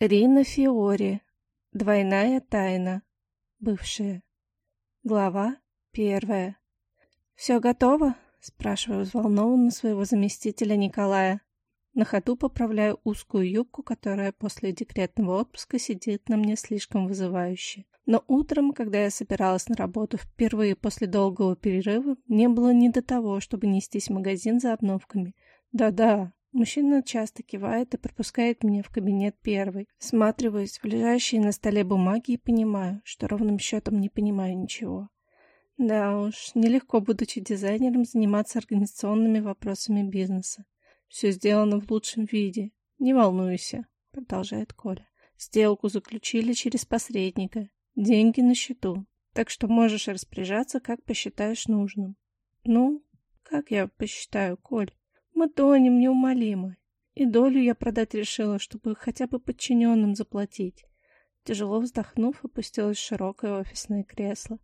Рина Фиори. Двойная тайна. Бывшая. Глава первая. «Все готово?» — спрашиваю взволнованно своего заместителя Николая. На ходу поправляю узкую юбку, которая после декретного отпуска сидит на мне слишком вызывающе. Но утром, когда я собиралась на работу впервые после долгого перерыва, не было ни до того, чтобы нестись в магазин за обновками. Да-да, Мужчина часто кивает и пропускает меня в кабинет первый. Всматриваюсь в лежащие на столе бумаги и понимаю, что ровным счетом не понимаю ничего. Да уж, нелегко, будучи дизайнером, заниматься организационными вопросами бизнеса. Все сделано в лучшем виде. Не волнуйся, продолжает Коля. Сделку заключили через посредника. Деньги на счету. Так что можешь распоряжаться, как посчитаешь нужным. Ну, как я посчитаю, Коль? Мы тонем неумолимо. И долю я продать решила, чтобы хотя бы подчиненным заплатить. Тяжело вздохнув, опустилась в широкое офисное кресло.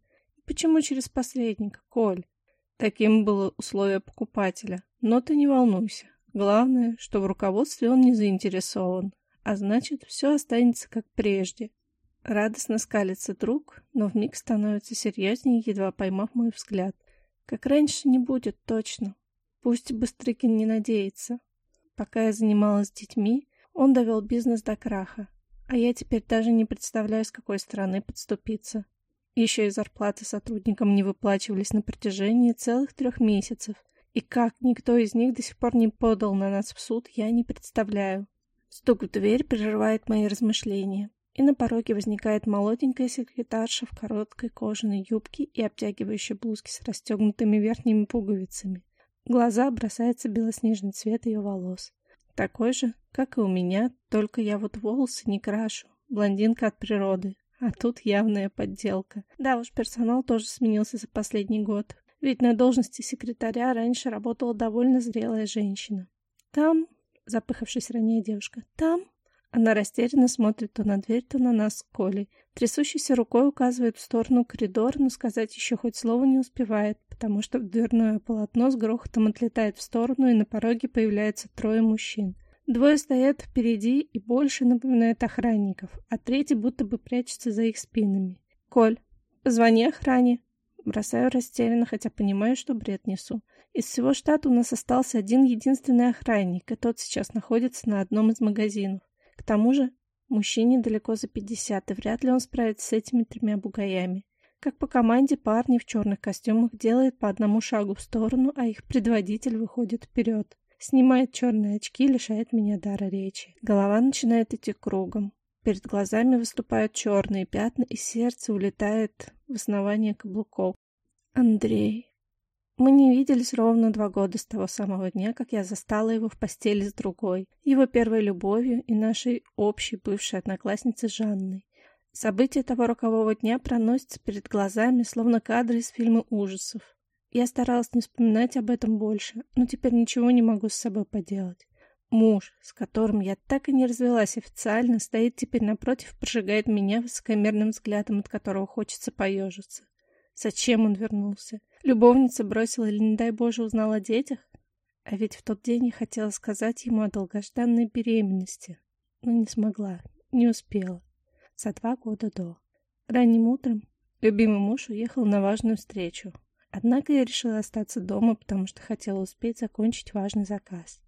Почему через посредника, Коль? Таким было условие покупателя. Но ты не волнуйся. Главное, что в руководстве он не заинтересован. А значит, все останется как прежде. Радостно скалится друг, но вмиг становится серьезнее, едва поймав мой взгляд. Как раньше не будет, точно. Пусть Быстрыкин не надеется. Пока я занималась детьми, он довел бизнес до краха, а я теперь даже не представляю, с какой стороны подступиться. Еще и зарплаты сотрудникам не выплачивались на протяжении целых трех месяцев. И как никто из них до сих пор не подал на нас в суд, я не представляю. Стук в дверь прерывает мои размышления, и на пороге возникает молоденькая секретарша в короткой кожаной юбке и обтягивающей блузке с расстегнутыми верхними пуговицами глаза бросается белоснежный цвет ее волос. Такой же, как и у меня, только я вот волосы не крашу. Блондинка от природы. А тут явная подделка. Да уж, персонал тоже сменился за последний год. Ведь на должности секретаря раньше работала довольно зрелая женщина. Там, запыхавшись ранее девушка, там она растерянно смотрит то на дверь, то на нас с Колей. Трясущейся рукой указывает в сторону коридора, но сказать еще хоть слово не успевает, потому что дверное полотно с грохотом отлетает в сторону, и на пороге появляется трое мужчин. Двое стоят впереди и больше напоминают охранников, а третий будто бы прячется за их спинами. «Коль, позвони охране!» Бросаю растерянно, хотя понимаю, что бред несу. Из всего штата у нас остался один единственный охранник, и тот сейчас находится на одном из магазинов. К тому же, мужчине далеко за пятьдесят, и вряд ли он справится с этими тремя бугаями. Как по команде парни в черных костюмах делают по одному шагу в сторону, а их предводитель выходит вперед. Снимает черные очки, лишает меня дара речи. Голова начинает идти кругом. Перед глазами выступают черные пятна, и сердце улетает в основание каблуков. Андрей. Мы не виделись ровно два года с того самого дня, как я застала его в постели с другой, его первой любовью и нашей общей бывшей одноклассницей Жанной. События того рокового дня проносятся перед глазами, словно кадры из фильма ужасов. Я старалась не вспоминать об этом больше, но теперь ничего не могу с собой поделать. Муж, с которым я так и не развелась официально, стоит теперь напротив, прожигает меня высокомерным взглядом, от которого хочется поежиться. Зачем он вернулся? Любовница бросила или, не дай Боже, узнала о детях? А ведь в тот день я хотела сказать ему о долгожданной беременности, но не смогла, не успела. За два года до. Ранним утром любимый муж уехал на важную встречу. Однако я решила остаться дома, потому что хотела успеть закончить важный заказ.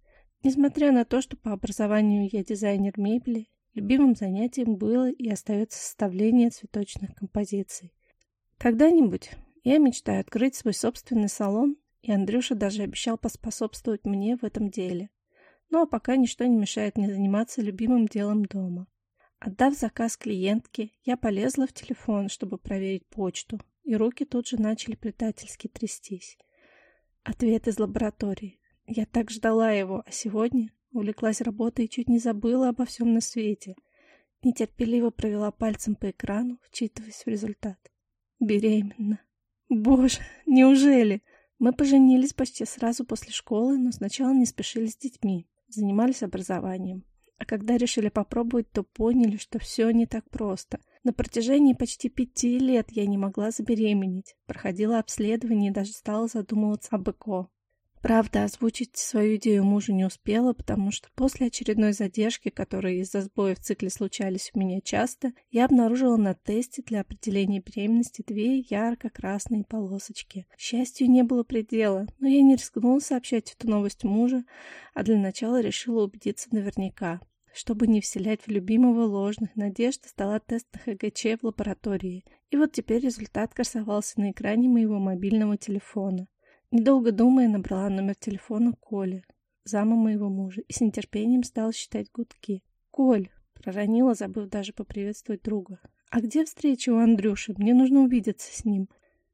Несмотря на то, что по образованию я дизайнер мебели, любимым занятием было и остается составление цветочных композиций. Когда-нибудь я мечтаю открыть свой собственный салон, и Андрюша даже обещал поспособствовать мне в этом деле. Ну а пока ничто не мешает мне заниматься любимым делом дома. Отдав заказ клиентке, я полезла в телефон, чтобы проверить почту, и руки тут же начали предательски трястись. Ответ из лаборатории. Я так ждала его, а сегодня увлеклась работой и чуть не забыла обо всем на свете. Нетерпеливо провела пальцем по экрану, вчитываясь в результат. Беременна. Боже, неужели? Мы поженились почти сразу после школы, но сначала не спешили с детьми, занимались образованием. А когда решили попробовать, то поняли, что все не так просто. На протяжении почти пяти лет я не могла забеременеть. Проходила обследование и даже стала задумываться об ЭКО. Правда, озвучить свою идею мужу не успела, потому что после очередной задержки, которые из-за сбоя в цикле случались у меня часто, я обнаружила на тесте для определения беременности две ярко-красные полосочки. К счастью, не было предела, но я не рискнула сообщать эту новость мужу, а для начала решила убедиться наверняка. Чтобы не вселять в любимого ложных надежд, стала тест на ХГЧ в лаборатории. И вот теперь результат красовался на экране моего мобильного телефона. Недолго думая, набрала номер телефона Коли, зама моего мужа, и с нетерпением стала считать гудки. «Коль!» — проронила, забыв даже поприветствовать друга. «А где встреча у Андрюши? Мне нужно увидеться с ним».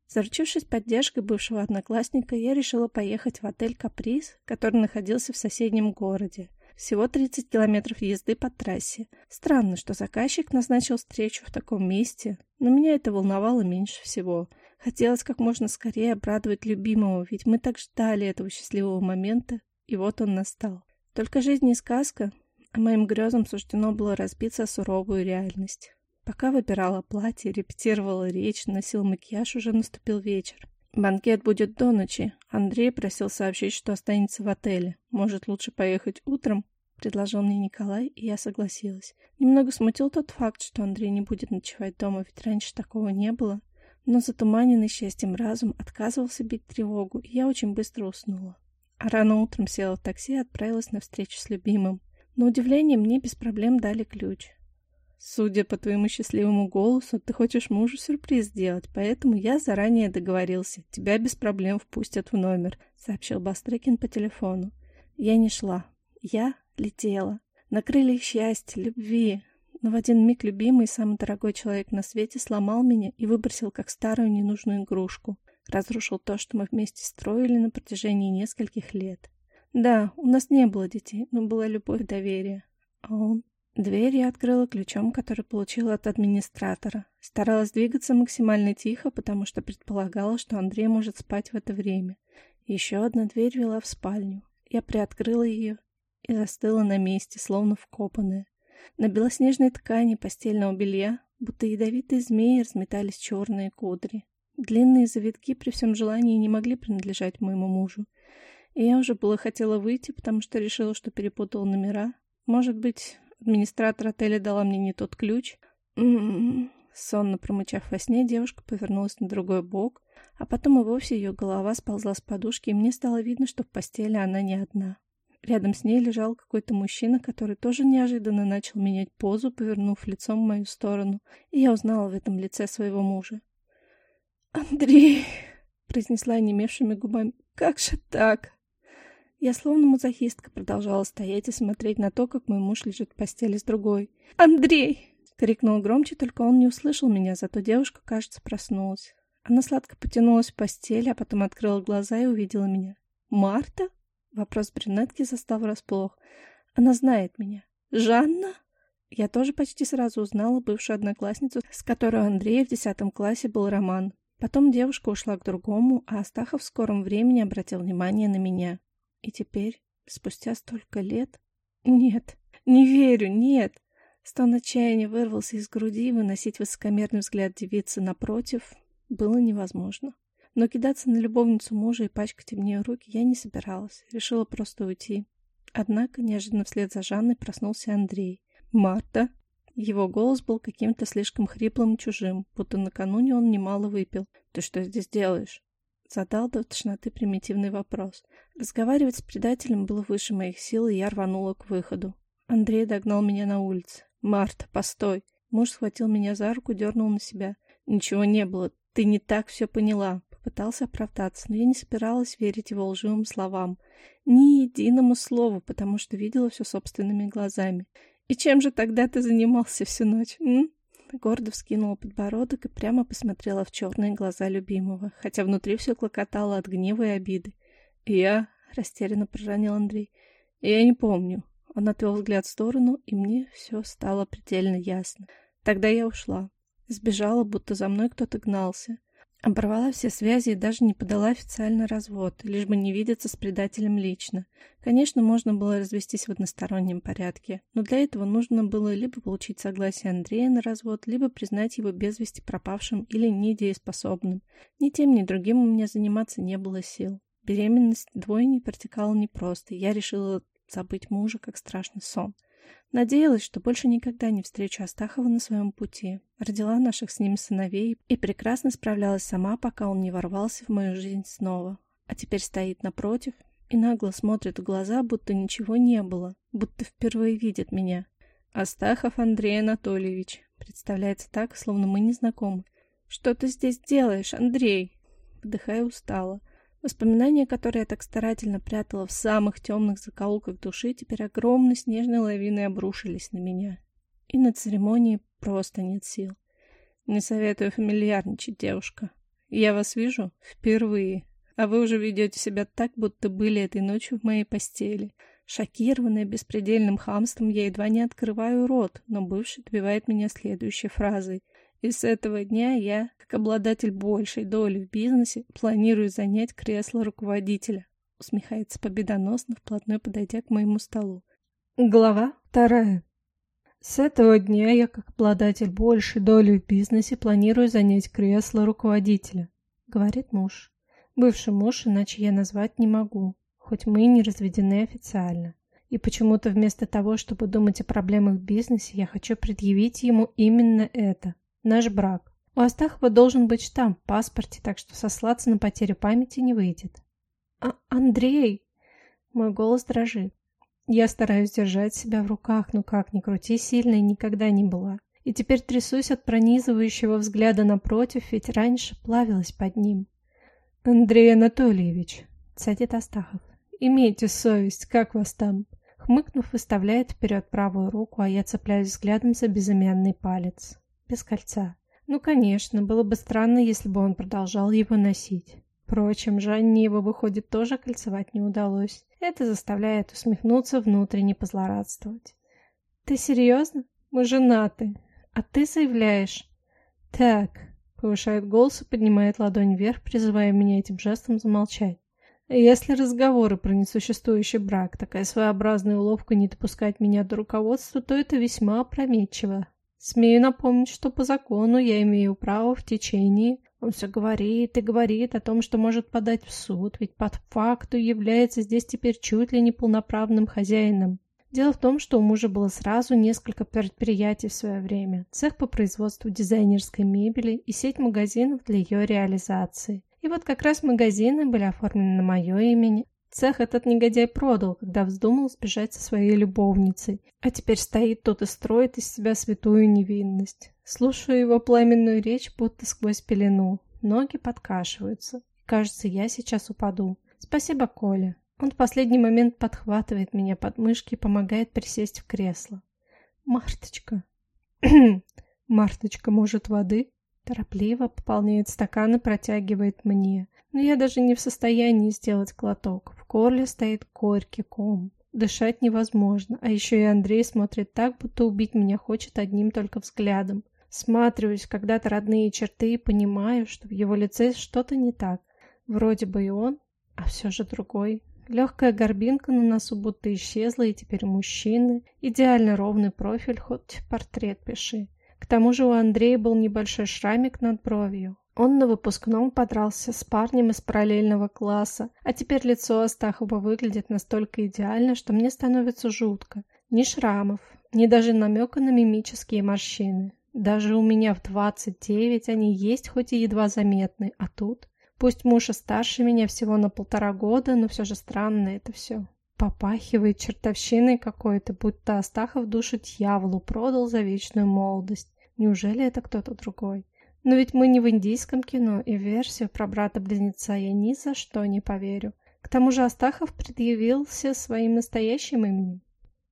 Заручившись поддержкой бывшего одноклассника, я решила поехать в отель «Каприз», который находился в соседнем городе. Всего 30 километров езды по трассе. Странно, что заказчик назначил встречу в таком месте, но меня это волновало меньше всего — Хотелось как можно скорее обрадовать любимого, ведь мы так ждали этого счастливого момента, и вот он настал. Только жизнь не сказка, а моим грезам суждено было разбиться суровую реальность. Пока выбирала платье, репетировала речь, носил макияж, уже наступил вечер. Банкет будет до ночи. Андрей просил сообщить, что останется в отеле. Может, лучше поехать утром? Предложил мне Николай, и я согласилась. Немного смутил тот факт, что Андрей не будет ночевать дома, ведь раньше такого не было. Но затуманенный счастьем разум отказывался бить тревогу, и я очень быстро уснула. А рано утром села в такси и отправилась на встречу с любимым. На удивление мне без проблем дали ключ. Судя по твоему счастливому голосу, ты хочешь мужу сюрприз сделать, поэтому я заранее договорился. Тебя без проблем впустят в номер, сообщил Бастрыкин по телефону. Я не шла. Я летела. На крыльях счастья, любви, но в один миг любимый, самый дорогой человек на свете сломал меня и выбросил как старую ненужную игрушку. Разрушил то, что мы вместе строили на протяжении нескольких лет. Да, у нас не было детей, но была любовь и доверие. А он... Дверь я открыла ключом, который получила от администратора. Старалась двигаться максимально тихо, потому что предполагала, что Андрей может спать в это время. Еще одна дверь вела в спальню. Я приоткрыла ее и застыла на месте, словно вкопанная. На белоснежной ткани постельного белья, будто ядовитые змеи, разметались черные кудри. Длинные завитки при всем желании не могли принадлежать моему мужу. И я уже было хотела выйти, потому что решила, что перепутала номера. Может быть, администратор отеля дала мне не тот ключ? М-м-м. Сонно промычав во сне, девушка повернулась на другой бок, а потом и вовсе ее голова сползла с подушки, и мне стало видно, что в постели она не одна. Рядом с ней лежал какой-то мужчина, который тоже неожиданно начал менять позу, повернув лицом в мою сторону, и я узнала в этом лице своего мужа. «Андрей!» — произнесла онемевшими губами. «Как же так?» Я словно мазохистка продолжала стоять и смотреть на то, как мой муж лежит в постели с другой. «Андрей!» — крикнул громче, только он не услышал меня, зато девушка, кажется, проснулась. Она сладко потянулась в постели, а потом открыла глаза и увидела меня. «Марта?» Вопрос брюнетки застал врасплох. Она знает меня. Жанна? Я тоже почти сразу узнала бывшую одноклассницу, с которой Андрей в десятом классе был роман. Потом девушка ушла к другому, а Астахов в скором времени обратил внимание на меня. И теперь, спустя столько лет... Нет, не верю, нет. Стон отчаяния вырвался из груди, выносить высокомерный взгляд девицы напротив было невозможно. Но кидаться на любовницу мужа и пачкать мне руки я не собиралась. Решила просто уйти. Однако неожиданно вслед за Жанной проснулся Андрей. «Марта!» Его голос был каким-то слишком хриплым и чужим, будто накануне он немало выпил. «Ты что здесь делаешь?» Задал до тошноты примитивный вопрос. Разговаривать с предателем было выше моих сил, и я рванула к выходу. Андрей догнал меня на улице. «Марта, постой!» Муж схватил меня за руку, дернул на себя. «Ничего не было. Ты не так все поняла. Пытался оправдаться, но я не собиралась верить его лживым словам. Ни единому слову, потому что видела все собственными глазами. «И чем же тогда ты занимался всю ночь, м?» Гордо вскинула подбородок и прямо посмотрела в черные глаза любимого, хотя внутри все клокотало от гнева и обиды. «Я...» — растерянно проронил Андрей. «Я не помню». Он отвел взгляд в сторону, и мне все стало предельно ясно. Тогда я ушла. Сбежала, будто за мной кто-то гнался. Оборвала все связи и даже не подала официальный развод, лишь бы не видеться с предателем лично. Конечно, можно было развестись в одностороннем порядке, но для этого нужно было либо получить согласие Андрея на развод, либо признать его без вести пропавшим или недееспособным. Ни тем, ни другим у меня заниматься не было сил. Беременность двойней протекала непросто, я решила забыть мужа, как страшный сон. Надеялась, что больше никогда не встречу Астахова на своем пути. Родила наших с ним сыновей и прекрасно справлялась сама, пока он не ворвался в мою жизнь снова. А теперь стоит напротив и нагло смотрит в глаза, будто ничего не было, будто впервые видит меня. Астахов Андрей Анатольевич. Представляется так, словно мы не знакомы. «Что ты здесь делаешь, Андрей?» Вдыхая устало. Воспоминания, которые я так старательно прятала в самых темных закоулках души, теперь огромной снежной лавиной обрушились на меня. И на церемонии просто нет сил. Не советую фамильярничать, девушка. Я вас вижу впервые, а вы уже ведете себя так, будто были этой ночью в моей постели. Шокированная беспредельным хамством, я едва не открываю рот, но бывший добивает меня следующей фразой. И с этого дня я, как обладатель большей доли в бизнесе, планирую занять кресло руководителя. Усмехается победоносно, вплотную подойдя к моему столу. Глава вторая. С этого дня я, как обладатель большей доли в бизнесе, планирую занять кресло руководителя, говорит муж. Бывший муж, иначе я назвать не могу, хоть мы и не разведены официально. И почему-то вместо того, чтобы думать о проблемах в бизнесе, я хочу предъявить ему именно это Наш брак. У Астахова должен быть штамп в паспорте, так что сослаться на потерю памяти не выйдет. А Андрей! Мой голос дрожит. Я стараюсь держать себя в руках, но как ни крути, сильной никогда не была. И теперь трясусь от пронизывающего взгляда напротив, ведь раньше плавилась под ним. «Андрей Анатольевич», — цедит Астахов, — «имейте совесть, как вас там?» Хмыкнув, выставляет вперед правую руку, а я цепляюсь взглядом за безымянный палец без кольца. Ну, конечно, было бы странно, если бы он продолжал его носить. Впрочем, Жанне его, выходит, тоже кольцевать не удалось. Это заставляет усмехнуться, внутренне позлорадствовать. «Ты серьезно? Мы женаты. А ты заявляешь...» «Так...» — повышает голос и поднимает ладонь вверх, призывая меня этим жестом замолчать. Если разговоры про несуществующий брак, такая своеобразная уловка не допускать меня до руководства, то это весьма опрометчиво. Смею напомнить, что по закону я имею право в течение... Он все говорит и говорит о том, что может подать в суд, ведь под факту является здесь теперь чуть ли не полноправным хозяином. Дело в том, что у мужа было сразу несколько предприятий в свое время. Цех по производству дизайнерской мебели и сеть магазинов для ее реализации. И вот как раз магазины были оформлены на мое имя, Цех этот негодяй продал, когда вздумал сбежать со своей любовницей. А теперь стоит тут и строит из себя святую невинность. Слушаю его пламенную речь, будто сквозь пелену. Ноги подкашиваются. Кажется, я сейчас упаду. Спасибо, Коля. Он в последний момент подхватывает меня под мышки и помогает присесть в кресло. Марточка. Марточка, может, воды? Торопливо пополняет стакан и протягивает мне. Но я даже не в состоянии сделать глоток. В горле стоит горький ком. Дышать невозможно, а еще и Андрей смотрит так, будто убить меня хочет одним только взглядом. Сматриваюсь когда-то родные черты и понимаю, что в его лице что-то не так. Вроде бы и он, а все же другой. Легкая горбинка на носу будто исчезла, и теперь мужчины. Идеально ровный профиль, хоть портрет пиши. К тому же у Андрея был небольшой шрамик над бровью. Он на выпускном подрался с парнем из параллельного класса, а теперь лицо Астахова выглядит настолько идеально, что мне становится жутко. Ни шрамов, ни даже намека на мимические морщины. Даже у меня в 29 они есть, хоть и едва заметны, а тут... Пусть муж и старше меня всего на полтора года, но все же странно это все. Попахивает чертовщиной какой-то, будто Астахов душу дьяволу продал за вечную молодость. Неужели это кто-то другой? Но ведь мы не в индийском кино, и версию про брата-близнеца я ни за что не поверю. К тому же Астахов предъявился своим настоящим именем.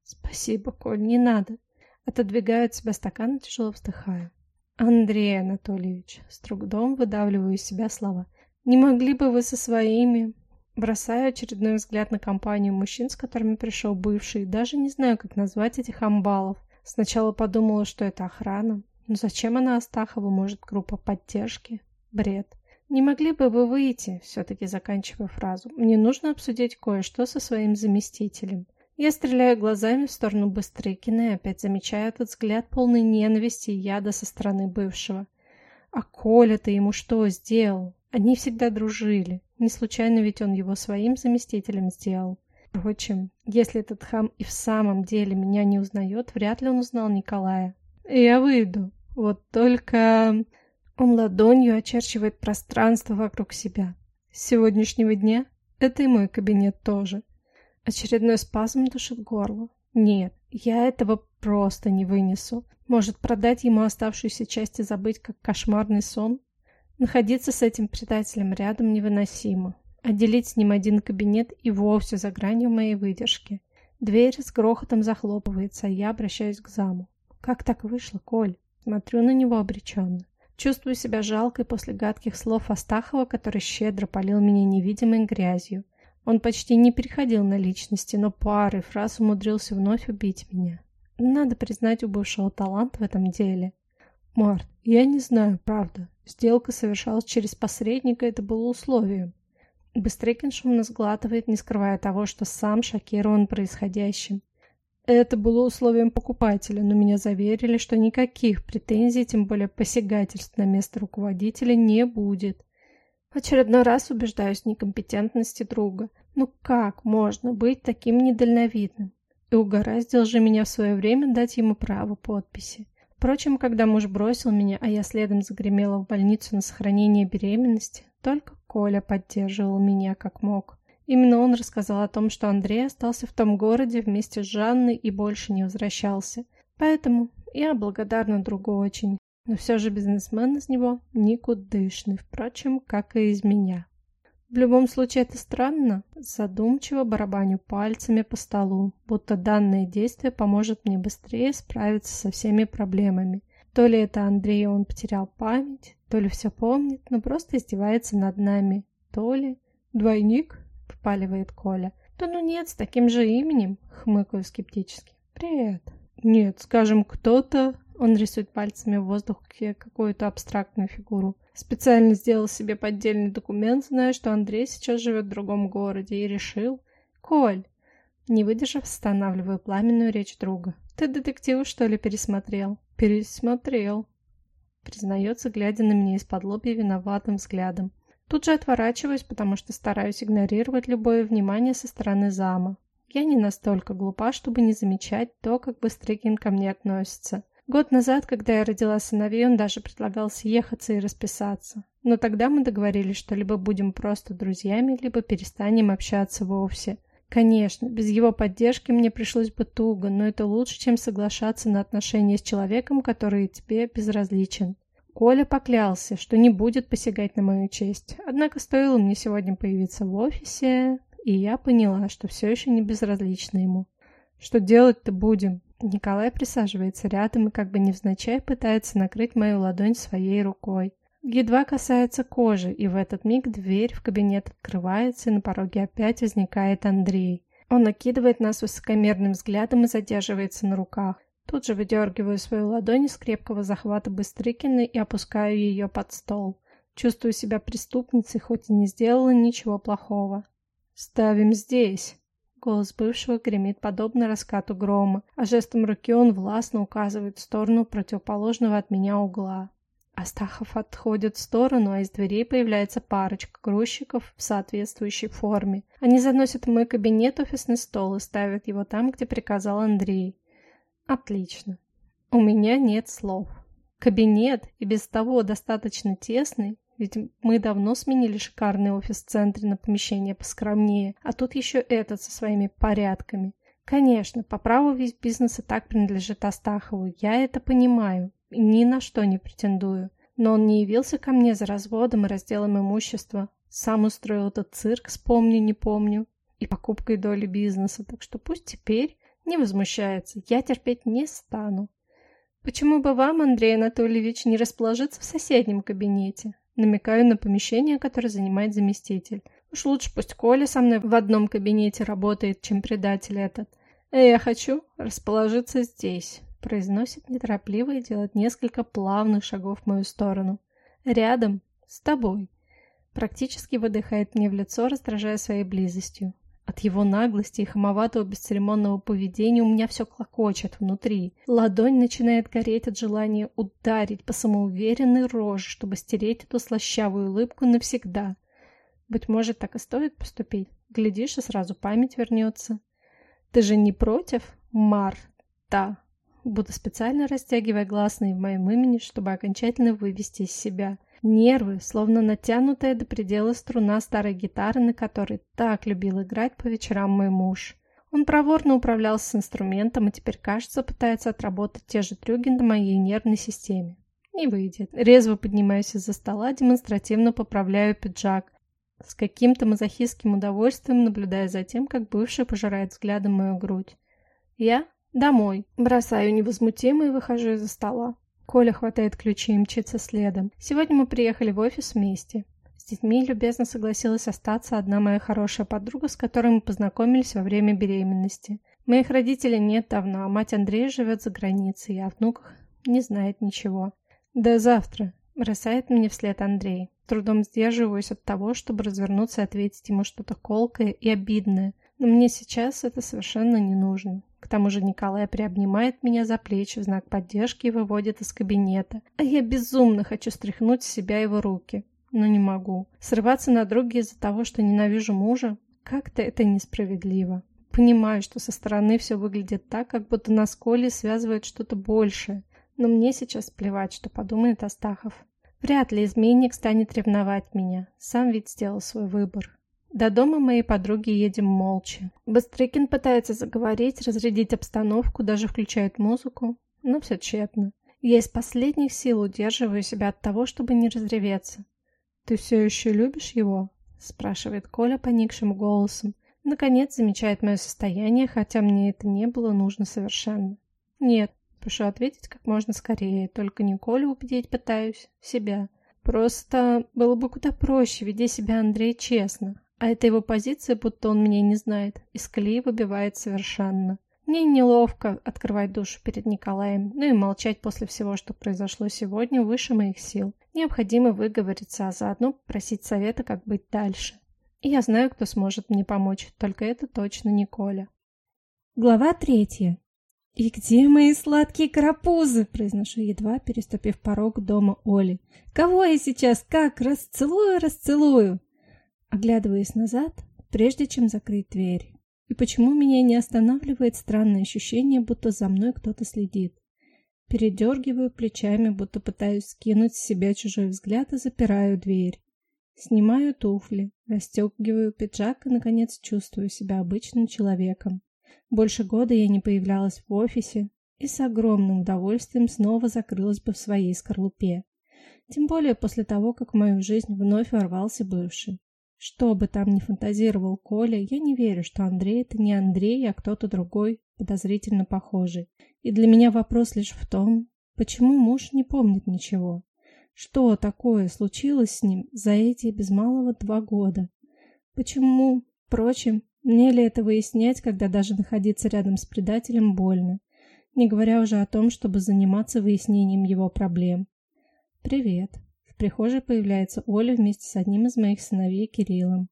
Спасибо, Коль, не надо. Отодвигаю от себя стакан тяжело вздыхаю. Андрей Анатольевич, с трудом выдавливаю из себя слова. Не могли бы вы со своими... Бросаю очередной взгляд на компанию мужчин, с которыми пришел бывший, даже не знаю, как назвать этих амбалов. Сначала подумала, что это охрана, но зачем она Астахова, может, группа поддержки? Бред. Не могли бы вы выйти, все-таки заканчивая фразу. Мне нужно обсудить кое-что со своим заместителем. Я стреляю глазами в сторону Быстрыкина и опять замечаю этот взгляд полный ненависти и яда со стороны бывшего. А Коля-то ему что сделал? Они всегда дружили. Не случайно ведь он его своим заместителем сделал. Впрочем, если этот хам и в самом деле меня не узнает, вряд ли он узнал Николая. Я выйду. Вот только... Он ладонью очерчивает пространство вокруг себя. С сегодняшнего дня это и мой кабинет тоже. Очередной спазм душит горло. Нет, я этого просто не вынесу. Может, продать ему оставшуюся часть и забыть, как кошмарный сон? Находиться с этим предателем рядом невыносимо. Отделить с ним один кабинет и вовсе за гранью моей выдержки. Дверь с грохотом захлопывается, а я обращаюсь к заму. Как так вышло, Коль? Смотрю на него обреченно. Чувствую себя жалкой после гадких слов Астахова, который щедро полил меня невидимой грязью. Он почти не переходил на личности, но парой фраз умудрился вновь убить меня. Надо признать у бывшего талант в этом деле. Март, я не знаю, правда. Сделка совершалась через посредника, это было условием. Быстрыкин шумно сглатывает, не скрывая того, что сам шокирован происходящим. Это было условием покупателя, но меня заверили, что никаких претензий, тем более посягательств на место руководителя не будет. Очередной раз убеждаюсь в некомпетентности друга. Ну как можно быть таким недальновидным? И угораздил же меня в свое время дать ему право подписи. Впрочем, когда муж бросил меня, а я следом загремела в больницу на сохранение беременности, только Коля поддерживал меня как мог. Именно он рассказал о том, что Андрей остался в том городе вместе с Жанной и больше не возвращался. Поэтому я благодарна другу очень. Но все же бизнесмен из него никудышный, впрочем, как и из меня. В любом случае это странно. Задумчиво барабаню пальцами по столу, будто данное действие поможет мне быстрее справиться со всеми проблемами. То ли это Андрей, он потерял память, то ли все помнит, но просто издевается над нами, то ли... «Двойник?» — впаливает Коля. «Да ну нет, с таким же именем», — хмыкаю скептически. «Привет». «Нет, скажем, кто-то...» Он рисует пальцами в воздухе какую-то абстрактную фигуру. Специально сделал себе поддельный документ, зная, что Андрей сейчас живет в другом городе, и решил... «Коль!» Не выдержав, останавливаю пламенную речь друга. «Ты детектива, что ли, пересмотрел?» «Пересмотрел», признается, глядя на меня из-под лобья виноватым взглядом. Тут же отворачиваюсь, потому что стараюсь игнорировать любое внимание со стороны зама. Я не настолько глупа, чтобы не замечать то, как Быстрыкин ко мне относится. Год назад, когда я родила сыновей, он даже предлагал съехаться и расписаться. Но тогда мы договорились, что либо будем просто друзьями, либо перестанем общаться вовсе. Конечно, без его поддержки мне пришлось бы туго, но это лучше, чем соглашаться на отношения с человеком, который тебе безразличен. Коля поклялся, что не будет посягать на мою честь. Однако стоило мне сегодня появиться в офисе, и я поняла, что все еще не безразлична ему. Что делать-то будем? Николай присаживается рядом и как бы невзначай пытается накрыть мою ладонь своей рукой. Едва касается кожи, и в этот миг дверь в кабинет открывается, и на пороге опять возникает Андрей. Он накидывает нас высокомерным взглядом и задерживается на руках. Тут же выдергиваю свою ладонь из крепкого захвата Быстрыкина и опускаю ее под стол. Чувствую себя преступницей, хоть и не сделала ничего плохого. «Ставим здесь!» Голос бывшего гремит подобно раскату грома, а жестом руки он властно указывает в сторону противоположного от меня угла. Астахов отходит в сторону, а из дверей появляется парочка грузчиков в соответствующей форме. Они заносят в мой кабинет офисный стол и ставят его там, где приказал Андрей. Отлично. У меня нет слов. Кабинет и без того достаточно тесный, ведь мы давно сменили шикарный офис в центре на помещение поскромнее, а тут еще этот со своими порядками. Конечно, по праву весь бизнес и так принадлежит Астахову, я это понимаю ни на что не претендую. Но он не явился ко мне за разводом и разделом имущества. Сам устроил этот цирк, вспомню, не помню, и покупкой доли бизнеса, так что пусть теперь не возмущается, я терпеть не стану. Почему бы вам, Андрей Анатольевич, не расположиться в соседнем кабинете? Намекаю на помещение, которое занимает заместитель. Уж лучше пусть Коля со мной в одном кабинете работает, чем предатель этот. А я хочу расположиться здесь произносит неторопливо и делает несколько плавных шагов в мою сторону. Рядом, с тобой. Практически выдыхает мне в лицо, раздражая своей близостью. От его наглости и хамоватого бесцеремонного поведения у меня все клокочет внутри. Ладонь начинает гореть от желания ударить по самоуверенной роже, чтобы стереть эту слащавую улыбку навсегда. Быть может, так и стоит поступить. Глядишь, и сразу память вернется. Ты же не против, Марта? Буду специально растягивая гласные в моем имени, чтобы окончательно вывести из себя. Нервы, словно натянутая до предела струна старой гитары, на которой так любил играть по вечерам мой муж. Он проворно управлялся с инструментом и теперь, кажется, пытается отработать те же трюки на моей нервной системе. Не выйдет. Резво поднимаюсь из-за стола, демонстративно поправляю пиджак. С каким-то мазохистским удовольствием наблюдая за тем, как бывший пожирает взглядом мою грудь. Я домой. Бросаю невозмутимо и выхожу из-за стола. Коля хватает ключи и мчится следом. Сегодня мы приехали в офис вместе. С детьми любезно согласилась остаться одна моя хорошая подруга, с которой мы познакомились во время беременности. Моих родителей нет давно, а мать Андрея живет за границей, и о внуках не знает ничего. «До завтра», — бросает мне вслед Андрей. Трудом сдерживаюсь от того, чтобы развернуться и ответить ему что-то колкое и обидное. Но мне сейчас это совершенно не нужно. К тому же Николай приобнимает меня за плечи в знак поддержки и выводит из кабинета. А я безумно хочу стряхнуть с себя его руки. Но не могу. Срываться на друга из-за того, что ненавижу мужа, как-то это несправедливо. Понимаю, что со стороны все выглядит так, как будто на сколе связывает что-то большее. Но мне сейчас плевать, что подумает Астахов. Вряд ли изменник станет ревновать меня. Сам ведь сделал свой выбор. До дома моей подруги едем молча. Быстрыкин пытается заговорить, разрядить обстановку, даже включает музыку, но все тщетно. Я из последних сил удерживаю себя от того, чтобы не разреветься. «Ты все еще любишь его?» – спрашивает Коля поникшим голосом. Наконец замечает мое состояние, хотя мне это не было нужно совершенно. «Нет», – прошу ответить как можно скорее, только не Колю убедить пытаюсь, себя. Просто было бы куда проще, веди себя Андрей честно, а эта его позиция, будто он меня не знает, из колеи выбивает совершенно. Мне неловко открывать душу перед Николаем, ну и молчать после всего, что произошло сегодня, выше моих сил. Необходимо выговориться, а заодно просить совета, как быть дальше. И я знаю, кто сможет мне помочь, только это точно не Коля. Глава третья. «И где мои сладкие карапузы?» – произношу едва, переступив порог дома Оли. «Кого я сейчас как расцелую, расцелую?» Оглядываясь назад, прежде чем закрыть дверь. И почему меня не останавливает странное ощущение, будто за мной кто-то следит? Передергиваю плечами, будто пытаюсь скинуть с себя чужой взгляд и запираю дверь. Снимаю туфли, расстегиваю пиджак и, наконец, чувствую себя обычным человеком. Больше года я не появлялась в офисе и с огромным удовольствием снова закрылась бы в своей скорлупе. Тем более после того, как в мою жизнь вновь ворвался бывший. Что бы там ни фантазировал Коля, я не верю, что Андрей это не Андрей, а кто-то другой, подозрительно похожий. И для меня вопрос лишь в том, почему муж не помнит ничего. Что такое случилось с ним за эти без малого два года? Почему, впрочем, мне ли это выяснять, когда даже находиться рядом с предателем больно, не говоря уже о том, чтобы заниматься выяснением его проблем? Привет прихожей появляется Оля вместе с одним из моих сыновей Кириллом.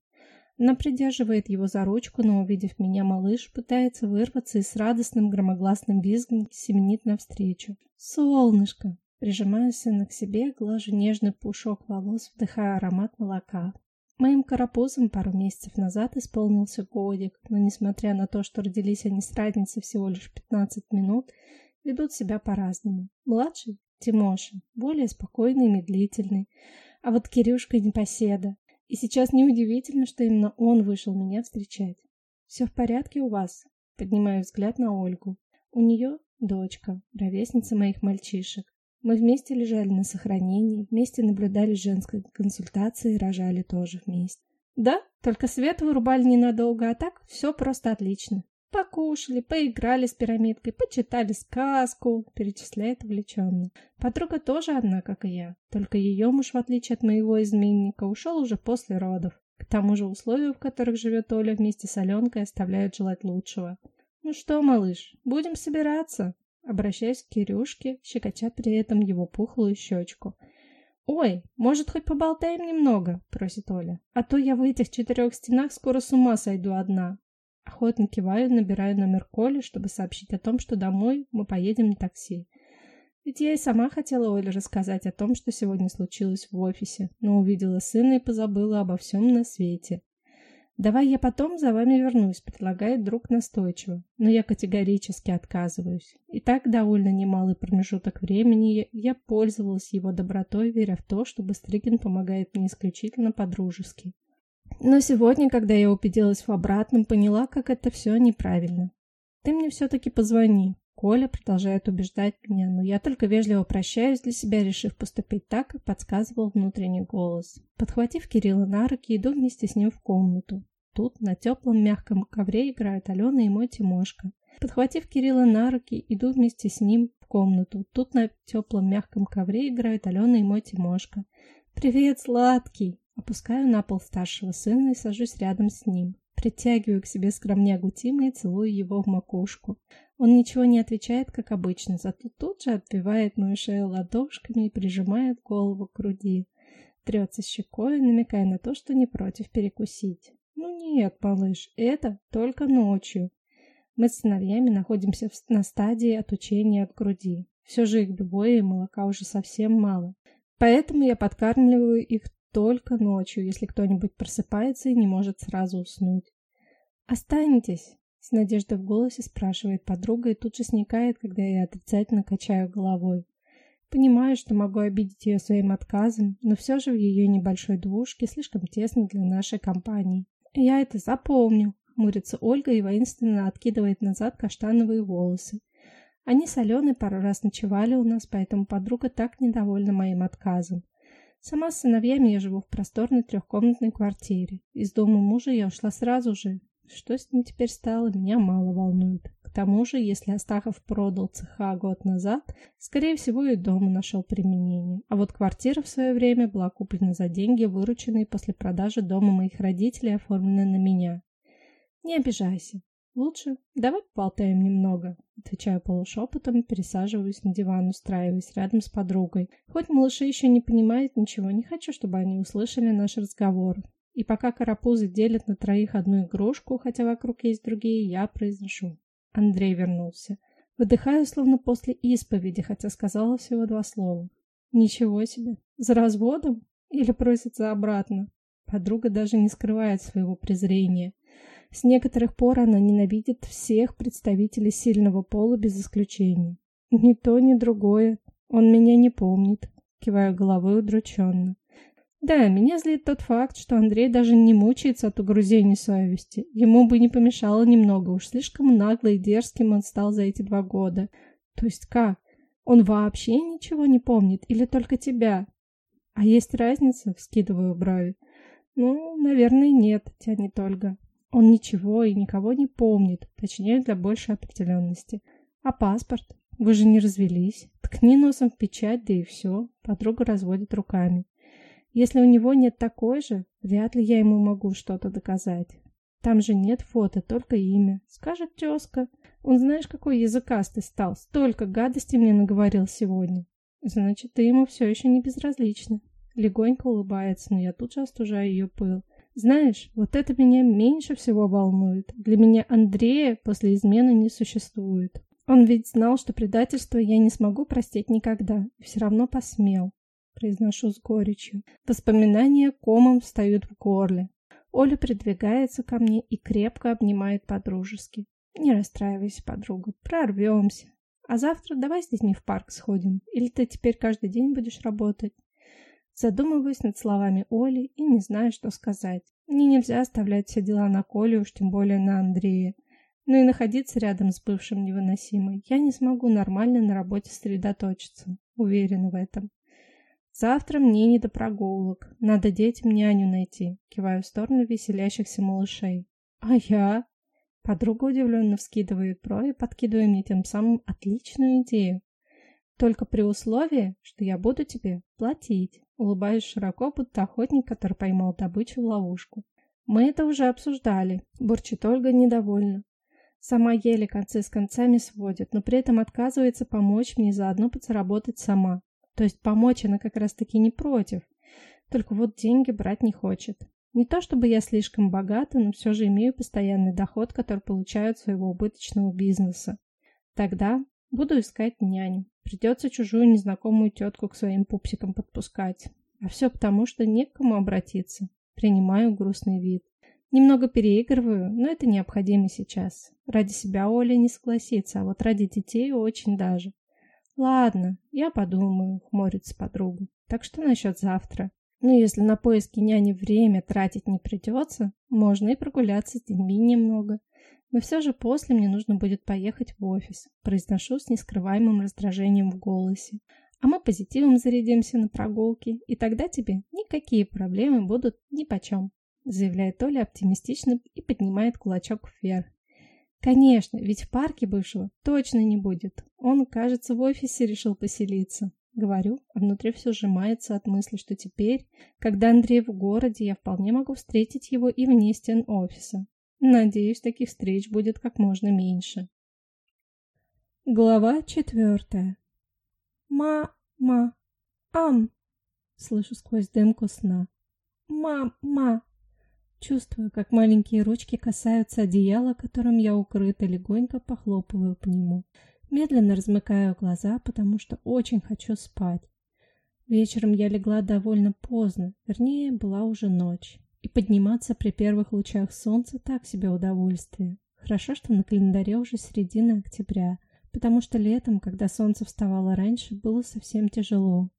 Она придерживает его за ручку, но, увидев меня, малыш пытается вырваться и с радостным громогласным визгом семенит навстречу. «Солнышко!» Прижимаю сына к себе, глажу нежный пушок волос, вдыхая аромат молока. Моим карапузам пару месяцев назад исполнился годик, но несмотря на то, что родились они с разницей всего лишь 15 минут, ведут себя по-разному. Младший Тимоша, более спокойный и медлительный. А вот Кирюшка непоседа. И сейчас неудивительно, что именно он вышел меня встречать. «Все в порядке у вас?» Поднимаю взгляд на Ольгу. У нее дочка, ровесница моих мальчишек. Мы вместе лежали на сохранении, вместе наблюдали женской консультации рожали тоже вместе. Да, только свет вырубали ненадолго, а так все просто отлично. Покушали, поиграли с пирамидкой, почитали сказку, перечисляет увлеченно. Подруга тоже одна, как и я, только ее муж, в отличие от моего изменника, ушел уже после родов. К тому же условия, в которых живет Оля вместе с Аленкой, оставляют желать лучшего. «Ну что, малыш, будем собираться?» Обращаясь к Кирюшке, щекоча при этом его пухлую щечку. «Ой, может, хоть поболтаем немного?» – просит Оля. «А то я в этих четырех стенах скоро с ума сойду одна. Охотно киваю, набираю номер Коли, чтобы сообщить о том, что домой мы поедем на такси. Ведь я и сама хотела Оле рассказать о том, что сегодня случилось в офисе, но увидела сына и позабыла обо всем на свете. «Давай я потом за вами вернусь», — предлагает друг настойчиво, но я категорически отказываюсь. И так довольно немалый промежуток времени я пользовалась его добротой, веря в то, что Быстрыкин помогает мне исключительно по-дружески. Но сегодня, когда я убедилась в обратном, поняла, как это все неправильно. «Ты мне все-таки позвони», Коля продолжает убеждать меня, но я только вежливо прощаюсь для себя, решив поступить так, как подсказывал внутренний голос. Подхватив Кирилла на руки, иду вместе с ним в комнату. Тут на теплом мягком ковре играют Алена и мой Тимошка. Подхватив Кирилла на руки, иду вместе с ним в комнату. Тут на теплом мягком ковре играют Алена и мой Тимошка. «Привет, сладкий!» Опускаю на пол старшего сына и сажусь рядом с ним. Притягиваю к себе скромнягу Тима и целую его в макушку. Он ничего не отвечает, как обычно, зато тут же отбивает мою шею ладошками и прижимает голову к груди. Трется щекой, намекая на то, что не против перекусить. «Ну нет, малыш, это только ночью». Мы с сыновьями находимся на стадии отучения от груди. Все же их двое и молока уже совсем мало. Поэтому я подкармливаю их только ночью, если кто-нибудь просыпается и не может сразу уснуть. «Останетесь?» — с надеждой в голосе спрашивает подруга и тут же сникает, когда я отрицательно качаю головой. Понимаю, что могу обидеть ее своим отказом, но все же в ее небольшой двушке слишком тесно для нашей компании. «Я это запомню», — хмурится Ольга и воинственно откидывает назад каштановые волосы. Они с Аленой пару раз ночевали у нас, поэтому подруга так недовольна моим отказом. Сама с сыновьями я живу в просторной трехкомнатной квартире. Из дома мужа я ушла сразу же. Что с ним теперь стало, меня мало волнует. К тому же, если Астахов продал цеха год назад, скорее всего и дома нашел применение. А вот квартира в свое время была куплена за деньги, вырученные после продажи дома моих родителей, оформленные на меня. Не обижайся. Лучше давай поболтаем немного. Отвечаю полушепотом пересаживаюсь на диван, устраиваясь рядом с подругой. Хоть малыши еще не понимают ничего, не хочу, чтобы они услышали наш разговор. И пока карапузы делят на троих одну игрушку, хотя вокруг есть другие, я произношу. Андрей вернулся. Выдыхаю, словно после исповеди, хотя сказала всего два слова. Ничего себе. За разводом? Или просится обратно? Подруга даже не скрывает своего презрения. С некоторых пор она ненавидит всех представителей сильного пола без исключения. Ни то, ни другое. Он меня не помнит. Киваю головой удрученно. Да, меня злит тот факт, что Андрей даже не мучается от угрызений совести. Ему бы не помешало немного, уж слишком наглый и дерзким он стал за эти два года. То есть как? Он вообще ничего не помнит или только тебя? А есть разница? Вскидываю брови. Ну, наверное, нет, тянет Ольга. Он ничего и никого не помнит, точнее, для большей определенности. А паспорт? Вы же не развелись. Ткни носом в печать, да и все. Подруга разводит руками. Если у него нет такой же, вряд ли я ему могу что-то доказать. Там же нет фото, только имя. Скажет тезка. Он знаешь, какой языкастый стал. Столько гадостей мне наговорил сегодня. Значит, ты ему все еще не безразлична. Легонько улыбается, но я тут же остужаю ее пыл. Знаешь, вот это меня меньше всего волнует. Для меня Андрея после измены не существует. Он ведь знал, что предательство я не смогу простить никогда, и все равно посмел. Произношу с горечью. Воспоминания комом встают в горле. Оля придвигается ко мне и крепко обнимает по-дружески. Не расстраивайся, подруга, прорвемся. А завтра давай с детьми в парк сходим. Или ты теперь каждый день будешь работать? Задумываюсь над словами Оли и не знаю, что сказать. Мне нельзя оставлять все дела на Коле, уж тем более на Андрея. Но и находиться рядом с бывшим невыносимо. Я не смогу нормально на работе сосредоточиться. Уверена в этом. Завтра мне не до прогулок. Надо детям няню найти. Киваю в сторону веселящихся малышей. А я? Подруга удивленно вскидывает брови, подкидывая мне тем самым отличную идею. Только при условии, что я буду тебе платить. Улыбаюсь широко, будто охотник, который поймал добычу в ловушку. Мы это уже обсуждали. Бурчит Ольга недовольна. Сама еле концы с концами сводит, но при этом отказывается помочь мне заодно подзаработать сама. То есть помочь она как раз-таки не против. Только вот деньги брать не хочет. Не то чтобы я слишком богата, но все же имею постоянный доход, который получаю от своего убыточного бизнеса. Тогда буду искать няню. Придется чужую незнакомую тетку к своим пупсикам подпускать. А все потому, что не к кому обратиться. Принимаю грустный вид. Немного переигрываю, но это необходимо сейчас. Ради себя Оля не согласится, а вот ради детей очень даже. Ладно, я подумаю, хмурится подруга. Так что насчет завтра? Ну, если на поиски няни время тратить не придется, можно и прогуляться с детьми немного. Но все же после мне нужно будет поехать в офис. Произношу с нескрываемым раздражением в голосе. А мы позитивом зарядимся на прогулке, и тогда тебе никакие проблемы будут нипочем, заявляет Оля оптимистично и поднимает кулачок вверх. Конечно, ведь в парке бывшего точно не будет. Он, кажется, в офисе решил поселиться. Говорю, а внутри все сжимается от мысли, что теперь, когда Андрей в городе, я вполне могу встретить его и вне стен офиса. Надеюсь, таких встреч будет как можно меньше. Глава четвертая. «Ма-ма! Ам!» Слышу сквозь дымку сна. «Ма-ма!» Чувствую, как маленькие ручки касаются одеяла, которым я укрыта, легонько похлопываю по нему. Медленно размыкаю глаза, потому что очень хочу спать. Вечером я легла довольно поздно, вернее, была уже ночь. И подниматься при первых лучах солнца так себе удовольствие. Хорошо, что на календаре уже середина октября, потому что летом, когда солнце вставало раньше, было совсем тяжело.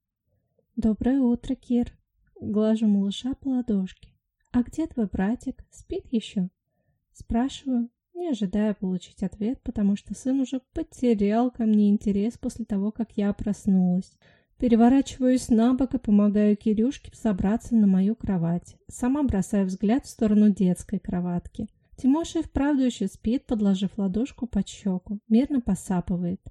«Доброе утро, Кир!» Глажу малыша по ладошке. «А где твой братик? Спит еще?» Спрашиваю, не ожидая получить ответ, потому что сын уже потерял ко мне интерес после того, как я проснулась. Переворачиваюсь на бок и помогаю Кирюшке забраться на мою кровать. Сама бросаю взгляд в сторону детской кроватки. Тимоша и вправду еще спит, подложив ладошку под щеку. Мирно посапывает.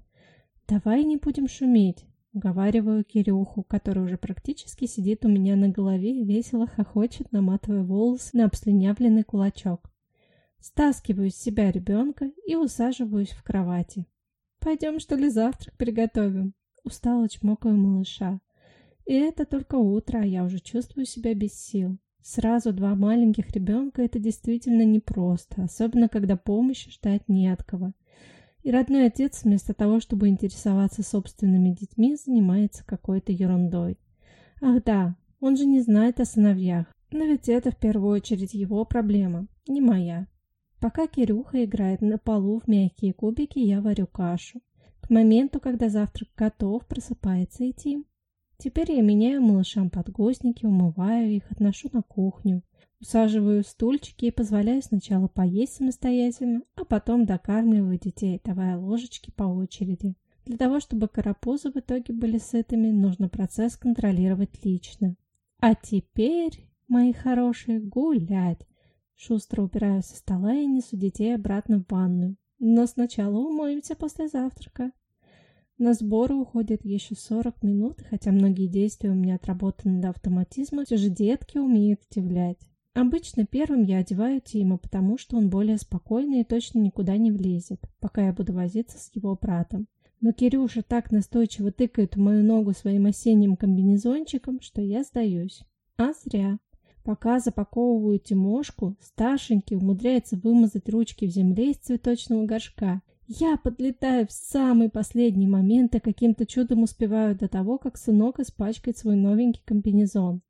«Давай не будем шуметь», Уговариваю Кирюху, который уже практически сидит у меня на голове и весело хохочет, наматывая волосы на обслюнявленный кулачок. Стаскиваю с себя ребенка и усаживаюсь в кровати. «Пойдем, что ли, завтрак приготовим?» Устало чмокаю малыша. И это только утро, а я уже чувствую себя без сил. Сразу два маленьких ребенка – это действительно непросто, особенно когда помощи ждать не от кого. И родной отец вместо того, чтобы интересоваться собственными детьми, занимается какой-то ерундой. Ах да, он же не знает о сыновьях. Но ведь это в первую очередь его проблема, не моя. Пока Кирюха играет на полу в мягкие кубики, я варю кашу. Моменту, когда завтрак готов, просыпается и Тим. Теперь я меняю малышам подгузники, умываю их, отношу на кухню. Усаживаю стульчики и позволяю сначала поесть самостоятельно, а потом докармливаю детей, давая ложечки по очереди. Для того, чтобы карапузы в итоге были сытыми, нужно процесс контролировать лично. А теперь, мои хорошие, гулять. Шустро убираю со стола и несу детей обратно в ванную. Но сначала умоемся после завтрака. На сборы уходит еще 40 минут, хотя многие действия у меня отработаны до автоматизма, все же детки умеют удивлять. Обычно первым я одеваю Тима, потому что он более спокойный и точно никуда не влезет, пока я буду возиться с его братом. Но Кирюша так настойчиво тыкает в мою ногу своим осенним комбинезончиком, что я сдаюсь. А зря. Пока запаковываю Тимошку, старшенький умудряется вымазать ручки в земле из цветочного горшка. Я подлетаю в самый последний момент и каким-то чудом успеваю до того, как сынок испачкает свой новенький комбинезон.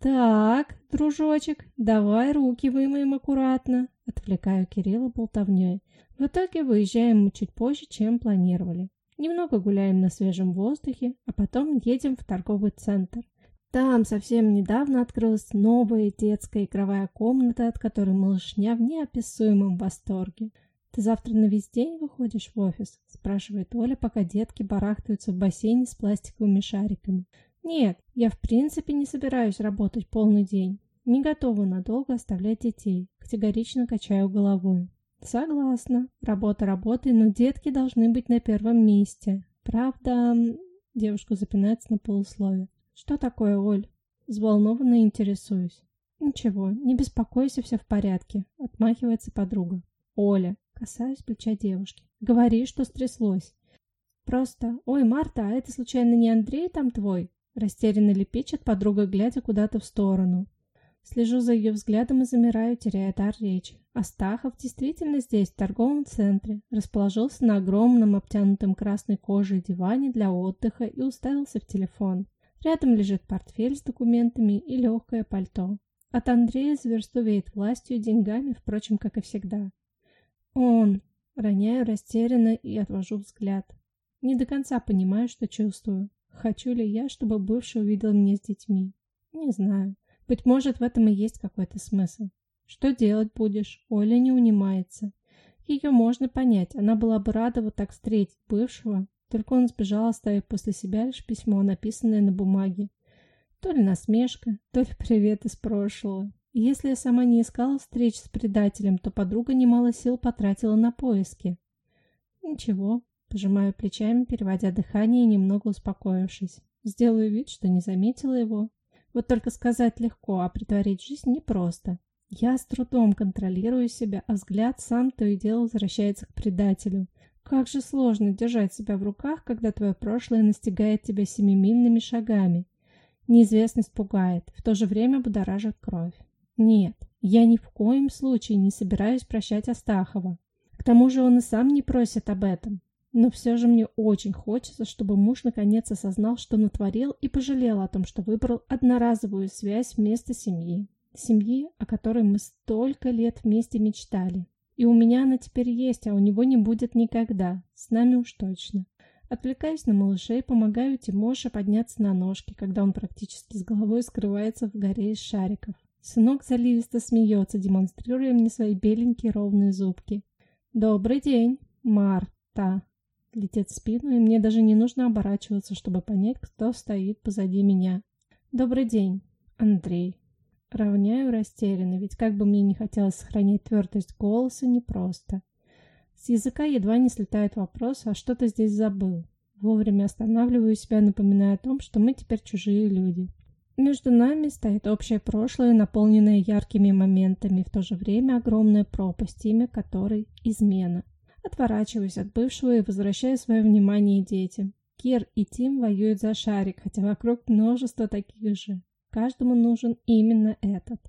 «Так, дружочек, давай руки вымоем аккуратно», — отвлекаю Кирилла болтовней. В итоге выезжаем мы чуть позже, чем планировали. Немного гуляем на свежем воздухе, а потом едем в торговый центр. Там совсем недавно открылась новая детская игровая комната, от которой малышня в неописуемом восторге. «Ты завтра на весь день выходишь в офис?» – спрашивает Оля, пока детки барахтаются в бассейне с пластиковыми шариками. Нет, я в принципе не собираюсь работать полный день. Не готова надолго оставлять детей. Категорично качаю головой. Согласна. Работа работой, но детки должны быть на первом месте. Правда... Девушка запинается на полуслове. Что такое, Оль? Взволнованно интересуюсь. Ничего, не беспокойся, все в порядке. Отмахивается подруга. Оля, касаюсь плеча девушки. Говори, что стряслось. Просто, ой, Марта, а это случайно не Андрей там твой? Растерянно лепечет подруга, глядя куда-то в сторону. Слежу за ее взглядом и замираю, теряя дар речи. Астахов действительно здесь, в торговом центре, расположился на огромном обтянутом красной кожей диване для отдыха и уставился в телефон. Рядом лежит портфель с документами и легкое пальто. От Андрея зверсту властью и деньгами, впрочем, как и всегда. Он. Роняю растерянно и отвожу взгляд. Не до конца понимаю, что чувствую. Хочу ли я, чтобы бывший увидел меня с детьми? Не знаю. Быть может, в этом и есть какой-то смысл. Что делать будешь? Оля не унимается. Ее можно понять. Она была бы рада вот так встретить бывшего. Только он сбежал, оставив после себя лишь письмо, написанное на бумаге. То ли насмешка, то ли привет из прошлого. Если я сама не искала встреч с предателем, то подруга немало сил потратила на поиски. Ничего, пожимаю плечами, переводя дыхание и немного успокоившись. Сделаю вид, что не заметила его. Вот только сказать легко, а притворить жизнь непросто. Я с трудом контролирую себя, а взгляд сам то и дело возвращается к предателю. Как же сложно держать себя в руках, когда твое прошлое настигает тебя семимильными шагами. Неизвестность пугает, в то же время будоражит кровь. Нет, я ни в коем случае не собираюсь прощать Астахова. К тому же он и сам не просит об этом. Но все же мне очень хочется, чтобы муж наконец осознал, что натворил, и пожалел о том, что выбрал одноразовую связь вместо семьи. Семьи, о которой мы столько лет вместе мечтали. И у меня она теперь есть, а у него не будет никогда. С нами уж точно. Отвлекаюсь на малышей, помогаю Тимоше подняться на ножки, когда он практически с головой скрывается в горе из шариков. Сынок заливисто смеется, демонстрируя мне свои беленькие ровные зубки. «Добрый день, Марта!» Летит в спину, и мне даже не нужно оборачиваться, чтобы понять, кто стоит позади меня. «Добрый день, Андрей!» Равняю растерянно, ведь как бы мне не хотелось сохранять твердость голоса, непросто. С языка едва не слетает вопрос, а что ты здесь забыл? Вовремя останавливаю себя, напоминая о том, что мы теперь чужие люди. Между нами стоит общее прошлое, наполненное яркими моментами, в то же время огромная пропасть, имя которой – измена. Отворачиваюсь от бывшего и возвращаю свое внимание детям. Кир и Тим воюют за шарик, хотя вокруг множество таких же. Каждому нужен именно этот.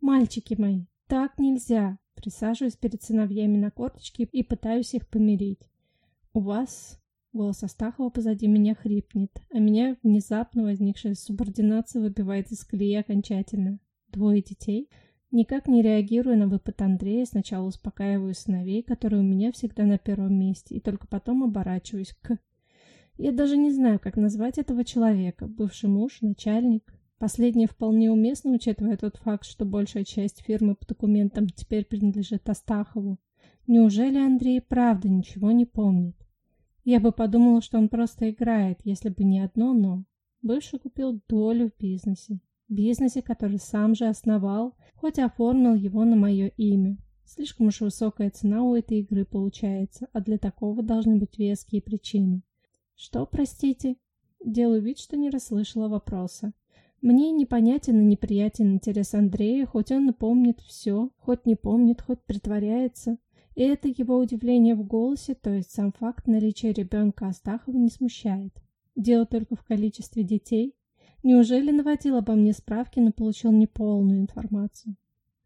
Мальчики мои, так нельзя. Присаживаюсь перед сыновьями на корточки и пытаюсь их помирить. «У вас...» Голос Астахова позади меня хрипнет, а меня внезапно возникшая субординация выбивает из колеи окончательно. Двое детей? Никак не реагируя на выпад Андрея, сначала успокаиваю сыновей, которые у меня всегда на первом месте, и только потом оборачиваюсь к... Я даже не знаю, как назвать этого человека. Бывший муж, начальник, Последнее вполне уместно, учитывая тот факт, что большая часть фирмы по документам теперь принадлежит Астахову. Неужели Андрей правда ничего не помнит? Я бы подумала, что он просто играет, если бы не одно «но». Бывший купил долю в бизнесе. Бизнесе, который сам же основал, хоть оформил его на мое имя. Слишком уж высокая цена у этой игры получается, а для такого должны быть веские причины. Что, простите? Делаю вид, что не расслышала вопроса. Мне непонятен и неприятен интерес Андрея, хоть он напомнит все, хоть не помнит, хоть притворяется. И это его удивление в голосе, то есть сам факт наличия ребенка Астахова не смущает. Дело только в количестве детей. Неужели наводил обо мне справки, но получил неполную информацию?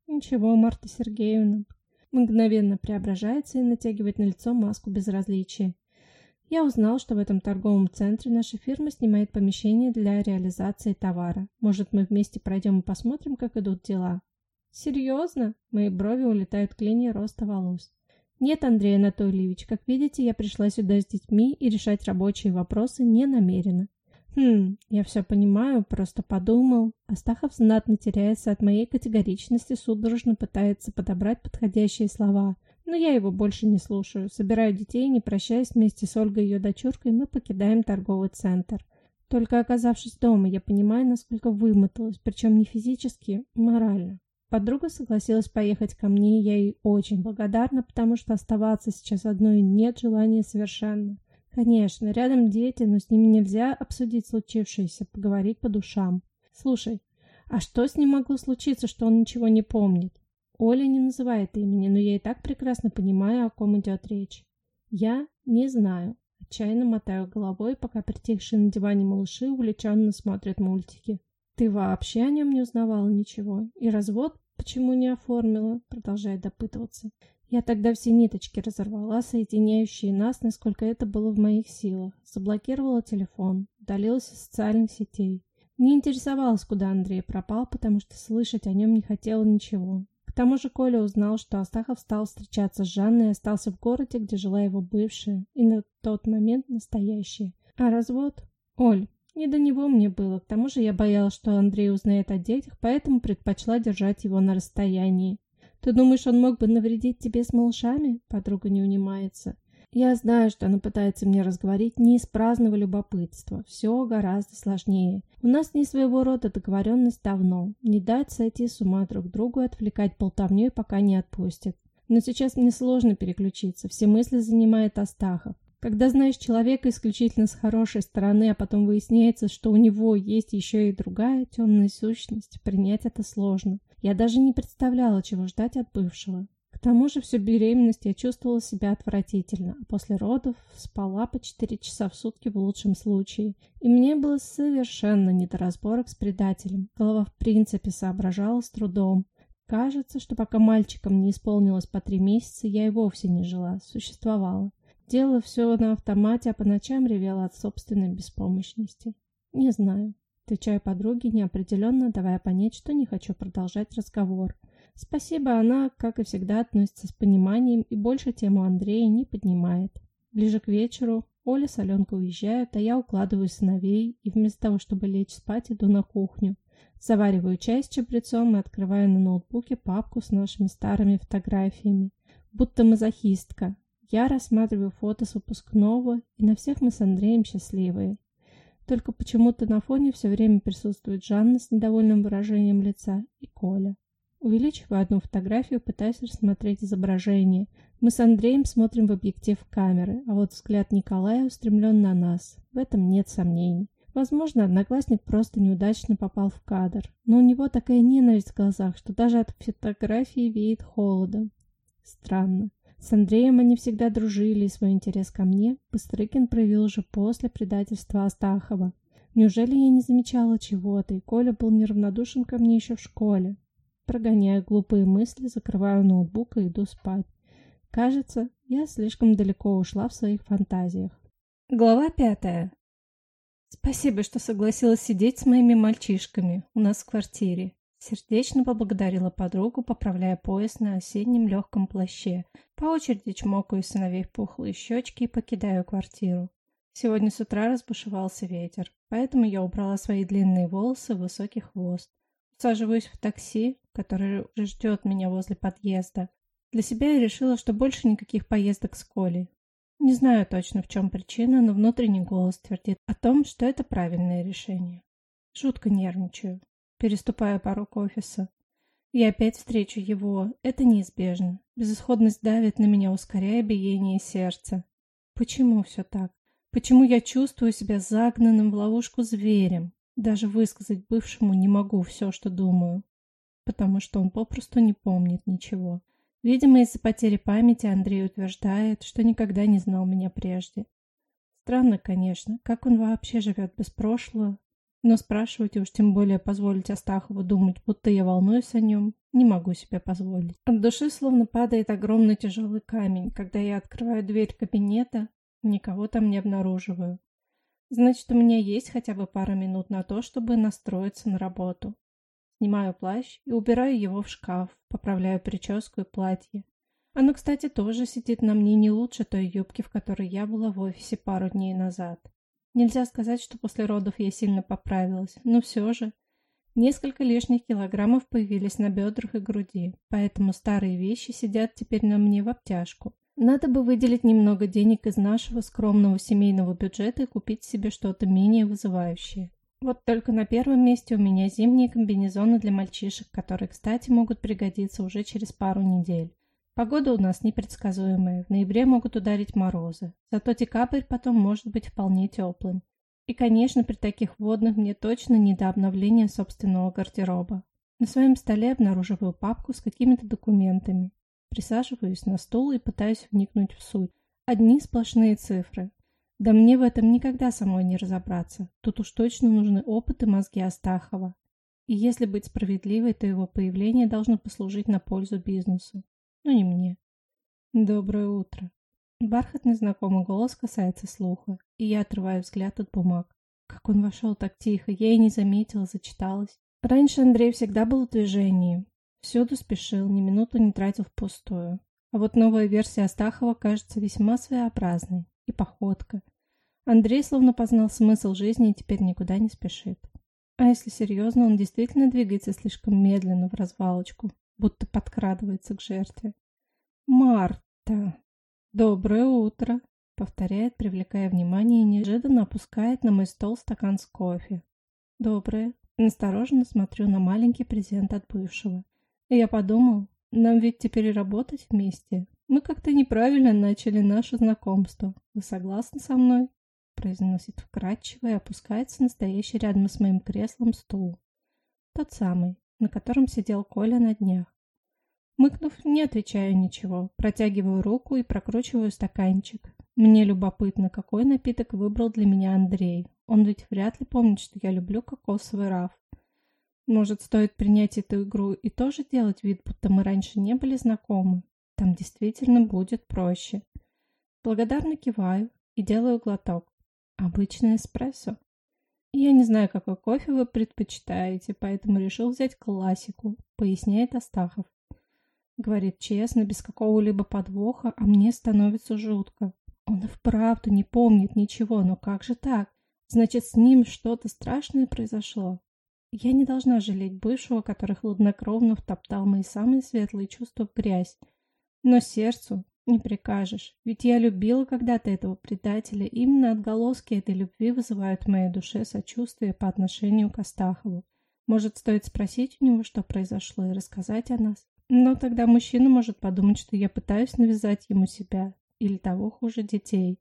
Ничего, Марта Сергеевна. Мгновенно преображается и натягивает на лицо маску безразличия. Я узнал, что в этом торговом центре наша фирма снимает помещение для реализации товара. Может, мы вместе пройдем и посмотрим, как идут дела? Серьезно? Мои брови улетают к линии роста волос. Нет, Андрей Анатольевич, как видите, я пришла сюда с детьми и решать рабочие вопросы не намерена. Хм, я все понимаю, просто подумал. Астахов знатно теряется от моей категоричности, судорожно пытается подобрать подходящие слова – но я его больше не слушаю. Собираю детей, не прощаясь вместе с Ольгой и ее дочуркой, мы покидаем торговый центр. Только оказавшись дома, я понимаю, насколько вымоталась, причем не физически, морально. Подруга согласилась поехать ко мне, я ей очень благодарна, потому что оставаться сейчас одной нет желания совершенно. Конечно, рядом дети, но с ними нельзя обсудить случившееся, поговорить по душам. Слушай, а что с ним могло случиться, что он ничего не помнит? Оля не называет имени, но я и так прекрасно понимаю, о ком идет речь. Я не знаю. Отчаянно мотаю головой, пока притихшие на диване малыши увлеченно смотрят мультики. Ты вообще о нем не узнавала ничего? И развод почему не оформила? Продолжает допытываться. Я тогда все ниточки разорвала, соединяющие нас, насколько это было в моих силах. Заблокировала телефон, удалилась из социальных сетей. Не интересовалась, куда Андрей пропал, потому что слышать о нем не хотела ничего. К тому же Коля узнал, что Астахов стал встречаться с Жанной и остался в городе, где жила его бывшая, и на тот момент настоящая. А развод? Оль, не до него мне было. К тому же я боялась, что Андрей узнает о детях, поэтому предпочла держать его на расстоянии. Ты думаешь, он мог бы навредить тебе с малышами? Подруга не унимается. Я знаю, что она пытается мне разговорить не из праздного любопытства. Все гораздо сложнее. У нас не своего рода договоренность давно. Не дать сойти с ума друг другу и отвлекать болтовней, пока не отпустит. Но сейчас мне сложно переключиться. Все мысли занимает Астахов. Когда знаешь человека исключительно с хорошей стороны, а потом выясняется, что у него есть еще и другая темная сущность, принять это сложно. Я даже не представляла, чего ждать от бывшего. К тому же всю беременность я чувствовала себя отвратительно, а после родов спала по 4 часа в сутки в лучшем случае. И мне было совершенно не до разборок с предателем. Голова в принципе соображала с трудом. Кажется, что пока мальчикам не исполнилось по три месяца, я и вовсе не жила, существовала. Делала все на автомате, а по ночам ревела от собственной беспомощности. Не знаю. Отвечаю подруге неопределенно, давая понять, что не хочу продолжать разговор. Спасибо, она, как и всегда, относится с пониманием и больше тему Андрея не поднимает. Ближе к вечеру Оля с Аленкой уезжают, а я укладываю сыновей и вместо того, чтобы лечь спать, иду на кухню. Завариваю чай с чабрецом и открываю на ноутбуке папку с нашими старыми фотографиями. Будто мазохистка. Я рассматриваю фото с выпускного, и на всех мы с Андреем счастливые. Только почему-то на фоне все время присутствует Жанна с недовольным выражением лица и Коля. Увеличиваю одну фотографию, пытаясь рассмотреть изображение. Мы с Андреем смотрим в объектив камеры, а вот взгляд Николая устремлен на нас. В этом нет сомнений. Возможно, одноклассник просто неудачно попал в кадр, но у него такая ненависть в глазах, что даже от фотографии веет холодом. Странно. С Андреем они всегда дружили, и свой интерес ко мне Быстрыкин проявил уже после предательства Астахова. Неужели я не замечала чего-то, и Коля был неравнодушен ко мне еще в школе? Прогоняя глупые мысли, закрываю ноутбук и иду спать. Кажется, я слишком далеко ушла в своих фантазиях. Глава пятая. Спасибо, что согласилась сидеть с моими мальчишками у нас в квартире. Сердечно поблагодарила подругу, поправляя пояс на осеннем легком плаще. По очереди чмокаю сыновей в пухлые щечки и покидаю квартиру. Сегодня с утра разбушевался ветер, поэтому я убрала свои длинные волосы в высокий хвост. Усаживаюсь в такси, который уже ждет меня возле подъезда. Для себя я решила, что больше никаких поездок с Колей. Не знаю точно, в чем причина, но внутренний голос твердит о том, что это правильное решение. Жутко нервничаю переступая порог офиса. Я опять встречу его. Это неизбежно. Безысходность давит на меня, ускоряя биение сердца. Почему все так? Почему я чувствую себя загнанным в ловушку зверем? Даже высказать бывшему не могу все, что думаю. Потому что он попросту не помнит ничего. Видимо, из-за потери памяти Андрей утверждает, что никогда не знал меня прежде. Странно, конечно, как он вообще живет без прошлого, но спрашивать и уж тем более позволить Астахову думать, будто я волнуюсь о нем, не могу себе позволить. От души словно падает огромный тяжелый камень, когда я открываю дверь кабинета, никого там не обнаруживаю. Значит, у меня есть хотя бы пара минут на то, чтобы настроиться на работу. Снимаю плащ и убираю его в шкаф, поправляю прическу и платье. Оно, кстати, тоже сидит на мне не лучше той юбки, в которой я была в офисе пару дней назад. Нельзя сказать, что после родов я сильно поправилась, но все же. Несколько лишних килограммов появились на бедрах и груди, поэтому старые вещи сидят теперь на мне в обтяжку. Надо бы выделить немного денег из нашего скромного семейного бюджета и купить себе что-то менее вызывающее. Вот только на первом месте у меня зимние комбинезоны для мальчишек, которые, кстати, могут пригодиться уже через пару недель. Погода у нас непредсказуемая. В ноябре могут ударить морозы. Зато декабрь потом может быть вполне теплым. И, конечно, при таких водных мне точно не до обновления собственного гардероба. На своем столе обнаруживаю папку с какими-то документами. Присаживаюсь на стул и пытаюсь вникнуть в суть. Одни сплошные цифры. Да мне в этом никогда самой не разобраться. Тут уж точно нужны опыт и мозги Астахова. И если быть справедливой, то его появление должно послужить на пользу бизнесу. Но не мне. Доброе утро. Бархатный знакомый голос касается слуха, и я отрываю взгляд от бумаг. Как он вошел так тихо, я и не заметила, зачиталась. Раньше Андрей всегда был в движении. Всюду спешил, ни минуту не тратил впустую. А вот новая версия Астахова кажется весьма своеобразной. И походка. Андрей словно познал смысл жизни и теперь никуда не спешит. А если серьезно, он действительно двигается слишком медленно в развалочку, будто подкрадывается к жертве. «Марта! Доброе утро!» Повторяет, привлекая внимание, и неожиданно опускает на мой стол стакан с кофе. «Доброе!» Настороженно смотрю на маленький презент от бывшего. И я подумал, нам ведь теперь работать вместе. Мы как-то неправильно начали наше знакомство. Вы согласны со мной?» Произносит вкратчиво и опускается настоящий рядом с моим креслом стул. Тот самый, на котором сидел Коля на днях. Мыкнув, не отвечаю ничего, протягиваю руку и прокручиваю стаканчик. Мне любопытно, какой напиток выбрал для меня Андрей. Он ведь вряд ли помнит, что я люблю кокосовый раф. Может, стоит принять эту игру и тоже делать вид, будто мы раньше не были знакомы. Там действительно будет проще. Благодарно киваю и делаю глоток. Обычный эспрессо. Я не знаю, какой кофе вы предпочитаете, поэтому решил взять классику, поясняет Астахов. Говорит честно, без какого-либо подвоха, а мне становится жутко. Он и вправду не помнит ничего, но как же так? Значит, с ним что-то страшное произошло. Я не должна жалеть бывшего, который хладнокровно втоптал мои самые светлые чувства в грязь. Но сердцу не прикажешь, ведь я любила когда-то этого предателя. Именно отголоски этой любви вызывают в моей душе сочувствие по отношению к Астахову. Может, стоит спросить у него, что произошло, и рассказать о нас? Но тогда мужчина может подумать, что я пытаюсь навязать ему себя, или того хуже детей.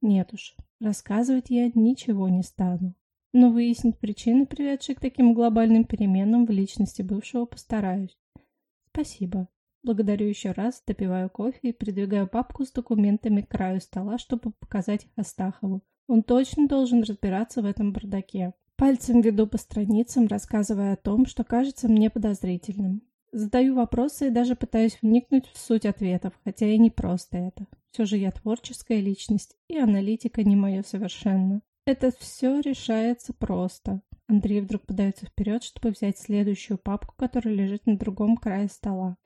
Нет уж, рассказывать я ничего не стану. Но выяснить причины, приведшие к таким глобальным переменам в личности бывшего, постараюсь. Спасибо. Благодарю еще раз, допиваю кофе и придвигаю папку с документами к краю стола, чтобы показать их Астахову. Он точно должен разбираться в этом бардаке. Пальцем веду по страницам, рассказывая о том, что кажется мне подозрительным. Задаю вопросы и даже пытаюсь вникнуть в суть ответов, хотя и не просто это. Все же я творческая личность, и аналитика не мое совершенно. Это все решается просто. Андрей вдруг подается вперед, чтобы взять следующую папку, которая лежит на другом крае стола.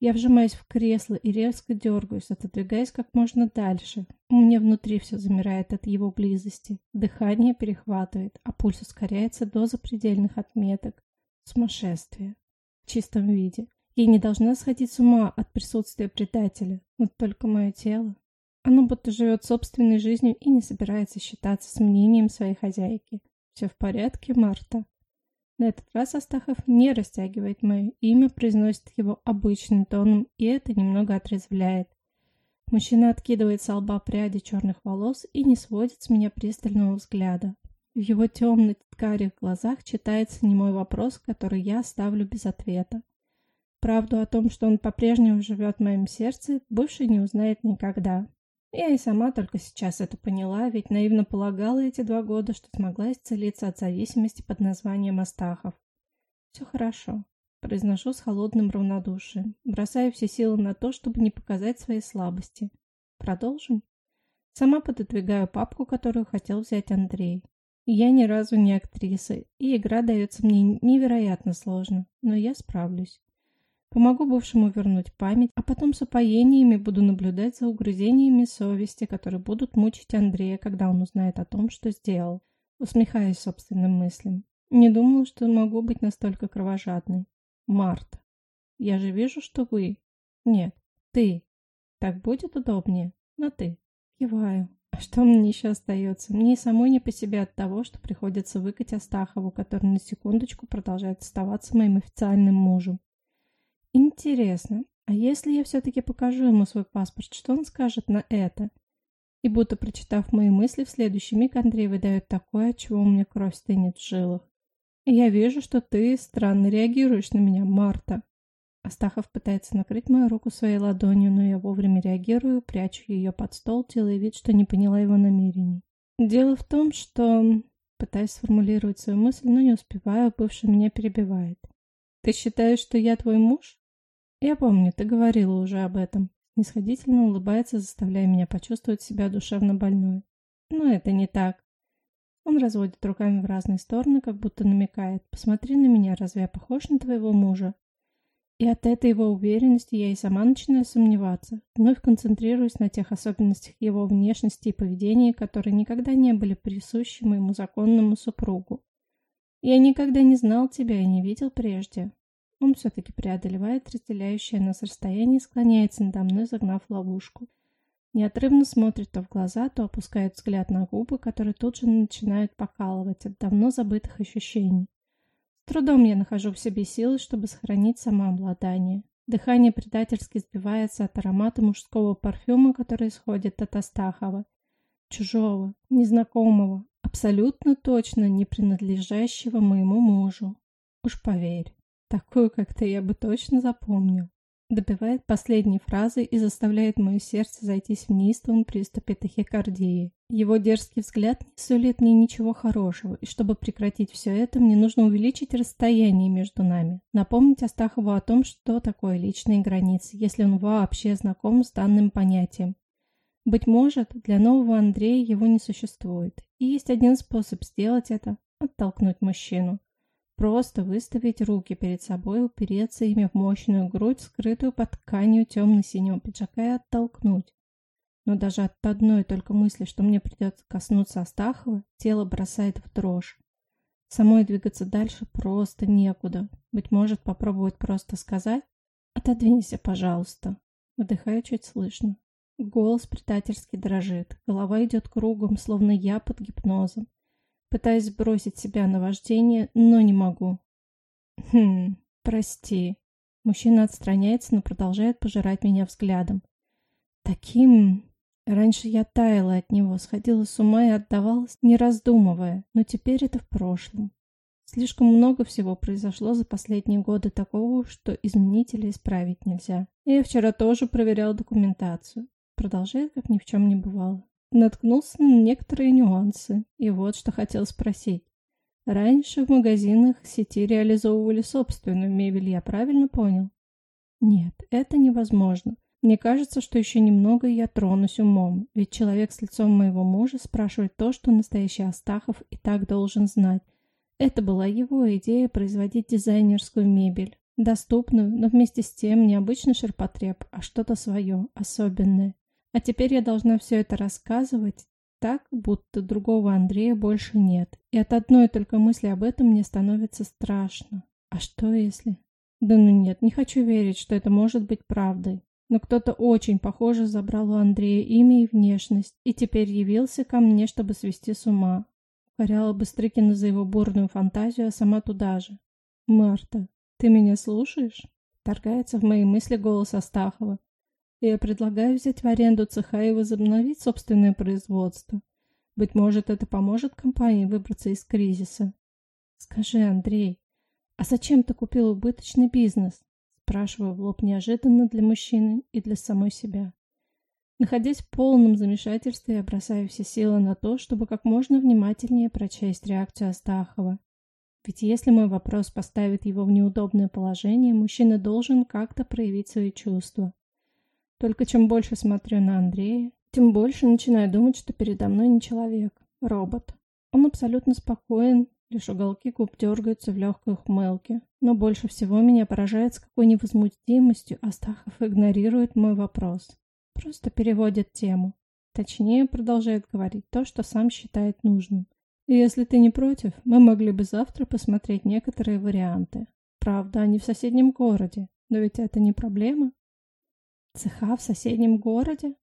Я вжимаюсь в кресло и резко дергаюсь, отодвигаясь как можно дальше. У меня внутри все замирает от его близости. Дыхание перехватывает, а пульс ускоряется до запредельных отметок. Сумасшествие в чистом виде. Я не должна сходить с ума от присутствия предателя, но только мое тело. Оно будто живет собственной жизнью и не собирается считаться с мнением своей хозяйки. Все в порядке, Марта? На этот раз Астахов не растягивает мое имя, произносит его обычным тоном, и это немного отрезвляет. Мужчина откидывает с лба пряди черных волос и не сводит с меня пристального взгляда. В его темных карих глазах читается немой вопрос, который я оставлю без ответа. Правду о том, что он по-прежнему живет в моем сердце, бывший не узнает никогда. Я и сама только сейчас это поняла, ведь наивно полагала эти два года, что смогла исцелиться от зависимости под названием Астахов. Все хорошо. Произношу с холодным равнодушием, бросая все силы на то, чтобы не показать свои слабости. Продолжим? Сама пододвигаю папку, которую хотел взять Андрей. Я ни разу не актриса, и игра дается мне невероятно сложно, но я справлюсь. Помогу бывшему вернуть память, а потом с упоениями буду наблюдать за угрызениями совести, которые будут мучить Андрея, когда он узнает о том, что сделал. Усмехаясь собственным мыслям. Не думала, что могу быть настолько кровожадной. Марта. Я же вижу, что вы... Нет, ты. Так будет удобнее? На ты. Киваю. Что мне еще остается? Мне и самой не по себе от того, что приходится выкать Астахову, который на секундочку продолжает оставаться моим официальным мужем. Интересно, а если я все-таки покажу ему свой паспорт, что он скажет на это? И будто прочитав мои мысли, в следующий миг Андрей выдает такое, от чего у меня кровь стынет в жилах. Я вижу, что ты странно реагируешь на меня, Марта. Астахов пытается накрыть мою руку своей ладонью, но я вовремя реагирую, прячу ее под стол, делая вид, что не поняла его намерений. Дело в том, что Пытаюсь сформулировать свою мысль, но не успеваю, бывший меня перебивает. «Ты считаешь, что я твой муж?» «Я помню, ты говорила уже об этом». Нисходительно улыбается, заставляя меня почувствовать себя душевно больной. «Но это не так». Он разводит руками в разные стороны, как будто намекает. «Посмотри на меня, разве я похож на твоего мужа?» И от этой его уверенности я и сама начинаю сомневаться, вновь концентрируясь на тех особенностях его внешности и поведения, которые никогда не были присущи моему законному супругу. Я никогда не знал тебя и не видел прежде. Он все-таки преодолевает разделяющее нас расстояние и склоняется надо мной, загнав ловушку. Неотрывно смотрит то в глаза, то опускает взгляд на губы, которые тут же начинают покалывать от давно забытых ощущений трудом я нахожу в себе силы, чтобы сохранить самообладание. Дыхание предательски сбивается от аромата мужского парфюма, который исходит от Астахова. Чужого, незнакомого, абсолютно точно не принадлежащего моему мужу. Уж поверь, такую, как ты, я бы точно запомнил добивает последней фразы и заставляет мое сердце зайтись в неистовом приступе тахикардии. Его дерзкий взгляд не сулит мне ничего хорошего, и чтобы прекратить все это, мне нужно увеличить расстояние между нами, напомнить Астахову о том, что такое личные границы, если он вообще знаком с данным понятием. Быть может, для нового Андрея его не существует, и есть один способ сделать это – оттолкнуть мужчину. Просто выставить руки перед собой, упереться ими в мощную грудь, скрытую под тканью темно-синего пиджака и оттолкнуть. Но даже от одной только мысли, что мне придется коснуться Астахова, тело бросает в дрожь. Самой двигаться дальше просто некуда. Быть может, попробовать просто сказать «Отодвинься, пожалуйста». Выдыхаю чуть слышно. Голос предательски дрожит. Голова идет кругом, словно я под гипнозом. Пытаюсь сбросить себя на вождение, но не могу. Хм, прости. Мужчина отстраняется, но продолжает пожирать меня взглядом. Таким... Раньше я таяла от него, сходила с ума и отдавалась, не раздумывая, но теперь это в прошлом. Слишком много всего произошло за последние годы такого, что изменить или исправить нельзя. Я вчера тоже проверял документацию. Продолжает, как ни в чем не бывало наткнулся на некоторые нюансы. И вот что хотел спросить. Раньше в магазинах сети реализовывали собственную мебель, я правильно понял? Нет, это невозможно. Мне кажется, что еще немного и я тронусь умом, ведь человек с лицом моего мужа спрашивает то, что настоящий Астахов и так должен знать. Это была его идея производить дизайнерскую мебель. Доступную, но вместе с тем не обычный ширпотреб, а что-то свое, особенное. А теперь я должна все это рассказывать так, будто другого Андрея больше нет. И от одной только мысли об этом мне становится страшно. А что если... Да ну нет, не хочу верить, что это может быть правдой. Но кто-то очень, похоже, забрал у Андрея имя и внешность, и теперь явился ко мне, чтобы свести с ума. Укоряла Быстрыкина за его бурную фантазию, а сама туда же. «Марта, ты меня слушаешь?» Торгается в мои мысли голос Астахова. Я предлагаю взять в аренду цеха и возобновить собственное производство. Быть может, это поможет компании выбраться из кризиса. Скажи, Андрей, а зачем ты купил убыточный бизнес? Спрашиваю в лоб неожиданно для мужчины и для самой себя. Находясь в полном замешательстве, я бросаю все силы на то, чтобы как можно внимательнее прочесть реакцию Астахова. Ведь если мой вопрос поставит его в неудобное положение, мужчина должен как-то проявить свои чувства. Только чем больше смотрю на Андрея, тем больше начинаю думать, что передо мной не человек, робот. Он абсолютно спокоен, лишь уголки губ дергаются в легкой ухмылке. Но больше всего меня поражает, с какой невозмутимостью Астахов игнорирует мой вопрос. Просто переводит тему. Точнее, продолжает говорить то, что сам считает нужным. И если ты не против, мы могли бы завтра посмотреть некоторые варианты. Правда, они в соседнем городе, но ведь это не проблема. Цеха в соседнем городе?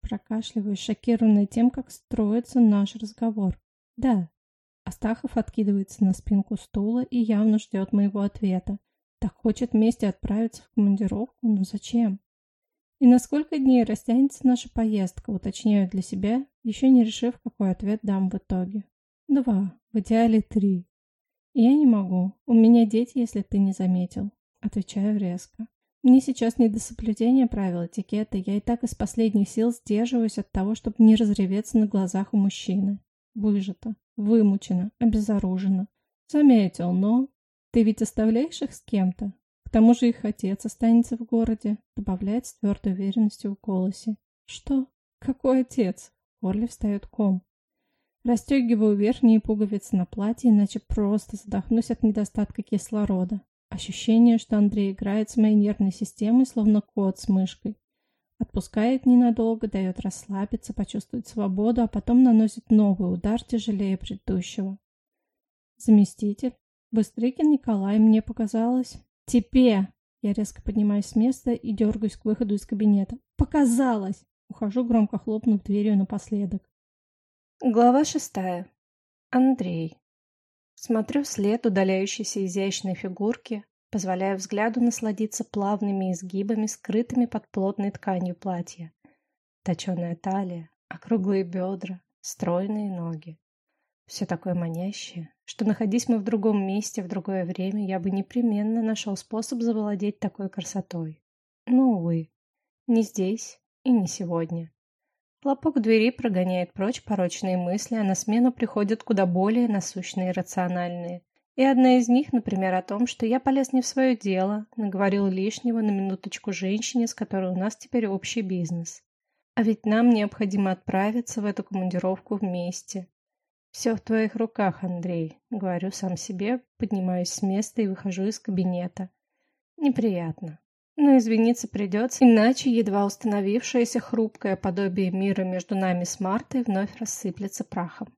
Прокашливаюсь, шокированная тем, как строится наш разговор. Да. Астахов откидывается на спинку стула и явно ждет моего ответа. Так хочет вместе отправиться в командировку, но зачем? И на сколько дней растянется наша поездка, уточняю для себя, еще не решив, какой ответ дам в итоге. Два, в идеале три. Я не могу. У меня дети, если ты не заметил. Отвечаю резко. Мне сейчас не до соблюдения правил этикета, я и так из последних сил сдерживаюсь от того, чтобы не разреветься на глазах у мужчины. Выжито. вымучена, обезоружена. Заметил, но... Ты ведь оставляешь их с кем-то? К тому же их отец останется в городе, добавляет с твердой уверенностью в голосе. Что? Какой отец? В горле встает ком. Растегиваю верхние пуговицы на платье, иначе просто задохнусь от недостатка кислорода. Ощущение, что Андрей играет с моей нервной системой, словно кот с мышкой. Отпускает ненадолго, дает расслабиться, почувствовать свободу, а потом наносит новый удар тяжелее предыдущего. Заместитель. Быстрыкин Николай, мне показалось. Тебе! Я резко поднимаюсь с места и дергаюсь к выходу из кабинета. Показалось! Ухожу, громко хлопнув дверью напоследок. Глава шестая. Андрей. Смотрю вслед удаляющейся изящной фигурки, позволяя взгляду насладиться плавными изгибами, скрытыми под плотной тканью платья. Точеная талия, округлые бедра, стройные ноги. Все такое манящее, что, находясь мы в другом месте в другое время, я бы непременно нашел способ завладеть такой красотой. Но, увы, не здесь и не сегодня. Хлопок двери прогоняет прочь порочные мысли, а на смену приходят куда более насущные и рациональные. И одна из них, например, о том, что я полез не в свое дело, наговорил лишнего на минуточку женщине, с которой у нас теперь общий бизнес. А ведь нам необходимо отправиться в эту командировку вместе. «Все в твоих руках, Андрей», — говорю сам себе, поднимаюсь с места и выхожу из кабинета. Неприятно. Но извиниться придется, иначе едва установившееся хрупкое подобие мира между нами с Мартой вновь рассыплется прахом.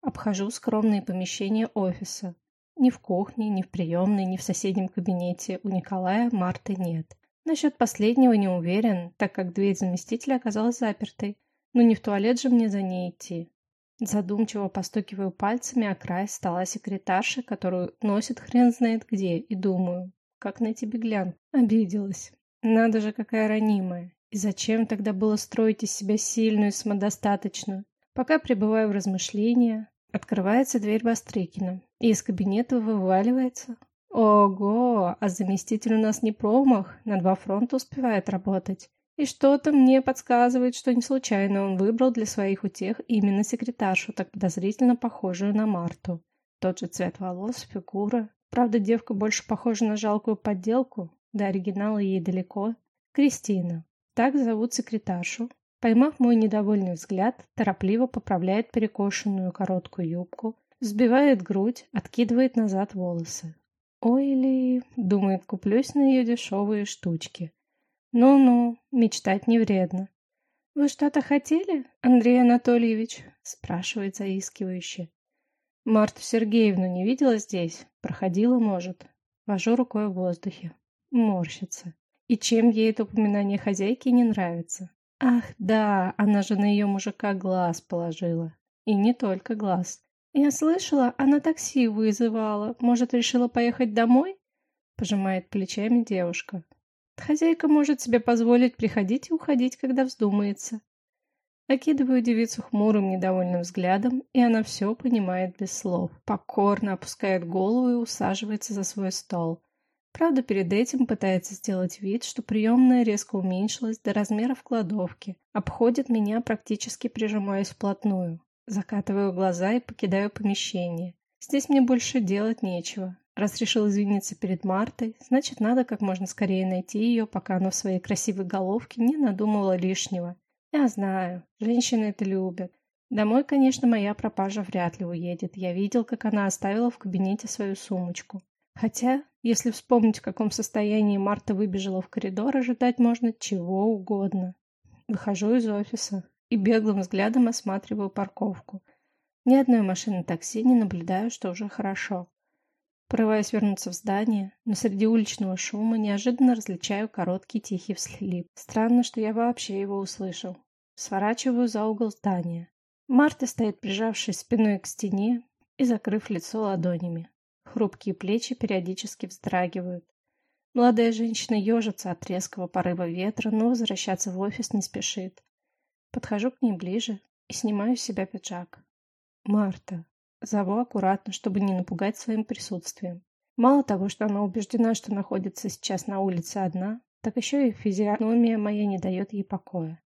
Обхожу скромные помещения офиса. Ни в кухне, ни в приемной, ни в соседнем кабинете у Николая Марты нет. Насчет последнего не уверен, так как дверь заместителя оказалась запертой. Но не в туалет же мне за ней идти. Задумчиво постукиваю пальцами о край стола секретарши, которую носит хрен знает где, и думаю, как найти беглянку? Обиделась. Надо же, какая ранимая. И зачем тогда было строить из себя сильную и самодостаточную? Пока пребываю в размышления, открывается дверь Бастрыкина, и из кабинета вываливается. Ого, а заместитель у нас не промах, на два фронта успевает работать. И что-то мне подсказывает, что не случайно он выбрал для своих утех именно секретаршу, так подозрительно похожую на Марту. Тот же цвет волос, фигура, Правда, девка больше похожа на жалкую подделку, до оригинала ей далеко. Кристина. Так зовут секретаршу. Поймав мой недовольный взгляд, торопливо поправляет перекошенную короткую юбку, взбивает грудь, откидывает назад волосы. Ой ли, думает, куплюсь на ее дешевые штучки. Ну-ну, мечтать не вредно. «Вы что-то хотели, Андрей Анатольевич?» спрашивает заискивающе. Марту Сергеевну не видела здесь? Проходила, может. Вожу рукой в воздухе. Морщится. И чем ей это упоминание хозяйки не нравится? Ах, да, она же на ее мужика глаз положила. И не только глаз. Я слышала, она такси вызывала. Может, решила поехать домой? Пожимает плечами девушка. Хозяйка может себе позволить приходить и уходить, когда вздумается. Окидываю девицу хмурым, недовольным взглядом, и она все понимает без слов. Покорно опускает голову и усаживается за свой стол. Правда, перед этим пытается сделать вид, что приемная резко уменьшилась до размеров кладовки. Обходит меня, практически прижимаясь вплотную. Закатываю глаза и покидаю помещение. Здесь мне больше делать нечего. Раз решил извиниться перед Мартой, значит, надо как можно скорее найти ее, пока она в своей красивой головке не надумала лишнего. Я знаю, женщины это любят. Домой, конечно, моя пропажа вряд ли уедет. Я видел, как она оставила в кабинете свою сумочку. Хотя, если вспомнить, в каком состоянии Марта выбежала в коридор, ожидать можно чего угодно. Выхожу из офиса и беглым взглядом осматриваю парковку. Ни одной машины такси не наблюдаю, что уже хорошо. Порываюсь вернуться в здание, но среди уличного шума неожиданно различаю короткий тихий всхлип. Странно, что я вообще его услышал. Сворачиваю за угол здания. Марта стоит, прижавшись спиной к стене и закрыв лицо ладонями. Хрупкие плечи периодически вздрагивают. Молодая женщина ежится от резкого порыва ветра, но возвращаться в офис не спешит. Подхожу к ней ближе и снимаю с себя пиджак. «Марта, Зову аккуратно, чтобы не напугать своим присутствием. Мало того, что она убеждена, что находится сейчас на улице одна, так еще и физиономия моя не дает ей покоя.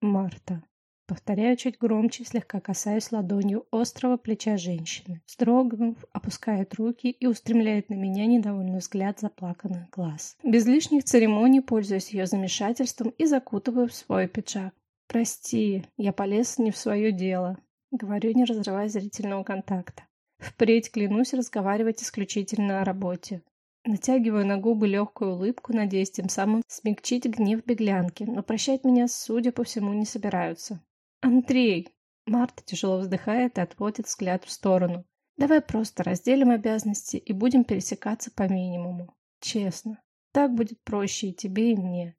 Марта. Повторяю чуть громче, слегка касаясь ладонью острого плеча женщины. Вздрогнув, опускает руки и устремляет на меня недовольный взгляд заплаканных глаз. Без лишних церемоний пользуюсь ее замешательством и закутываю в свой пиджак. «Прости, я полез не в свое дело», — говорю, не разрывая зрительного контакта. Впредь клянусь разговаривать исключительно о работе. Натягиваю на губы легкую улыбку, надеясь тем самым смягчить гнев беглянки, но прощать меня, судя по всему, не собираются. «Андрей!» Марта тяжело вздыхает и отводит взгляд в сторону. «Давай просто разделим обязанности и будем пересекаться по минимуму. Честно. Так будет проще и тебе, и мне.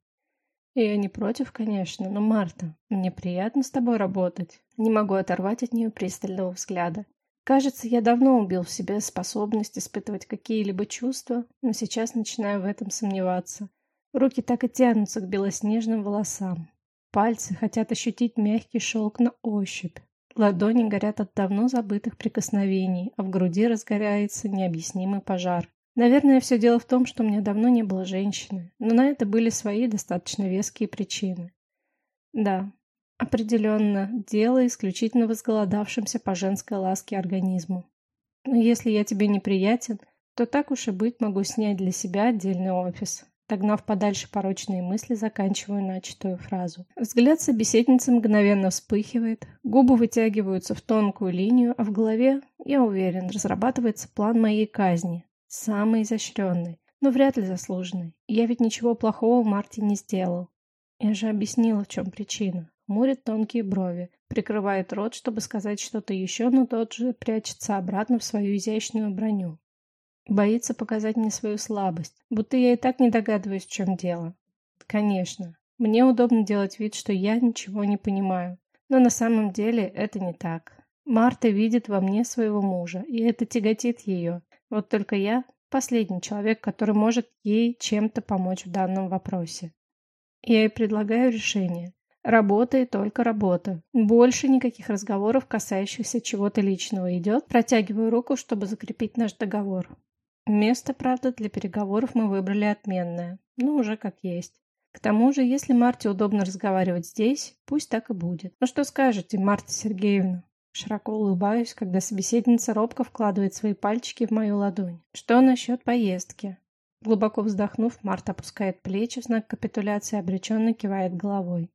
Я не против, конечно, но, Марта, мне приятно с тобой работать. Не могу оторвать от нее пристального взгляда. Кажется, я давно убил в себе способность испытывать какие-либо чувства, но сейчас начинаю в этом сомневаться. Руки так и тянутся к белоснежным волосам. Пальцы хотят ощутить мягкий шелк на ощупь. Ладони горят от давно забытых прикосновений, а в груди разгорается необъяснимый пожар. Наверное, все дело в том, что у меня давно не было женщины, но на это были свои достаточно веские причины. Да, Определенно, дело исключительно в изголодавшемся по женской ласке организму. Но если я тебе неприятен, то так уж и быть могу снять для себя отдельный офис. Догнав подальше порочные мысли, заканчиваю начатую фразу. Взгляд собеседницы мгновенно вспыхивает, губы вытягиваются в тонкую линию, а в голове, я уверен, разрабатывается план моей казни. Самый изощренный, но вряд ли заслуженный. Я ведь ничего плохого Марте не сделал. Я же объяснила, в чем причина хмурит тонкие брови, прикрывает рот, чтобы сказать что-то еще, но тот же прячется обратно в свою изящную броню. Боится показать мне свою слабость, будто я и так не догадываюсь, в чем дело. Конечно, мне удобно делать вид, что я ничего не понимаю, но на самом деле это не так. Марта видит во мне своего мужа, и это тяготит ее. Вот только я последний человек, который может ей чем-то помочь в данном вопросе. Я ей предлагаю решение. Работа и только работа. Больше никаких разговоров, касающихся чего-то личного. Идет, протягиваю руку, чтобы закрепить наш договор. Место, правда, для переговоров мы выбрали отменное. Ну, уже как есть. К тому же, если Марте удобно разговаривать здесь, пусть так и будет. Ну что скажете, Марта Сергеевна? Широко улыбаюсь, когда собеседница робко вкладывает свои пальчики в мою ладонь. Что насчет поездки? Глубоко вздохнув, Марта опускает плечи в знак капитуляции обреченно кивает головой.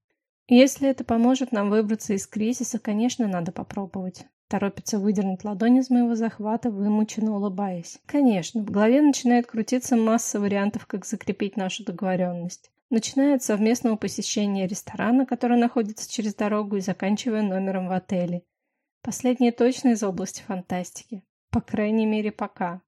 Если это поможет нам выбраться из кризиса, конечно, надо попробовать. Торопится выдернуть ладонь из моего захвата, вымученно улыбаясь. Конечно, в голове начинает крутиться масса вариантов, как закрепить нашу договоренность. Начиная от совместного посещения ресторана, который находится через дорогу, и заканчивая номером в отеле. Последнее точно из области фантастики. По крайней мере, пока.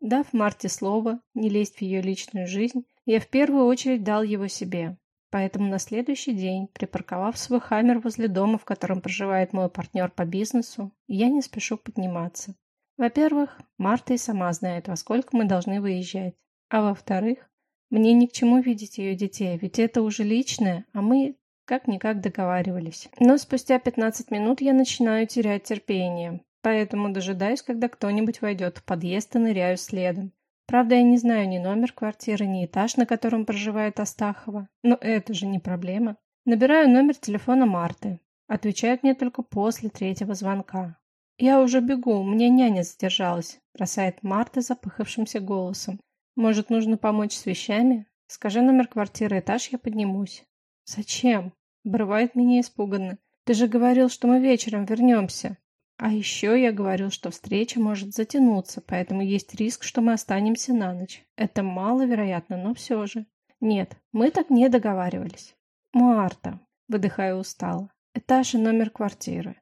Дав Марте слово не лезть в ее личную жизнь, я в первую очередь дал его себе. Поэтому на следующий день, припарковав свой хаммер возле дома, в котором проживает мой партнер по бизнесу, я не спешу подниматься. Во-первых, Марта и сама знает, во сколько мы должны выезжать. А во-вторых, мне ни к чему видеть ее детей, ведь это уже личное, а мы как-никак договаривались. Но спустя 15 минут я начинаю терять терпение, поэтому дожидаюсь, когда кто-нибудь войдет в подъезд и ныряю следом. Правда, я не знаю ни номер квартиры, ни этаж, на котором проживает Астахова. Но это же не проблема. Набираю номер телефона Марты. Отвечает мне только после третьего звонка. «Я уже бегу, у меня няня задержалась», – бросает Марта запыхавшимся голосом. «Может, нужно помочь с вещами? Скажи номер квартиры, этаж, я поднимусь». «Зачем?» – обрывает меня испуганно. «Ты же говорил, что мы вечером вернемся». А еще я говорил, что встреча может затянуться, поэтому есть риск, что мы останемся на ночь. Это маловероятно, но все же. Нет, мы так не договаривались. Марта, выдыхаю устало. Этаж и номер квартиры.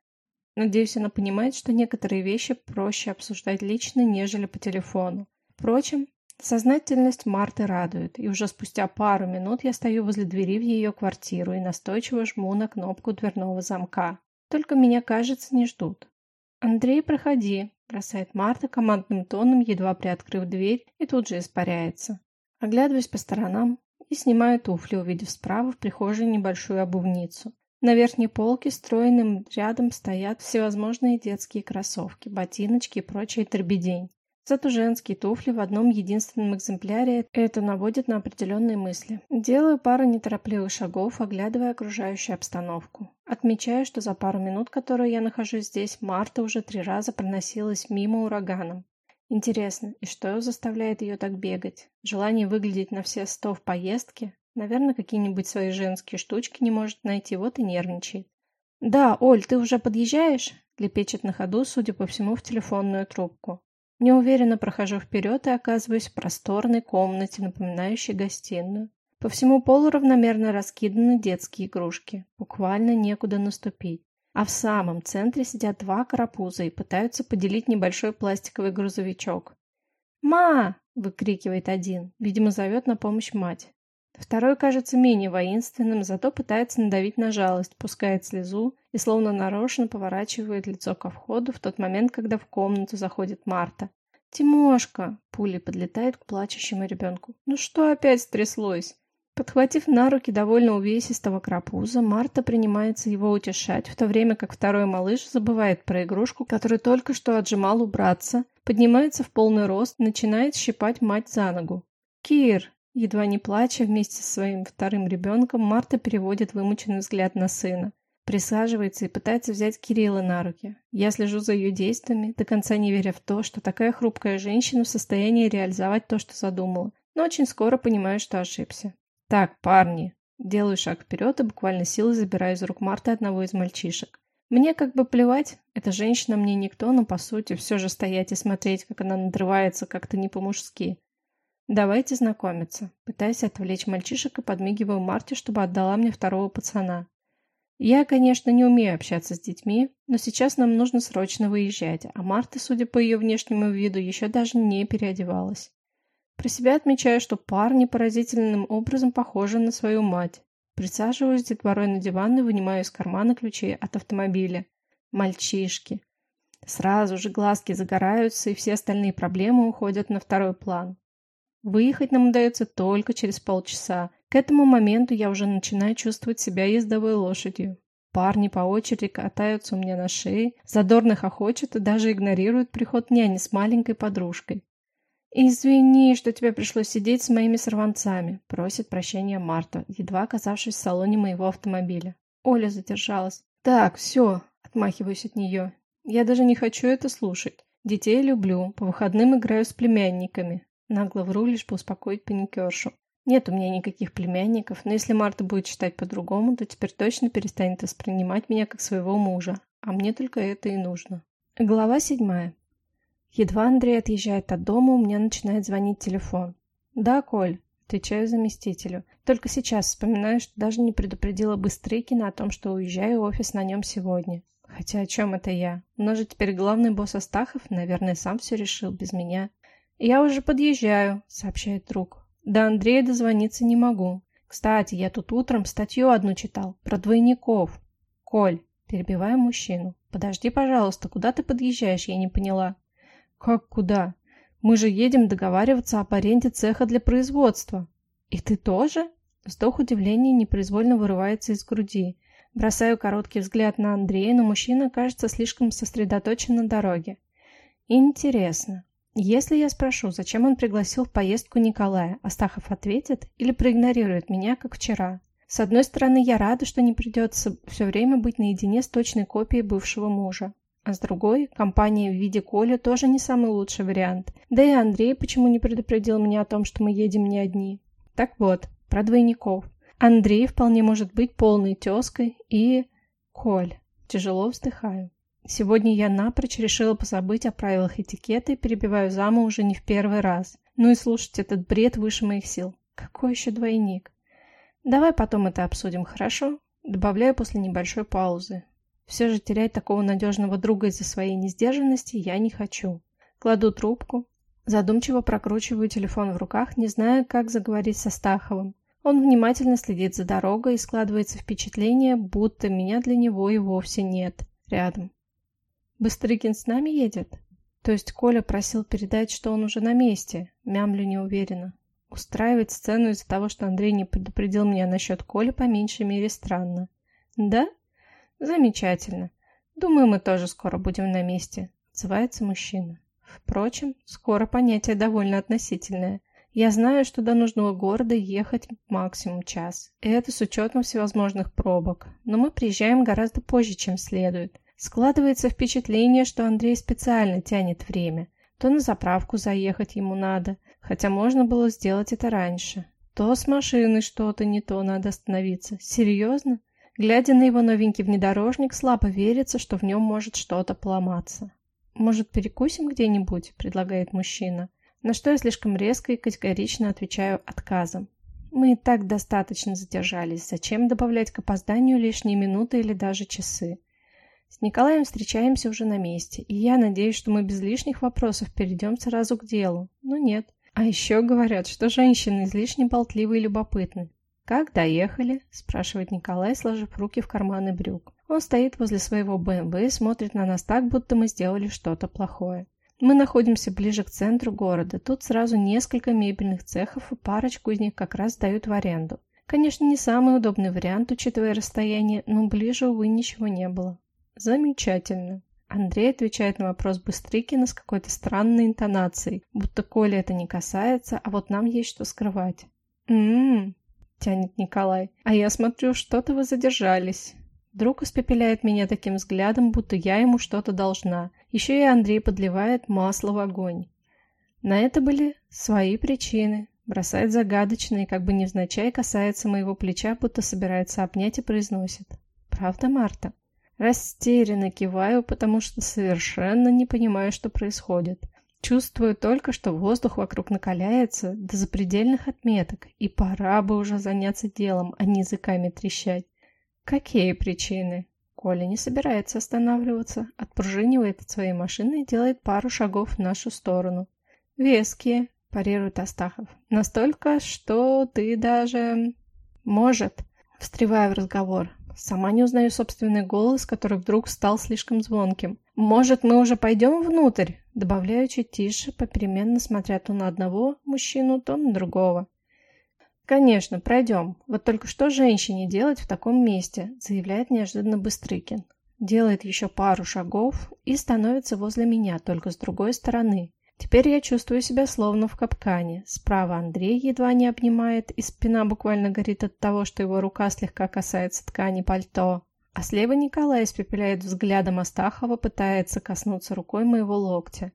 Надеюсь, она понимает, что некоторые вещи проще обсуждать лично, нежели по телефону. Впрочем, сознательность Марты радует, и уже спустя пару минут я стою возле двери в ее квартиру и настойчиво жму на кнопку дверного замка. Только меня, кажется, не ждут. «Андрей, проходи», – бросает Марта командным тоном, едва приоткрыв дверь, и тут же испаряется. Оглядываюсь по сторонам и снимаю туфли, увидев справа в прихожей небольшую обувницу. На верхней полке стройным рядом стоят всевозможные детские кроссовки, ботиночки и прочая дребедень. Зато женские туфли в одном единственном экземпляре это наводит на определенные мысли. Делаю пару неторопливых шагов, оглядывая окружающую обстановку. Отмечаю, что за пару минут, которые я нахожусь здесь, Марта уже три раза проносилась мимо ураганом. Интересно, и что заставляет ее так бегать? Желание выглядеть на все сто в поездке? Наверное, какие-нибудь свои женские штучки не может найти, вот и нервничает. «Да, Оль, ты уже подъезжаешь?» — лепечет на ходу, судя по всему, в телефонную трубку. Неуверенно прохожу вперед и оказываюсь в просторной комнате, напоминающей гостиную. По всему полу равномерно раскиданы детские игрушки. Буквально некуда наступить. А в самом центре сидят два карапуза и пытаются поделить небольшой пластиковый грузовичок. «Ма!» — выкрикивает один. Видимо, зовет на помощь мать. Второй кажется менее воинственным, зато пытается надавить на жалость, пускает слезу и словно нарочно поворачивает лицо ко входу в тот момент, когда в комнату заходит Марта. «Тимошка!» — пулей подлетает к плачущему ребенку. «Ну что опять стряслось?» Подхватив на руки довольно увесистого крапуза, Марта принимается его утешать, в то время как второй малыш забывает про игрушку, которую только что отжимал у братца, поднимается в полный рост начинает щипать мать за ногу. «Кир!» Едва не плача, вместе со своим вторым ребенком, Марта переводит вымученный взгляд на сына. Присаживается и пытается взять Кирилла на руки. Я слежу за ее действиями, до конца не веря в то, что такая хрупкая женщина в состоянии реализовать то, что задумала. Но очень скоро понимаю, что ошибся. «Так, парни!» Делаю шаг вперед и буквально силой забираю из рук Марты одного из мальчишек. Мне как бы плевать, эта женщина мне никто, но по сути все же стоять и смотреть, как она надрывается как-то не по-мужски. «Давайте знакомиться». Пытаясь отвлечь мальчишек и подмигиваю Марте, чтобы отдала мне второго пацана. Я, конечно, не умею общаться с детьми, но сейчас нам нужно срочно выезжать, а Марта, судя по ее внешнему виду, еще даже не переодевалась. Про себя отмечаю, что парни поразительным образом похожи на свою мать. Присаживаюсь с детворой на диван и вынимаю из кармана ключи от автомобиля. Мальчишки. Сразу же глазки загораются, и все остальные проблемы уходят на второй план. Выехать нам удается только через полчаса. К этому моменту я уже начинаю чувствовать себя ездовой лошадью. Парни по очереди катаются у меня на шее, задорно хохочут и даже игнорируют приход няни с маленькой подружкой. «Извини, что тебе пришлось сидеть с моими сорванцами», — просит прощения Марта, едва оказавшись в салоне моего автомобиля. Оля задержалась. «Так, все», — отмахиваюсь от нее. «Я даже не хочу это слушать. Детей люблю, по выходным играю с племянниками. Нагло вру, лишь бы успокоить паникершу. Нет у меня никаких племянников, но если Марта будет считать по-другому, то теперь точно перестанет воспринимать меня как своего мужа. А мне только это и нужно. Глава седьмая. Едва Андрей отъезжает от дома, у меня начинает звонить телефон. «Да, Коль», — отвечаю заместителю. Только сейчас вспоминаю, что даже не предупредила Быстрыкина о том, что уезжаю в офис на нем сегодня. Хотя о чем это я? Нас же теперь главный босс Астахов, наверное, сам все решил без меня. «Я уже подъезжаю», — сообщает друг. «До Андрея дозвониться не могу. Кстати, я тут утром статью одну читал, про двойников». «Коль», — перебиваю мужчину, — «подожди, пожалуйста, куда ты подъезжаешь, я не поняла». «Как куда? Мы же едем договариваться об аренде цеха для производства». «И ты тоже?» Вздох удивления непроизвольно вырывается из груди. Бросаю короткий взгляд на Андрея, но мужчина кажется слишком сосредоточен на дороге. Интересно, если я спрошу, зачем он пригласил в поездку Николая, Астахов ответит или проигнорирует меня, как вчера. С одной стороны, я рада, что не придется все время быть наедине с точной копией бывшего мужа. А с другой, компания в виде Коли тоже не самый лучший вариант. Да и Андрей почему не предупредил меня о том, что мы едем не одни. Так вот, про двойников. Андрей вполне может быть полной тезкой и... Коль. Тяжело вздыхаю. Сегодня я напрочь решила позабыть о правилах этикета и перебиваю заму уже не в первый раз. Ну и слушать этот бред выше моих сил. Какой еще двойник? Давай потом это обсудим, хорошо? Добавляю после небольшой паузы. Все же терять такого надежного друга из-за своей несдержанности я не хочу. Кладу трубку. Задумчиво прокручиваю телефон в руках, не зная, как заговорить со Стаховым. Он внимательно следит за дорогой и складывается впечатление, будто меня для него и вовсе нет рядом. Быстрыкин с нами едет? То есть Коля просил передать, что он уже на месте. Мямлю неуверенно. Устраивать сцену из-за того, что Андрей не предупредил меня насчет Коли, по меньшей мере странно. Да? Замечательно. Думаю, мы тоже скоро будем на месте. Отзывается мужчина. Впрочем, скоро понятие довольно относительное. Я знаю, что до нужного города ехать максимум час, и это с учетом всевозможных пробок, но мы приезжаем гораздо позже, чем следует. Складывается впечатление, что Андрей специально тянет время. То на заправку заехать ему надо, хотя можно было сделать это раньше. То с машиной что-то не то надо остановиться. Серьезно? Глядя на его новенький внедорожник, слабо верится, что в нем может что-то поломаться. «Может, перекусим где-нибудь?» – предлагает мужчина на что я слишком резко и категорично отвечаю отказом. Мы и так достаточно задержались, зачем добавлять к опозданию лишние минуты или даже часы? С Николаем встречаемся уже на месте, и я надеюсь, что мы без лишних вопросов перейдем сразу к делу, но нет. А еще говорят, что женщины излишне болтливы и любопытны. «Как доехали?» – спрашивает Николай, сложив руки в карманы брюк. Он стоит возле своего БМВ и смотрит на нас так, будто мы сделали что-то плохое. Мы находимся ближе к центру города. Тут сразу несколько мебельных цехов, и парочку из них как раз дают в аренду. Конечно, не самый удобный вариант, учитывая расстояние, но ближе, увы, ничего не было. Замечательно. Андрей отвечает на вопрос Быстрыкина с какой-то странной интонацией, будто Коля это не касается, а вот нам есть что скрывать. «М-м-м», тянет Николай, «а я смотрю, что-то вы задержались». Друг испепеляет меня таким взглядом, будто я ему что-то должна. Еще и Андрей подливает масло в огонь. На это были свои причины. Бросает загадочно и как бы невзначай касается моего плеча, будто собирается обнять и произносит. «Правда, Марта?» Растерянно киваю, потому что совершенно не понимаю, что происходит. Чувствую только, что воздух вокруг накаляется до запредельных отметок, и пора бы уже заняться делом, а не языками трещать. Какие причины? Коля не собирается останавливаться, отпружинивает от своей машины и делает пару шагов в нашу сторону. Веские, парирует Астахов. Настолько, что ты даже... Может, встревая в разговор. Сама не узнаю собственный голос, который вдруг стал слишком звонким. «Может, мы уже пойдем внутрь?» Добавляю чуть тише, попеременно смотря то на одного мужчину, то на другого. «Конечно, пройдем. Вот только что женщине делать в таком месте?» заявляет неожиданно Быстрыкин. Делает еще пару шагов и становится возле меня, только с другой стороны. Теперь я чувствую себя словно в капкане. Справа Андрей едва не обнимает, и спина буквально горит от того, что его рука слегка касается ткани пальто. А слева Николай испепеляет взглядом Астахова, пытается коснуться рукой моего локтя.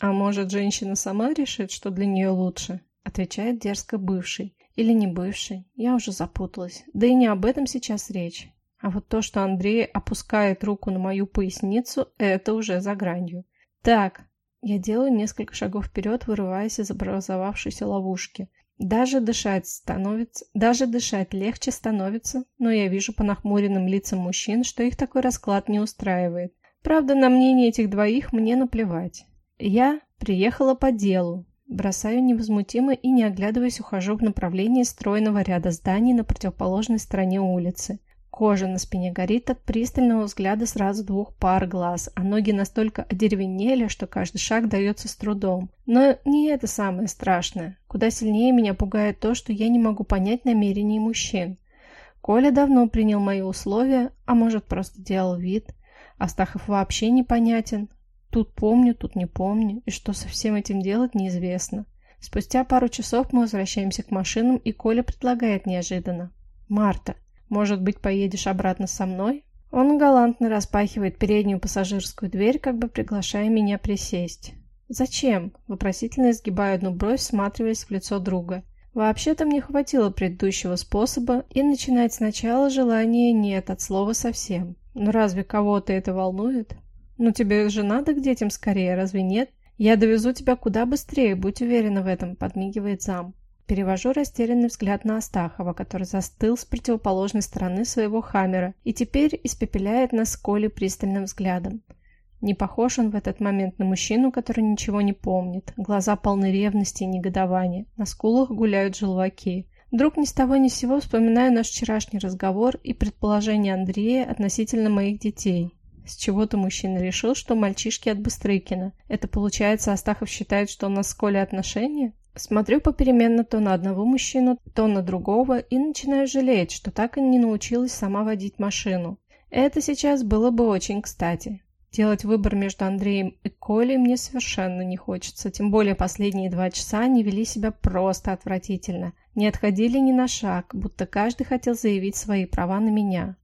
«А может, женщина сама решит, что для нее лучше?» Отвечает дерзко бывший. Или не бывший. Я уже запуталась. Да и не об этом сейчас речь. А вот то, что Андрей опускает руку на мою поясницу, это уже за гранью. Так, я делаю несколько шагов вперед, вырываясь из образовавшейся ловушки. Даже дышать становится, даже дышать легче становится, но я вижу по нахмуренным лицам мужчин, что их такой расклад не устраивает. Правда, на мнение этих двоих мне наплевать. Я приехала по делу, Бросаю невозмутимо и, не оглядываясь, ухожу в направлении стройного ряда зданий на противоположной стороне улицы. Кожа на спине горит от пристального взгляда сразу двух пар глаз, а ноги настолько одеревенели, что каждый шаг дается с трудом. Но не это самое страшное. Куда сильнее меня пугает то, что я не могу понять намерений мужчин. Коля давно принял мои условия, а может просто делал вид. Астахов вообще непонятен, Тут помню, тут не помню, и что со всем этим делать неизвестно. Спустя пару часов мы возвращаемся к машинам, и Коля предлагает неожиданно. «Марта, может быть, поедешь обратно со мной?» Он галантно распахивает переднюю пассажирскую дверь, как бы приглашая меня присесть. «Зачем?» – вопросительно изгибаю одну бровь, всматриваясь в лицо друга. Вообще-то мне хватило предыдущего способа, и начинать сначала желания нет от слова совсем. Но разве кого-то это волнует? «Ну тебе же надо к детям скорее, разве нет? Я довезу тебя куда быстрее, будь уверена в этом», — подмигивает зам. Перевожу растерянный взгляд на Астахова, который застыл с противоположной стороны своего хаммера и теперь испепеляет нас с Колей пристальным взглядом. Не похож он в этот момент на мужчину, который ничего не помнит. Глаза полны ревности и негодования. На скулах гуляют желваки. Вдруг ни с того ни с сего вспоминаю наш вчерашний разговор и предположение Андрея относительно моих детей. С чего-то мужчина решил, что мальчишки от Быстрыкина. Это получается, Астахов считает, что у нас с Колей отношения? Смотрю попеременно то на одного мужчину, то на другого и начинаю жалеть, что так и не научилась сама водить машину. Это сейчас было бы очень кстати. Делать выбор между Андреем и Колей мне совершенно не хочется, тем более последние два часа они вели себя просто отвратительно. Не отходили ни на шаг, будто каждый хотел заявить свои права на меня.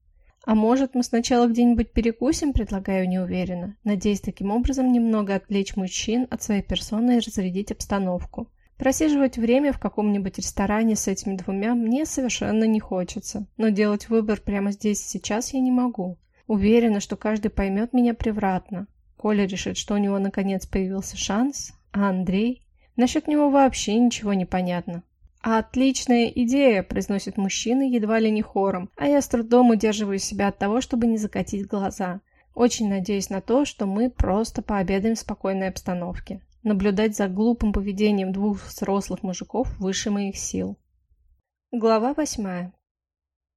«А может, мы сначала где-нибудь перекусим?» – предлагаю неуверенно, надеясь таким образом немного отвлечь мужчин от своей персоны и разрядить обстановку. Просиживать время в каком-нибудь ресторане с этими двумя мне совершенно не хочется, но делать выбор прямо здесь и сейчас я не могу. Уверена, что каждый поймет меня превратно. Коля решит, что у него наконец появился шанс, а Андрей... Насчет него вообще ничего не понятно. «Отличная идея!» – произносит мужчина едва ли не хором, а я с трудом удерживаю себя от того, чтобы не закатить глаза. Очень надеюсь на то, что мы просто пообедаем в спокойной обстановке. Наблюдать за глупым поведением двух взрослых мужиков выше моих сил. Глава восьмая.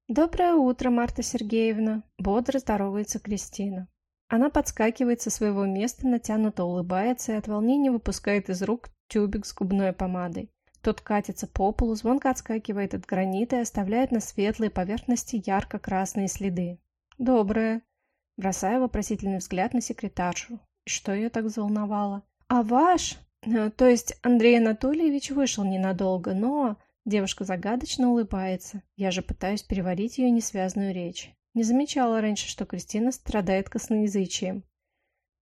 «Доброе утро, Марта Сергеевна!» – бодро здоровается Кристина. Она подскакивает со своего места, натянуто улыбается и от волнения выпускает из рук тюбик с губной помадой. Тот катится по полу, звонко отскакивает от гранита и оставляет на светлой поверхности ярко-красные следы. «Доброе!» Бросаю вопросительный взгляд на секретаршу. Что ее так взволновало? «А ваш?» э, То есть Андрей Анатольевич вышел ненадолго, но... Девушка загадочно улыбается. Я же пытаюсь переварить ее несвязную речь. Не замечала раньше, что Кристина страдает косноязычием.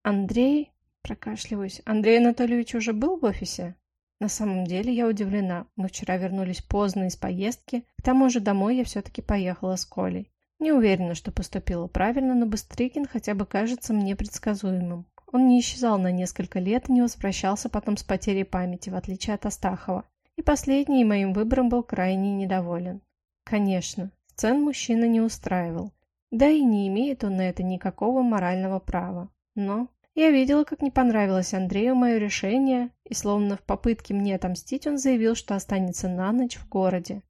«Андрей...» Прокашливаюсь. «Андрей Анатольевич уже был в офисе?» На самом деле я удивлена. Мы вчера вернулись поздно из поездки. К тому же домой я все-таки поехала с Колей. Не уверена, что поступила правильно, но Быстрыкин хотя бы кажется мне предсказуемым. Он не исчезал на несколько лет и не возвращался потом с потерей памяти, в отличие от Астахова. И последний моим выбором был крайне недоволен. Конечно, сцен мужчина не устраивал. Да и не имеет он на это никакого морального права. Но я видела, как не понравилось Андрею мое решение, и словно в попытке мне отомстить он заявил, что останется на ночь в городе.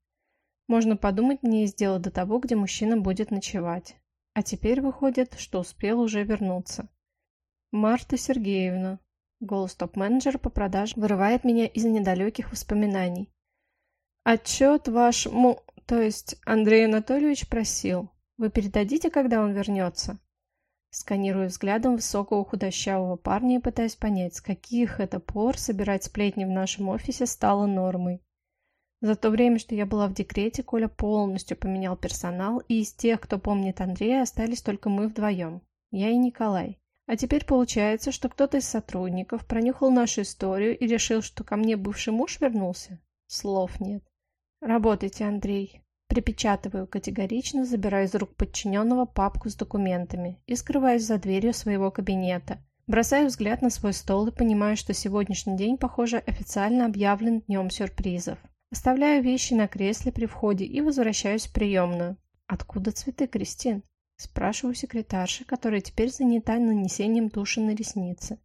Можно подумать, мне есть дело до того, где мужчина будет ночевать. А теперь выходит, что успел уже вернуться. «Марта Сергеевна». Голос топ-менеджера по продажам вырывает меня из недалеких воспоминаний. «Отчет ваш, то есть Андрей Анатольевич просил. Вы передадите, когда он вернется?» Сканирую взглядом высокого худощавого парня и пытаюсь понять, с каких это пор собирать сплетни в нашем офисе стало нормой. За то время, что я была в декрете, Коля полностью поменял персонал, и из тех, кто помнит Андрея, остались только мы вдвоем. Я и Николай. А теперь получается, что кто-то из сотрудников пронюхал нашу историю и решил, что ко мне бывший муж вернулся? Слов нет. Работайте, Андрей. Припечатываю категорично, забираю из рук подчиненного папку с документами и скрываюсь за дверью своего кабинета. Бросаю взгляд на свой стол и понимаю, что сегодняшний день, похоже, официально объявлен днем сюрпризов. Оставляю вещи на кресле при входе и возвращаюсь в приемную. «Откуда цветы, Кристин?» Спрашиваю секретарши, которая теперь занята нанесением туши на ресницы.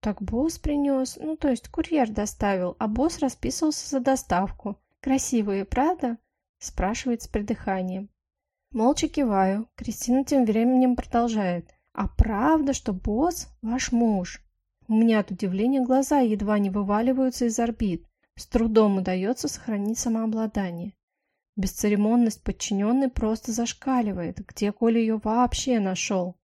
«Так босс принес, ну то есть курьер доставил, а босс расписывался за доставку. Красивые, правда?» Спрашивает с придыханием. Молча киваю. Кристина тем временем продолжает. «А правда, что босс ваш муж?» У меня от удивления глаза едва не вываливаются из орбит. С трудом удается сохранить самообладание. Бесцеремонность подчиненной просто зашкаливает. Где Коля ее вообще нашел?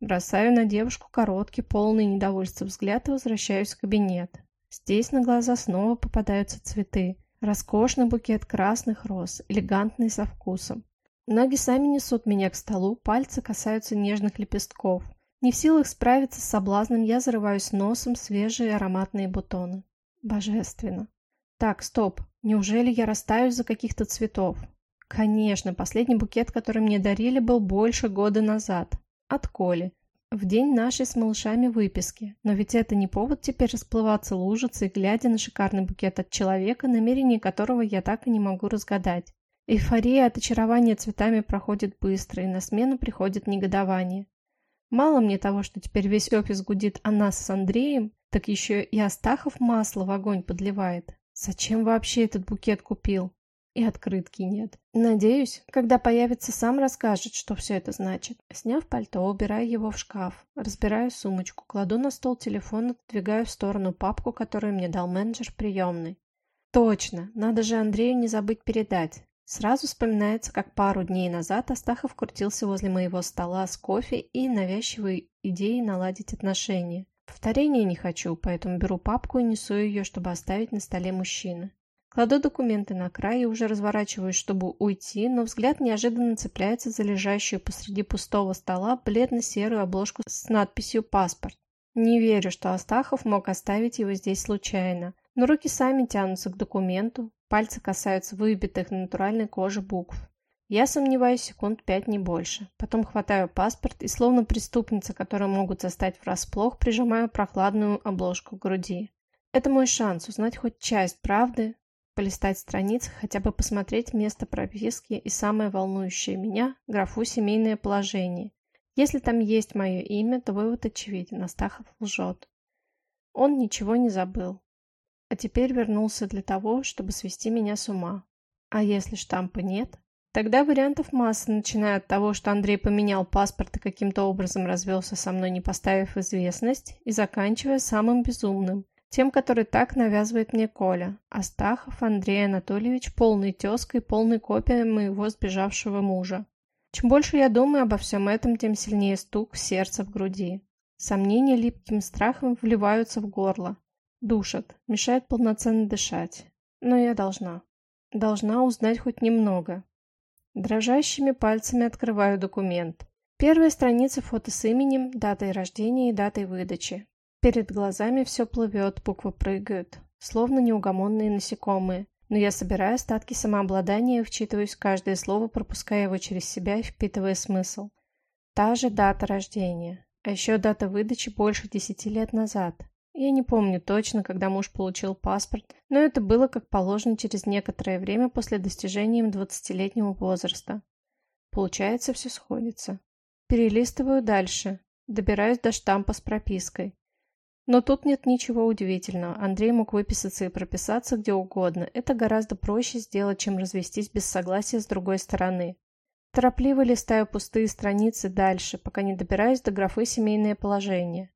Бросаю на девушку короткий, полный недовольства взгляд и возвращаюсь в кабинет. Здесь на глаза снова попадаются цветы. Роскошный букет красных роз, элегантный со вкусом. Ноги сами несут меня к столу, пальцы касаются нежных лепестков. Не в силах справиться с соблазном, я зарываюсь носом в свежие ароматные бутоны. Божественно. Так, стоп. Неужели я растаю за каких-то цветов? Конечно, последний букет, который мне дарили, был больше года назад. От Коли в день нашей с малышами выписки. Но ведь это не повод теперь расплываться лужицей, глядя на шикарный букет от человека, намерение которого я так и не могу разгадать. Эйфория от очарования цветами проходит быстро, и на смену приходит негодование. Мало мне того, что теперь весь офис гудит о нас с Андреем, так еще и Астахов масло в огонь подливает. Зачем вообще этот букет купил? И открытки нет. Надеюсь, когда появится, сам расскажет, что все это значит. Сняв пальто, убираю его в шкаф. Разбираю сумочку, кладу на стол телефон, отодвигаю в сторону папку, которую мне дал менеджер приемной. Точно, надо же Андрею не забыть передать. Сразу вспоминается, как пару дней назад Астахов крутился возле моего стола с кофе и навязчивой идеей наладить отношения. Повторения не хочу, поэтому беру папку и несу ее, чтобы оставить на столе мужчины. Кладу документы на край и уже разворачиваюсь, чтобы уйти, но взгляд неожиданно цепляется за лежащую посреди пустого стола бледно-серую обложку с надписью «Паспорт». Не верю, что Астахов мог оставить его здесь случайно. Но руки сами тянутся к документу, пальцы касаются выбитых на натуральной коже букв. Я сомневаюсь секунд пять, не больше. Потом хватаю паспорт и, словно преступница, которую могут застать врасплох, прижимаю прохладную обложку к груди. Это мой шанс узнать хоть часть правды, полистать страницы, хотя бы посмотреть место прописки и самое волнующее меня – графу «Семейное положение». Если там есть мое имя, то вывод очевиден – Астахов лжет. Он ничего не забыл. А теперь вернулся для того, чтобы свести меня с ума. А если штампа нет? Тогда вариантов масса, начиная от того, что Андрей поменял паспорт и каким-то образом развелся со мной, не поставив известность, и заканчивая самым безумным – тем, который так навязывает мне Коля. Астахов Андрей Анатольевич полный тезкой, полной копия моего сбежавшего мужа. Чем больше я думаю обо всем этом, тем сильнее стук сердца в груди. Сомнения липким страхом вливаются в горло. Душат, мешают полноценно дышать. Но я должна. Должна узнать хоть немного. Дрожащими пальцами открываю документ. Первая страница фото с именем, датой рождения и датой выдачи. Перед глазами все плывет, буквы прыгают, словно неугомонные насекомые. Но я собираю остатки самообладания и вчитываюсь в каждое слово, пропуская его через себя и впитывая смысл. Та же дата рождения. А еще дата выдачи больше десяти лет назад. Я не помню точно, когда муж получил паспорт, но это было как положено через некоторое время после достижения им двадцатилетнего возраста. Получается, все сходится. Перелистываю дальше. Добираюсь до штампа с пропиской. Но тут нет ничего удивительного. Андрей мог выписаться и прописаться где угодно. Это гораздо проще сделать, чем развестись без согласия с другой стороны. Торопливо листаю пустые страницы дальше, пока не добираюсь до графы «Семейное положение».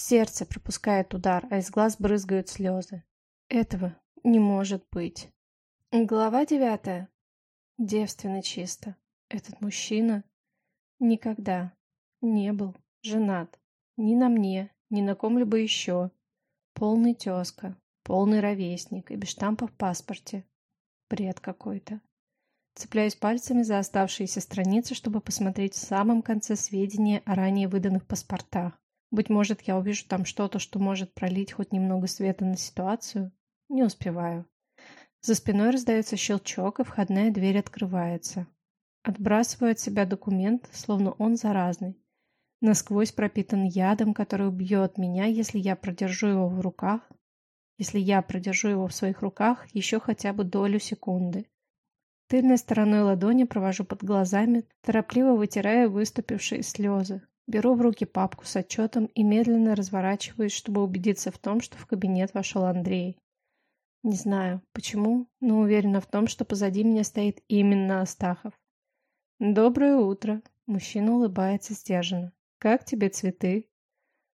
Сердце пропускает удар, а из глаз брызгают слезы. Этого не может быть. Глава девятая. Девственно чисто. Этот мужчина никогда не был женат. Ни на мне, ни на ком-либо еще. Полный тезка, полный ровесник и без штампа в паспорте. Бред какой-то. Цепляюсь пальцами за оставшиеся страницы, чтобы посмотреть в самом конце сведения о ранее выданных паспортах. Быть может, я увижу там что-то, что может пролить хоть немного света на ситуацию. Не успеваю. За спиной раздается щелчок, и входная дверь открывается. Отбрасываю от себя документ, словно он заразный насквозь пропитан ядом, который убьет меня, если я продержу его в руках, если я продержу его в своих руках еще хотя бы долю секунды. Тыльной стороной ладони провожу под глазами, торопливо вытирая выступившие слезы. Беру в руки папку с отчетом и медленно разворачиваюсь, чтобы убедиться в том, что в кабинет вошел Андрей. Не знаю, почему, но уверена в том, что позади меня стоит именно Астахов. «Доброе утро!» Мужчина улыбается сдержанно. «Как тебе цветы?»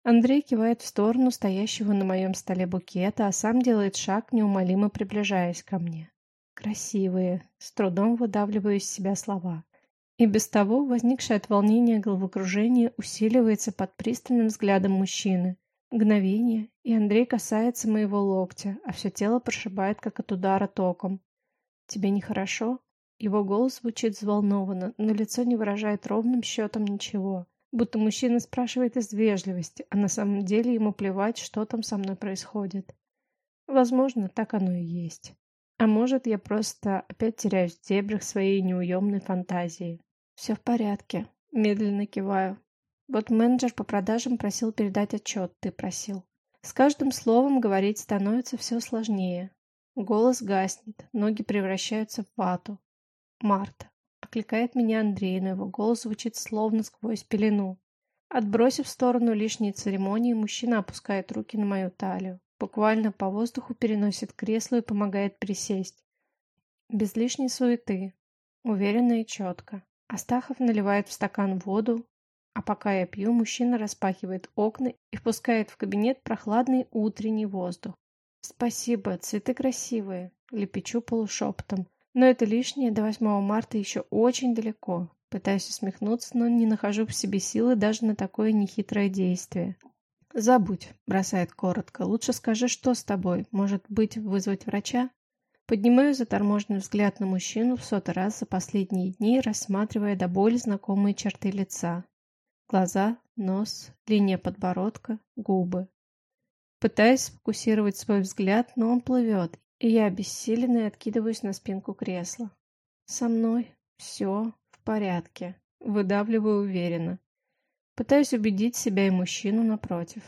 Андрей кивает в сторону стоящего на моем столе букета, а сам делает шаг, неумолимо приближаясь ко мне. «Красивые!» С трудом выдавливаю из себя слова. И без того возникшее от волнения головокружение усиливается под пристальным взглядом мужчины. Мгновение, и Андрей касается моего локтя, а все тело прошибает, как от удара током. «Тебе нехорошо?» Его голос звучит взволнованно, но лицо не выражает ровным счетом ничего будто мужчина спрашивает из вежливости, а на самом деле ему плевать, что там со мной происходит. Возможно, так оно и есть. А может, я просто опять теряюсь в дебрях своей неуемной фантазии. Все в порядке. Медленно киваю. Вот менеджер по продажам просил передать отчет, ты просил. С каждым словом говорить становится все сложнее. Голос гаснет, ноги превращаются в вату. Марта. Окликает меня Андрей, но его голос звучит словно сквозь пелену. Отбросив в сторону лишние церемонии, мужчина опускает руки на мою талию. Буквально по воздуху переносит кресло и помогает присесть. Без лишней суеты. Уверенно и четко. Астахов наливает в стакан воду, а пока я пью, мужчина распахивает окна и впускает в кабинет прохладный утренний воздух. «Спасибо, цветы красивые», — лепечу полушепотом. Но это лишнее, до 8 марта еще очень далеко. Пытаюсь усмехнуться, но не нахожу в себе силы даже на такое нехитрое действие. «Забудь», — бросает коротко. «Лучше скажи, что с тобой? Может быть, вызвать врача?» Поднимаю заторможенный взгляд на мужчину в сотый раз за последние дни, рассматривая до боли знакомые черты лица. Глаза, нос, линия подбородка, губы. Пытаюсь сфокусировать свой взгляд, но он плывет, и я обессиленно откидываюсь на спинку кресла. Со мной все в порядке. Выдавливаю уверенно. Пытаюсь убедить себя и мужчину напротив.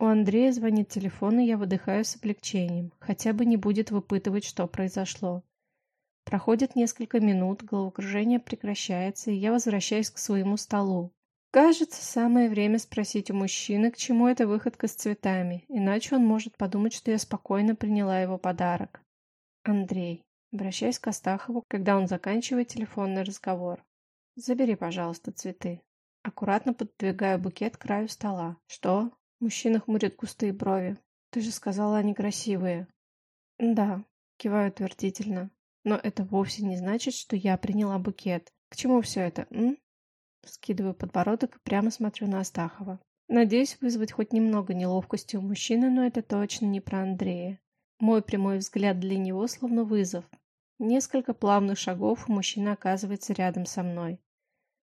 У Андрея звонит телефон, и я выдыхаю с облегчением. Хотя бы не будет выпытывать, что произошло. Проходит несколько минут, головокружение прекращается, и я возвращаюсь к своему столу. Кажется, самое время спросить у мужчины, к чему эта выходка с цветами, иначе он может подумать, что я спокойно приняла его подарок. Андрей. Обращаюсь к Астахову, когда он заканчивает телефонный разговор. Забери, пожалуйста, цветы. Аккуратно подвигаю букет к краю стола. Что? Мужчина хмурит густые брови. Ты же сказала, они красивые. Да, киваю утвердительно. Но это вовсе не значит, что я приняла букет. К чему все это, м? Скидываю подбородок и прямо смотрю на Астахова. Надеюсь вызвать хоть немного неловкости у мужчины, но это точно не про Андрея. Мой прямой взгляд для него словно вызов. Несколько плавных шагов, и мужчина оказывается рядом со мной.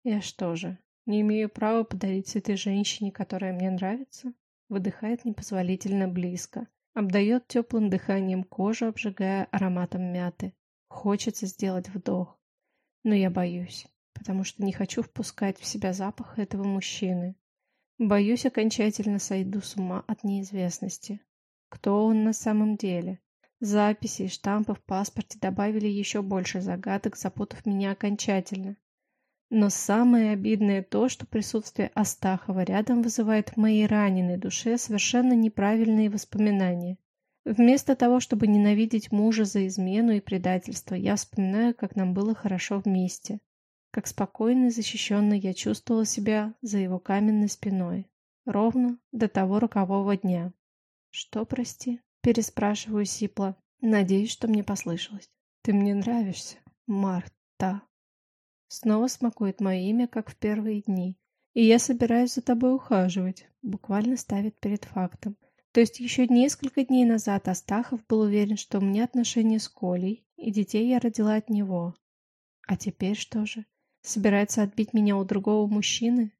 Я что же, не имею права подарить цветы женщине, которая мне нравится. Выдыхает непозволительно близко. Обдает теплым дыханием кожу, обжигая ароматом мяты. Хочется сделать вдох. Но я боюсь, потому что не хочу впускать в себя запах этого мужчины. Боюсь, окончательно сойду с ума от неизвестности. Кто он на самом деле? Записи и штампы в паспорте добавили еще больше загадок, запутав меня окончательно. Но самое обидное то, что присутствие Астахова рядом вызывает в моей раненой душе совершенно неправильные воспоминания. Вместо того, чтобы ненавидеть мужа за измену и предательство, я вспоминаю, как нам было хорошо вместе. Как спокойно и защищенно я чувствовала себя за его каменной спиной. Ровно до того рокового дня. «Что, прости?» – переспрашиваю сипло. Надеюсь, что мне послышалось. «Ты мне нравишься, Марта». Снова смакует мое имя, как в первые дни. И я собираюсь за тобой ухаживать. Буквально ставит перед фактом. То есть еще несколько дней назад Астахов был уверен, что у меня отношения с Колей, и детей я родила от него. А теперь что же? Собирается отбить меня у другого мужчины?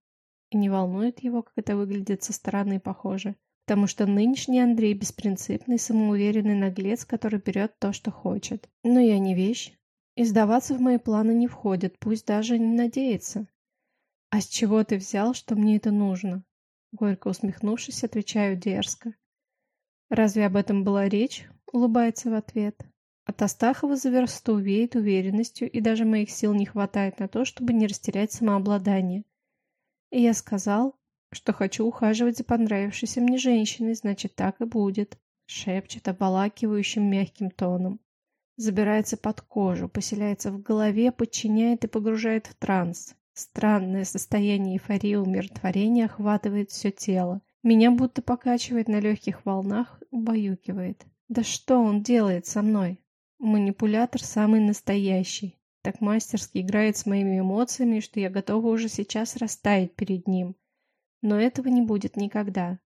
И не волнует его, как это выглядит со стороны, похоже. Потому что нынешний Андрей беспринципный, самоуверенный наглец, который берет то, что хочет. Но я не вещь. И сдаваться в мои планы не входит, пусть даже не надеется. «А с чего ты взял, что мне это нужно?» Горько усмехнувшись, отвечаю дерзко. «Разве об этом была речь?» — улыбается в ответ. От Астахова за версту веет уверенностью, и даже моих сил не хватает на то, чтобы не растерять самообладание. И я сказал, что хочу ухаживать за понравившейся мне женщиной, значит, так и будет. Шепчет обволакивающим мягким тоном забирается под кожу, поселяется в голове, подчиняет и погружает в транс. Странное состояние эйфории умиротворения охватывает все тело. Меня будто покачивает на легких волнах, убаюкивает. Да что он делает со мной? Манипулятор самый настоящий. Так мастерски играет с моими эмоциями, что я готова уже сейчас растаять перед ним. Но этого не будет никогда.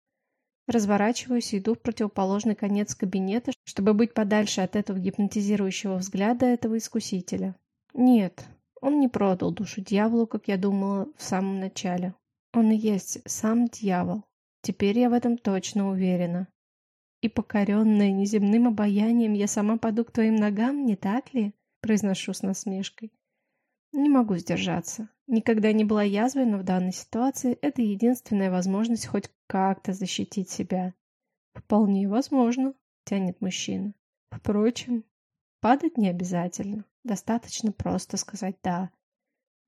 Разворачиваюсь и иду в противоположный конец кабинета, чтобы быть подальше от этого гипнотизирующего взгляда этого искусителя. Нет, он не продал душу дьяволу, как я думала в самом начале. Он и есть сам дьявол. Теперь я в этом точно уверена. И покоренная неземным обаянием, я сама паду к твоим ногам, не так ли? Произношу с насмешкой. Не могу сдержаться. Никогда не была язвой, но в данной ситуации это единственная возможность хоть как-то защитить себя. Вполне возможно, тянет мужчина. Впрочем, падать не обязательно. Достаточно просто сказать «да».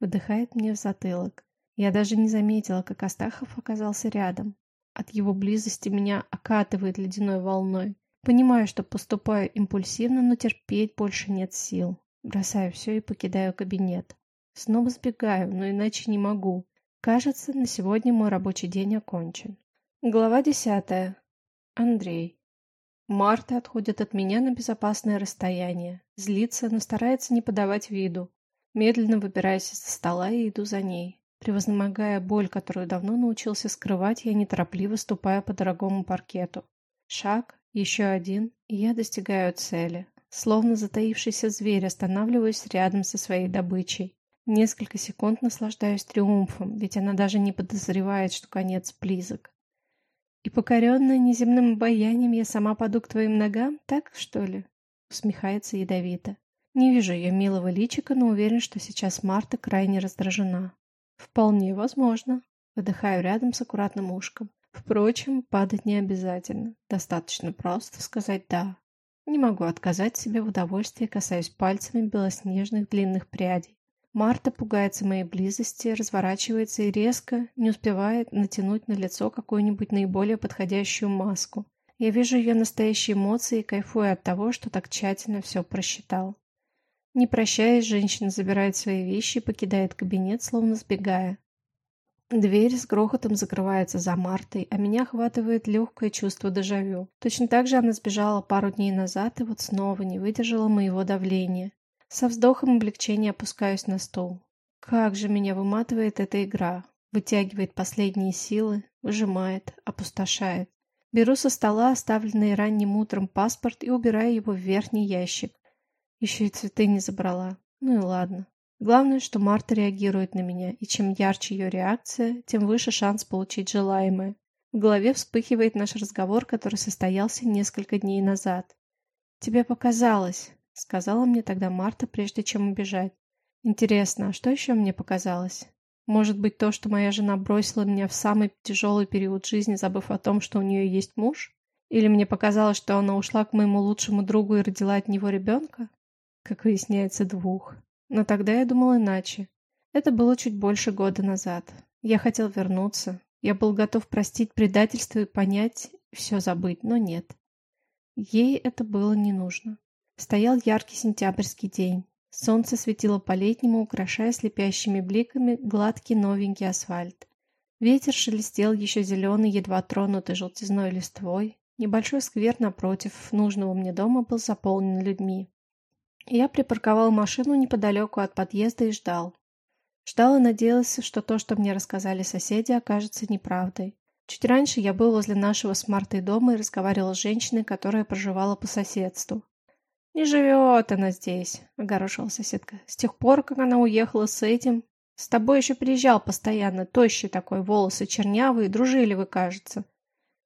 Выдыхает мне в затылок. Я даже не заметила, как Астахов оказался рядом. От его близости меня окатывает ледяной волной. Понимаю, что поступаю импульсивно, но терпеть больше нет сил. Бросаю все и покидаю кабинет. Снова сбегаю, но иначе не могу. Кажется, на сегодня мой рабочий день окончен. Глава десятая. Андрей. Марта отходит от меня на безопасное расстояние. Злится, но старается не подавать виду. Медленно выбираюсь из-за стола и иду за ней. Превознемогая боль, которую давно научился скрывать, я неторопливо ступаю по дорогому паркету. Шаг, еще один, и я достигаю цели. Словно затаившийся зверь останавливаюсь рядом со своей добычей. Несколько секунд наслаждаюсь триумфом, ведь она даже не подозревает, что конец близок. И покоренная неземным обаянием я сама паду к твоим ногам, так, что ли? Усмехается ядовито. Не вижу ее милого личика, но уверен, что сейчас Марта крайне раздражена. Вполне возможно. Выдыхаю рядом с аккуратным ушком. Впрочем, падать не обязательно. Достаточно просто сказать «да». Не могу отказать себе в удовольствии, касаюсь пальцами белоснежных длинных прядей. Марта пугается моей близости, разворачивается и резко не успевает натянуть на лицо какую-нибудь наиболее подходящую маску. Я вижу ее настоящие эмоции и кайфую от того, что так тщательно все просчитал. Не прощаясь, женщина забирает свои вещи и покидает кабинет, словно сбегая. Дверь с грохотом закрывается за Мартой, а меня охватывает легкое чувство дежавю. Точно так же она сбежала пару дней назад и вот снова не выдержала моего давления. Со вздохом облегчения опускаюсь на стол. Как же меня выматывает эта игра. Вытягивает последние силы, выжимает, опустошает. Беру со стола оставленный ранним утром паспорт и убираю его в верхний ящик. Еще и цветы не забрала. Ну и ладно. Главное, что Марта реагирует на меня, и чем ярче ее реакция, тем выше шанс получить желаемое. В голове вспыхивает наш разговор, который состоялся несколько дней назад. «Тебе показалось», — сказала мне тогда Марта, прежде чем убежать. «Интересно, а что еще мне показалось? Может быть, то, что моя жена бросила меня в самый тяжелый период жизни, забыв о том, что у нее есть муж? Или мне показалось, что она ушла к моему лучшему другу и родила от него ребенка? как выясняется, двух. Но тогда я думал иначе. Это было чуть больше года назад. Я хотел вернуться. Я был готов простить предательство и понять, все забыть, но нет. Ей это было не нужно. Стоял яркий сентябрьский день. Солнце светило по-летнему, украшая слепящими бликами гладкий новенький асфальт. Ветер шелестел еще зеленый, едва тронутый желтизной листвой. Небольшой сквер напротив нужного мне дома был заполнен людьми. Я припарковал машину неподалеку от подъезда и ждал. Ждал и надеялся, что то, что мне рассказали соседи, окажется неправдой. Чуть раньше я был возле нашего с Мартой дома и разговаривал с женщиной, которая проживала по соседству. «Не живет она здесь», — огорошила соседка. «С тех пор, как она уехала с этим, с тобой еще приезжал постоянно, тощий такой, волосы чернявые, дружили вы, кажется».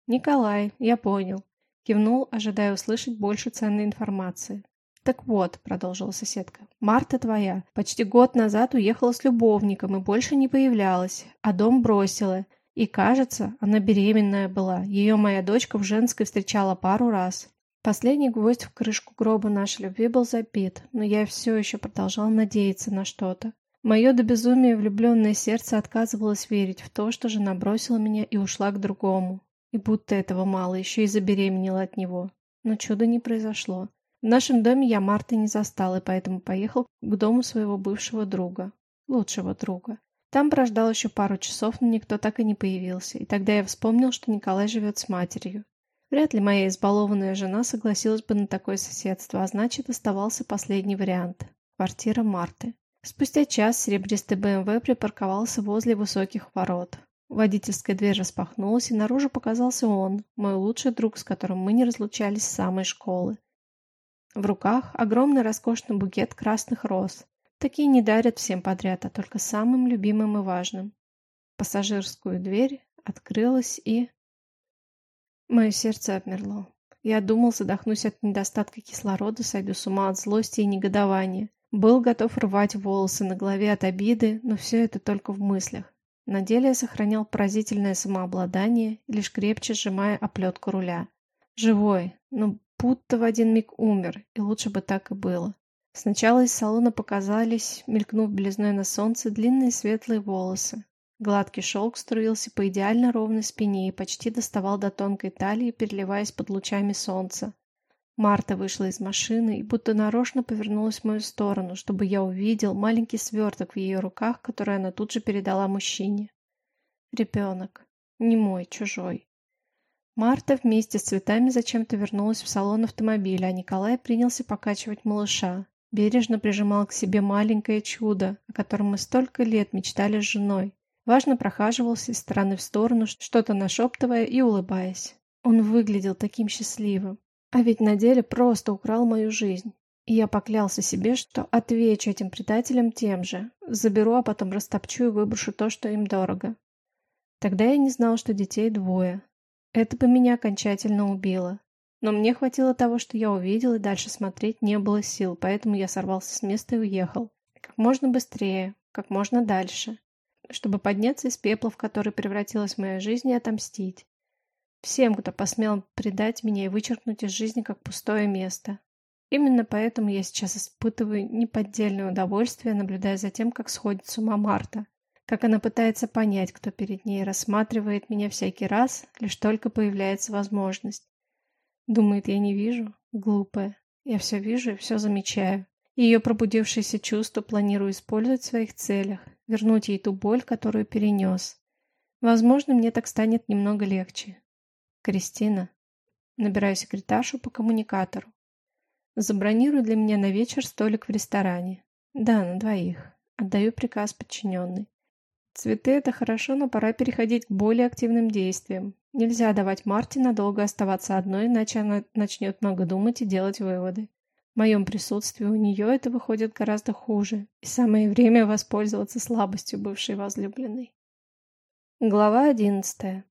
«Николай, я понял», — кивнул, ожидая услышать больше ценной информации. «Так вот», — продолжила соседка, — «Марта твоя почти год назад уехала с любовником и больше не появлялась, а дом бросила. И, кажется, она беременная была. Ее моя дочка в женской встречала пару раз. Последний гвоздь в крышку гроба нашей любви был забит, но я все еще продолжал надеяться на что-то. Мое до безумия влюбленное сердце отказывалось верить в то, что жена бросила меня и ушла к другому. И будто этого мало, еще и забеременела от него. Но чуда не произошло. В нашем доме я Марты не застал, и поэтому поехал к дому своего бывшего друга, лучшего друга. Там прождал еще пару часов, но никто так и не появился, и тогда я вспомнил, что Николай живет с матерью. Вряд ли моя избалованная жена согласилась бы на такое соседство, а значит, оставался последний вариант – квартира Марты. Спустя час серебристый БМВ припарковался возле высоких ворот. Водительская дверь распахнулась, и наружу показался он, мой лучший друг, с которым мы не разлучались с самой школы. В руках огромный роскошный букет красных роз. Такие не дарят всем подряд, а только самым любимым и важным. Пассажирскую дверь открылась и... Мое сердце обмерло. Я думал, задохнусь от недостатка кислорода, сойду с ума от злости и негодования. Был готов рвать волосы на голове от обиды, но все это только в мыслях. На деле я сохранял поразительное самообладание, лишь крепче сжимая оплетку руля. Живой, но будто в один миг умер, и лучше бы так и было. Сначала из салона показались, мелькнув белизной на солнце, длинные светлые волосы. Гладкий шелк струился по идеально ровной спине и почти доставал до тонкой талии, переливаясь под лучами солнца. Марта вышла из машины и будто нарочно повернулась в мою сторону, чтобы я увидел маленький сверток в ее руках, который она тут же передала мужчине. Ребенок. Не мой, чужой. Марта вместе с цветами зачем-то вернулась в салон автомобиля, а Николай принялся покачивать малыша. Бережно прижимал к себе маленькое чудо, о котором мы столько лет мечтали с женой. Важно прохаживался из стороны в сторону, что-то нашептывая и улыбаясь. Он выглядел таким счастливым. А ведь на деле просто украл мою жизнь. И я поклялся себе, что отвечу этим предателям тем же. Заберу, а потом растопчу и выброшу то, что им дорого. Тогда я не знал, что детей двое. Это бы меня окончательно убило. Но мне хватило того, что я увидел, и дальше смотреть не было сил, поэтому я сорвался с места и уехал. Как можно быстрее, как можно дальше. Чтобы подняться из пепла, в который превратилась моя жизнь, и отомстить. Всем, кто посмел предать меня и вычеркнуть из жизни как пустое место. Именно поэтому я сейчас испытываю неподдельное удовольствие, наблюдая за тем, как сходит с ума Марта. Как она пытается понять, кто перед ней, рассматривает меня всякий раз, лишь только появляется возможность. Думает, я не вижу? Глупая. Я все вижу и все замечаю. Ее пробудившееся чувство планирую использовать в своих целях, вернуть ей ту боль, которую перенес. Возможно, мне так станет немного легче. Кристина. Набираю секретаршу по коммуникатору. Забронируй для меня на вечер столик в ресторане. Да, на двоих. Отдаю приказ подчиненной. Цветы — это хорошо, но пора переходить к более активным действиям. Нельзя давать Марте надолго оставаться одной, иначе она начнет много думать и делать выводы. В моем присутствии у нее это выходит гораздо хуже, и самое время воспользоваться слабостью бывшей возлюбленной. Глава одиннадцатая.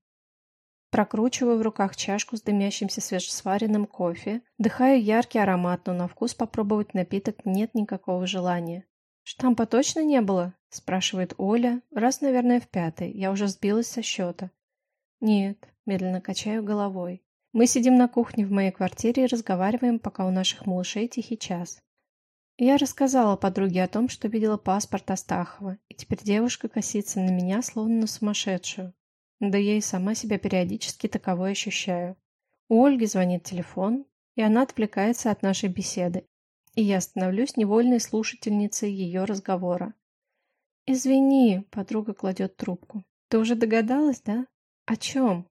Прокручиваю в руках чашку с дымящимся свежесваренным кофе, дыхаю яркий аромат, но на вкус попробовать напиток нет никакого желания. «Штампа точно не было?» – спрашивает Оля, раз, наверное, в пятый. Я уже сбилась со счета. «Нет», — медленно качаю головой. Мы сидим на кухне в моей квартире и разговариваем, пока у наших малышей тихий час. Я рассказала подруге о том, что видела паспорт Астахова, и теперь девушка косится на меня, словно на сумасшедшую. Да я и сама себя периодически таковой ощущаю. У Ольги звонит телефон, и она отвлекается от нашей беседы, и я становлюсь невольной слушательницей ее разговора. «Извини», — подруга кладет трубку. «Ты уже догадалась, да?» «О чем?»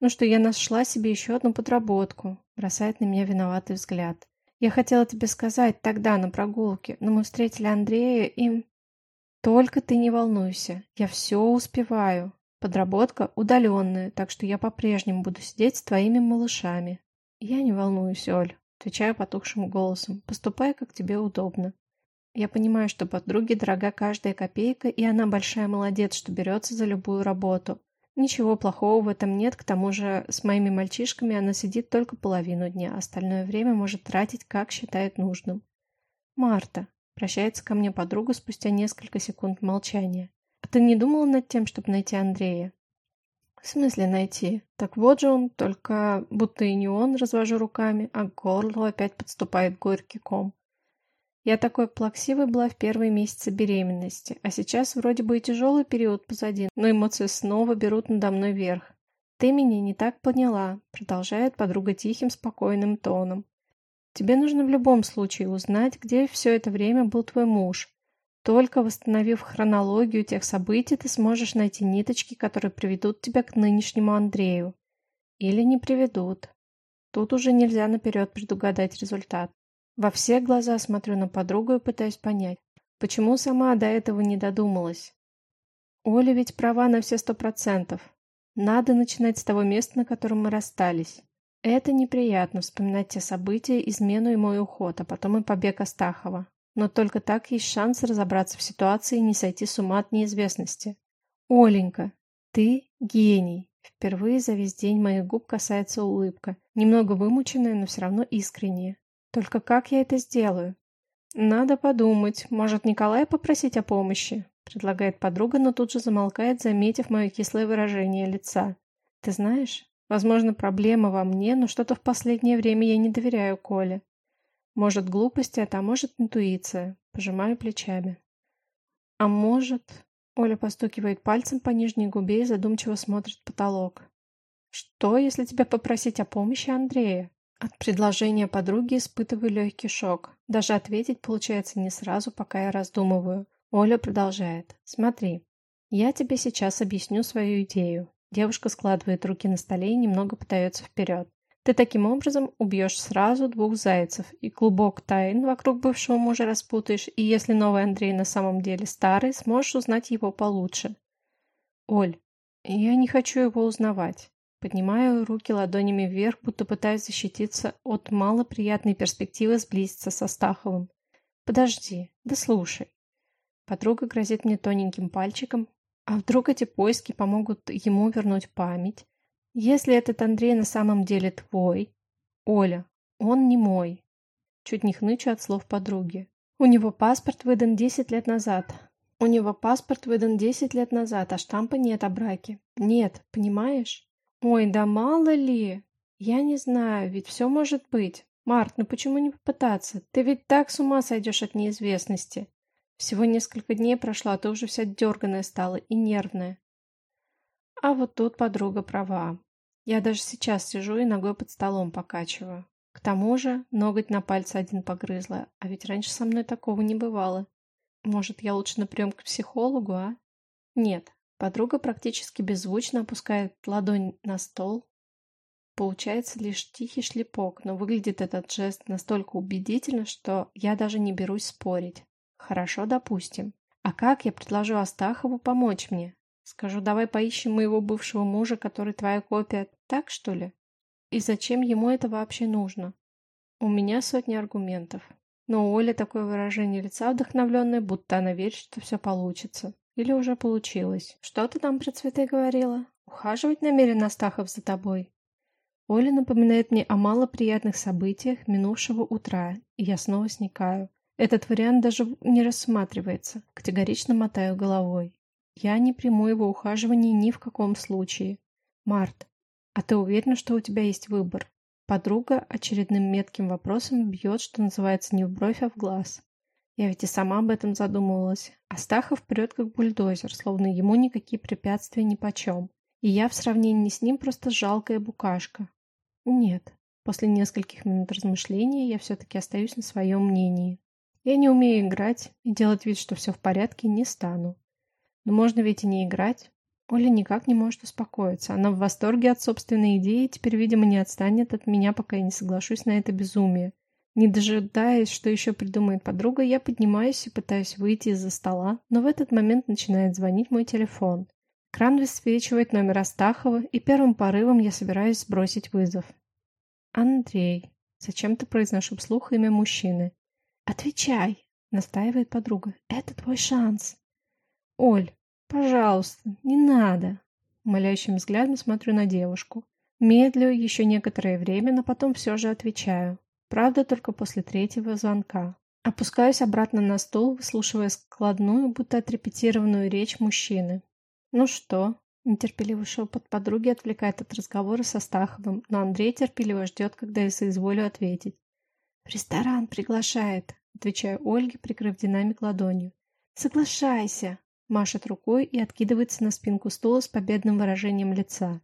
«Ну, что я нашла себе еще одну подработку», — бросает на меня виноватый взгляд. «Я хотела тебе сказать тогда на прогулке, но мы встретили Андрея и...» «Только ты не волнуйся, я все успеваю. Подработка удаленная, так что я по-прежнему буду сидеть с твоими малышами». «Я не волнуюсь, Оль», — отвечаю потухшим голосом. «Поступай, как тебе удобно». Я понимаю, что подруге дорога каждая копейка, и она большая молодец, что берется за любую работу. Ничего плохого в этом нет, к тому же с моими мальчишками она сидит только половину дня, остальное время может тратить, как считает нужным. «Марта», — прощается ко мне подруга спустя несколько секунд молчания, «а ты не думала над тем, чтобы найти Андрея?» «В смысле найти? Так вот же он, только будто и не он, развожу руками, а к горлу опять подступает горький ком. Я такой плаксивой была в первые месяцы беременности, а сейчас вроде бы и тяжелый период позади, но эмоции снова берут надо мной верх. «Ты меня не так поняла», — продолжает подруга тихим, спокойным тоном. «Тебе нужно в любом случае узнать, где все это время был твой муж. Только восстановив хронологию тех событий, ты сможешь найти ниточки, которые приведут тебя к нынешнему Андрею. Или не приведут. Тут уже нельзя наперед предугадать результат. Во все глаза смотрю на подругу и пытаюсь понять, почему сама до этого не додумалась. Оля ведь права на все сто процентов. Надо начинать с того места, на котором мы расстались. Это неприятно вспоминать те события, измену и мой уход, а потом и побег Астахова. Но только так есть шанс разобраться в ситуации и не сойти с ума от неизвестности. Оленька, ты гений. Впервые за весь день моих губ касается улыбка, немного вымученная, но все равно искренняя. Только как я это сделаю? Надо подумать. Может, Николая попросить о помощи? Предлагает подруга, но тут же замолкает, заметив мое кислое выражение лица. Ты знаешь, возможно, проблема во мне, но что-то в последнее время я не доверяю Коле. Может, глупости, а может, интуиция. Пожимаю плечами. А может... Оля постукивает пальцем по нижней губе и задумчиво смотрит потолок. Что, если тебя попросить о помощи Андрея? От предложения подруги испытываю легкий шок. Даже ответить получается не сразу, пока я раздумываю. Оля продолжает. «Смотри, я тебе сейчас объясню свою идею». Девушка складывает руки на столе и немного подается вперед. Ты таким образом убьешь сразу двух зайцев, и клубок тайн вокруг бывшего мужа распутаешь, и если новый Андрей на самом деле старый, сможешь узнать его получше. Оль, я не хочу его узнавать. Поднимаю руки ладонями вверх, будто пытаюсь защититься от малоприятной перспективы сблизиться со Стаховым. Подожди, да слушай. Подруга грозит мне тоненьким пальчиком. А вдруг эти поиски помогут ему вернуть память? Если этот Андрей на самом деле твой... Оля, он не мой. Чуть не хнычу от слов подруги. У него паспорт выдан 10 лет назад. У него паспорт выдан 10 лет назад, а штампа нет о браке. Нет, понимаешь? Ой, да мало ли. Я не знаю, ведь все может быть. Март, ну почему не попытаться? Ты ведь так с ума сойдешь от неизвестности. Всего несколько дней прошло, а ты уже вся дерганая стала и нервная. А вот тут подруга права. Я даже сейчас сижу и ногой под столом покачиваю. К тому же ноготь на пальце один погрызла, а ведь раньше со мной такого не бывало. Может, я лучше на прием к психологу, а? Нет. Подруга практически беззвучно опускает ладонь на стол. Получается лишь тихий шлепок, но выглядит этот жест настолько убедительно, что я даже не берусь спорить. Хорошо, допустим. А как я предложу Астахову помочь мне? Скажу, давай поищем моего бывшего мужа, который твоя копия, так что ли? И зачем ему это вообще нужно? У меня сотни аргументов. Но у Оли такое выражение лица вдохновленное, будто она верит, что все получится. Или уже получилось. Что ты там про цветы говорила? Ухаживать намерен Астахов за тобой? Оля напоминает мне о малоприятных событиях минувшего утра, и я снова сникаю. Этот вариант даже не рассматривается. Категорично мотаю головой. Я не приму его ухаживание ни в каком случае. Март, а ты уверена, что у тебя есть выбор? Подруга очередным метким вопросом бьет, что называется, не в бровь, а в глаз. Я ведь и сама об этом задумывалась. Астахов прет как бульдозер, словно ему никакие препятствия нипочем. И я в сравнении с ним просто жалкая букашка. Нет, после нескольких минут размышления я все-таки остаюсь на своем мнении. Я не умею играть, и делать вид, что все в порядке, не стану. Но можно ведь и не играть. Оля никак не может успокоиться. Она в восторге от собственной идеи и теперь, видимо, не отстанет от меня, пока я не соглашусь на это безумие. Не дожидаясь, что еще придумает подруга, я поднимаюсь и пытаюсь выйти из-за стола, но в этот момент начинает звонить мой телефон. Экран высвечивает номер Астахова, и первым порывом я собираюсь сбросить вызов. «Андрей». Зачем-то произношу вслух имя мужчины. «Отвечай», — настаивает подруга. «Это твой шанс». «Оль, пожалуйста, не надо!» Умоляющим взглядом смотрю на девушку. Медлю еще некоторое время, но потом все же отвечаю. Правда, только после третьего звонка. Опускаюсь обратно на стол, выслушивая складную, будто отрепетированную речь мужчины. «Ну что?» Нетерпеливый шепот подруги отвлекает от разговора со Стаховым, но Андрей терпеливо ждет, когда я соизволю ответить. «В ресторан приглашает», — отвечаю Ольге, прикрыв динамик ладонью. «Соглашайся!» Машет рукой и откидывается на спинку стула с победным выражением лица.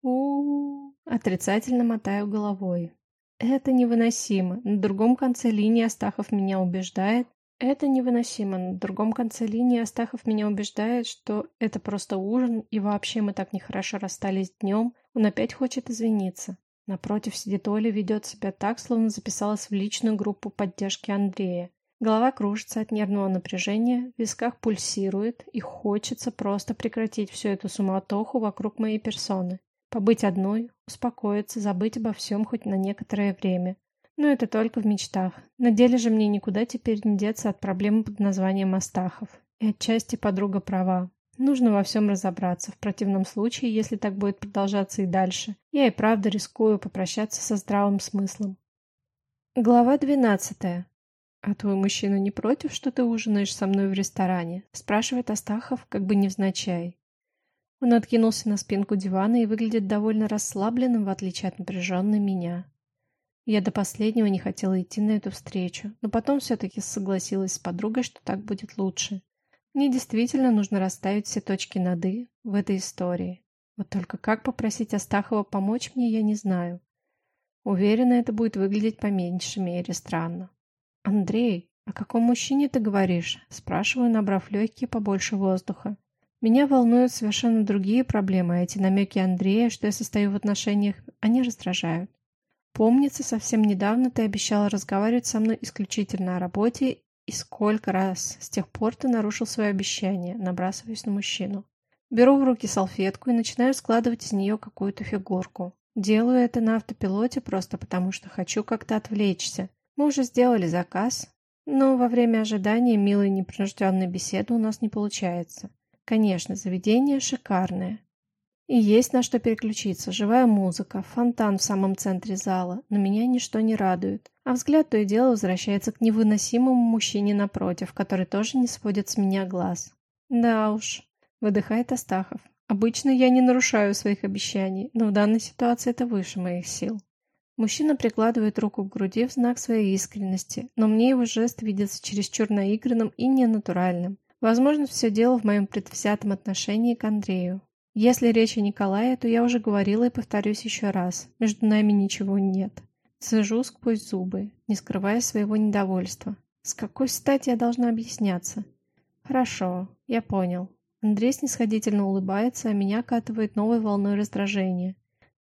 у, -у, -у Отрицательно мотаю головой. Это невыносимо. На другом конце линии Астахов меня убеждает. Это невыносимо. На другом конце линии Астахов меня убеждает, что это просто ужин, и вообще мы так нехорошо расстались днем. Он опять хочет извиниться. Напротив сидит Оля, ведет себя так, словно записалась в личную группу поддержки Андрея. Голова кружится от нервного напряжения, в висках пульсирует, и хочется просто прекратить всю эту суматоху вокруг моей персоны. Побыть одной, успокоиться, забыть обо всем хоть на некоторое время. Но это только в мечтах. На деле же мне никуда теперь не деться от проблемы под названием Астахов. И отчасти подруга права. Нужно во всем разобраться. В противном случае, если так будет продолжаться и дальше, я и правда рискую попрощаться со здравым смыслом. Глава двенадцатая. «А твой мужчина не против, что ты ужинаешь со мной в ресторане?» – спрашивает Астахов, как бы невзначай. Он откинулся на спинку дивана и выглядит довольно расслабленным, в отличие от напряженной меня. Я до последнего не хотела идти на эту встречу, но потом все-таки согласилась с подругой, что так будет лучше. Мне действительно нужно расставить все точки над «и» в этой истории. Вот только как попросить Астахова помочь мне, я не знаю. Уверена, это будет выглядеть по меньшей мере странно. «Андрей, о каком мужчине ты говоришь?» Спрашиваю, набрав легкие побольше воздуха. Меня волнуют совершенно другие проблемы, эти намеки Андрея, что я состою в отношениях, они раздражают. Помнится, совсем недавно ты обещала разговаривать со мной исключительно о работе, и сколько раз с тех пор ты нарушил свое обещание, набрасываясь на мужчину. Беру в руки салфетку и начинаю складывать из нее какую-то фигурку. Делаю это на автопилоте просто потому, что хочу как-то отвлечься. Мы уже сделали заказ, но во время ожидания милой непринужденной беседы у нас не получается. Конечно, заведение шикарное. И есть на что переключиться. Живая музыка, фонтан в самом центре зала. Но меня ничто не радует. А взгляд то и дело возвращается к невыносимому мужчине напротив, который тоже не сводит с меня глаз. Да уж, выдыхает Астахов. Обычно я не нарушаю своих обещаний, но в данной ситуации это выше моих сил. Мужчина прикладывает руку к груди в знак своей искренности, но мне его жест видится чересчур наигранным и ненатуральным. Возможно, все дело в моем предвзятом отношении к Андрею. Если речь о Николае, то я уже говорила и повторюсь еще раз. Между нами ничего нет. Сижу сквозь зубы, не скрывая своего недовольства. С какой стати я должна объясняться? Хорошо, я понял. Андрей снисходительно улыбается, а меня катывает новой волной раздражения.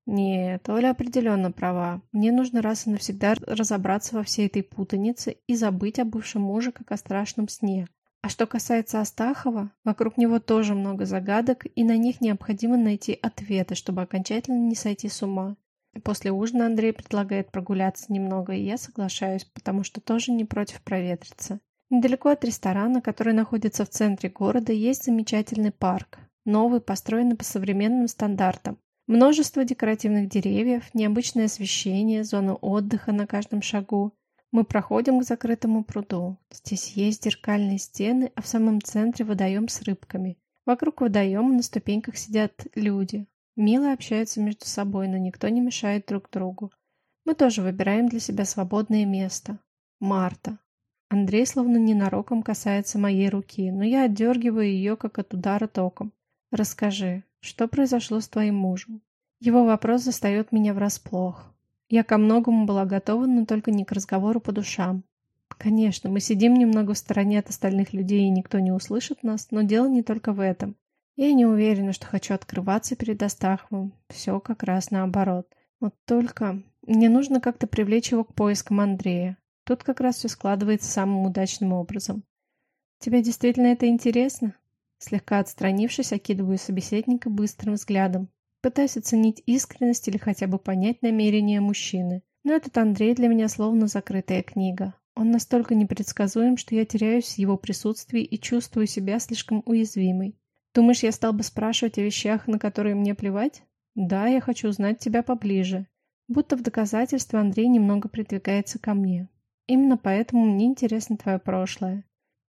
Нет, Оля определенно права. Мне нужно раз и навсегда разобраться во всей этой путанице и забыть о бывшем муже, как о страшном сне. А что касается Астахова, вокруг него тоже много загадок, и на них необходимо найти ответы, чтобы окончательно не сойти с ума. После ужина Андрей предлагает прогуляться немного, и я соглашаюсь, потому что тоже не против проветриться. Недалеко от ресторана, который находится в центре города, есть замечательный парк. Новый, построенный по современным стандартам. Множество декоративных деревьев, необычное освещение, зона отдыха на каждом шагу. Мы проходим к закрытому пруду. Здесь есть зеркальные стены, а в самом центре водоем с рыбками. Вокруг водоема на ступеньках сидят люди. Мило общаются между собой, но никто не мешает друг другу. Мы тоже выбираем для себя свободное место. Марта. Андрей словно ненароком касается моей руки, но я отдергиваю ее, как от удара током. «Расскажи, что произошло с твоим мужем?» Его вопрос застает меня врасплох. Я ко многому была готова, но только не к разговору по душам. Конечно, мы сидим немного в стороне от остальных людей, и никто не услышит нас, но дело не только в этом. Я не уверена, что хочу открываться перед Астаховым. Все как раз наоборот. Вот только мне нужно как-то привлечь его к поискам Андрея. Тут как раз все складывается самым удачным образом. «Тебе действительно это интересно?» Слегка отстранившись, окидываю собеседника быстрым взглядом. Пытаюсь оценить искренность или хотя бы понять намерения мужчины. Но этот Андрей для меня словно закрытая книга. Он настолько непредсказуем, что я теряюсь в его присутствии и чувствую себя слишком уязвимой. Думаешь, я стал бы спрашивать о вещах, на которые мне плевать? Да, я хочу узнать тебя поближе. Будто в доказательство Андрей немного придвигается ко мне. Именно поэтому мне интересно твое прошлое.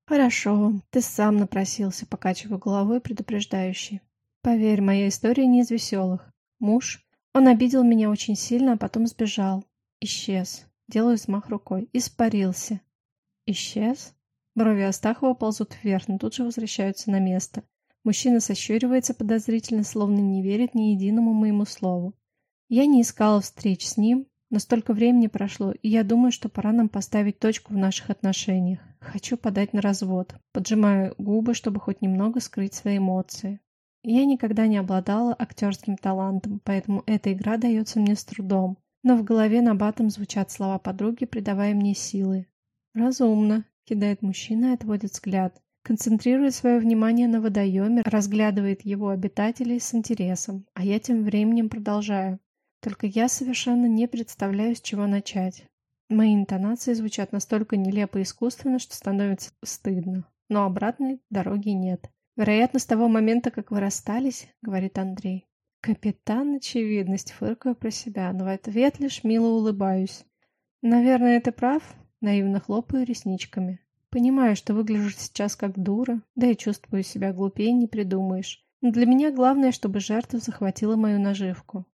Хорошо, ты сам напросился, покачивая головой предупреждающий. Поверь, моя история не из веселых. Муж, он обидел меня очень сильно, а потом сбежал. Исчез. Делаю взмах рукой. Испарился. Исчез? Брови Астахова ползут вверх, но тут же возвращаются на место. Мужчина сощуривается подозрительно, словно не верит ни единому моему слову. Я не искала встреч с ним, но столько времени прошло, и я думаю, что пора нам поставить точку в наших отношениях. Хочу подать на развод. Поджимаю губы, чтобы хоть немного скрыть свои эмоции. Я никогда не обладала актерским талантом, поэтому эта игра дается мне с трудом. Но в голове на батом звучат слова подруги, придавая мне силы. «Разумно», — кидает мужчина и отводит взгляд. Концентрирует свое внимание на водоеме, разглядывает его обитателей с интересом, а я тем временем продолжаю. Только я совершенно не представляю, с чего начать. Мои интонации звучат настолько нелепо и искусственно, что становится стыдно. Но обратной дороги нет. Вероятно, с того момента, как вы расстались, говорит Андрей. Капитан очевидность, фыркаю про себя, но в ответ лишь мило улыбаюсь. Наверное, ты прав, наивно хлопаю ресничками. Понимаю, что выгляжу сейчас как дура, да и чувствую себя глупее не придумаешь. Но для меня главное, чтобы жертва захватила мою наживку.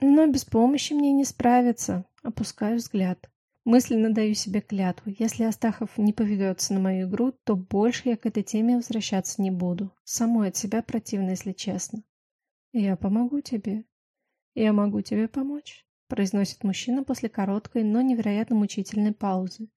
Но без помощи мне не справиться. Опускаю взгляд. Мысленно даю себе клятву. Если Астахов не поведется на мою игру, то больше я к этой теме возвращаться не буду. Самой от себя противно, если честно. «Я помогу тебе. Я могу тебе помочь», — произносит мужчина после короткой, но невероятно мучительной паузы.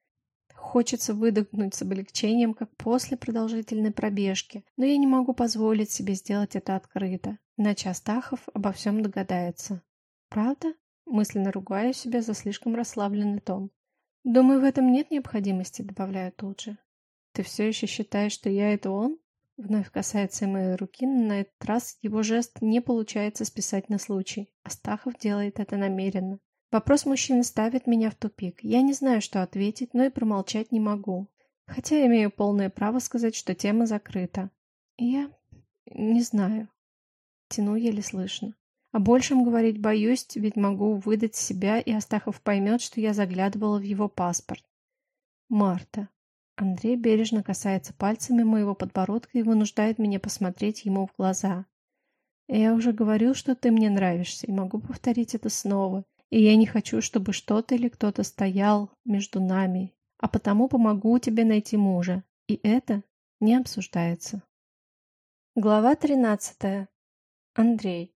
Хочется выдохнуть с облегчением, как после продолжительной пробежки, но я не могу позволить себе сделать это открыто, иначе Астахов обо всем догадается. «Правда?» Мысленно ругаю себя за слишком расслабленный тон. Думаю, в этом нет необходимости, добавляю тут же. Ты все еще считаешь, что я это он? Вновь касается моей руки, но на этот раз его жест не получается списать на случай. Астахов делает это намеренно. Вопрос мужчины ставит меня в тупик. Я не знаю, что ответить, но и промолчать не могу. Хотя имею полное право сказать, что тема закрыта. Я не знаю. Тяну еле слышно. О большем говорить боюсь, ведь могу выдать себя, и Астахов поймет, что я заглядывала в его паспорт. Марта. Андрей бережно касается пальцами моего подбородка и вынуждает меня посмотреть ему в глаза. Я уже говорил, что ты мне нравишься, и могу повторить это снова. И я не хочу, чтобы что-то или кто-то стоял между нами, а потому помогу тебе найти мужа. И это не обсуждается. Глава тринадцатая. Андрей.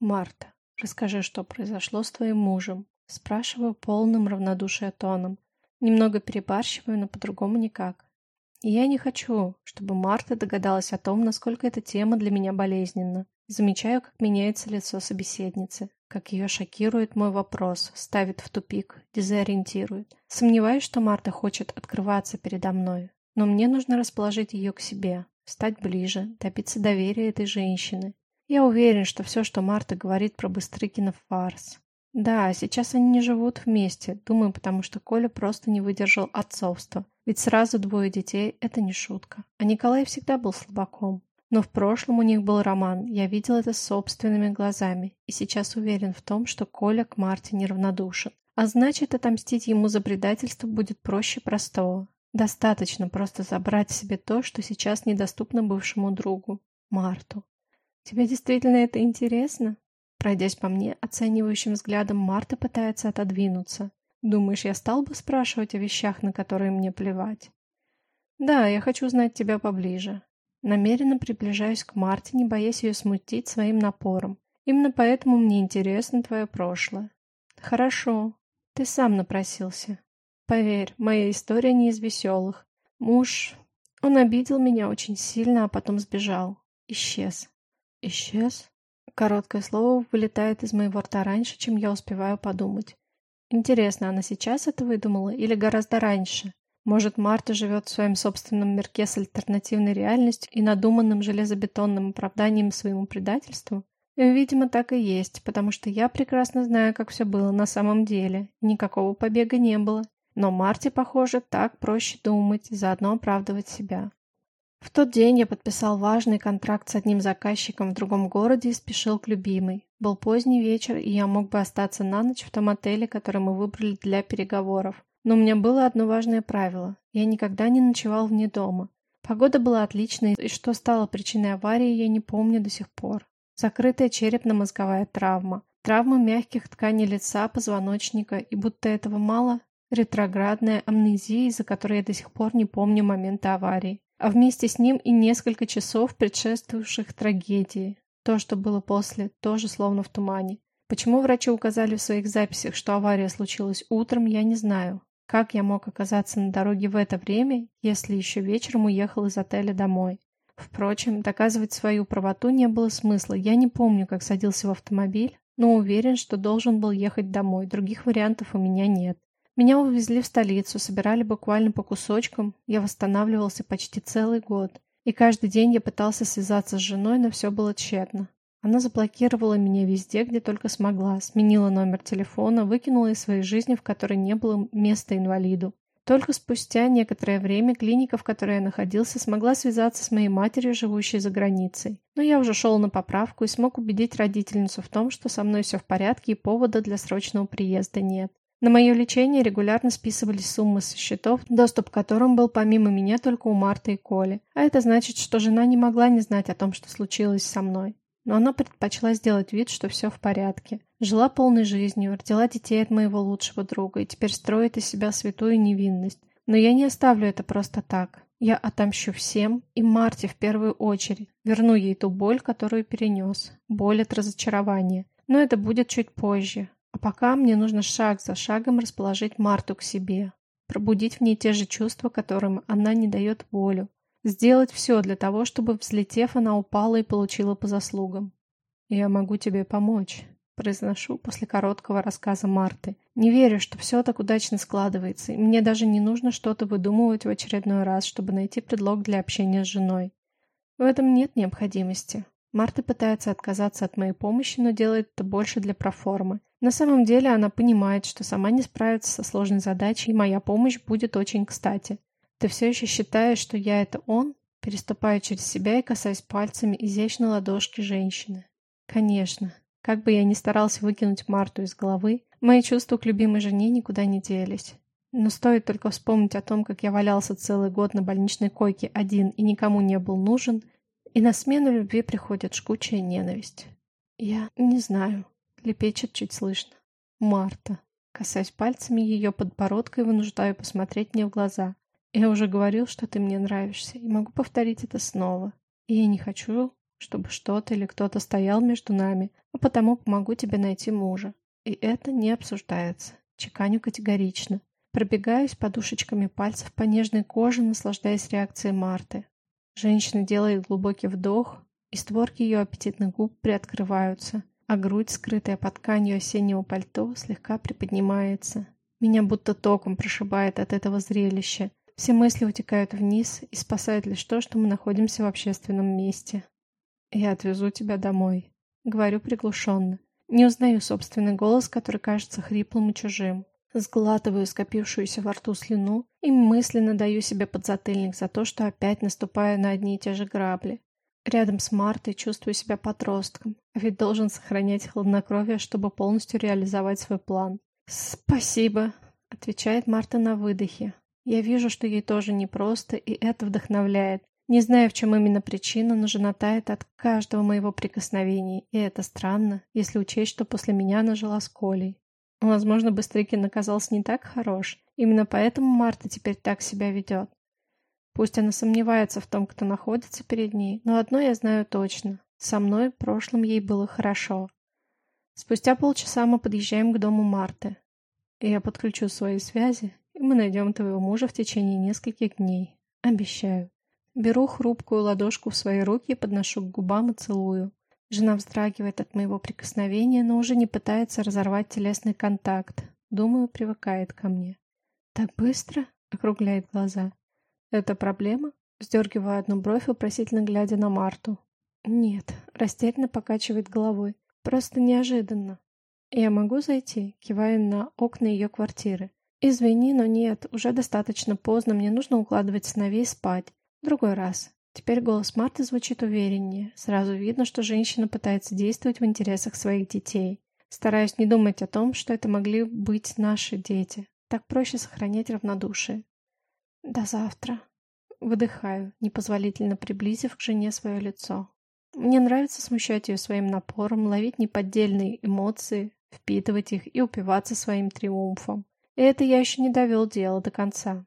Марта, расскажи, что произошло с твоим мужем. Спрашиваю полным равнодушия тоном. Немного перебарщиваю, но по-другому никак. И я не хочу, чтобы Марта догадалась о том, насколько эта тема для меня болезненна. Замечаю, как меняется лицо собеседницы, как ее шокирует мой вопрос, ставит в тупик, дезориентирует. Сомневаюсь, что Марта хочет открываться передо мной, но мне нужно расположить ее к себе, стать ближе, добиться доверия этой женщины, я уверен, что все, что Марта говорит про Быстрыкина, фарс. Да, сейчас они не живут вместе, думаю, потому что Коля просто не выдержал отцовства. Ведь сразу двое детей – это не шутка. А Николай всегда был слабаком. Но в прошлом у них был роман, я видел это собственными глазами, и сейчас уверен в том, что Коля к Марте неравнодушен. А значит, отомстить ему за предательство будет проще простого. Достаточно просто забрать себе то, что сейчас недоступно бывшему другу – Марту. «Тебе действительно это интересно?» Пройдясь по мне, оценивающим взглядом Марта пытается отодвинуться. «Думаешь, я стал бы спрашивать о вещах, на которые мне плевать?» «Да, я хочу знать тебя поближе». Намеренно приближаюсь к Марте, не боясь ее смутить своим напором. Именно поэтому мне интересно твое прошлое. «Хорошо. Ты сам напросился. Поверь, моя история не из веселых. Муж... Он обидел меня очень сильно, а потом сбежал. Исчез. Исчез? Короткое слово вылетает из моего рта раньше, чем я успеваю подумать. Интересно, она сейчас это выдумала или гораздо раньше? Может, Марта живет в своем собственном мирке с альтернативной реальностью и надуманным железобетонным оправданием своему предательству? Видимо, так и есть, потому что я прекрасно знаю, как все было на самом деле. Никакого побега не было. Но Марте, похоже, так проще думать, заодно оправдывать себя. В тот день я подписал важный контракт с одним заказчиком в другом городе и спешил к любимой. Был поздний вечер, и я мог бы остаться на ночь в том отеле, который мы выбрали для переговоров. Но у меня было одно важное правило. Я никогда не ночевал вне дома. Погода была отличной, и что стало причиной аварии, я не помню до сих пор. Закрытая черепно-мозговая травма. Травма мягких тканей лица, позвоночника, и будто этого мало, ретроградная амнезия, из-за которой я до сих пор не помню момента аварии а вместе с ним и несколько часов, предшествовавших трагедии. То, что было после, тоже словно в тумане. Почему врачи указали в своих записях, что авария случилась утром, я не знаю. Как я мог оказаться на дороге в это время, если еще вечером уехал из отеля домой? Впрочем, доказывать свою правоту не было смысла. Я не помню, как садился в автомобиль, но уверен, что должен был ехать домой. Других вариантов у меня нет. Меня увезли в столицу, собирали буквально по кусочкам. Я восстанавливался почти целый год. И каждый день я пытался связаться с женой, но все было тщетно. Она заблокировала меня везде, где только смогла, сменила номер телефона, выкинула из своей жизни, в которой не было места инвалиду. Только спустя некоторое время клиника, в которой я находился, смогла связаться с моей матерью, живущей за границей. Но я уже шел на поправку и смог убедить родительницу в том, что со мной все в порядке и повода для срочного приезда нет. На мое лечение регулярно списывались суммы со счетов, доступ к которым был помимо меня только у Марты и Коли. А это значит, что жена не могла не знать о том, что случилось со мной. Но она предпочла сделать вид, что все в порядке. Жила полной жизнью, родила детей от моего лучшего друга и теперь строит из себя святую невинность. Но я не оставлю это просто так. Я отомщу всем, и Марте в первую очередь. Верну ей ту боль, которую перенес. Боль от разочарования. Но это будет чуть позже, а пока мне нужно шаг за шагом расположить Марту к себе, пробудить в ней те же чувства, которым она не дает волю, сделать все для того, чтобы, взлетев, она упала и получила по заслугам. «Я могу тебе помочь», произношу после короткого рассказа Марты. Не верю, что все так удачно складывается, и мне даже не нужно что-то выдумывать в очередной раз, чтобы найти предлог для общения с женой. В этом нет необходимости. Марта пытается отказаться от моей помощи, но делает это больше для проформы. На самом деле она понимает, что сама не справится со сложной задачей, и моя помощь будет очень кстати. Ты все еще считаешь, что я это он? Переступаю через себя и касаюсь пальцами изящной ладошки женщины. Конечно. Как бы я ни старался выкинуть Марту из головы, мои чувства к любимой жене никуда не делись. Но стоит только вспомнить о том, как я валялся целый год на больничной койке один и никому не был нужен, и на смену любви приходит жгучая ненависть. Я не знаю. Лепечет чуть слышно. Марта. Касаясь пальцами ее подбородка и вынуждаю посмотреть мне в глаза. Я уже говорил, что ты мне нравишься, и могу повторить это снова. И я не хочу, чтобы что-то или кто-то стоял между нами, а потому помогу тебе найти мужа. И это не обсуждается. Чеканю категорично. Пробегаюсь подушечками пальцев по нежной коже, наслаждаясь реакцией Марты. Женщина делает глубокий вдох, и створки ее аппетитных губ приоткрываются, а грудь, скрытая под тканью осеннего пальто, слегка приподнимается. Меня будто током прошибает от этого зрелища. Все мысли утекают вниз и спасает лишь то, что мы находимся в общественном месте. «Я отвезу тебя домой», — говорю приглушенно. Не узнаю собственный голос, который кажется хриплым и чужим. Сглатываю скопившуюся во рту слюну и мысленно даю себе подзатыльник за то, что опять наступаю на одни и те же грабли. Рядом с Мартой чувствую себя подростком, а ведь должен сохранять хладнокровие, чтобы полностью реализовать свой план. «Спасибо», — отвечает Марта на выдохе. Я вижу, что ей тоже непросто, и это вдохновляет. Не знаю, в чем именно причина, но жена тает от каждого моего прикосновения, и это странно, если учесть, что после меня она жила с Колей. Возможно, Быстрыкин оказался не так хорош. Именно поэтому Марта теперь так себя ведет. Пусть она сомневается в том, кто находится перед ней, но одно я знаю точно. Со мной в прошлом ей было хорошо. Спустя полчаса мы подъезжаем к дому Марты. Я подключу свои связи, и мы найдем твоего мужа в течение нескольких дней. Обещаю. Беру хрупкую ладошку в свои руки и подношу к губам и целую. Жена вздрагивает от моего прикосновения, но уже не пытается разорвать телесный контакт. Думаю, привыкает ко мне. «Так быстро?» — округляет глаза. «Это проблема?» — сдергиваю одну бровь, вопросительно глядя на Марту. «Нет», — растерянно покачивает головой. «Просто неожиданно». «Я могу зайти?» — киваю на окна ее квартиры. «Извини, но нет, уже достаточно поздно, мне нужно укладывать сыновей спать. Другой раз. Теперь голос Марты звучит увереннее. Сразу видно, что женщина пытается действовать в интересах своих детей. Стараюсь не думать о том, что это могли быть наши дети. Так проще сохранять равнодушие. До завтра. Выдыхаю, непозволительно приблизив к жене свое лицо. Мне нравится смущать ее своим напором, ловить неподдельные эмоции, впитывать их и упиваться своим триумфом. И это я еще не довел дело до конца.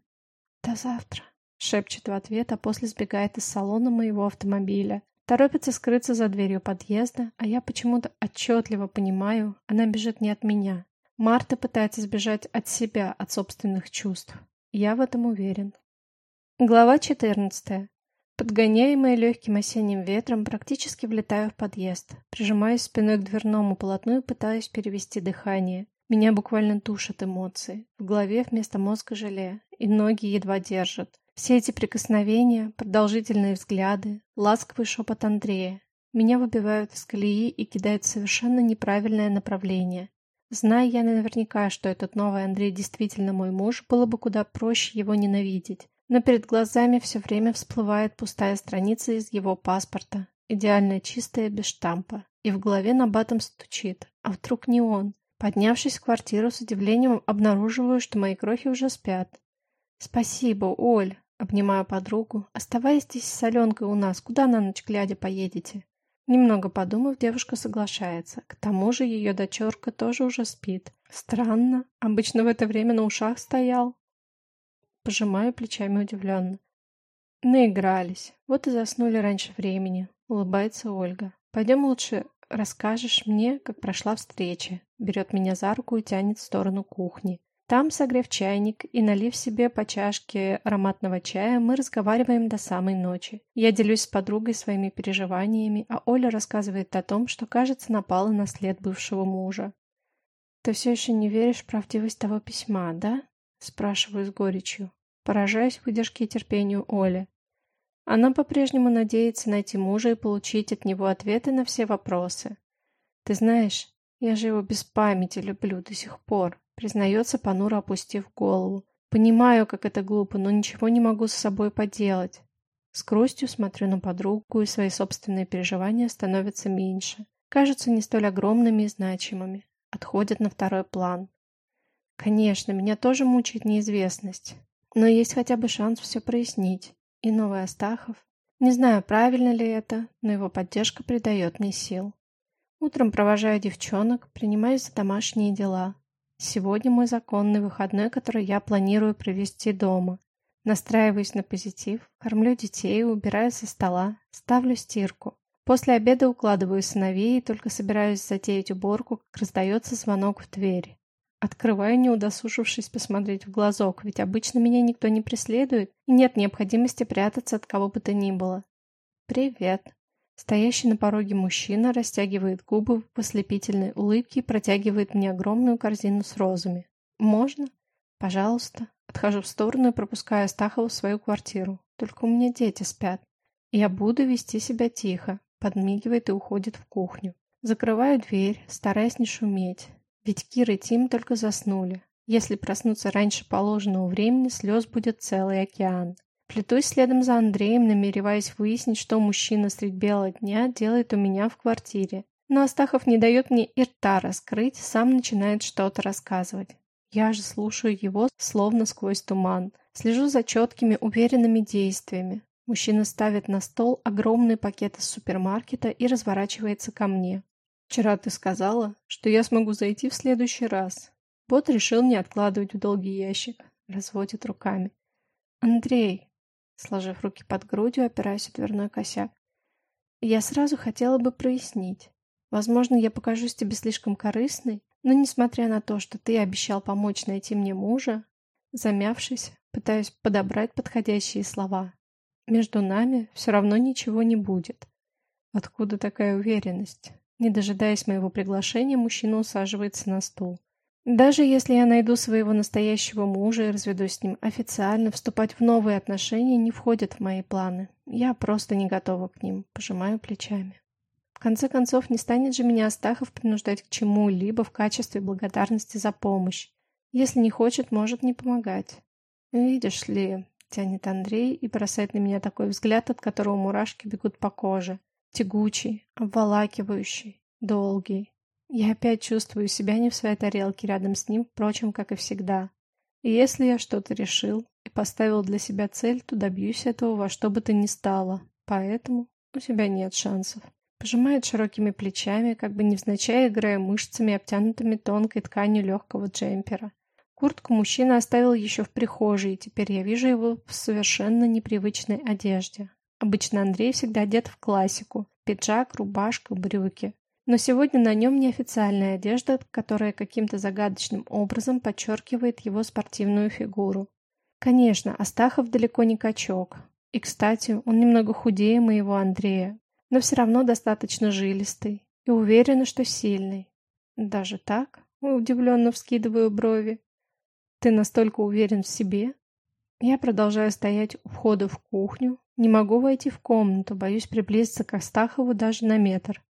До завтра. Шепчет в ответ, а после сбегает из салона моего автомобиля. Торопится скрыться за дверью подъезда, а я почему-то отчетливо понимаю, она бежит не от меня. Марта пытается сбежать от себя, от собственных чувств. Я в этом уверен. Глава 14. Подгоняемая легким осенним ветром, практически влетаю в подъезд. Прижимаюсь спиной к дверному полотну и пытаюсь перевести дыхание. Меня буквально тушат эмоции. В голове вместо мозга желе, и ноги едва держат. Все эти прикосновения, продолжительные взгляды, ласковый шепот Андрея меня выбивают из колеи и кидают в совершенно неправильное направление. Зная я наверняка, что этот новый Андрей действительно мой муж, было бы куда проще его ненавидеть. Но перед глазами все время всплывает пустая страница из его паспорта, идеально чистая, без штампа. И в голове на батом стучит. А вдруг не он? Поднявшись в квартиру, с удивлением обнаруживаю, что мои крохи уже спят. «Спасибо, Оль!» — обнимаю подругу. «Оставайтесь с Аленкой у нас. Куда на ночь глядя поедете?» Немного подумав, девушка соглашается. К тому же ее дочерка тоже уже спит. Странно. Обычно в это время на ушах стоял. Пожимаю плечами удивленно. Наигрались. Вот и заснули раньше времени. Улыбается Ольга. Пойдем лучше расскажешь мне, как прошла встреча. Берет меня за руку и тянет в сторону кухни. Там, согрев чайник и налив себе по чашке ароматного чая, мы разговариваем до самой ночи. Я делюсь с подругой своими переживаниями, а Оля рассказывает о том, что, кажется, напала на след бывшего мужа. «Ты все еще не веришь в правдивость того письма, да?» Спрашиваю с горечью. Поражаюсь выдержке и терпению Оли. Она по-прежнему надеется найти мужа и получить от него ответы на все вопросы. «Ты знаешь, я же его без памяти люблю до сих пор признается, понуро опустив голову. Понимаю, как это глупо, но ничего не могу с собой поделать. С грустью смотрю на подругу, и свои собственные переживания становятся меньше. Кажутся не столь огромными и значимыми. Отходят на второй план. Конечно, меня тоже мучает неизвестность. Но есть хотя бы шанс все прояснить. И новый Астахов. Не знаю, правильно ли это, но его поддержка придает мне сил. Утром провожаю девчонок, принимаюсь за домашние дела. Сегодня мой законный выходной, который я планирую провести дома. Настраиваюсь на позитив, кормлю детей, убираю со стола, ставлю стирку. После обеда укладываю сыновей и только собираюсь затеять уборку, как раздается звонок в дверь. Открываю, не удосужившись посмотреть в глазок, ведь обычно меня никто не преследует, и нет необходимости прятаться от кого бы то ни было. «Привет», Стоящий на пороге мужчина растягивает губы в ослепительной улыбке и протягивает мне огромную корзину с розами. «Можно?» «Пожалуйста». Отхожу в сторону и пропускаю Астахова в свою квартиру. Только у меня дети спят. Я буду вести себя тихо. Подмигивает и уходит в кухню. Закрываю дверь, стараясь не шуметь. Ведь Кира и Тим только заснули. Если проснуться раньше положенного времени, слез будет целый океан. Плетусь следом за Андреем, намереваясь выяснить, что мужчина средь бела дня делает у меня в квартире. Но Астахов не дает мне и рта раскрыть, сам начинает что-то рассказывать. Я же слушаю его, словно сквозь туман. Слежу за четкими, уверенными действиями. Мужчина ставит на стол огромный пакет из супермаркета и разворачивается ко мне. «Вчера ты сказала, что я смогу зайти в следующий раз». Бот решил не откладывать в долгий ящик. Разводит руками. «Андрей, сложив руки под грудью, опираясь о дверной косяк. Я сразу хотела бы прояснить. Возможно, я покажусь тебе слишком корыстной, но несмотря на то, что ты обещал помочь найти мне мужа, замявшись, пытаюсь подобрать подходящие слова. Между нами все равно ничего не будет. Откуда такая уверенность? Не дожидаясь моего приглашения, мужчина усаживается на стул. Даже если я найду своего настоящего мужа и разведусь с ним официально, вступать в новые отношения не входит в мои планы. Я просто не готова к ним, пожимаю плечами. В конце концов, не станет же меня Астахов принуждать к чему-либо в качестве благодарности за помощь. Если не хочет, может не помогать. Видишь ли, тянет Андрей и бросает на меня такой взгляд, от которого мурашки бегут по коже. Тягучий, обволакивающий, долгий. Я опять чувствую себя не в своей тарелке рядом с ним, впрочем, как и всегда. И если я что-то решил и поставил для себя цель, то добьюсь этого во что бы то ни стало. Поэтому у тебя нет шансов. Пожимает широкими плечами, как бы невзначай играя мышцами, обтянутыми тонкой тканью легкого джемпера. Куртку мужчина оставил еще в прихожей, и теперь я вижу его в совершенно непривычной одежде. Обычно Андрей всегда одет в классику. Пиджак, рубашка, брюки. Но сегодня на нем неофициальная одежда, которая каким-то загадочным образом подчеркивает его спортивную фигуру. Конечно, Астахов далеко не качок. И, кстати, он немного худее моего Андрея, но все равно достаточно жилистый и уверена, что сильный. Даже так? Удивленно вскидываю брови. Ты настолько уверен в себе? Я продолжаю стоять у входа в кухню, не могу войти в комнату, боюсь приблизиться к Астахову даже на метр.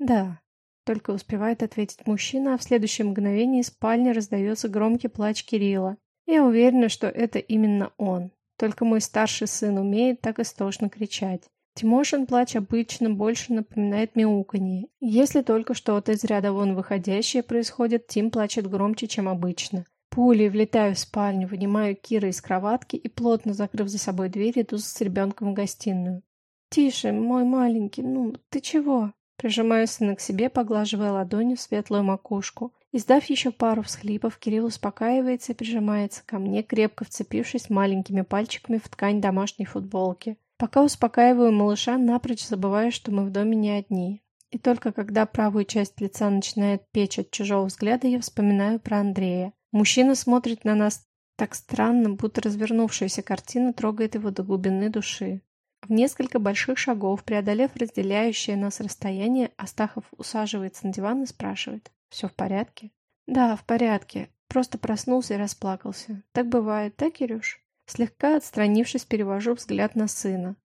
«Да», — только успевает ответить мужчина, а в следующее мгновение из спальни раздается громкий плач Кирилла. Я уверена, что это именно он. Только мой старший сын умеет так истошно кричать. Тимошин плач обычно больше напоминает мяуканье. Если только что-то из ряда вон выходящее происходит, Тим плачет громче, чем обычно. Пулей влетаю в спальню, вынимаю Кира из кроватки и, плотно закрыв за собой дверь, иду с ребенком в гостиную. «Тише, мой маленький, ну, ты чего?» Прижимаю сына к себе, поглаживая ладонью светлую макушку. Издав еще пару всхлипов, Кирилл успокаивается и прижимается ко мне, крепко вцепившись маленькими пальчиками в ткань домашней футболки. Пока успокаиваю малыша, напрочь забываю, что мы в доме не одни. И только когда правую часть лица начинает печь от чужого взгляда, я вспоминаю про Андрея. Мужчина смотрит на нас так странно, будто развернувшаяся картина трогает его до глубины души. В несколько больших шагов, преодолев разделяющее нас расстояние, Астахов усаживается на диван и спрашивает. «Все в порядке?» «Да, в порядке. Просто проснулся и расплакался. Так бывает, да, Кирюш?» Слегка отстранившись, перевожу взгляд на сына.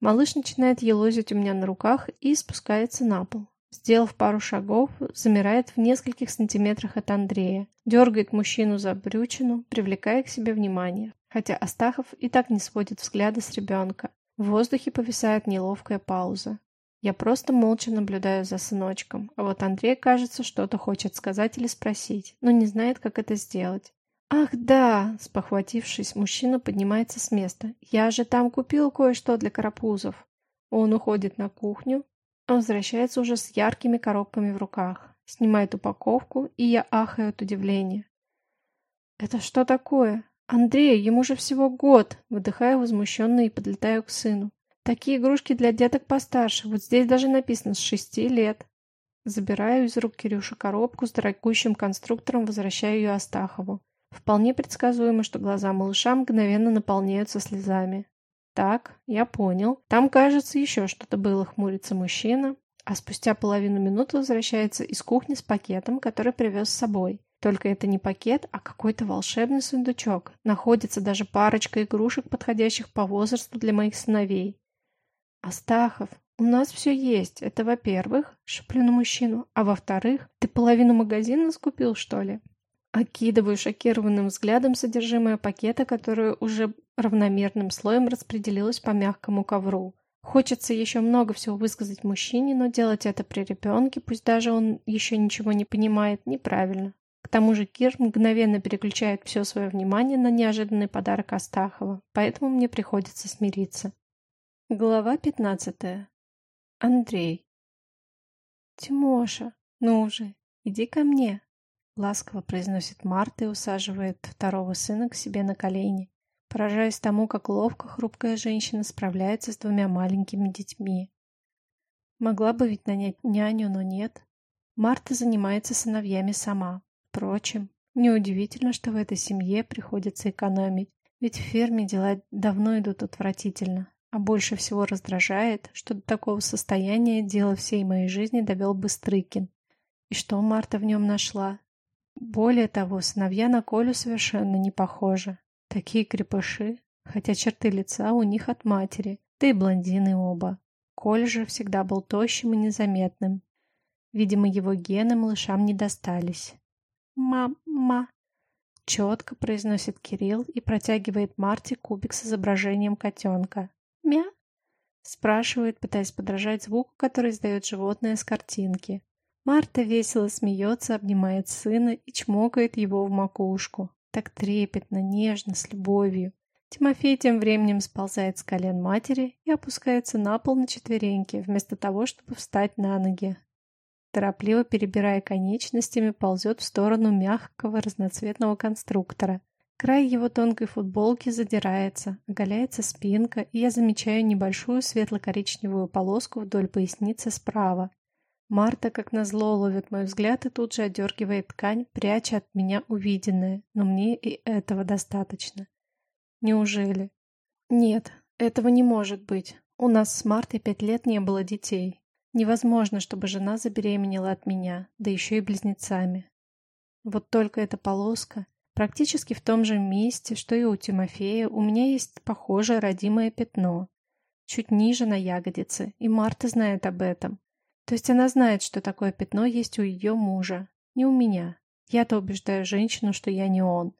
Малыш начинает елозить у меня на руках и спускается на пол. Сделав пару шагов, замирает в нескольких сантиметрах от Андрея, дергает мужчину за брючину, привлекая к себе внимание. Хотя Астахов и так не сводит взгляда с ребенка. В воздухе повисает неловкая пауза. Я просто молча наблюдаю за сыночком, а вот Андрей, кажется, что-то хочет сказать или спросить, но не знает, как это сделать. «Ах, да!» – спохватившись, мужчина поднимается с места. «Я же там купил кое-что для карапузов». Он уходит на кухню. Он возвращается уже с яркими коробками в руках. Снимает упаковку, и я ахаю от удивления. «Это что такое? Андрей, ему же всего год!» Выдыхаю возмущенно и подлетаю к сыну. «Такие игрушки для деток постарше. Вот здесь даже написано «с шести лет». Забираю из рук Кирюши коробку с дорогущим конструктором, возвращаю ее Астахову. Вполне предсказуемо, что глаза малыша мгновенно наполняются слезами. «Так, я понял. Там, кажется, еще что-то было», — хмурится мужчина, а спустя половину минуты возвращается из кухни с пакетом, который привез с собой. Только это не пакет, а какой-то волшебный сундучок. Находится даже парочка игрушек, подходящих по возрасту для моих сыновей. «Астахов, у нас все есть. Это во-первых, шеплю на мужчину, а во-вторых, ты половину магазина скупил, что ли?» Окидываю шокированным взглядом содержимое пакета, которое уже равномерным слоем распределилось по мягкому ковру. Хочется еще много всего высказать мужчине, но делать это при ребенке, пусть даже он еще ничего не понимает, неправильно. Тому же Кир мгновенно переключает все свое внимание на неожиданный подарок Астахова, поэтому мне приходится смириться. Глава пятнадцатая. Андрей. «Тимоша, ну уже, иди ко мне», Ласково произносит Марта и усаживает второго сына к себе на колени, поражаясь тому, как ловко хрупкая женщина справляется с двумя маленькими детьми. Могла бы ведь нанять няню, но нет. Марта занимается сыновьями сама. Впрочем, неудивительно, что в этой семье приходится экономить, ведь в ферме дела давно идут отвратительно. А больше всего раздражает, что до такого состояния дело всей моей жизни довел Быстрыкин. И что Марта в нем нашла? Более того, сыновья на Колю совершенно не похожи. Такие крепыши, хотя черты лица у них от матери, да и блондины оба. Коля же всегда был тощим и незаметным. Видимо, его гены малышам не достались. «Мама!» — четко произносит Кирилл и протягивает Марте кубик с изображением котенка. «Мя?» — спрашивает, пытаясь подражать звуку, который издает животное с картинки. Марта весело смеется, обнимает сына и чмокает его в макушку. Так трепетно, нежно, с любовью. Тимофей тем временем сползает с колен матери и опускается на пол на четвереньки, вместо того, чтобы встать на ноги. Торопливо перебирая конечностями, ползет в сторону мягкого разноцветного конструктора. Край его тонкой футболки задирается, оголяется спинка, и я замечаю небольшую светло-коричневую полоску вдоль поясницы справа. Марта, как назло, ловит мой взгляд и тут же отдергивает ткань, пряча от меня увиденное, но мне и этого достаточно. Неужели? Нет, этого не может быть. У нас с Мартой пять лет не было детей. Невозможно, чтобы жена забеременела от меня, да еще и близнецами. Вот только эта полоска, практически в том же месте, что и у Тимофея, у меня есть похожее родимое пятно. Чуть ниже на ягодице, и Марта знает об этом. То есть она знает, что такое пятно есть у ее мужа, не у меня. Я-то убеждаю женщину, что я не он.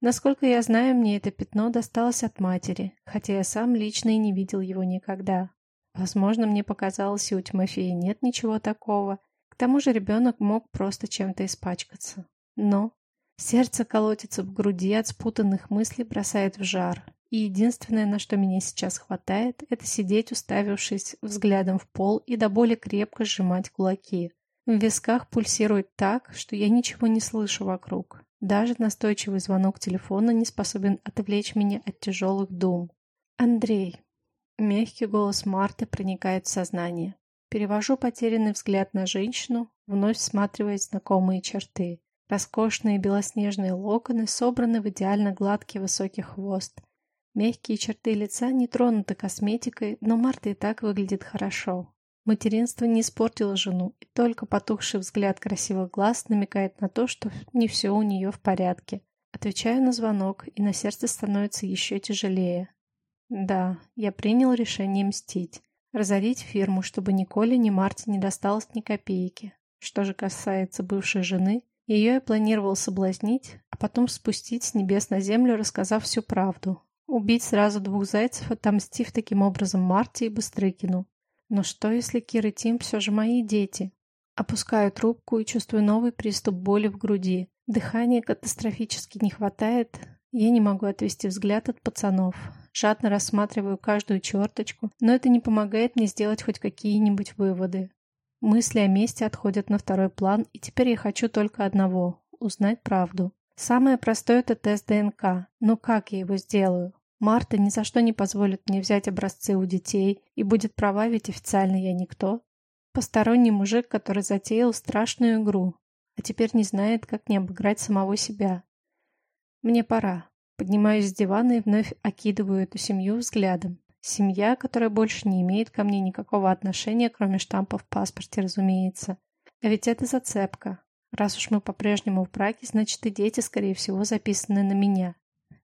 Насколько я знаю, мне это пятно досталось от матери, хотя я сам лично и не видел его никогда. Возможно, мне показалось, и у Тимофея нет ничего такого. К тому же ребенок мог просто чем-то испачкаться. Но сердце колотится в груди от спутанных мыслей, бросает в жар. И единственное, на что меня сейчас хватает, это сидеть, уставившись взглядом в пол и до боли крепко сжимать кулаки. В висках пульсирует так, что я ничего не слышу вокруг. Даже настойчивый звонок телефона не способен отвлечь меня от тяжелых дум. «Андрей». Мягкий голос Марты проникает в сознание. Перевожу потерянный взгляд на женщину, вновь всматриваясь знакомые черты. Роскошные белоснежные локоны собраны в идеально гладкий высокий хвост. Мягкие черты лица не тронуты косметикой, но Марта и так выглядит хорошо. Материнство не испортило жену, и только потухший взгляд красивых глаз намекает на то, что не все у нее в порядке. Отвечаю на звонок, и на сердце становится еще тяжелее. Да, я принял решение мстить. Разорить фирму, чтобы ни Коле, ни Марте не досталось ни копейки. Что же касается бывшей жены, ее я планировал соблазнить, а потом спустить с небес на землю, рассказав всю правду. Убить сразу двух зайцев, отомстив таким образом Марте и Быстрыкину. Но что, если Кир и Тим все же мои дети? Опускаю трубку и чувствую новый приступ боли в груди. Дыхания катастрофически не хватает. Я не могу отвести взгляд от пацанов. Жадно рассматриваю каждую черточку, но это не помогает мне сделать хоть какие-нибудь выводы. Мысли о месте отходят на второй план, и теперь я хочу только одного – узнать правду. Самое простое – это тест ДНК. Но как я его сделаю? Марта ни за что не позволит мне взять образцы у детей и будет права, ведь официально я никто. Посторонний мужик, который затеял страшную игру, а теперь не знает, как не обыграть самого себя. Мне пора. Поднимаюсь с дивана и вновь окидываю эту семью взглядом. Семья, которая больше не имеет ко мне никакого отношения, кроме штампа в паспорте, разумеется. А ведь это зацепка. Раз уж мы по-прежнему в браке, значит и дети, скорее всего, записаны на меня.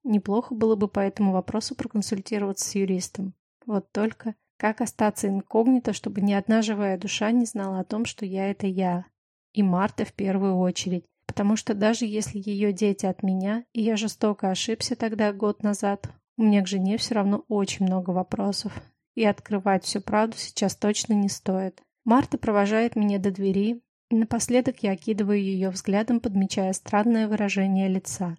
Неплохо было бы по этому вопросу проконсультироваться с юристом. Вот только как остаться инкогнито, чтобы ни одна живая душа не знала о том, что я — это я. И Марта в первую очередь. Потому что даже если ее дети от меня, и я жестоко ошибся тогда год назад, у меня к жене все равно очень много вопросов. И открывать всю правду сейчас точно не стоит. Марта провожает меня до двери, и напоследок я окидываю ее взглядом, подмечая странное выражение лица.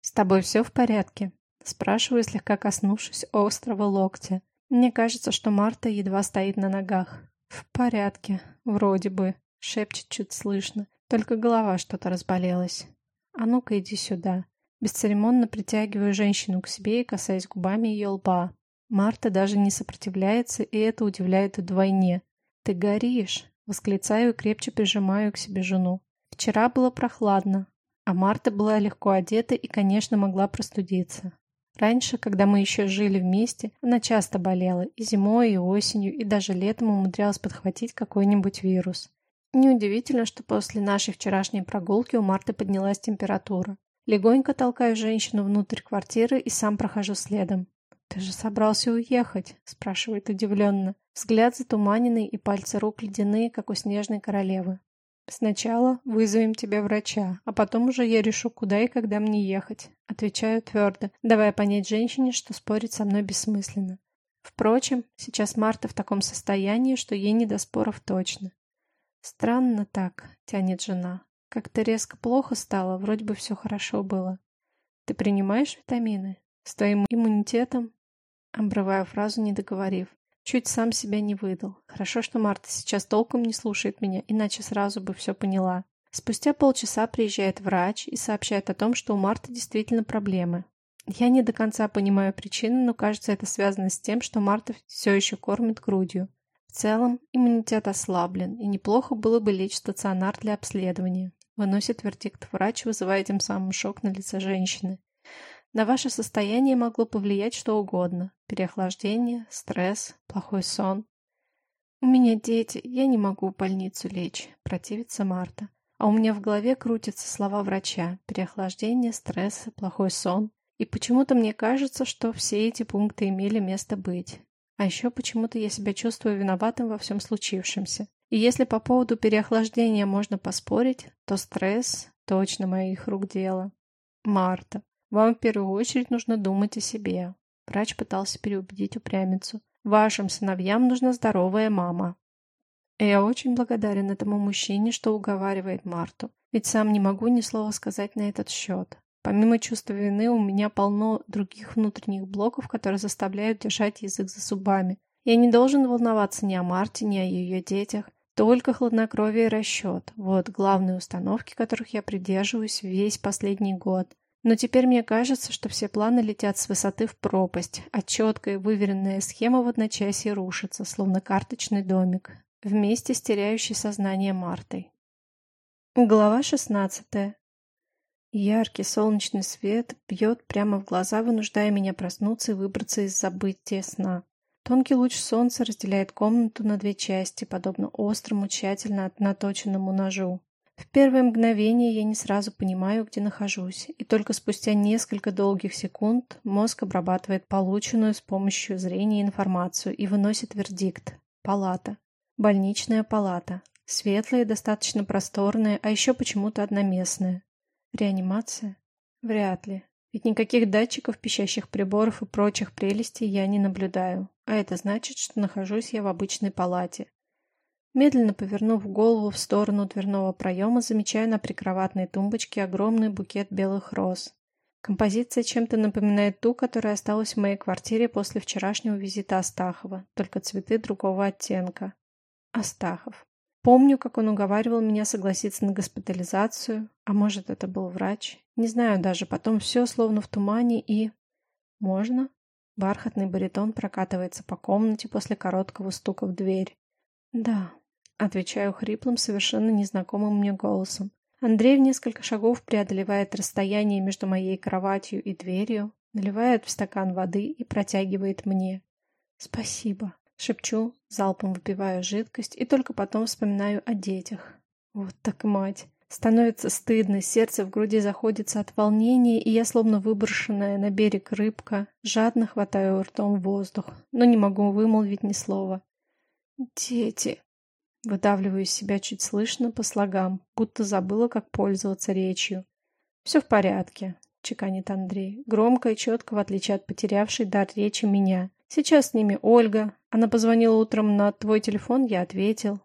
«С тобой все в порядке?» Спрашиваю, слегка коснувшись острого локтя. Мне кажется, что Марта едва стоит на ногах. «В порядке, вроде бы», — шепчет чуть слышно. Только голова что-то разболелась. «А ну-ка иди сюда». Бесцеремонно притягиваю женщину к себе и касаясь губами ее лба. Марта даже не сопротивляется, и это удивляет вдвойне. «Ты горишь!» — восклицаю и крепче прижимаю к себе жену. «Вчера было прохладно, а Марта была легко одета и, конечно, могла простудиться. Раньше, когда мы еще жили вместе, она часто болела, и зимой, и осенью, и даже летом умудрялась подхватить какой-нибудь вирус. Неудивительно, что после нашей вчерашней прогулки у Марты поднялась температура. Легонько толкаю женщину внутрь квартиры и сам прохожу следом. «Ты же собрался уехать?» – спрашивает удивленно. Взгляд затуманенный и пальцы рук ледяные, как у снежной королевы. «Сначала вызовем тебе врача, а потом уже я решу, куда и когда мне ехать», — отвечаю твердо, давая понять женщине, что спорить со мной бессмысленно. Впрочем, сейчас Марта в таком состоянии, что ей не до споров точно. «Странно так», — тянет жена. «Как-то резко плохо стало, вроде бы все хорошо было. Ты принимаешь витамины? С твоим иммунитетом?» Обрываю фразу, не договорив. Чуть сам себя не выдал. Хорошо, что Марта сейчас толком не слушает меня, иначе сразу бы все поняла. Спустя полчаса приезжает врач и сообщает о том, что у Марты действительно проблемы. Я не до конца понимаю причины, но кажется, это связано с тем, что Марта все еще кормит грудью. В целом, иммунитет ослаблен, и неплохо было бы лечь в стационар для обследования. Выносит вердикт врач, вызывая тем самым шок на лице женщины. На ваше состояние могло повлиять что угодно. Переохлаждение, стресс, плохой сон. «У меня дети, я не могу в больницу лечь», — противится Марта. А у меня в голове крутятся слова врача. Переохлаждение, стресс, плохой сон. И почему-то мне кажется, что все эти пункты имели место быть. А еще почему-то я себя чувствую виноватым во всем случившемся. И если по поводу переохлаждения можно поспорить, то стресс точно моих рук дело. Марта. Вам в первую очередь нужно думать о себе. Врач пытался переубедить упрямицу. Вашим сыновьям нужна здоровая мама. И я очень благодарен этому мужчине, что уговаривает Марту. Ведь сам не могу ни слова сказать на этот счет. Помимо чувства вины, у меня полно других внутренних блоков, которые заставляют держать язык за зубами. Я не должен волноваться ни о Марте, ни о ее детях. Только хладнокровие и расчет. Вот главные установки, которых я придерживаюсь весь последний год. Но теперь мне кажется, что все планы летят с высоты в пропасть, а четкая выверенная схема в одночасье рушится, словно карточный домик, вместе с теряющей сознание Мартой. Глава 16. Яркий солнечный свет бьет прямо в глаза, вынуждая меня проснуться и выбраться из забытия сна. Тонкий луч солнца разделяет комнату на две части, подобно острому, тщательно наточенному ножу. В первое мгновение я не сразу понимаю, где нахожусь, и только спустя несколько долгих секунд мозг обрабатывает полученную с помощью зрения информацию и выносит вердикт. Палата. Больничная палата. Светлая, достаточно просторная, а еще почему-то одноместная. Реанимация? Вряд ли. Ведь никаких датчиков, пищащих приборов и прочих прелестей я не наблюдаю. А это значит, что нахожусь я в обычной палате. Медленно повернув голову в сторону дверного проема, замечаю на прикроватной тумбочке огромный букет белых роз. Композиция чем-то напоминает ту, которая осталась в моей квартире после вчерашнего визита Астахова, только цветы другого оттенка. Астахов. Помню, как он уговаривал меня согласиться на госпитализацию, а может, это был врач. Не знаю даже, потом все словно в тумане и... Можно? Бархатный баритон прокатывается по комнате после короткого стука в дверь. Да, отвечаю хриплым, совершенно незнакомым мне голосом. Андрей в несколько шагов преодолевает расстояние между моей кроватью и дверью, наливает в стакан воды и протягивает мне. Спасибо. Шепчу, залпом выпиваю жидкость и только потом вспоминаю о детях. Вот так мать. Становится стыдно, сердце в груди заходится от волнения, и я, словно выброшенная на берег рыбка, жадно хватаю ртом воздух, но не могу вымолвить ни слова. «Дети!» Выдавливаю из себя чуть слышно по слогам, будто забыла, как пользоваться речью. «Все в порядке», — чеканит Андрей, громко и четко, в отличие от потерявшей дар речи меня. Сейчас с ними Ольга. Она позвонила утром на твой телефон, я ответил.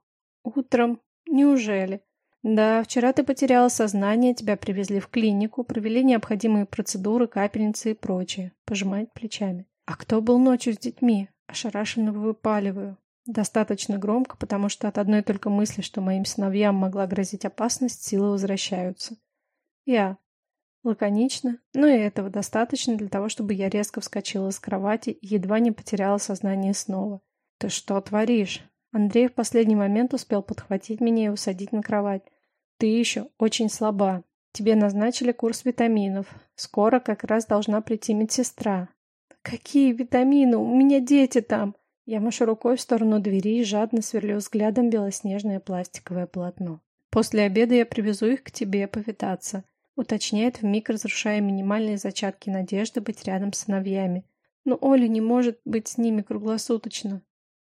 Утром? Неужели? Да, вчера ты потеряла сознание, тебя привезли в клинику, провели необходимые процедуры, капельницы и прочее. Пожимает плечами. А кто был ночью с детьми? Ошарашенно выпаливаю. Достаточно громко, потому что от одной только мысли, что моим сыновьям могла грозить опасность, силы возвращаются. Я. Лаконично, но и этого достаточно для того, чтобы я резко вскочила с кровати и едва не потеряла сознание снова. «Ты что творишь?» Андрей в последний момент успел подхватить меня и усадить на кровать. «Ты еще очень слаба. Тебе назначили курс витаминов. Скоро как раз должна прийти медсестра». «Какие витамины? У меня дети там!» Я машу рукой в сторону двери и жадно сверлю взглядом белоснежное пластиковое полотно. «После обеда я привезу их к тебе повидаться уточняет вмиг разрушая минимальные зачатки надежды быть рядом с сыновьями. Но Оля не может быть с ними круглосуточно.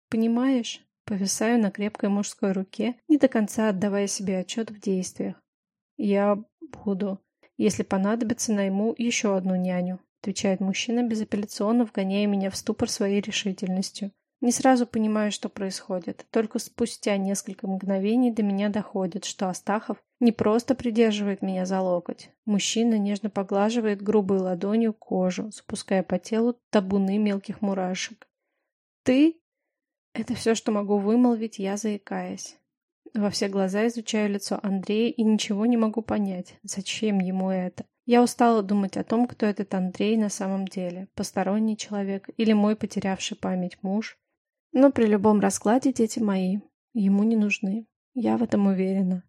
Понимаешь? Повисаю на крепкой мужской руке, не до конца отдавая себе отчет в действиях. Я буду. Если понадобится, найму еще одну няню, отвечает мужчина безапелляционно, вгоняя меня в ступор своей решительностью. Не сразу понимаю, что происходит. Только спустя несколько мгновений до меня доходит, что Астахов не просто придерживает меня за локоть. Мужчина нежно поглаживает грубой ладонью кожу, запуская по телу табуны мелких мурашек. «Ты?» Это все, что могу вымолвить, я заикаясь. Во все глаза изучаю лицо Андрея и ничего не могу понять, зачем ему это. Я устала думать о том, кто этот Андрей на самом деле, посторонний человек или мой потерявший память муж. Но при любом раскладе дети мои. Ему не нужны. Я в этом уверена.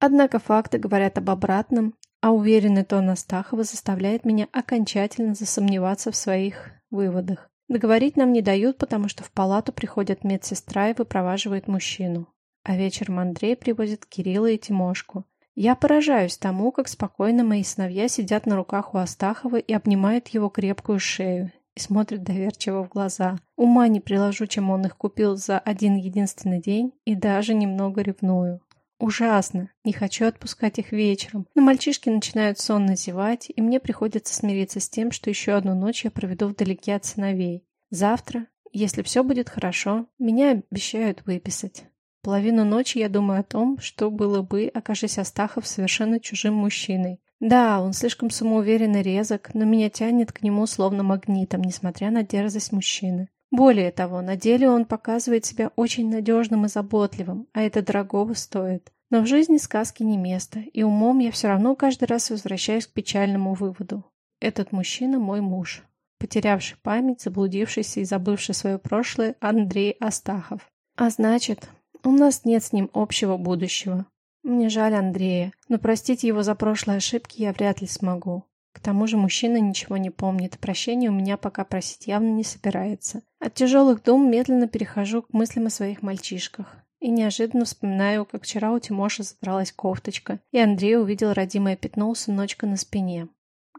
Однако факты говорят об обратном, а уверенный тон Астахова заставляет меня окончательно засомневаться в своих выводах. Договорить нам не дают, потому что в палату приходит медсестра и выпроваживает мужчину. А вечером Андрей привозит Кирилла и Тимошку. Я поражаюсь тому, как спокойно мои сыновья сидят на руках у Астахова и обнимают его крепкую шею, и смотрит доверчиво в глаза. Ума не приложу, чем он их купил за один единственный день, и даже немного ревную. Ужасно. Не хочу отпускать их вечером. Но мальчишки начинают сонно зевать, и мне приходится смириться с тем, что еще одну ночь я проведу вдалеке от сыновей. Завтра, если все будет хорошо, меня обещают выписать. Половину ночи я думаю о том, что было бы, окажись Астахов совершенно чужим мужчиной. Да, он слишком самоуверен и резок, но меня тянет к нему словно магнитом, несмотря на дерзость мужчины. Более того, на деле он показывает себя очень надежным и заботливым, а это дорогого стоит. Но в жизни сказки не место, и умом я все равно каждый раз возвращаюсь к печальному выводу. Этот мужчина мой муж. Потерявший память, заблудившийся и забывший свое прошлое Андрей Астахов. А значит, у нас нет с ним общего будущего. Мне жаль Андрея, но простить его за прошлые ошибки я вряд ли смогу. К тому же мужчина ничего не помнит, прощения у меня пока просить явно не собирается. От тяжелых дум медленно перехожу к мыслям о своих мальчишках. И неожиданно вспоминаю, как вчера у Тимоши задралась кофточка, и Андрей увидел родимое пятно у сыночка на спине.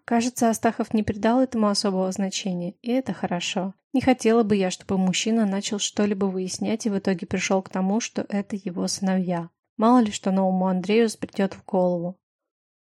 Кажется, Астахов не придал этому особого значения, и это хорошо. Не хотела бы я, чтобы мужчина начал что-либо выяснять и в итоге пришел к тому, что это его сыновья. Мало ли что новому Андрею сбредет в голову.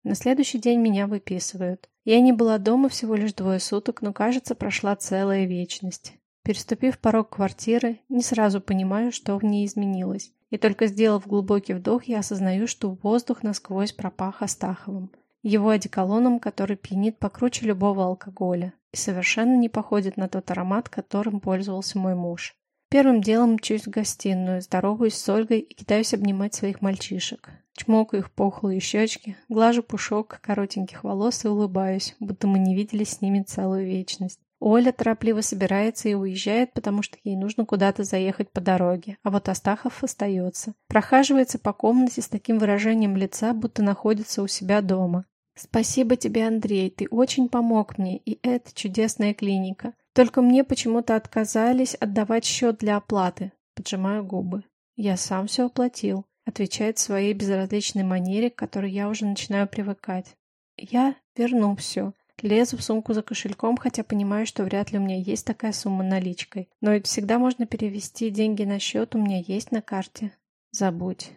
На следующий день меня выписывают. Я не была дома всего лишь двое суток, но, кажется, прошла целая вечность. Переступив порог квартиры, не сразу понимаю, что в ней изменилось. И только сделав глубокий вдох, я осознаю, что воздух насквозь пропах Астаховым. Его одеколоном, который пьянит покруче любого алкоголя. И совершенно не походит на тот аромат, которым пользовался мой муж. Первым делом мчусь в гостиную, здороваюсь с Ольгой и кидаюсь обнимать своих мальчишек. Чмокаю их пухлые щечки, глажу пушок коротеньких волос и улыбаюсь, будто мы не виделись с ними целую вечность. Оля торопливо собирается и уезжает, потому что ей нужно куда-то заехать по дороге, а вот Астахов остается. Прохаживается по комнате с таким выражением лица, будто находится у себя дома. «Спасибо тебе, Андрей, ты очень помог мне, и это чудесная клиника. Только мне почему-то отказались отдавать счет для оплаты». Поджимаю губы. «Я сам все оплатил», — отвечает в своей безразличной манере, к которой я уже начинаю привыкать. «Я верну все. Лезу в сумку за кошельком, хотя понимаю, что вряд ли у меня есть такая сумма наличкой. Но ведь всегда можно перевести деньги на счет, у меня есть на карте. Забудь.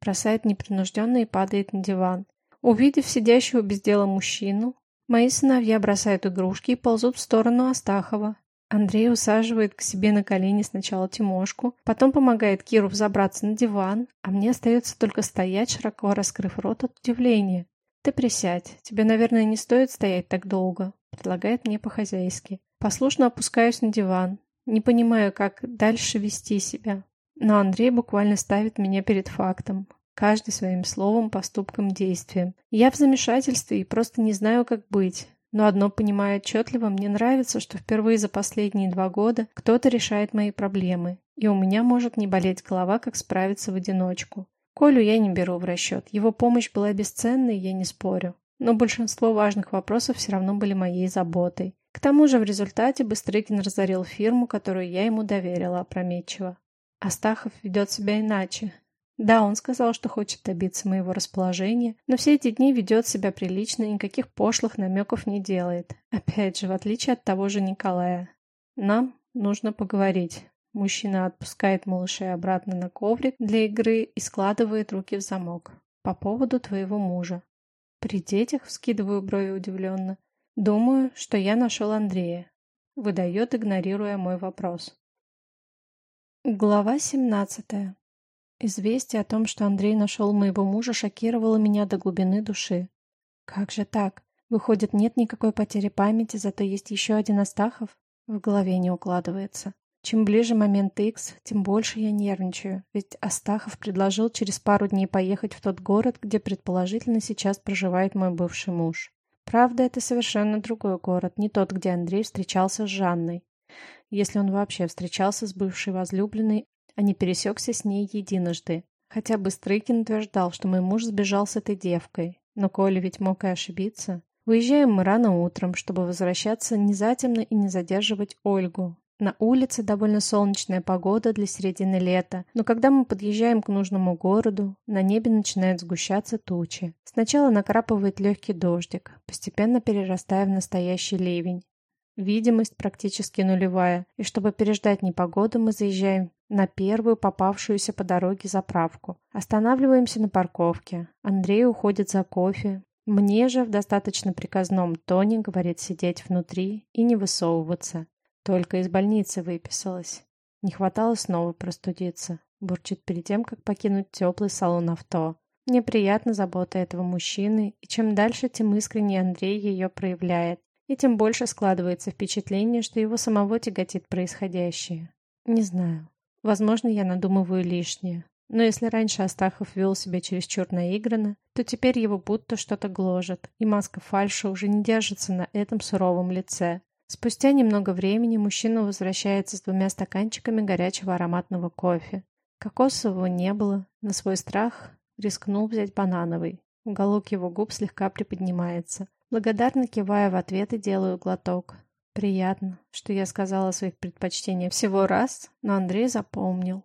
Бросает непринужденно и падает на диван. Увидев сидящего без дела мужчину, мои сыновья бросают игрушки и ползут в сторону Астахова. Андрей усаживает к себе на колени сначала Тимошку, потом помогает Киру взобраться на диван, а мне остается только стоять, широко раскрыв рот от удивления. «Ты присядь. Тебе, наверное, не стоит стоять так долго», — предлагает мне по-хозяйски. Послушно опускаюсь на диван. Не понимаю, как дальше вести себя. Но Андрей буквально ставит меня перед фактом. Каждый своим словом, поступком, действием. Я в замешательстве и просто не знаю, как быть. Но одно понимаю отчетливо, мне нравится, что впервые за последние два года кто-то решает мои проблемы, и у меня может не болеть голова, как справиться в одиночку. Колю я не беру в расчет. Его помощь была бесценной, я не спорю. Но большинство важных вопросов все равно были моей заботой. К тому же в результате Быстрыкин разорил фирму, которую я ему доверила опрометчиво. Астахов ведет себя иначе. Да, он сказал, что хочет добиться моего расположения, но все эти дни ведет себя прилично и никаких пошлых намеков не делает. Опять же, в отличие от того же Николая. Нам нужно поговорить. Мужчина отпускает малышей обратно на коврик для игры и складывает руки в замок. По поводу твоего мужа. При детях вскидываю брови удивленно. Думаю, что я нашел Андрея. Выдает, игнорируя мой вопрос. Глава 17. Известие о том, что Андрей нашел моего мужа, шокировало меня до глубины души. Как же так? Выходит, нет никакой потери памяти, зато есть еще один Астахов? В голове не укладывается. Чем ближе момент X, тем больше я нервничаю, ведь Астахов предложил через пару дней поехать в тот город, где предположительно сейчас проживает мой бывший муж. Правда, это совершенно другой город, не тот, где Андрей встречался с Жанной. Если он вообще встречался с бывшей возлюбленной, а не пересекся с ней единожды. Хотя бы Стрыкин утверждал, что мой муж сбежал с этой девкой. Но Коля ведь мог и ошибиться. Выезжаем мы рано утром, чтобы возвращаться не затемно и не задерживать Ольгу, на улице довольно солнечная погода для середины лета, но когда мы подъезжаем к нужному городу, на небе начинают сгущаться тучи. Сначала накрапывает легкий дождик, постепенно перерастая в настоящий ливень. Видимость практически нулевая, и чтобы переждать непогоду, мы заезжаем на первую попавшуюся по дороге заправку. Останавливаемся на парковке. Андрей уходит за кофе. Мне же в достаточно приказном тоне говорит сидеть внутри и не высовываться. Только из больницы выписалась. Не хватало снова простудиться. Бурчит перед тем, как покинуть теплый салон авто. Мне приятна забота этого мужчины, и чем дальше, тем искреннее Андрей ее проявляет. И тем больше складывается впечатление, что его самого тяготит происходящее. Не знаю. Возможно, я надумываю лишнее. Но если раньше Астахов вел себя чересчур наигранно, то теперь его будто что-то гложет, и маска фальши уже не держится на этом суровом лице. Спустя немного времени мужчина возвращается с двумя стаканчиками горячего ароматного кофе. Кокосового не было. На свой страх рискнул взять банановый. Уголок его губ слегка приподнимается. Благодарно кивая в ответ и делаю глоток. Приятно, что я сказала о своих предпочтениях всего раз, но Андрей запомнил.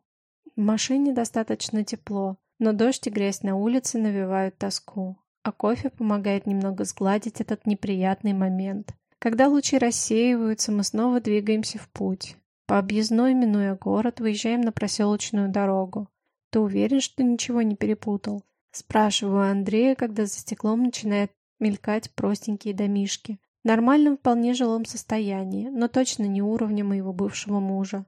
В машине достаточно тепло, но дождь и грязь на улице навевают тоску, а кофе помогает немного сгладить этот неприятный момент. Когда лучи рассеиваются, мы снова двигаемся в путь. По объездной, минуя город, выезжаем на проселочную дорогу. Ты уверен, что ничего не перепутал? Спрашиваю Андрея, когда за стеклом начинает мелькать простенькие домишки. Нормальном, вполне жилом состоянии, но точно не уровня моего бывшего мужа.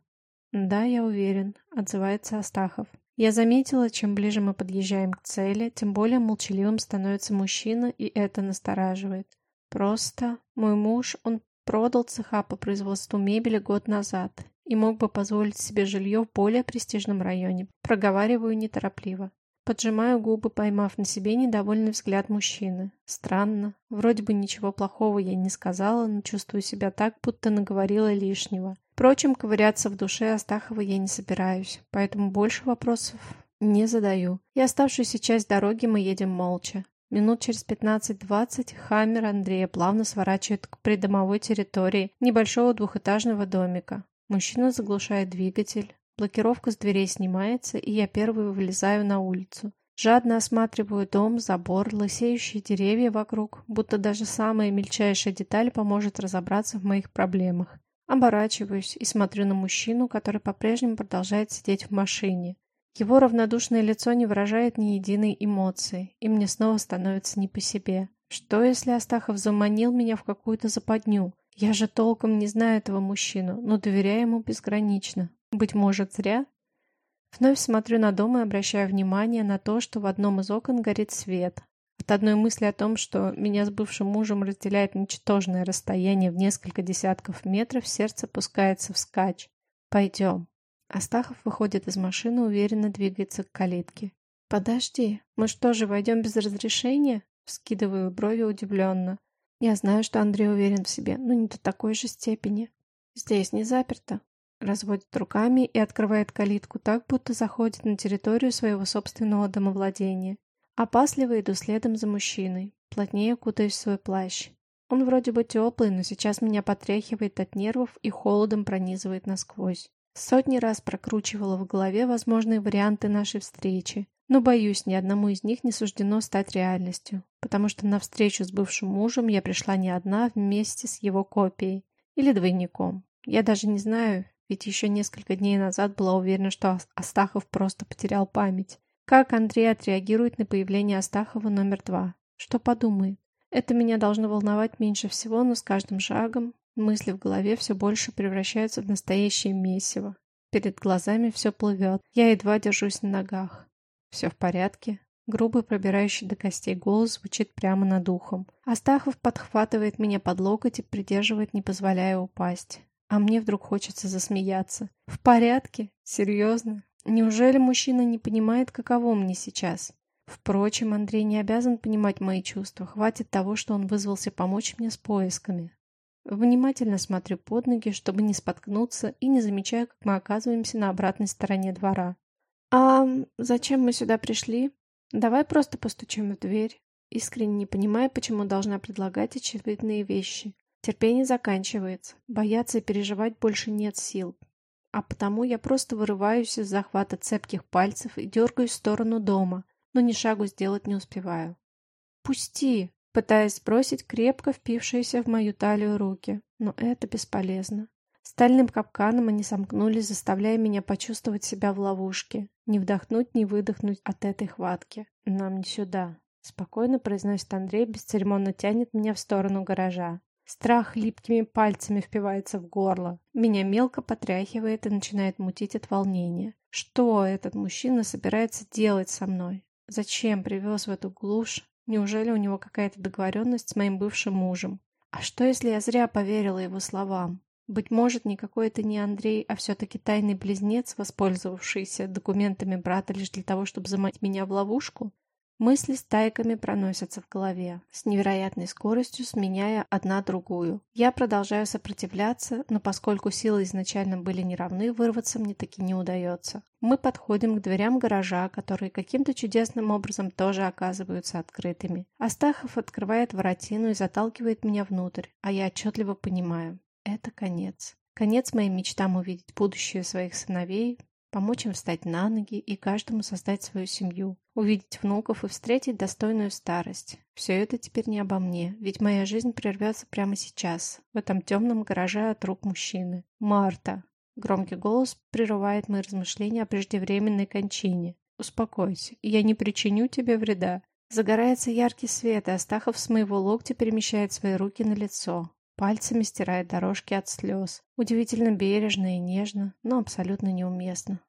«Да, я уверен», — отзывается Астахов. Я заметила, чем ближе мы подъезжаем к цели, тем более молчаливым становится мужчина, и это настораживает. Просто мой муж, он продал цеха по производству мебели год назад и мог бы позволить себе жилье в более престижном районе. Проговариваю неторопливо. Поджимаю губы, поймав на себе недовольный взгляд мужчины. Странно. Вроде бы ничего плохого я не сказала, но чувствую себя так, будто наговорила лишнего. Впрочем, ковыряться в душе Астахова я не собираюсь, поэтому больше вопросов не задаю. И оставшуюся часть дороги мы едем молча. Минут через 15-20 Хаммер Андрея плавно сворачивает к придомовой территории небольшого двухэтажного домика. Мужчина заглушает двигатель, блокировка с дверей снимается, и я первую вылезаю на улицу. Жадно осматриваю дом, забор, лысеющие деревья вокруг, будто даже самая мельчайшая деталь поможет разобраться в моих проблемах. Оборачиваюсь и смотрю на мужчину, который по-прежнему продолжает сидеть в машине. Его равнодушное лицо не выражает ни единой эмоции, и мне снова становится не по себе. Что, если Астахов заманил меня в какую-то западню? Я же толком не знаю этого мужчину, но доверяю ему безгранично. Быть может, зря? Вновь смотрю на дом и обращаю внимание на то, что в одном из окон горит свет, от одной мысли о том, что меня с бывшим мужем разделяет ничтожное расстояние в несколько десятков метров, сердце пускается вскачь. «Пойдем». Астахов выходит из машины, уверенно двигается к калитке. «Подожди, мы что же, войдем без разрешения?» Вскидываю брови удивленно. Я знаю, что Андрей уверен в себе, но не до такой же степени. Здесь не заперто. Разводит руками и открывает калитку так, будто заходит на территорию своего собственного домовладения. Опасливо иду следом за мужчиной, плотнее кутаюсь в свой плащ. Он вроде бы теплый, но сейчас меня потряхивает от нервов и холодом пронизывает насквозь. Сотни раз прокручивала в голове возможные варианты нашей встречи, но боюсь, ни одному из них не суждено стать реальностью, потому что на встречу с бывшим мужем я пришла не одна вместе с его копией или двойником. Я даже не знаю, ведь еще несколько дней назад была уверена, что Астахов просто потерял память. Как Андрей отреагирует на появление Астахова номер два? Что подумает? Это меня должно волновать меньше всего, но с каждым шагом мысли в голове все больше превращаются в настоящее месиво. Перед глазами все плывет. Я едва держусь на ногах. Все в порядке. Грубый, пробирающий до костей голос звучит прямо над ухом. Астахов подхватывает меня под локоть и придерживает, не позволяя упасть. А мне вдруг хочется засмеяться. В порядке? Серьезно? Неужели мужчина не понимает, каково мне сейчас? Впрочем, Андрей не обязан понимать мои чувства. Хватит того, что он вызвался помочь мне с поисками. Внимательно смотрю под ноги, чтобы не споткнуться, и не замечаю, как мы оказываемся на обратной стороне двора. «А зачем мы сюда пришли? Давай просто постучим в дверь». Искренне не понимая, почему должна предлагать очевидные вещи. Терпение заканчивается. Бояться и переживать больше нет сил а потому я просто вырываюсь из захвата цепких пальцев и дергаюсь в сторону дома, но ни шагу сделать не успеваю. «Пусти!» пытаясь сбросить крепко впившиеся в мою талию руки, но это бесполезно. Стальным капканом они сомкнулись, заставляя меня почувствовать себя в ловушке, не вдохнуть, не выдохнуть от этой хватки. «Нам не сюда», — спокойно произносит Андрей, бесцеремонно тянет меня в сторону гаража. Страх липкими пальцами впивается в горло. Меня мелко потряхивает и начинает мутить от волнения. Что этот мужчина собирается делать со мной? Зачем привез в эту глушь? Неужели у него какая-то договоренность с моим бывшим мужем? А что, если я зря поверила его словам? Быть может, никакой это не Андрей, а все-таки тайный близнец, воспользовавшийся документами брата лишь для того, чтобы замать меня в ловушку? Мысли стайками проносятся в голове, с невероятной скоростью сменяя одна другую. Я продолжаю сопротивляться, но поскольку силы изначально были неравны, вырваться мне таки не удается. Мы подходим к дверям гаража, которые каким-то чудесным образом тоже оказываются открытыми. Астахов открывает воротину и заталкивает меня внутрь, а я отчетливо понимаю – это конец. Конец моим мечтам увидеть будущее своих сыновей, помочь им встать на ноги и каждому создать свою семью, увидеть внуков и встретить достойную старость. Все это теперь не обо мне, ведь моя жизнь прервется прямо сейчас, в этом темном гараже от рук мужчины. Марта. Громкий голос прерывает мои размышления о преждевременной кончине. Успокойся, я не причиню тебе вреда. Загорается яркий свет, и Астахов с моего локтя перемещает свои руки на лицо. Пальцами стирает дорожки от слез. Удивительно бережно и нежно, но абсолютно неуместно.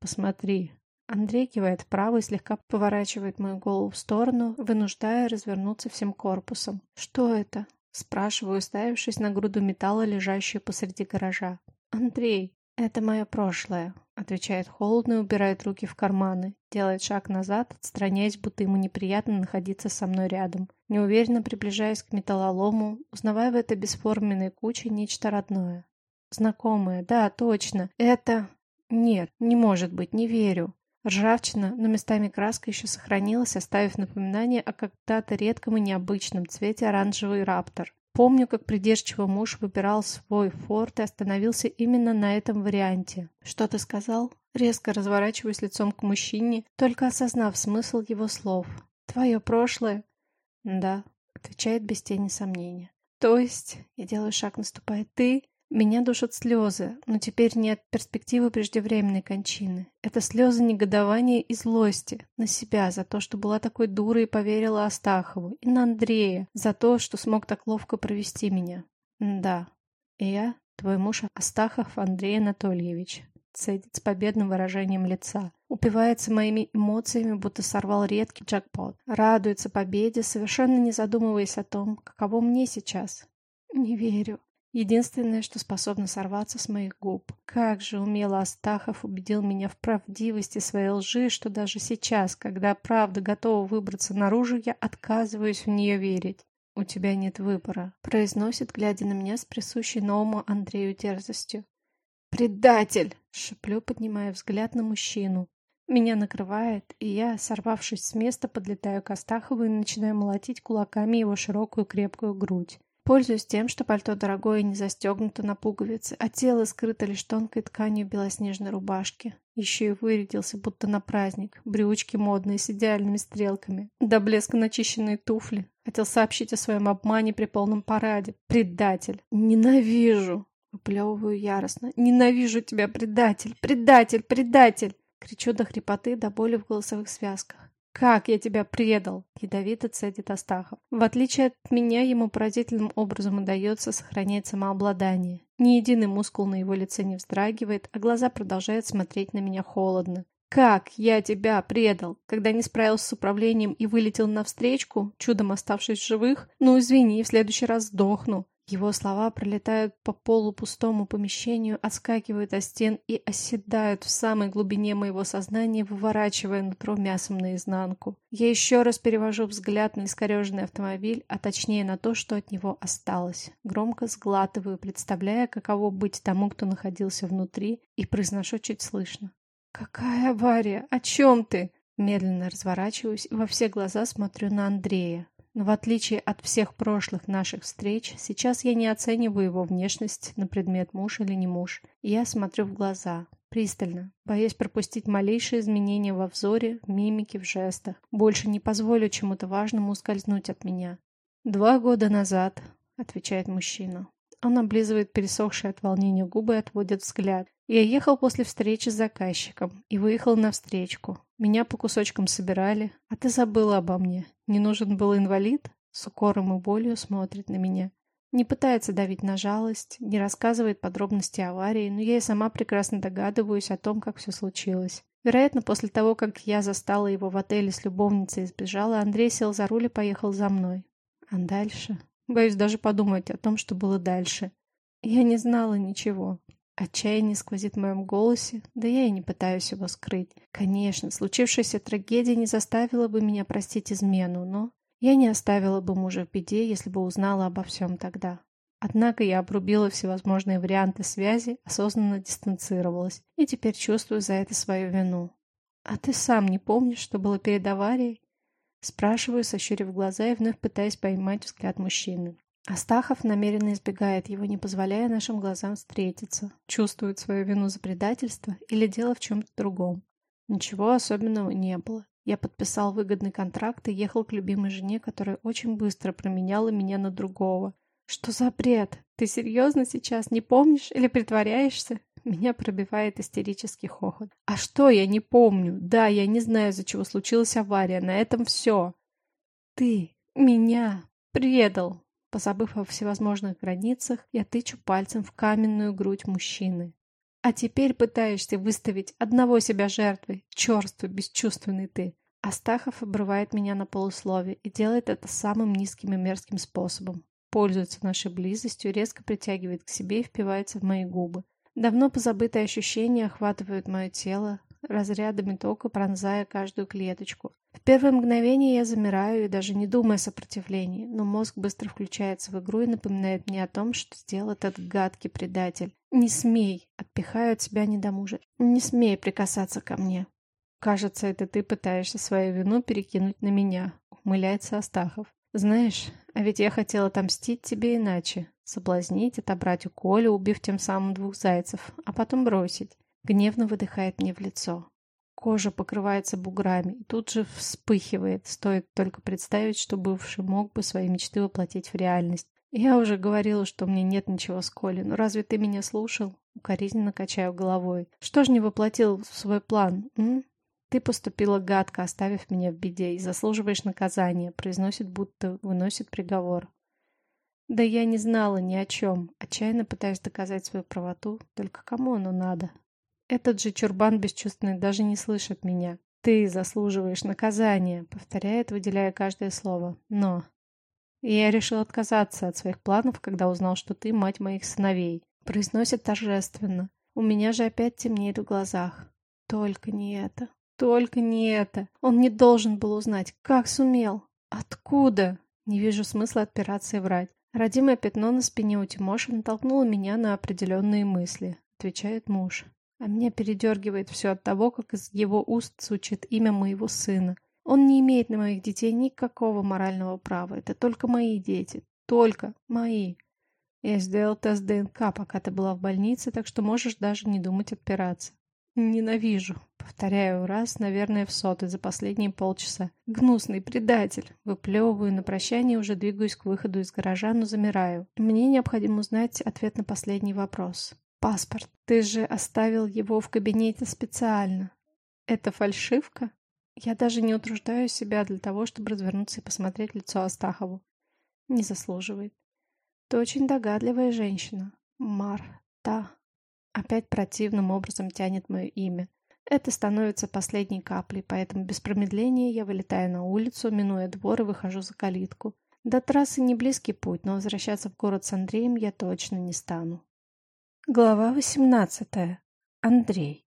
«Посмотри». Андрей кивает вправо и слегка поворачивает мою голову в сторону, вынуждая развернуться всем корпусом. «Что это?» Спрашиваю, уставившись на груду металла, лежащую посреди гаража. «Андрей, это мое прошлое», — отвечает холодно и убирает руки в карманы. Делает шаг назад, отстраняясь, будто ему неприятно находиться со мной рядом. Неуверенно приближаясь к металлолому, узнавая в этой бесформенной куче нечто родное. Знакомое, да, точно. Это... Нет, не может быть, не верю. Ржавчина, но местами краска еще сохранилась, оставив напоминание о когда-то редком и необычном цвете оранжевый раптор. Помню, как придирчиво муж выбирал свой форт и остановился именно на этом варианте. «Что ты сказал?» Резко разворачиваюсь лицом к мужчине, только осознав смысл его слов. «Твое прошлое?» «Да», — отвечает без тени сомнения. «То есть...» — я делаю шаг, наступая. «Ты...» Меня душат слезы, но теперь нет перспективы преждевременной кончины. Это слезы негодования и злости на себя за то, что была такой дурой и поверила Астахову, и на Андрея за то, что смог так ловко провести меня. Да, и я твой муж Астахов Андрей Анатольевич. Цедит с победным выражением лица. Упивается моими эмоциями, будто сорвал редкий джекпот. Радуется победе, совершенно не задумываясь о том, каково мне сейчас. Не верю. Единственное, что способно сорваться с моих губ. Как же умело Астахов убедил меня в правдивости своей лжи, что даже сейчас, когда правда готова выбраться наружу, я отказываюсь в нее верить. «У тебя нет выбора», — произносит, глядя на меня с присущей новому Андрею дерзостью. «Предатель!» — шеплю, поднимая взгляд на мужчину. Меня накрывает, и я, сорвавшись с места, подлетаю к Астахову и начинаю молотить кулаками его широкую крепкую грудь. Пользуюсь тем, что пальто дорогое и не застегнуто на пуговицы, а тело скрыто лишь тонкой тканью белоснежной рубашки. Еще и вырядился, будто на праздник. Брючки модные, с идеальными стрелками. До блеска начищенные туфли. Хотел сообщить о своем обмане при полном параде. Предатель. Ненавижу. Выплевываю яростно. Ненавижу тебя, предатель! Предатель! Предатель! Кричу до хрипоты, до боли в голосовых связках. «Как я тебя предал!» — ядовито цедит Астахов. В отличие от меня, ему поразительным образом удается сохранять самообладание. Ни единый мускул на его лице не вздрагивает, а глаза продолжают смотреть на меня холодно. «Как я тебя предал, когда не справился с управлением и вылетел навстречку, чудом оставшись живых? Ну, извини, в следующий раз сдохну. Его слова пролетают по полупустому помещению, отскакивают от стен и оседают в самой глубине моего сознания, выворачивая нутро мясом наизнанку. Я еще раз перевожу взгляд на искореженный автомобиль, а точнее на то, что от него осталось. Громко сглатываю, представляя, каково быть тому, кто находился внутри, и произношу чуть слышно. «Какая авария? О чем ты?» Медленно разворачиваюсь и во все глаза смотрю на Андрея. Но в отличие от всех прошлых наших встреч, сейчас я не оцениваю его внешность на предмет муж или не муж. Я смотрю в глаза, пристально, боясь пропустить малейшие изменения во взоре, в мимике, в жестах. Больше не позволю чему-то важному ускользнуть от меня. «Два года назад», — отвечает мужчина. Он облизывает пересохшие от волнения губы и отводит взгляд. Я ехал после встречи с заказчиком и выехал на встречку. Меня по кусочкам собирали, а ты забыла обо мне. Не нужен был инвалид? С укором и болью смотрит на меня. Не пытается давить на жалость, не рассказывает подробности аварии, но я и сама прекрасно догадываюсь о том, как все случилось. Вероятно, после того, как я застала его в отеле с любовницей и сбежала, Андрей сел за руль и поехал за мной. А дальше? Боюсь даже подумать о том, что было дальше. Я не знала ничего. Отчаяние сквозит в моем голосе, да я и не пытаюсь его скрыть. Конечно, случившаяся трагедия не заставила бы меня простить измену, но я не оставила бы мужа в беде, если бы узнала обо всем тогда. Однако я обрубила всевозможные варианты связи, осознанно дистанцировалась и теперь чувствую за это свою вину. «А ты сам не помнишь, что было перед аварией?» Спрашиваю, сощурив глаза и вновь пытаясь поймать взгляд мужчины. Астахов намеренно избегает его, не позволяя нашим глазам встретиться. Чувствует свою вину за предательство или дело в чем-то другом. Ничего особенного не было. Я подписал выгодный контракт и ехал к любимой жене, которая очень быстро променяла меня на другого. Что за бред? Ты серьезно сейчас не помнишь или притворяешься? Меня пробивает истерический хохот. А что я не помню? Да, я не знаю, из-за чего случилась авария. На этом все. Ты меня предал. Позабыв о всевозможных границах, я тычу пальцем в каменную грудь мужчины. А теперь пытаешься выставить одного себя жертвой. Черствый, бесчувственный ты. Астахов обрывает меня на полуслове и делает это самым низким и мерзким способом. Пользуется нашей близостью, резко притягивает к себе и впивается в мои губы. Давно позабытые ощущения охватывают мое тело, разрядами тока пронзая каждую клеточку. В первое мгновение я замираю и даже не думаю о сопротивлении, но мозг быстро включается в игру и напоминает мне о том, что сделал этот гадкий предатель. «Не смей!» — отпихаю от себя недомужа. «Не смей прикасаться ко мне!» «Кажется, это ты пытаешься свою вину перекинуть на меня», — ухмыляется Астахов. «Знаешь, а ведь я хотела отомстить тебе иначе. Соблазнить, отобрать у Коли, убив тем самым двух зайцев, а потом бросить. Гневно выдыхает мне в лицо. Кожа покрывается буграми и тут же вспыхивает. Стоит только представить, что бывший мог бы свои мечты воплотить в реальность. Я уже говорила, что мне нет ничего с Колей, но разве ты меня слушал? Укоризненно качаю головой. Что ж не воплотил в свой план, м? Ты поступила гадко, оставив меня в беде, и заслуживаешь наказания, произносит, будто выносит приговор. Да я не знала ни о чем, отчаянно пытаюсь доказать свою правоту, только кому оно надо? Этот же чурбан бесчувственный даже не слышит меня. Ты заслуживаешь наказания, повторяет, выделяя каждое слово. Но... И я решил отказаться от своих планов, когда узнал, что ты мать моих сыновей. Произносит торжественно. У меня же опять темнеет в глазах. Только не это. Только не это. Он не должен был узнать. Как сумел? Откуда? Не вижу смысла отпираться и врать. Родимое пятно на спине у Тимоши натолкнуло меня на определенные мысли, отвечает муж. А меня передергивает все от того, как из его уст звучит имя моего сына. Он не имеет на моих детей никакого морального права. Это только мои дети. Только мои. Я сделал тест ДНК, пока ты была в больнице, так что можешь даже не думать отпираться. Ненавижу. Повторяю раз, наверное, в сотый за последние полчаса. Гнусный предатель. Выплевываю на прощание, уже двигаюсь к выходу из гаража, но замираю. Мне необходимо узнать ответ на последний вопрос. Паспорт. Ты же оставил его в кабинете специально. Это фальшивка? Я даже не утруждаю себя для того, чтобы развернуться и посмотреть лицо Астахову. Не заслуживает. Ты очень догадливая женщина. Марта. Опять противным образом тянет мое имя. Это становится последней каплей, поэтому без промедления я вылетаю на улицу, минуя двор и выхожу за калитку. До трассы не близкий путь, но возвращаться в город с Андреем я точно не стану. Глава восемнадцатая. Андрей.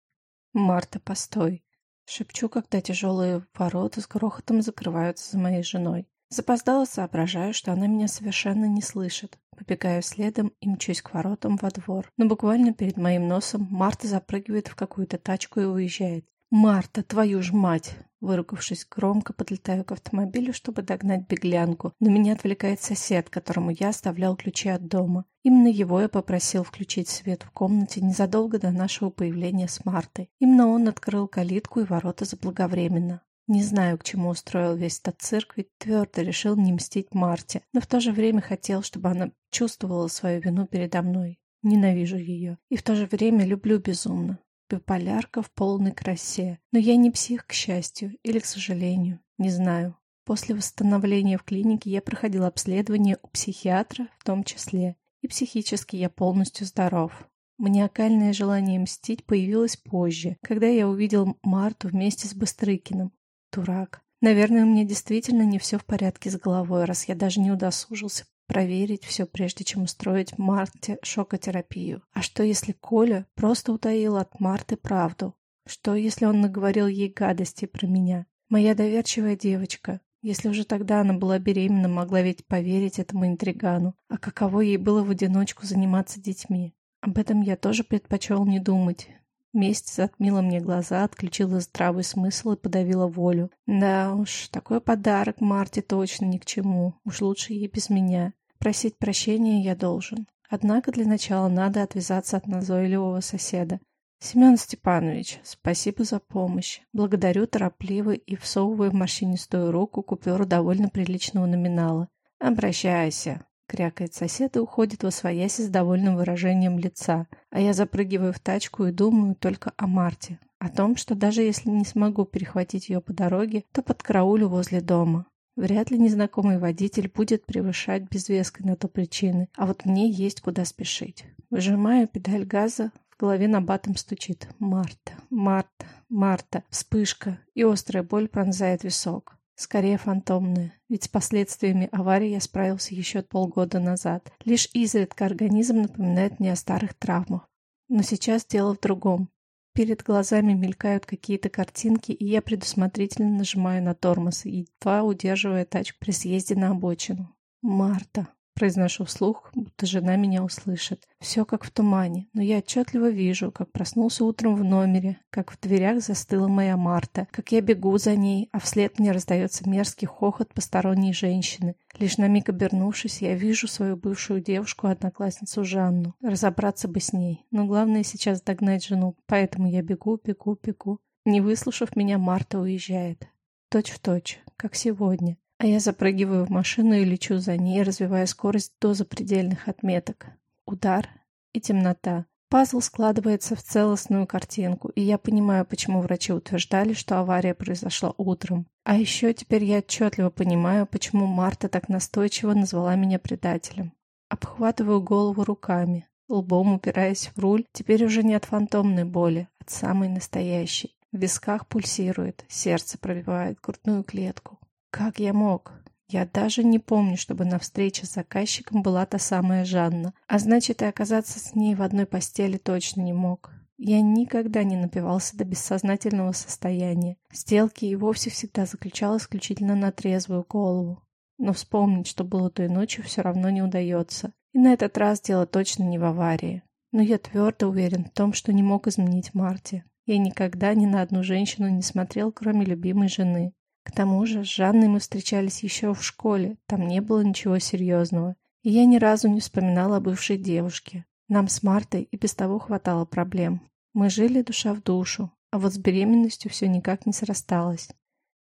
Марта, постой. Шепчу, когда тяжелые ворота с грохотом закрываются за моей женой. Запоздало соображаю, что она меня совершенно не слышит. Побегаю следом и мчусь к воротам во двор. Но буквально перед моим носом Марта запрыгивает в какую-то тачку и уезжает. «Марта, твою ж мать!» Выругавшись громко, подлетаю к автомобилю, чтобы догнать беглянку, но меня отвлекает сосед, которому я оставлял ключи от дома. Именно его я попросил включить свет в комнате незадолго до нашего появления с Мартой. Именно он открыл калитку и ворота заблаговременно. Не знаю, к чему устроил весь этот цирк, ведь твердо решил не мстить Марте, но в то же время хотел, чтобы она чувствовала свою вину передо мной. Ненавижу ее. И в то же время люблю безумно. Биполярка в полной красе. Но я не псих, к счастью, или к сожалению. Не знаю. После восстановления в клинике я проходила обследование у психиатра в том числе. И психически я полностью здоров. Маниакальное желание мстить появилось позже, когда я увидел Марту вместе с Быстрыкиным. Дурак. Наверное, у меня действительно не все в порядке с головой, раз я даже не удосужился проверить все, прежде чем устроить Марте шокотерапию. А что, если Коля просто утаил от Марты правду? Что, если он наговорил ей гадости про меня? Моя доверчивая девочка. Если уже тогда она была беременна, могла ведь поверить этому интригану. А каково ей было в одиночку заниматься детьми? Об этом я тоже предпочел не думать. Месть затмила мне глаза, отключила здравый смысл и подавила волю. Да уж, такой подарок Марте точно ни к чему. Уж лучше ей без меня. Просить прощения я должен. Однако для начала надо отвязаться от назойливого соседа. «Семен Степанович, спасибо за помощь. Благодарю торопливо и всовываю в морщинистую руку купюру довольно приличного номинала. Обращайся. Крякает сосед и уходит во своясь с довольным выражением лица, а я запрыгиваю в тачку и думаю только о Марте, о том, что даже если не смогу перехватить ее по дороге, то подкараулю возле дома. Вряд ли незнакомый водитель будет превышать без веской на то причины, а вот мне есть куда спешить. Выжимаю педаль газа, в голове на батом стучит. Марта, Марта, Марта. Вспышка, и острая боль пронзает висок. Скорее фантомная, ведь с последствиями аварии я справился еще полгода назад. Лишь изредка организм напоминает мне о старых травмах. Но сейчас дело в другом. Перед глазами мелькают какие-то картинки, и я предусмотрительно нажимаю на тормоз, едва удерживая тачку при съезде на обочину. Марта. Произношу вслух, будто жена меня услышит. Все как в тумане, но я отчетливо вижу, как проснулся утром в номере, как в дверях застыла моя Марта, как я бегу за ней, а вслед мне раздается мерзкий хохот посторонней женщины. Лишь на миг обернувшись, я вижу свою бывшую девушку-одноклассницу Жанну. Разобраться бы с ней, но главное сейчас догнать жену, поэтому я бегу, бегу, бегу. Не выслушав меня, Марта уезжает. Точь в точь, как сегодня. А я запрыгиваю в машину и лечу за ней, развивая скорость до запредельных отметок. Удар и темнота. Пазл складывается в целостную картинку, и я понимаю, почему врачи утверждали, что авария произошла утром. А еще теперь я отчетливо понимаю, почему Марта так настойчиво назвала меня предателем. Обхватываю голову руками, лбом упираясь в руль, теперь уже не от фантомной боли, от самой настоящей. В висках пульсирует, сердце пробивает грудную клетку. Как я мог? Я даже не помню, чтобы на встрече с заказчиком была та самая Жанна. А значит, и оказаться с ней в одной постели точно не мог. Я никогда не напивался до бессознательного состояния. Сделки и вовсе всегда заключал исключительно на трезвую голову. Но вспомнить, что было той ночью, все равно не удается. И на этот раз дело точно не в аварии. Но я твердо уверен в том, что не мог изменить Марти. Я никогда ни на одну женщину не смотрел, кроме любимой жены. К тому же с Жанной мы встречались еще в школе, там не было ничего серьезного. И я ни разу не вспоминала о бывшей девушке. Нам с Мартой и без того хватало проблем. Мы жили душа в душу, а вот с беременностью все никак не срасталось.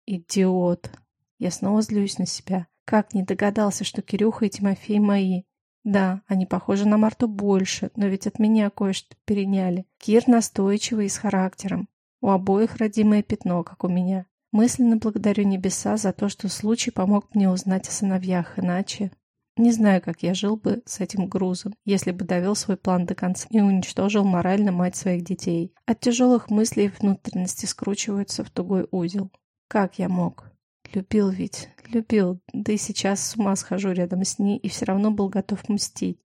Идиот. Я снова злюсь на себя. Как не догадался, что Кирюха и Тимофей мои. Да, они похожи на Марту больше, но ведь от меня кое-что переняли. Кир настойчивый и с характером. У обоих родимое пятно, как у меня. Мысленно благодарю небеса за то, что случай помог мне узнать о сыновьях, иначе... Не знаю, как я жил бы с этим грузом, если бы довел свой план до конца и уничтожил морально мать своих детей. От тяжелых мыслей внутренности скручиваются в тугой узел. Как я мог? Любил ведь, любил, да и сейчас с ума схожу рядом с ней и все равно был готов мстить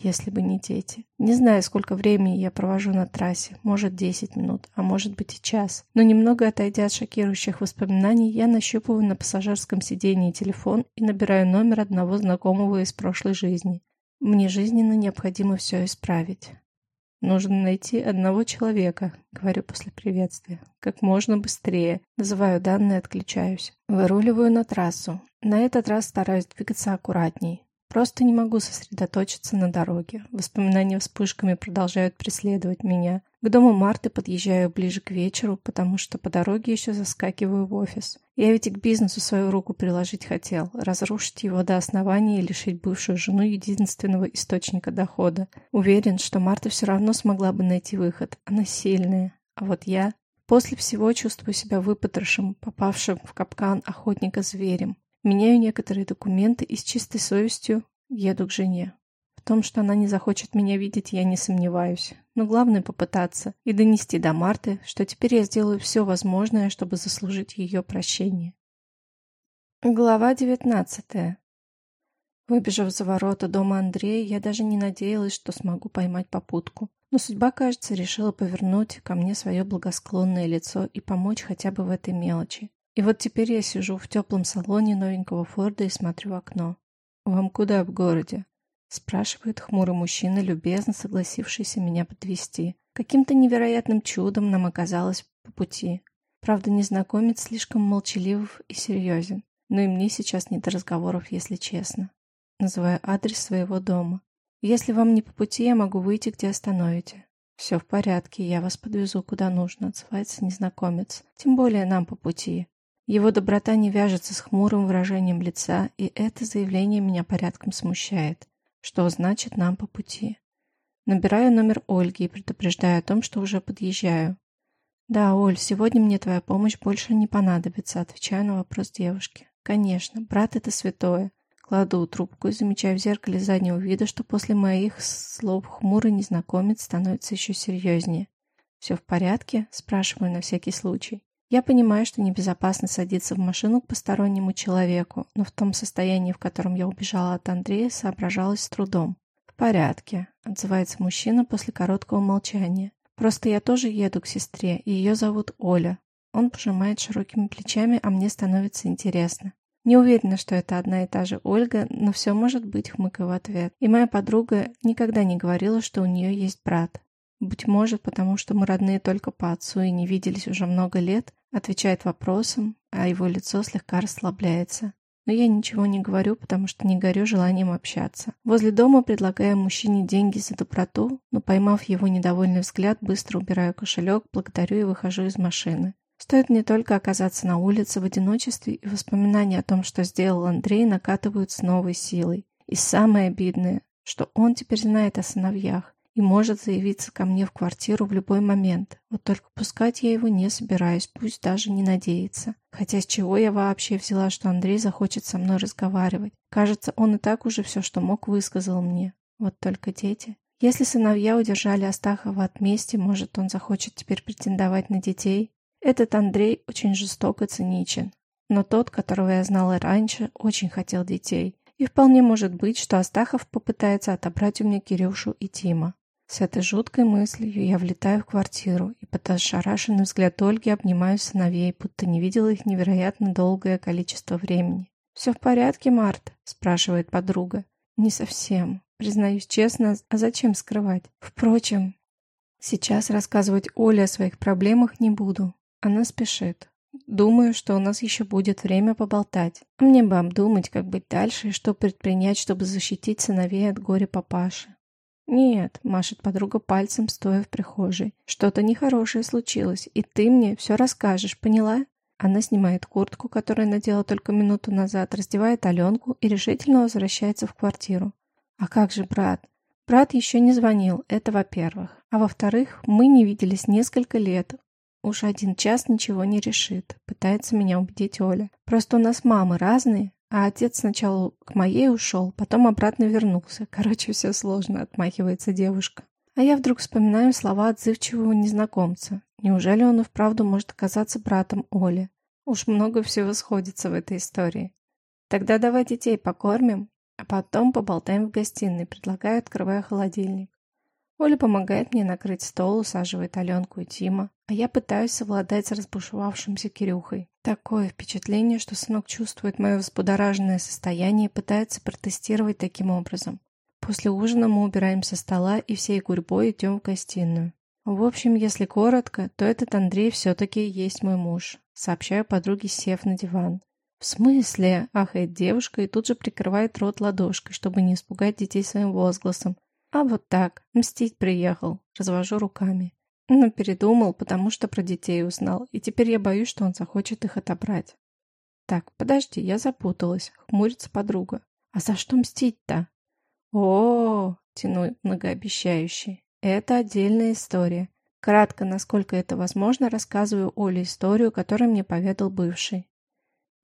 если бы не дети. Не знаю, сколько времени я провожу на трассе, может 10 минут, а может быть и час. Но немного отойдя от шокирующих воспоминаний, я нащупываю на пассажирском сидении телефон и набираю номер одного знакомого из прошлой жизни. Мне жизненно необходимо все исправить. Нужно найти одного человека, говорю после приветствия. Как можно быстрее. Называю данные, отключаюсь. Выруливаю на трассу. На этот раз стараюсь двигаться аккуратней. Просто не могу сосредоточиться на дороге. Воспоминания вспышками продолжают преследовать меня. К дому Марты подъезжаю ближе к вечеру, потому что по дороге еще заскакиваю в офис. Я ведь и к бизнесу свою руку приложить хотел, разрушить его до основания и лишить бывшую жену единственного источника дохода. Уверен, что Марта все равно смогла бы найти выход. Она сильная. А вот я... После всего чувствую себя выпотрошим, попавшим в капкан охотника зверем. Меняю некоторые документы и с чистой совестью еду к жене. В том, что она не захочет меня видеть, я не сомневаюсь. Но главное попытаться и донести до Марты, что теперь я сделаю все возможное, чтобы заслужить ее прощение. Глава девятнадцатая. Выбежав за ворота дома Андрея, я даже не надеялась, что смогу поймать попутку. Но судьба, кажется, решила повернуть ко мне свое благосклонное лицо и помочь хотя бы в этой мелочи. И вот теперь я сижу в теплом салоне новенького Форда и смотрю в окно. «Вам куда в городе?» — спрашивает хмурый мужчина, любезно согласившийся меня подвести. Каким-то невероятным чудом нам оказалось по пути. Правда, незнакомец слишком молчалив и серьезен. Но и мне сейчас не до разговоров, если честно. Называю адрес своего дома. Если вам не по пути, я могу выйти, где остановите. Все в порядке, я вас подвезу куда нужно, отзывается незнакомец. Тем более нам по пути. Его доброта не вяжется с хмурым выражением лица, и это заявление меня порядком смущает. Что значит нам по пути? Набираю номер Ольги и предупреждаю о том, что уже подъезжаю. «Да, Оль, сегодня мне твоя помощь больше не понадобится», отвечаю на вопрос девушки. «Конечно, брат — это святое. Кладу трубку и замечаю в зеркале заднего вида, что после моих слов хмурый незнакомец становится еще серьезнее. «Все в порядке?» – спрашиваю на всякий случай. Я понимаю, что небезопасно садиться в машину к постороннему человеку, но в том состоянии, в котором я убежала от Андрея, соображалась с трудом. «В порядке», – отзывается мужчина после короткого молчания. «Просто я тоже еду к сестре, и ее зовут Оля». Он пожимает широкими плечами, а мне становится интересно. Не уверена, что это одна и та же Ольга, но все может быть, хмыкаю в ответ. И моя подруга никогда не говорила, что у нее есть брат. Быть может, потому что мы родные только по отцу и не виделись уже много лет, отвечает вопросом, а его лицо слегка расслабляется. Но я ничего не говорю, потому что не горю желанием общаться. Возле дома предлагаю мужчине деньги за доброту, но поймав его недовольный взгляд, быстро убираю кошелек, благодарю и выхожу из машины. Стоит мне только оказаться на улице в одиночестве, и воспоминания о том, что сделал Андрей, накатывают с новой силой. И самое обидное, что он теперь знает о сыновьях и может заявиться ко мне в квартиру в любой момент. Вот только пускать я его не собираюсь, пусть даже не надеется. Хотя с чего я вообще взяла, что Андрей захочет со мной разговаривать? Кажется, он и так уже все, что мог, высказал мне. Вот только дети. Если сыновья удержали Астахова от мести, может, он захочет теперь претендовать на детей? Этот Андрей очень жесток и циничен. Но тот, которого я знала раньше, очень хотел детей. И вполне может быть, что Астахов попытается отобрать у меня Кирюшу и Тима. С этой жуткой мыслью я влетаю в квартиру и под ошарашенный взгляд Ольги обнимаю сыновей, будто не видела их невероятно долгое количество времени. «Все в порядке, Март?» – спрашивает подруга. «Не совсем. Признаюсь честно, а зачем скрывать? Впрочем, сейчас рассказывать Оле о своих проблемах не буду. Она спешит. Думаю, что у нас еще будет время поболтать. Мне бы обдумать, как быть дальше и что предпринять, чтобы защитить сыновей от горя папаши. «Нет», — машет подруга пальцем, стоя в прихожей. «Что-то нехорошее случилось, и ты мне все расскажешь, поняла?» Она снимает куртку, которую надела только минуту назад, раздевает Аленку и решительно возвращается в квартиру. «А как же брат?» Брат еще не звонил, это во-первых. А во-вторых, мы не виделись несколько лет. Уж один час ничего не решит, пытается меня убедить Оля. Просто у нас мамы разные, а отец сначала к моей ушел, потом обратно вернулся. Короче, все сложно, отмахивается девушка. А я вдруг вспоминаю слова отзывчивого незнакомца. Неужели он и вправду может оказаться братом Оли? Уж много всего сходится в этой истории. Тогда давай детей покормим, а потом поболтаем в гостиной, предлагаю, открывая холодильник. Оля помогает мне накрыть стол, усаживает Аленку и Тима, а я пытаюсь совладать с разбушевавшимся Кирюхой. Такое впечатление, что сынок чувствует мое взбудораженное состояние и пытается протестировать таким образом. После ужина мы убираем со стола и всей гурьбой идем в гостиную. В общем, если коротко, то этот Андрей все-таки есть мой муж, сообщаю подруге, сев на диван. «В смысле?» – ахает девушка и тут же прикрывает рот ладошкой, чтобы не испугать детей своим возгласом. А вот так, мстить приехал, развожу руками. Но передумал, потому что про детей узнал, и теперь я боюсь, что он захочет их отобрать. Так, подожди, я запуталась, хмурится подруга. А за что мстить-то? О, -о, -о тяну многообещающий. Это отдельная история. Кратко, насколько это возможно, рассказываю Оле историю, которую мне поведал бывший.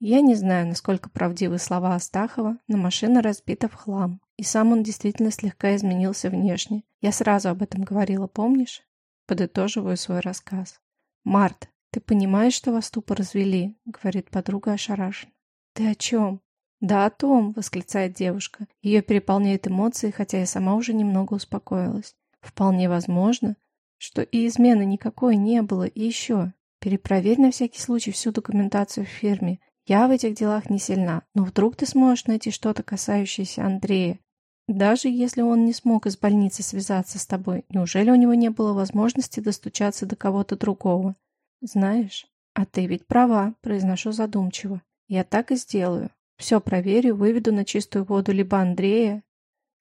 Я не знаю, насколько правдивы слова Астахова, но машина разбита в хлам. И сам он действительно слегка изменился внешне. Я сразу об этом говорила, помнишь? Подытоживаю свой рассказ. «Март, ты понимаешь, что вас тупо развели?» — говорит подруга ошарашенно. «Ты о чем?» «Да о том», — восклицает девушка. Ее переполняют эмоции, хотя я сама уже немного успокоилась. Вполне возможно, что и измены никакой не было, и еще. Перепроверь на всякий случай всю документацию в фирме. Я в этих делах не сильна, но вдруг ты сможешь найти что-то, касающееся Андрея. Даже если он не смог из больницы связаться с тобой, неужели у него не было возможности достучаться до кого-то другого? Знаешь, а ты ведь права, произношу задумчиво. Я так и сделаю. Все проверю, выведу на чистую воду либо Андрея,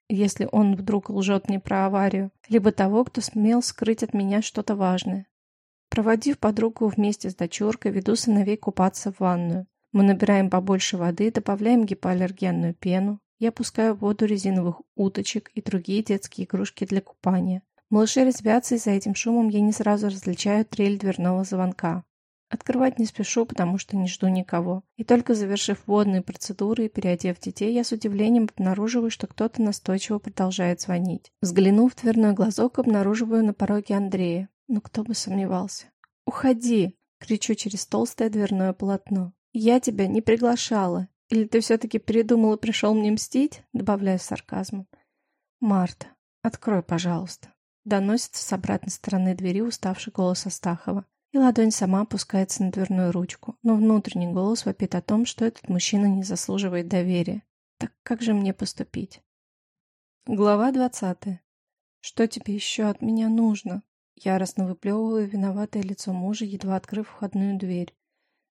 если он вдруг лжет мне про аварию, либо того, кто смел скрыть от меня что-то важное. Проводив подругу вместе с дочуркой, веду сыновей купаться в ванную. Мы набираем побольше воды, добавляем гипоаллергенную пену. Я пускаю в воду резиновых уточек и другие детские игрушки для купания. Малыши резвятся, и за этим шумом я не сразу различаю трель дверного звонка. Открывать не спешу, потому что не жду никого. И только завершив водные процедуры и переодев детей, я с удивлением обнаруживаю, что кто-то настойчиво продолжает звонить. Взглянув в дверной глазок, обнаруживаю на пороге Андрея. Ну кто бы сомневался. «Уходи!» — кричу через толстое дверное полотно. «Я тебя не приглашала. Или ты все-таки передумал и пришел мне мстить?» — добавляю с сарказмом. «Марта, открой, пожалуйста». Доносится с обратной стороны двери уставший голос Астахова и ладонь сама опускается на дверную ручку, но внутренний голос вопит о том, что этот мужчина не заслуживает доверия. Так как же мне поступить? Глава двадцатая. Что тебе еще от меня нужно? Яростно выплевываю виноватое лицо мужа, едва открыв входную дверь.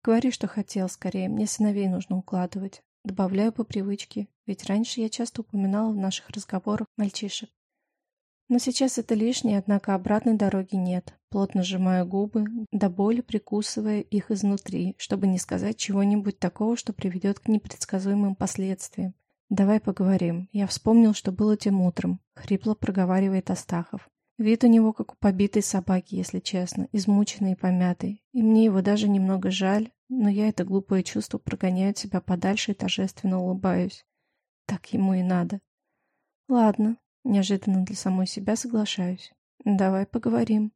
Говори, что хотел, скорее, мне сыновей нужно укладывать. Добавляю по привычке, ведь раньше я часто упоминала в наших разговорах мальчишек. Но сейчас это лишнее, однако обратной дороги нет. Плотно сжимаю губы, до боли прикусывая их изнутри, чтобы не сказать чего-нибудь такого, что приведет к непредсказуемым последствиям. «Давай поговорим. Я вспомнил, что было тем утром», — хрипло проговаривает Астахов. Вид у него как у побитой собаки, если честно, измученный и помятый. И мне его даже немного жаль, но я это глупое чувство прогоняю от себя подальше и торжественно улыбаюсь. Так ему и надо. Ладно, Неожиданно для самой себя соглашаюсь. «Давай поговорим».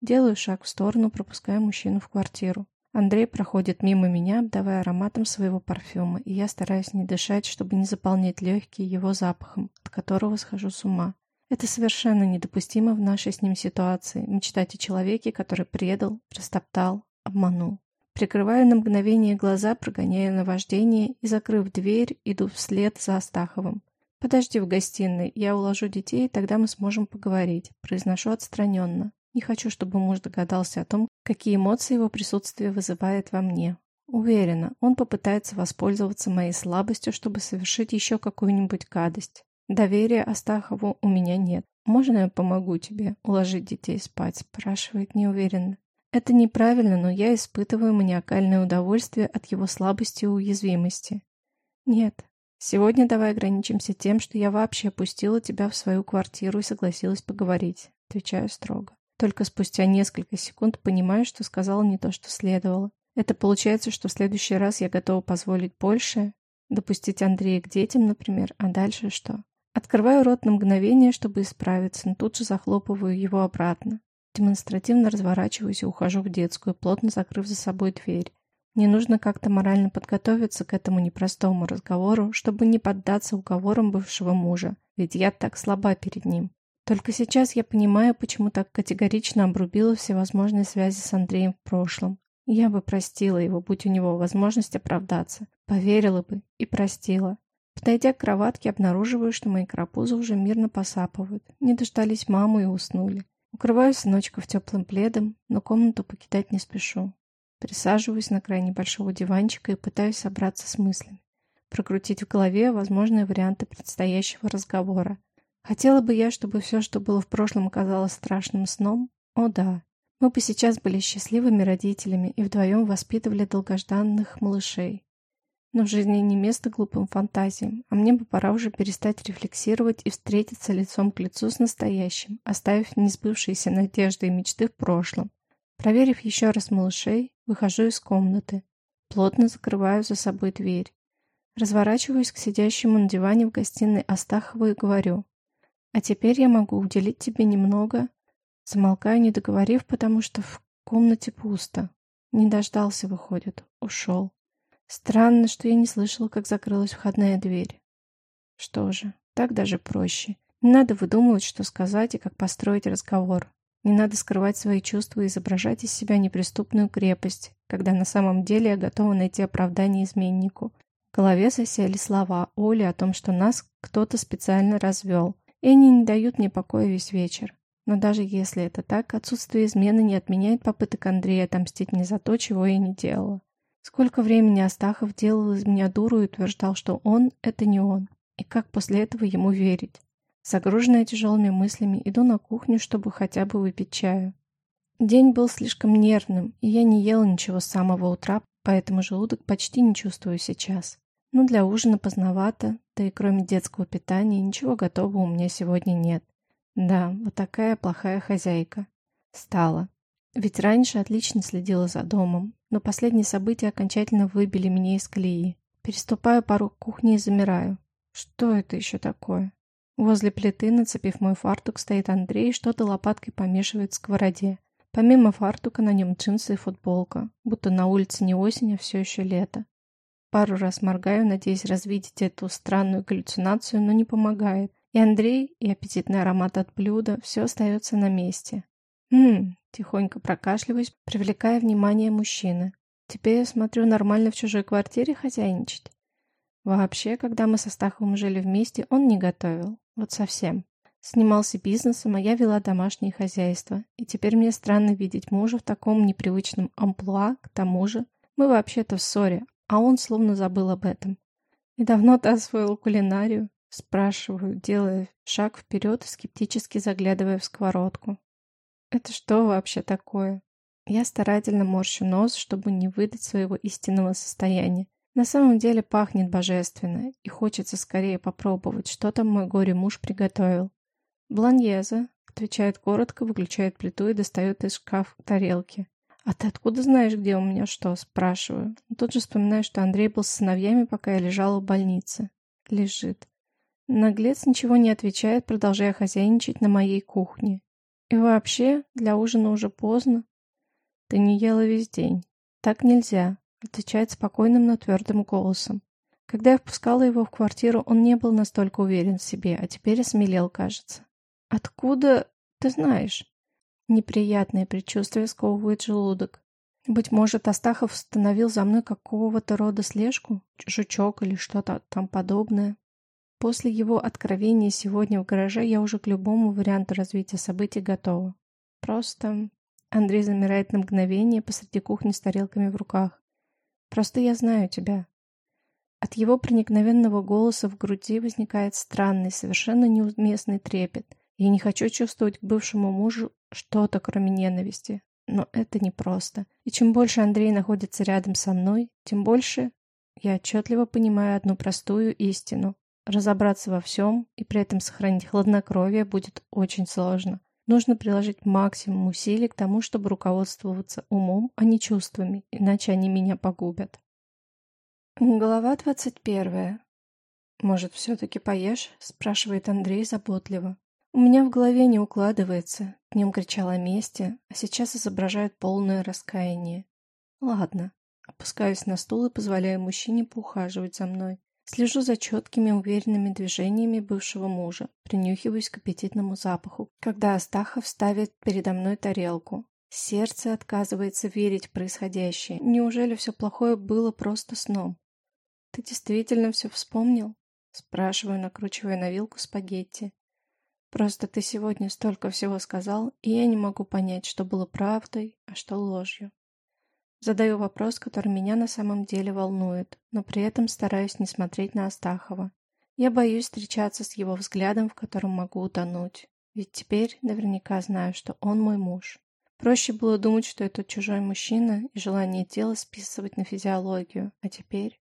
Делаю шаг в сторону, пропуская мужчину в квартиру. Андрей проходит мимо меня, обдавая ароматом своего парфюма, и я стараюсь не дышать, чтобы не заполнять легкие его запахом, от которого схожу с ума. Это совершенно недопустимо в нашей с ним ситуации, мечтать о человеке, который предал, растоптал, обманул. Прикрываю на мгновение глаза, прогоняя наваждение, и, закрыв дверь, иду вслед за Астаховым. «Подожди в гостиной, я уложу детей, тогда мы сможем поговорить», — произношу отстраненно. Не хочу, чтобы муж догадался о том, какие эмоции его присутствие вызывает во мне. Уверена, он попытается воспользоваться моей слабостью, чтобы совершить еще какую-нибудь гадость. Доверия Астахову у меня нет. «Можно я помогу тебе уложить детей спать?» – спрашивает неуверенно. Это неправильно, но я испытываю маниакальное удовольствие от его слабости и уязвимости. Нет, Сегодня давай ограничимся тем, что я вообще пустила тебя в свою квартиру и согласилась поговорить. Отвечаю строго. Только спустя несколько секунд понимаю, что сказала не то, что следовало. Это получается, что в следующий раз я готова позволить больше, допустить Андрея к детям, например, а дальше что? Открываю рот на мгновение, чтобы исправиться, но тут же захлопываю его обратно. Демонстративно разворачиваюсь и ухожу в детскую, плотно закрыв за собой дверь. Мне нужно как-то морально подготовиться к этому непростому разговору, чтобы не поддаться уговорам бывшего мужа, ведь я так слаба перед ним. Только сейчас я понимаю, почему так категорично обрубила всевозможные связи с Андреем в прошлом. Я бы простила его, будь у него возможность оправдаться. Поверила бы и простила. Подойдя к кроватке, обнаруживаю, что мои крапузы уже мирно посапывают. Не дождались маму и уснули. Укрываю сыночков теплым пледом, но комнату покидать не спешу. Присаживаюсь на край небольшого диванчика и пытаюсь собраться с мыслями. Прокрутить в голове возможные варианты предстоящего разговора. Хотела бы я, чтобы все, что было в прошлом, оказалось страшным сном? О да. Мы бы сейчас были счастливыми родителями и вдвоем воспитывали долгожданных малышей. Но в жизни не место глупым фантазиям, а мне бы пора уже перестать рефлексировать и встретиться лицом к лицу с настоящим, оставив несбывшиеся надежды и мечты в прошлом. Проверив еще раз малышей, выхожу из комнаты. Плотно закрываю за собой дверь. Разворачиваюсь к сидящему на диване в гостиной Астахову и говорю. «А теперь я могу уделить тебе немного...» Замолкаю, не договорив, потому что в комнате пусто. Не дождался, выходит. Ушел. Странно, что я не слышала, как закрылась входная дверь. Что же, так даже проще. Не надо выдумывать, что сказать и как построить разговор. Не надо скрывать свои чувства и изображать из себя неприступную крепость, когда на самом деле я готова найти оправдание изменнику. В голове засели слова Оли о том, что нас кто-то специально развел, и они не дают мне покоя весь вечер. Но даже если это так, отсутствие измены не отменяет попыток Андрея отомстить мне за то, чего я не делала. Сколько времени Астахов делал из меня дуру и утверждал, что он — это не он. И как после этого ему верить? Загруженная тяжелыми мыслями, иду на кухню, чтобы хотя бы выпить чаю. День был слишком нервным, и я не ела ничего с самого утра, поэтому желудок почти не чувствую сейчас. Но для ужина поздновато, да и кроме детского питания ничего готового у меня сегодня нет. Да, вот такая плохая хозяйка. Стала. Ведь раньше отлично следила за домом, но последние события окончательно выбили меня из колеи. Переступаю порог кухни и замираю. Что это еще такое? Возле плиты, нацепив мой фартук, стоит Андрей и что-то лопаткой помешивает в сковороде. Помимо фартука на нем джинсы и футболка, будто на улице не осень, а все еще лето. Пару раз моргаю, надеясь развидеть эту странную галлюцинацию, но не помогает. И Андрей, и аппетитный аромат от блюда, все остается на месте. Хм, тихонько прокашливаюсь, привлекая внимание мужчины. Теперь я смотрю, нормально в чужой квартире хозяйничать. Вообще, когда мы со Стаховым жили вместе, он не готовил. Вот совсем. Снимался бизнесом, а я вела домашнее хозяйство. И теперь мне странно видеть мужа в таком непривычном амплуа, к тому же. Мы вообще-то в ссоре, а он словно забыл об этом. И давно ты освоил кулинарию? Спрашиваю, делая шаг вперед скептически заглядывая в сковородку. Это что вообще такое? Я старательно морщу нос, чтобы не выдать своего истинного состояния. На самом деле пахнет божественно, и хочется скорее попробовать, что там мой горе-муж приготовил. «Бланьеза», — отвечает коротко, выключает плиту и достает из шкафа тарелки. «А ты откуда знаешь, где у меня что?» — спрашиваю. Тут же вспоминаю, что Андрей был с сыновьями, пока я лежала в больнице. Лежит. Наглец ничего не отвечает, продолжая хозяйничать на моей кухне. И вообще, для ужина уже поздно. Ты не ела весь день. Так нельзя, отвечает спокойным, но твердым голосом. Когда я впускала его в квартиру, он не был настолько уверен в себе, а теперь осмелел, кажется. Откуда ты знаешь? Неприятное предчувствие сковывает желудок. Быть может, Астахов установил за мной какого-то рода слежку, жучок или что-то там подобное. После его откровения сегодня в гараже я уже к любому варианту развития событий готова. Просто... Андрей замирает на мгновение посреди кухни с тарелками в руках. Просто я знаю тебя. От его проникновенного голоса в груди возникает странный, совершенно неуместный трепет. Я не хочу чувствовать к бывшему мужу что-то, кроме ненависти. Но это непросто. И чем больше Андрей находится рядом со мной, тем больше я отчетливо понимаю одну простую истину. Разобраться во всем и при этом сохранить хладнокровие будет очень сложно. Нужно приложить максимум усилий к тому, чтобы руководствоваться умом, а не чувствами, иначе они меня погубят. Глава двадцать первая. «Может, все-таки поешь?» – спрашивает Андрей заботливо. У меня в голове не укладывается. Днем кричал о мести, а сейчас изображает полное раскаяние. Ладно. Опускаюсь на стул и позволяю мужчине поухаживать за мной. Слежу за четкими, уверенными движениями бывшего мужа, принюхиваюсь к аппетитному запаху, когда Астахов ставит передо мной тарелку. Сердце отказывается верить в происходящее. Неужели все плохое было просто сном? «Ты действительно все вспомнил?» Спрашиваю, накручивая на вилку спагетти. «Просто ты сегодня столько всего сказал, и я не могу понять, что было правдой, а что ложью». Задаю вопрос, который меня на самом деле волнует, но при этом стараюсь не смотреть на Астахова. Я боюсь встречаться с его взглядом, в котором могу утонуть. Ведь теперь наверняка знаю, что он мой муж. Проще было думать, что это чужой мужчина и желание тела списывать на физиологию. А теперь...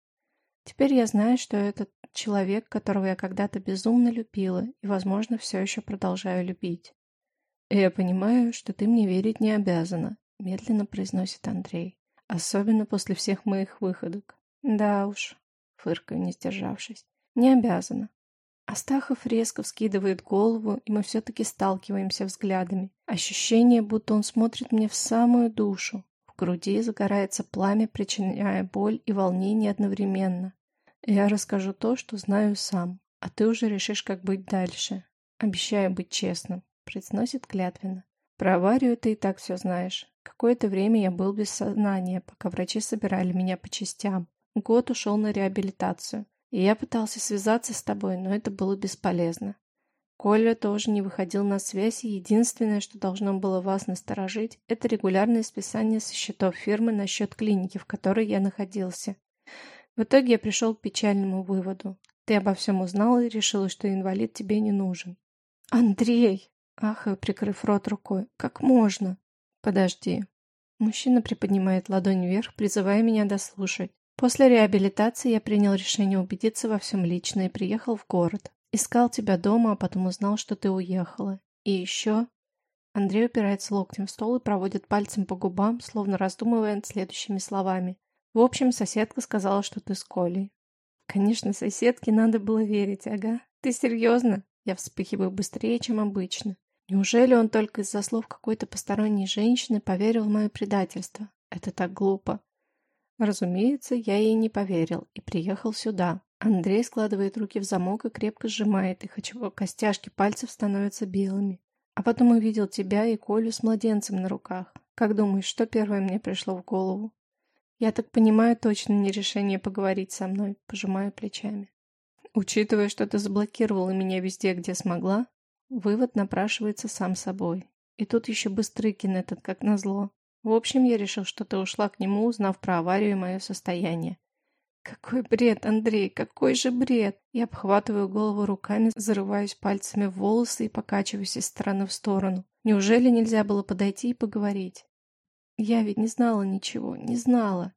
Теперь я знаю, что этот человек, которого я когда-то безумно любила и, возможно, все еще продолжаю любить. И я понимаю, что ты мне верить не обязана, медленно произносит Андрей. Особенно после всех моих выходок. Да уж, фыркаю, не сдержавшись. Не обязана. Астахов резко вскидывает голову, и мы все-таки сталкиваемся взглядами. Ощущение, будто он смотрит мне в самую душу, в груди загорается пламя, причиняя боль и волнение одновременно. Я расскажу то, что знаю сам, а ты уже решишь, как быть дальше. Обещаю быть честным, произносит клятвенно. Про аварию ты и так все знаешь. Какое-то время я был без сознания, пока врачи собирали меня по частям. Год ушел на реабилитацию. И я пытался связаться с тобой, но это было бесполезно. Коля тоже не выходил на связь, и единственное, что должно было вас насторожить, это регулярное списание со счетов фирмы на счет клиники, в которой я находился. В итоге я пришел к печальному выводу. Ты обо всем узнал и решила, что инвалид тебе не нужен. «Андрей!» — ахаю, прикрыв рот рукой. «Как можно?» «Подожди». Мужчина приподнимает ладонь вверх, призывая меня дослушать. После реабилитации я принял решение убедиться во всем лично и приехал в город. Искал тебя дома, а потом узнал, что ты уехала. И еще... Андрей упирается локтем в стол и проводит пальцем по губам, словно раздумывая над следующими словами. В общем, соседка сказала, что ты с Колей. Конечно, соседке надо было верить, ага. Ты серьезно? Я вспыхиваю быстрее, чем обычно. Неужели он только из-за слов какой-то посторонней женщины поверил в мое предательство? Это так глупо. Разумеется, я ей не поверил и приехал сюда. Андрей складывает руки в замок и крепко сжимает их, отчего костяшки пальцев становятся белыми. А потом увидел тебя и Колю с младенцем на руках. Как думаешь, что первое мне пришло в голову? Я так понимаю, точно не решение поговорить со мной, пожимаю плечами. Учитывая, что ты заблокировала меня везде, где смогла, вывод напрашивается сам собой. И тут еще Быстрыкин этот, как назло. В общем, я решил, что ты ушла к нему, узнав про аварию и мое состояние. Какой бред, Андрей, какой же бред! Я обхватываю голову руками, зарываюсь пальцами в волосы и покачиваюсь из стороны в сторону. Неужели нельзя было подойти и поговорить? Я ведь не знала ничего, не знала.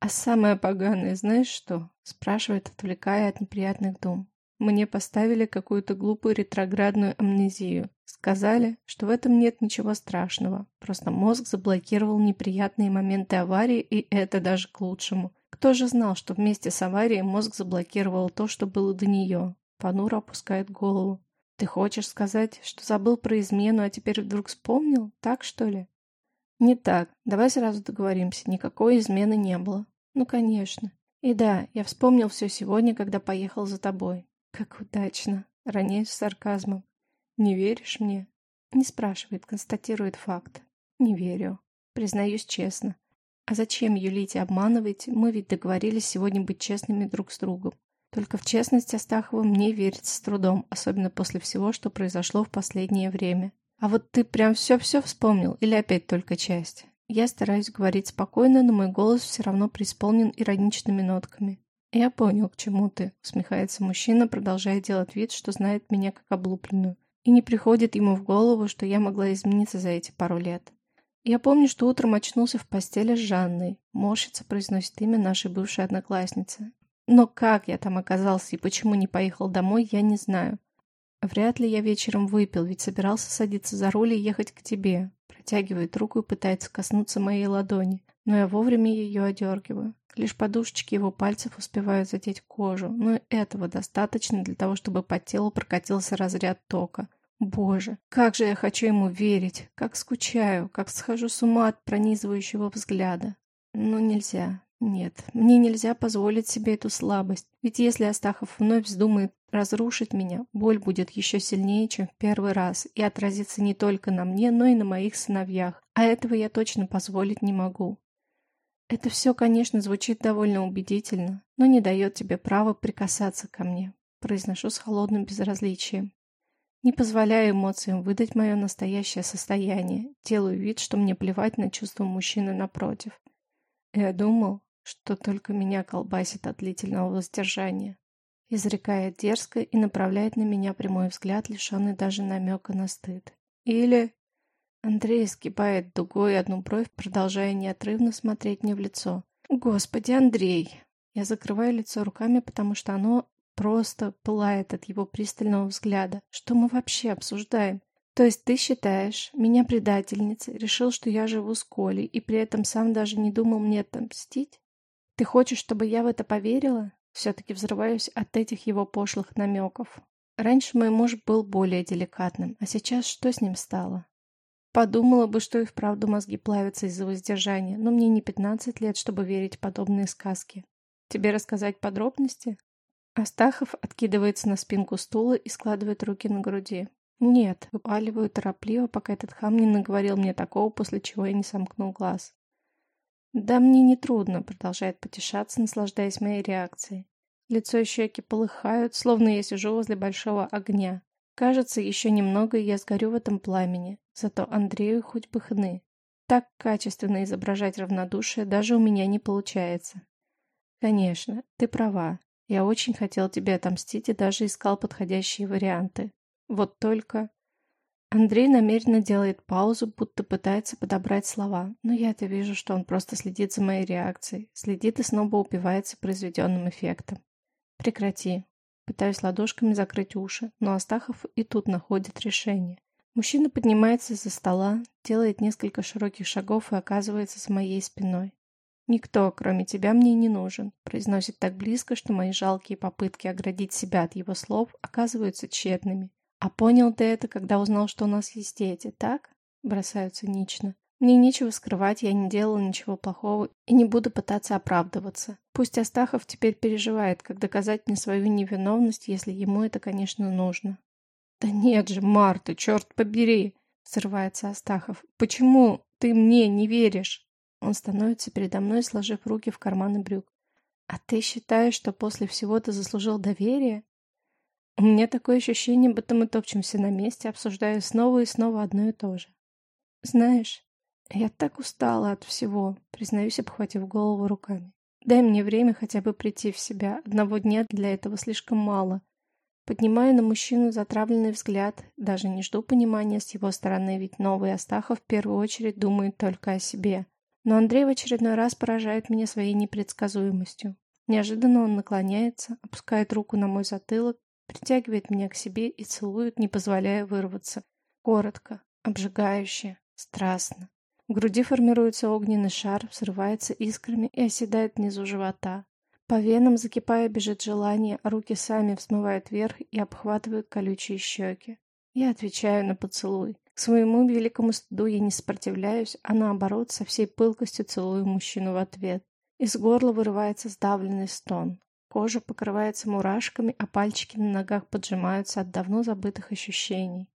А самое поганое, знаешь что? Спрашивает, отвлекая от неприятных дум. Мне поставили какую-то глупую ретроградную амнезию. Сказали, что в этом нет ничего страшного. Просто мозг заблокировал неприятные моменты аварии, и это даже к лучшему. Кто же знал, что вместе с аварией мозг заблокировал то, что было до нее? Панура опускает голову. Ты хочешь сказать, что забыл про измену, а теперь вдруг вспомнил? Так, что ли? Не так. Давай сразу договоримся. Никакой измены не было. Ну, конечно. И да, я вспомнил все сегодня, когда поехал за тобой. Как удачно. Роняюсь с сарказмом. Не веришь мне? Не спрашивает, констатирует факт. Не верю. Признаюсь честно. А зачем юлить и обманывать? Мы ведь договорились сегодня быть честными друг с другом. Только в честность Астахова мне верится с трудом, особенно после всего, что произошло в последнее время. А вот ты прям все-все вспомнил или опять только часть? Я стараюсь говорить спокойно, но мой голос все равно преисполнен ироничными нотками. «Я понял, к чему ты», — усмехается мужчина, продолжая делать вид, что знает меня как облупленную. И не приходит ему в голову, что я могла измениться за эти пару лет. Я помню, что утром очнулся в постели с Жанной. Морщица произносит имя нашей бывшей одноклассницы. Но как я там оказался и почему не поехал домой, я не знаю. Вряд ли я вечером выпил, ведь собирался садиться за руль и ехать к тебе. Протягивает руку и пытается коснуться моей ладони, но я вовремя ее одергиваю. Лишь подушечки его пальцев успевают задеть кожу, но этого достаточно для того, чтобы по телу прокатился разряд тока. Боже, как же я хочу ему верить, как скучаю, как схожу с ума от пронизывающего взгляда. Но нельзя, нет, мне нельзя позволить себе эту слабость, ведь если Астахов вновь вздумает разрушить меня, боль будет еще сильнее, чем в первый раз, и отразится не только на мне, но и на моих сыновьях, а этого я точно позволить не могу. Это все, конечно, звучит довольно убедительно, но не дает тебе права прикасаться ко мне. Произношу с холодным безразличием. Не позволяю эмоциям выдать мое настоящее состояние. Делаю вид, что мне плевать на чувства мужчины напротив. Я думал, что только меня колбасит от длительного воздержания. Изрекает дерзко и направляет на меня прямой взгляд, лишенный даже намека на стыд. Или Андрей скипает дугой одну бровь, продолжая неотрывно смотреть мне в лицо. «Господи, Андрей!» Я закрываю лицо руками, потому что оно просто пылает от его пристального взгляда. Что мы вообще обсуждаем? То есть ты считаешь меня предательницей, решил, что я живу с Колей, и при этом сам даже не думал мне отомстить? Ты хочешь, чтобы я в это поверила? Все-таки взрываюсь от этих его пошлых намеков. Раньше мой муж был более деликатным, а сейчас что с ним стало? Подумала бы, что и вправду мозги плавятся из-за воздержания, но мне не 15 лет, чтобы верить подобные сказки. Тебе рассказать подробности? Астахов откидывается на спинку стула и складывает руки на груди. Нет, выпаливаю торопливо, пока этот хам не наговорил мне такого, после чего я не сомкнул глаз. Да мне не трудно, продолжает потешаться, наслаждаясь моей реакцией. Лицо и щеки полыхают, словно я сижу возле большого огня. Кажется, еще немного, и я сгорю в этом пламени. Зато Андрею хоть бы хны. Так качественно изображать равнодушие даже у меня не получается. Конечно, ты права. Я очень хотел тебе отомстить и даже искал подходящие варианты. Вот только... Андрей намеренно делает паузу, будто пытается подобрать слова, но я-то вижу, что он просто следит за моей реакцией, следит и снова упивается произведенным эффектом. Прекрати. Пытаюсь ладошками закрыть уши, но Астахов и тут находит решение. Мужчина поднимается из-за стола, делает несколько широких шагов и оказывается с моей спиной. «Никто, кроме тебя, мне не нужен», — произносит так близко, что мои жалкие попытки оградить себя от его слов оказываются тщетными. «А понял ты это, когда узнал, что у нас есть дети, так?» — бросаю цинично. Мне нечего скрывать, я не делала ничего плохого и не буду пытаться оправдываться. Пусть Астахов теперь переживает, как доказать мне свою невиновность, если ему это, конечно, нужно. «Да нет же, Марта, черт побери!» — срывается Астахов. «Почему ты мне не веришь?» Он становится передо мной, сложив руки в карманы брюк. «А ты считаешь, что после всего ты заслужил доверие?» У меня такое ощущение, будто мы топчемся на месте, обсуждая снова и снова одно и то же. «Знаешь, я так устала от всего, признаюсь, обхватив голову руками. Дай мне время хотя бы прийти в себя. Одного дня для этого слишком мало. Поднимаю на мужчину затравленный взгляд, даже не жду понимания с его стороны, ведь новый Астахов в первую очередь думает только о себе. Но Андрей в очередной раз поражает меня своей непредсказуемостью. Неожиданно он наклоняется, опускает руку на мой затылок, притягивает меня к себе и целует, не позволяя вырваться. Коротко, обжигающе, страстно. В груди формируется огненный шар, взрывается искрами и оседает внизу живота. По венам, закипая, бежит желание, а руки сами взмывают вверх и обхватывают колючие щеки. Я отвечаю на поцелуй. К своему великому стыду я не сопротивляюсь, а наоборот, со всей пылкостью целую мужчину в ответ. Из горла вырывается сдавленный стон. Кожа покрывается мурашками, а пальчики на ногах поджимаются от давно забытых ощущений.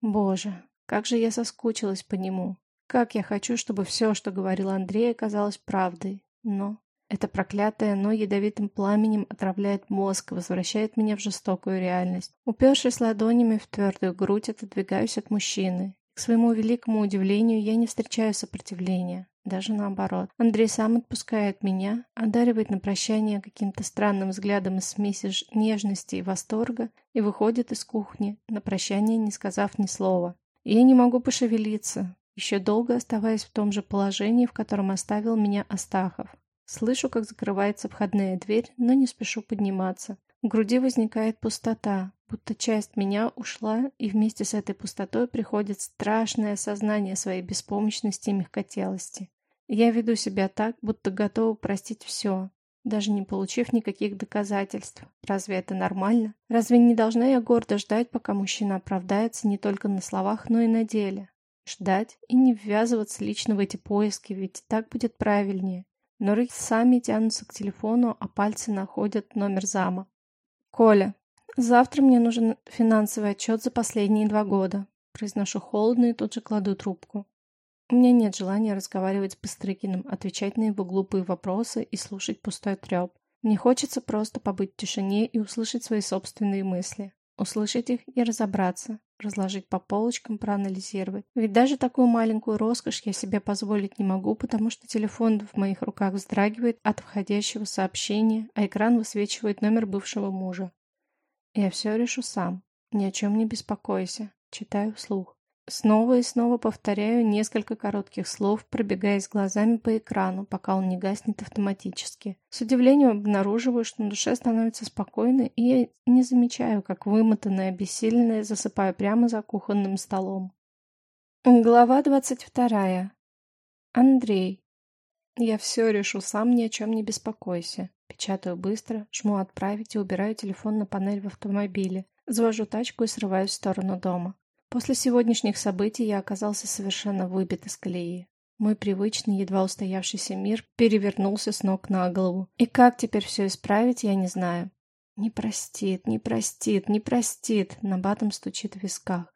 Боже, как же я соскучилась по нему. Как я хочу, чтобы все, что говорил Андрей, оказалось правдой. Но это проклятое «но» ядовитым пламенем отравляет мозг, возвращает меня в жестокую реальность. Упершись ладонями в твердую грудь, отодвигаюсь от мужчины. К своему великому удивлению, я не встречаю сопротивления. Даже наоборот. Андрей сам отпускает меня, одаривает на прощание каким-то странным взглядом из смеси нежности и восторга и выходит из кухни, на прощание не сказав ни слова. Я не могу пошевелиться, еще долго оставаясь в том же положении, в котором оставил меня Астахов. Слышу, как закрывается входная дверь, но не спешу подниматься. В груди возникает пустота, будто часть меня ушла, и вместе с этой пустотой приходит страшное осознание своей беспомощности и мягкотелости. Я веду себя так, будто готова простить все, даже не получив никаких доказательств. Разве это нормально? Разве не должна я гордо ждать, пока мужчина оправдается не только на словах, но и на деле? Ждать и не ввязываться лично в эти поиски, ведь так будет правильнее. Но руки сами тянутся к телефону, а пальцы находят номер зама. «Коля, завтра мне нужен финансовый отчет за последние два года». Произношу холодно и тут же кладу трубку. У меня нет желания разговаривать с Быстрыкиным, отвечать на его глупые вопросы и слушать пустой треп. Мне хочется просто побыть в тишине и услышать свои собственные мысли. Услышать их и разобраться, разложить по полочкам, проанализировать. Ведь даже такую маленькую роскошь я себе позволить не могу, потому что телефон в моих руках вздрагивает от входящего сообщения, а экран высвечивает номер бывшего мужа. Я все решу сам. Ни о чем не беспокойся. Читаю вслух. Снова и снова повторяю несколько коротких слов, пробегаясь глазами по экрану, пока он не гаснет автоматически. С удивлением обнаруживаю, что на душе становится спокойно, и я не замечаю, как вымотанная, обессиленная, засыпаю прямо за кухонным столом. Глава двадцать вторая. Андрей. Я все решу сам, ни о чем не беспокойся. Печатаю быстро, жму «Отправить» и убираю телефон на панель в автомобиле. Завожу тачку и срываюсь в сторону дома. После сегодняшних событий я оказался совершенно выбит из колеи. Мой привычный, едва устоявшийся мир перевернулся с ног на голову. И как теперь все исправить, я не знаю. Не простит, не простит, не простит, набатом стучит в висках.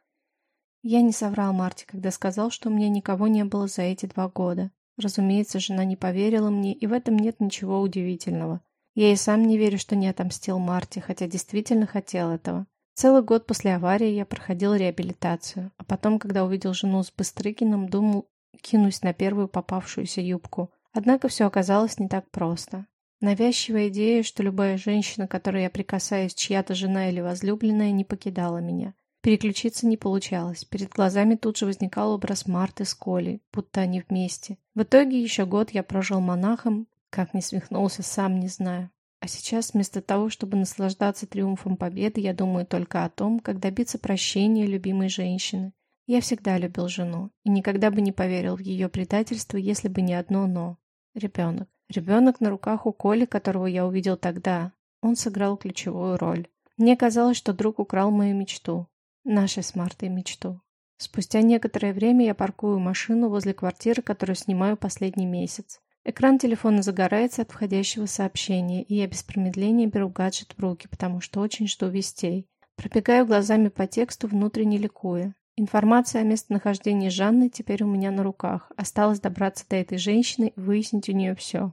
Я не соврал Марте, когда сказал, что у меня никого не было за эти два года. Разумеется, жена не поверила мне, и в этом нет ничего удивительного. Я и сам не верю, что не отомстил Марте, хотя действительно хотел этого. Целый год после аварии я проходил реабилитацию, а потом, когда увидел жену с Быстрыкиным, думал, кинусь на первую попавшуюся юбку. Однако все оказалось не так просто. Навязчивая идея, что любая женщина, которой я прикасаюсь, чья-то жена или возлюбленная, не покидала меня. Переключиться не получалось. Перед глазами тут же возникал образ Марты с Колей, будто они вместе. В итоге еще год я прожил монахом, как не свихнулся, сам не знаю. А сейчас вместо того, чтобы наслаждаться триумфом победы, я думаю только о том, как добиться прощения любимой женщины. Я всегда любил жену и никогда бы не поверил в ее предательство, если бы не одно «но». Ребенок. Ребенок на руках у Коли, которого я увидел тогда. Он сыграл ключевую роль. Мне казалось, что друг украл мою мечту. Нашу с Мартой мечту. Спустя некоторое время я паркую машину возле квартиры, которую снимаю последний месяц. Экран телефона загорается от входящего сообщения, и я без промедления беру гаджет в руки, потому что очень жду вестей. Пробегаю глазами по тексту, внутренне ликуя. Информация о местонахождении Жанны теперь у меня на руках. Осталось добраться до этой женщины и выяснить у нее все.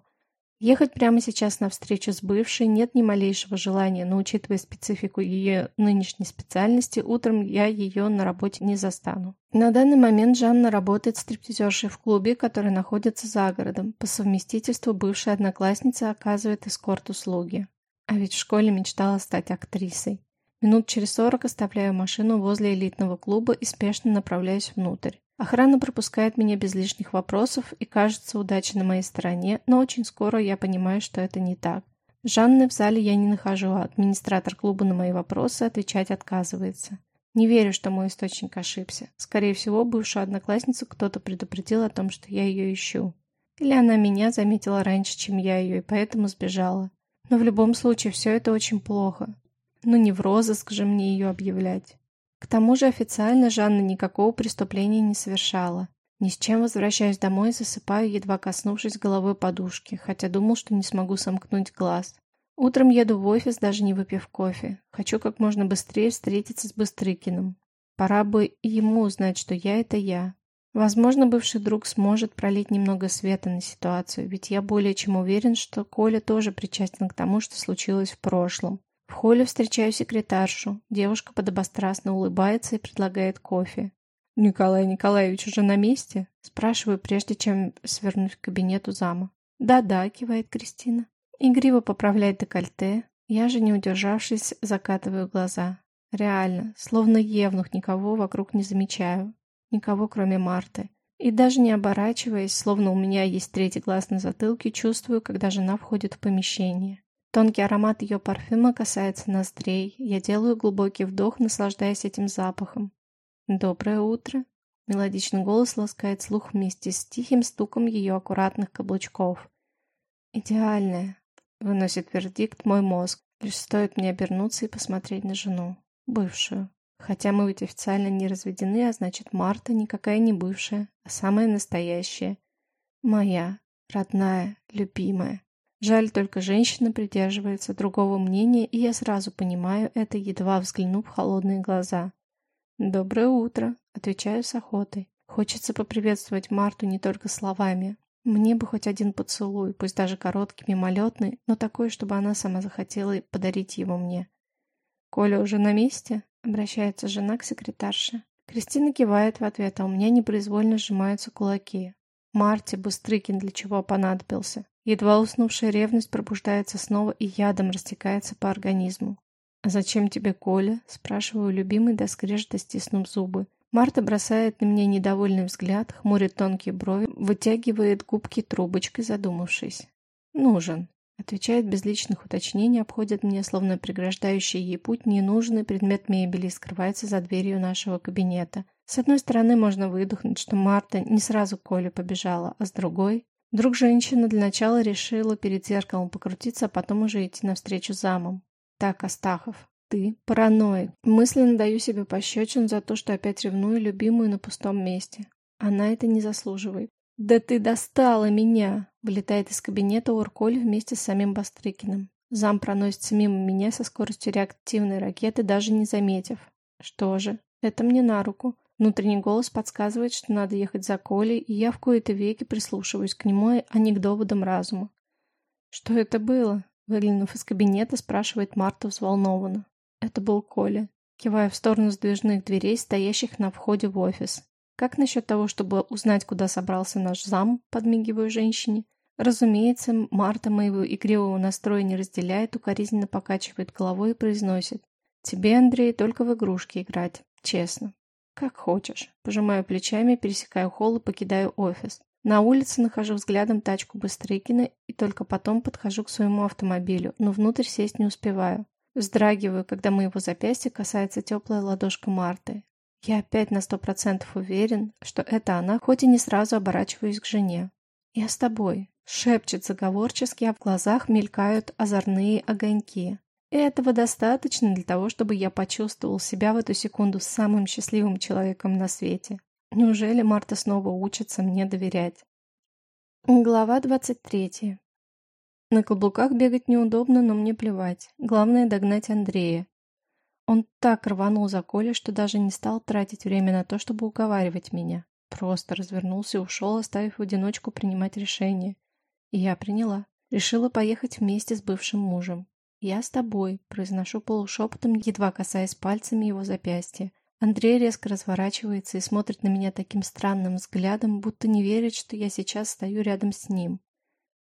Ехать прямо сейчас на встречу с бывшей нет ни малейшего желания, но учитывая специфику ее нынешней специальности, утром я ее на работе не застану. На данный момент Жанна работает стриптизершей в клубе, который находится за городом. По совместительству бывшая одноклассница оказывает эскорт-услуги. А ведь в школе мечтала стать актрисой. Минут через сорок оставляю машину возле элитного клуба и спешно направляюсь внутрь. Охрана пропускает меня без лишних вопросов, и кажется, удача на моей стороне, но очень скоро я понимаю, что это не так. Жанны в зале я не нахожу, а администратор клуба на мои вопросы отвечать отказывается. Не верю, что мой источник ошибся. Скорее всего, бывшую одноклассницу кто-то предупредил о том, что я ее ищу. Или она меня заметила раньше, чем я ее, и поэтому сбежала. Но в любом случае, все это очень плохо. Ну не в розыск же мне ее объявлять. К тому же официально Жанна никакого преступления не совершала. Ни с чем возвращаюсь домой и засыпаю, едва коснувшись головой подушки, хотя думал, что не смогу сомкнуть глаз. Утром еду в офис, даже не выпив кофе. Хочу как можно быстрее встретиться с Быстрыкиным. Пора бы ему узнать, что я — это я. Возможно, бывший друг сможет пролить немного света на ситуацию, ведь я более чем уверен, что Коля тоже причастен к тому, что случилось в прошлом. В холле встречаю секретаршу. Девушка подобострастно улыбается и предлагает кофе. «Николай Николаевич уже на месте?» Спрашиваю, прежде чем свернуть к кабинету зама. «Да-да», — кивает Кристина. Игриво поправляет декольте. Я же, не удержавшись, закатываю глаза. Реально, словно евнух, никого вокруг не замечаю. Никого, кроме Марты. И даже не оборачиваясь, словно у меня есть третий глаз на затылке, чувствую, когда жена входит в помещение. Тонкий аромат ее парфюма касается ноздрей. Я делаю глубокий вдох, наслаждаясь этим запахом. «Доброе утро!» Мелодичный голос ласкает слух вместе с тихим стуком ее аккуратных каблучков. «Идеальная!» — выносит вердикт мой мозг. Лишь стоит мне обернуться и посмотреть на жену. Бывшую. Хотя мы ведь официально не разведены, а значит, Марта никакая не бывшая, а самая настоящая. Моя, родная, любимая. Жаль, только женщина придерживается другого мнения, и я сразу понимаю это, едва взглянув в холодные глаза. «Доброе утро», — отвечаю с охотой. Хочется поприветствовать Марту не только словами. Мне бы хоть один поцелуй, пусть даже короткий, мимолетный, но такой, чтобы она сама захотела подарить его мне. «Коля уже на месте?» — обращается жена к секретарше. Кристина кивает в ответ, а у меня непроизвольно сжимаются кулаки. Марте Быстрыкин для чего понадобился? Едва уснувшая ревность пробуждается снова и ядом растекается по организму. «А зачем тебе Коля?» – спрашиваю любимый до скрежета, стиснув зубы. Марта бросает на меня недовольный взгляд, хмурит тонкие брови, вытягивает губки трубочкой, задумавшись. «Нужен», — отвечает без личных уточнений, обходит меня, словно преграждающий ей путь, ненужный предмет мебели скрывается за дверью нашего кабинета. С одной стороны, можно выдохнуть, что Марта не сразу к Коле побежала, а с другой Вдруг женщина для начала решила перед зеркалом покрутиться, а потом уже идти навстречу замам. Так, Астахов, ты параноик. Мысленно даю себе пощечин за то, что опять ревную любимую на пустом месте. Она это не заслуживает. «Да ты достала меня!» Вылетает из кабинета Урколь вместе с самим Бастрыкиным. Зам проносится мимо меня со скоростью реактивной ракеты, даже не заметив. Что же, это мне на руку. Внутренний голос подсказывает, что надо ехать за Колей, и я в кои-то веки прислушиваюсь к нему, а не к доводам разума. «Что это было?» Выглянув из кабинета, спрашивает Марта взволнованно. Это был Коля, кивая в сторону сдвижных дверей, стоящих на входе в офис. Как насчет того, чтобы узнать, куда собрался наш зам, подмигиваю женщине? Разумеется, Марта моего игривого настроя не разделяет, укоризненно покачивает головой и произносит. Тебе, Андрей, только в игрушки играть. Честно. Как хочешь. Пожимаю плечами, пересекаю холл и покидаю офис. На улице нахожу взглядом тачку Быстрыкина и только потом подхожу к своему автомобилю, но внутрь сесть не успеваю. Вздрагиваю, когда моего запястья касается теплая ладошка Марты. Я опять на сто процентов уверен, что это она, хоть и не сразу оборачиваюсь к жене. «Я с тобой», — шепчет заговорчески, а в глазах мелькают озорные огоньки. Этого достаточно для того, чтобы я почувствовал себя в эту секунду самым счастливым человеком на свете. Неужели Марта снова учится мне доверять? Глава двадцать третья. На каблуках бегать неудобно, но мне плевать. Главное догнать Андрея. Он так рванул за Колей, что даже не стал тратить время на то, чтобы уговаривать меня. Просто развернулся и ушел, оставив в одиночку принимать решение. И я приняла. Решила поехать вместе с бывшим мужем. «Я с тобой», — произношу полушепотом, едва касаясь пальцами его запястья. Андрей резко разворачивается и смотрит на меня таким странным взглядом, будто не верит, что я сейчас стою рядом с ним.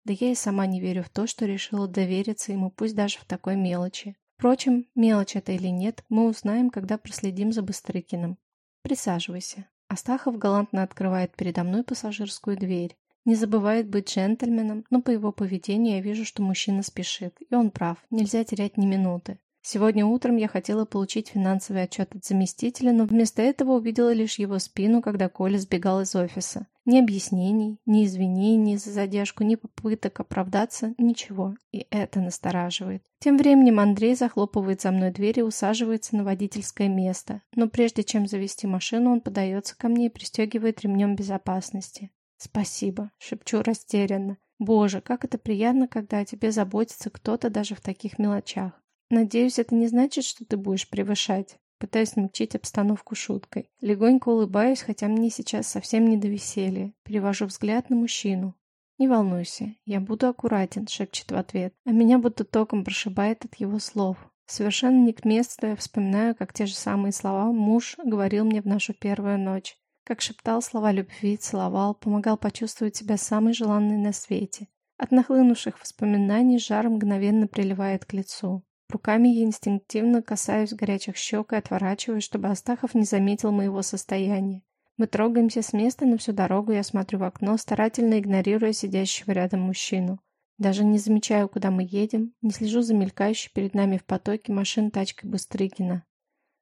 Да я и сама не верю в то, что решила довериться ему, пусть даже в такой мелочи. Впрочем, мелочь это или нет, мы узнаем, когда проследим за Быстрыкиным. Присаживайся. Астахов галантно открывает передо мной пассажирскую дверь. Не забывает быть джентльменом, но по его поведению я вижу, что мужчина спешит. И он прав, нельзя терять ни минуты. Сегодня утром я хотела получить финансовый отчет от заместителя, но вместо этого увидела лишь его спину, когда Коля сбегал из офиса. Ни объяснений, ни извинений за задержку, ни попыток оправдаться, ничего. И это настораживает. Тем временем Андрей захлопывает за мной дверь и усаживается на водительское место. Но прежде чем завести машину, он подается ко мне и пристегивает ремнем безопасности. «Спасибо», — шепчу растерянно. «Боже, как это приятно, когда о тебе заботится кто-то даже в таких мелочах. Надеюсь, это не значит, что ты будешь превышать. Пытаюсь смягчить обстановку шуткой. Легонько улыбаюсь, хотя мне сейчас совсем не до веселья. Перевожу взгляд на мужчину. «Не волнуйся, я буду аккуратен», — шепчет в ответ. А меня будто током прошибает от его слов. Совершенно не к месту я вспоминаю, как те же самые слова муж говорил мне в нашу первую ночь. Как шептал слова любви, целовал, помогал почувствовать себя самой желанной на свете. От нахлынувших воспоминаний жар мгновенно приливает к лицу. Руками я инстинктивно касаюсь горячих щек и отворачиваюсь, чтобы Астахов не заметил моего состояния. Мы трогаемся с места, но всю дорогу я смотрю в окно, старательно игнорируя сидящего рядом мужчину. Даже не замечаю, куда мы едем, не слежу за мелькающей перед нами в потоке машин тачкой Быстрыкина.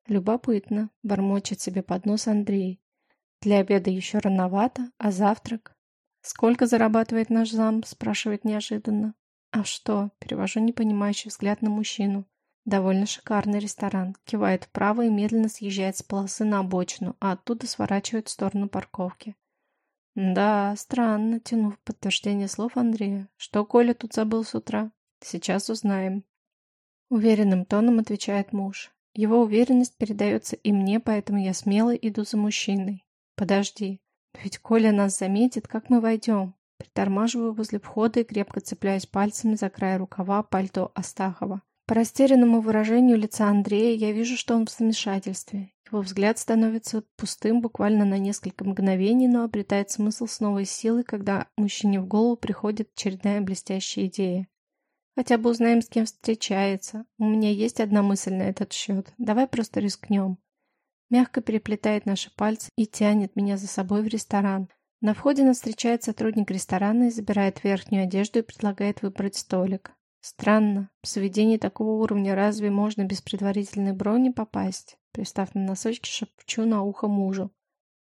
Любопытно, бормочет себе под нос Андрей. Для обеда еще рановато, а завтрак? Сколько зарабатывает наш зам? Спрашивает неожиданно. «А что?» – перевожу непонимающий взгляд на мужчину. Довольно шикарный ресторан. Кивает вправо и медленно съезжает с полосы на обочину, а оттуда сворачивает в сторону парковки. «Да, странно», — тяну в подтверждение слов Андрея. «Что Коля тут забыл с утра? Сейчас узнаем». Уверенным тоном отвечает муж. Его уверенность передается и мне, поэтому я смело иду за мужчиной. «Подожди, ведь Коля нас заметит, как мы войдем. Притормаживаю возле входа и крепко цепляюсь пальцами за край рукава пальто Астахова. По растерянному выражению лица Андрея я вижу, что он в замешательстве. Его взгляд становится пустым буквально на несколько мгновений, но обретает смысл с новой силой, когда мужчине в голову приходит очередная блестящая идея. Хотя бы узнаем, с кем встречается. У меня есть одна мысль на этот счет. Давай просто рискнем. Мягко переплетает наши пальцы и тянет меня за собой в ресторан. На входе нас встречает сотрудник ресторана и забирает верхнюю одежду и предлагает выбрать столик. Странно, в заведении такого уровня разве можно без предварительной брони попасть? Пристав на носочки, шепчу на ухо мужу.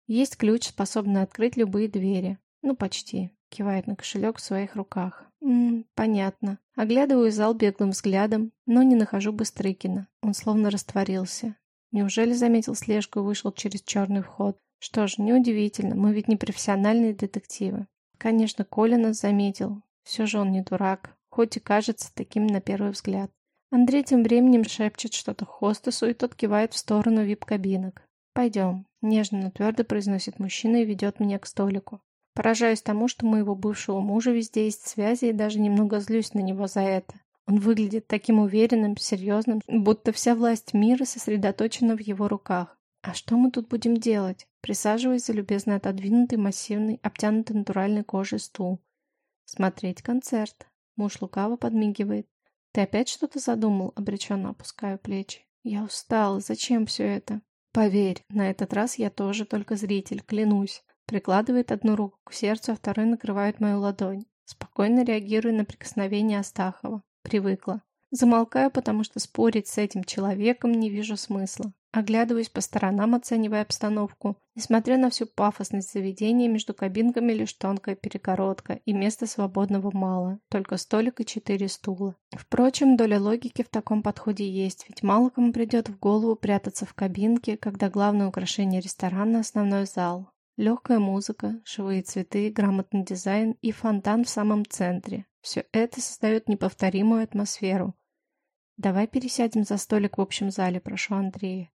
Есть ключ, способный открыть любые двери. Ну, почти. Кивает на кошелек в своих руках. М понятно. Оглядываю зал беглым взглядом, но не нахожу Быстрыкина. Он словно растворился. Неужели заметил слежку и вышел через черный вход? Что ж, неудивительно, мы ведь не профессиональные детективы. Конечно, Коля нас заметил. Все же он не дурак, хоть и кажется таким на первый взгляд. Андрей тем временем шепчет что-то хостесу, и тот кивает в сторону вип-кабинок. «Пойдем», — нежно, но твердо произносит мужчина и ведет меня к столику. Поражаюсь тому, что моего бывшего мужа везде есть связи, и даже немного злюсь на него за это. Он выглядит таким уверенным, серьезным, будто вся власть мира сосредоточена в его руках. А что мы тут будем делать? Присаживаясь за любезно отодвинутый, массивный, обтянутый натуральной кожей стул. Смотреть концерт. Муж лукаво подмигивает. Ты опять что-то задумал? Обреченно опускаю плечи. Я устала. Зачем все это? Поверь, на этот раз я тоже только зритель, клянусь. Прикладывает одну руку к сердцу, а второй накрывает мою ладонь. Спокойно реагирую на прикосновение Астахова. Привыкла. Замолкаю, потому что спорить с этим человеком не вижу смысла. Оглядываюсь по сторонам, оценивая обстановку. Несмотря на всю пафосность заведения, между кабинками лишь тонкая перегородка, и места свободного мало, только столик и четыре стула. Впрочем, доля логики в таком подходе есть, ведь мало кому придет в голову прятаться в кабинке, когда главное украшение ресторана – основной зал. Легкая музыка, живые цветы, грамотный дизайн и фонтан в самом центре. Все это создает неповторимую атмосферу. «Давай пересядем за столик в общем зале», – прошу Андрея.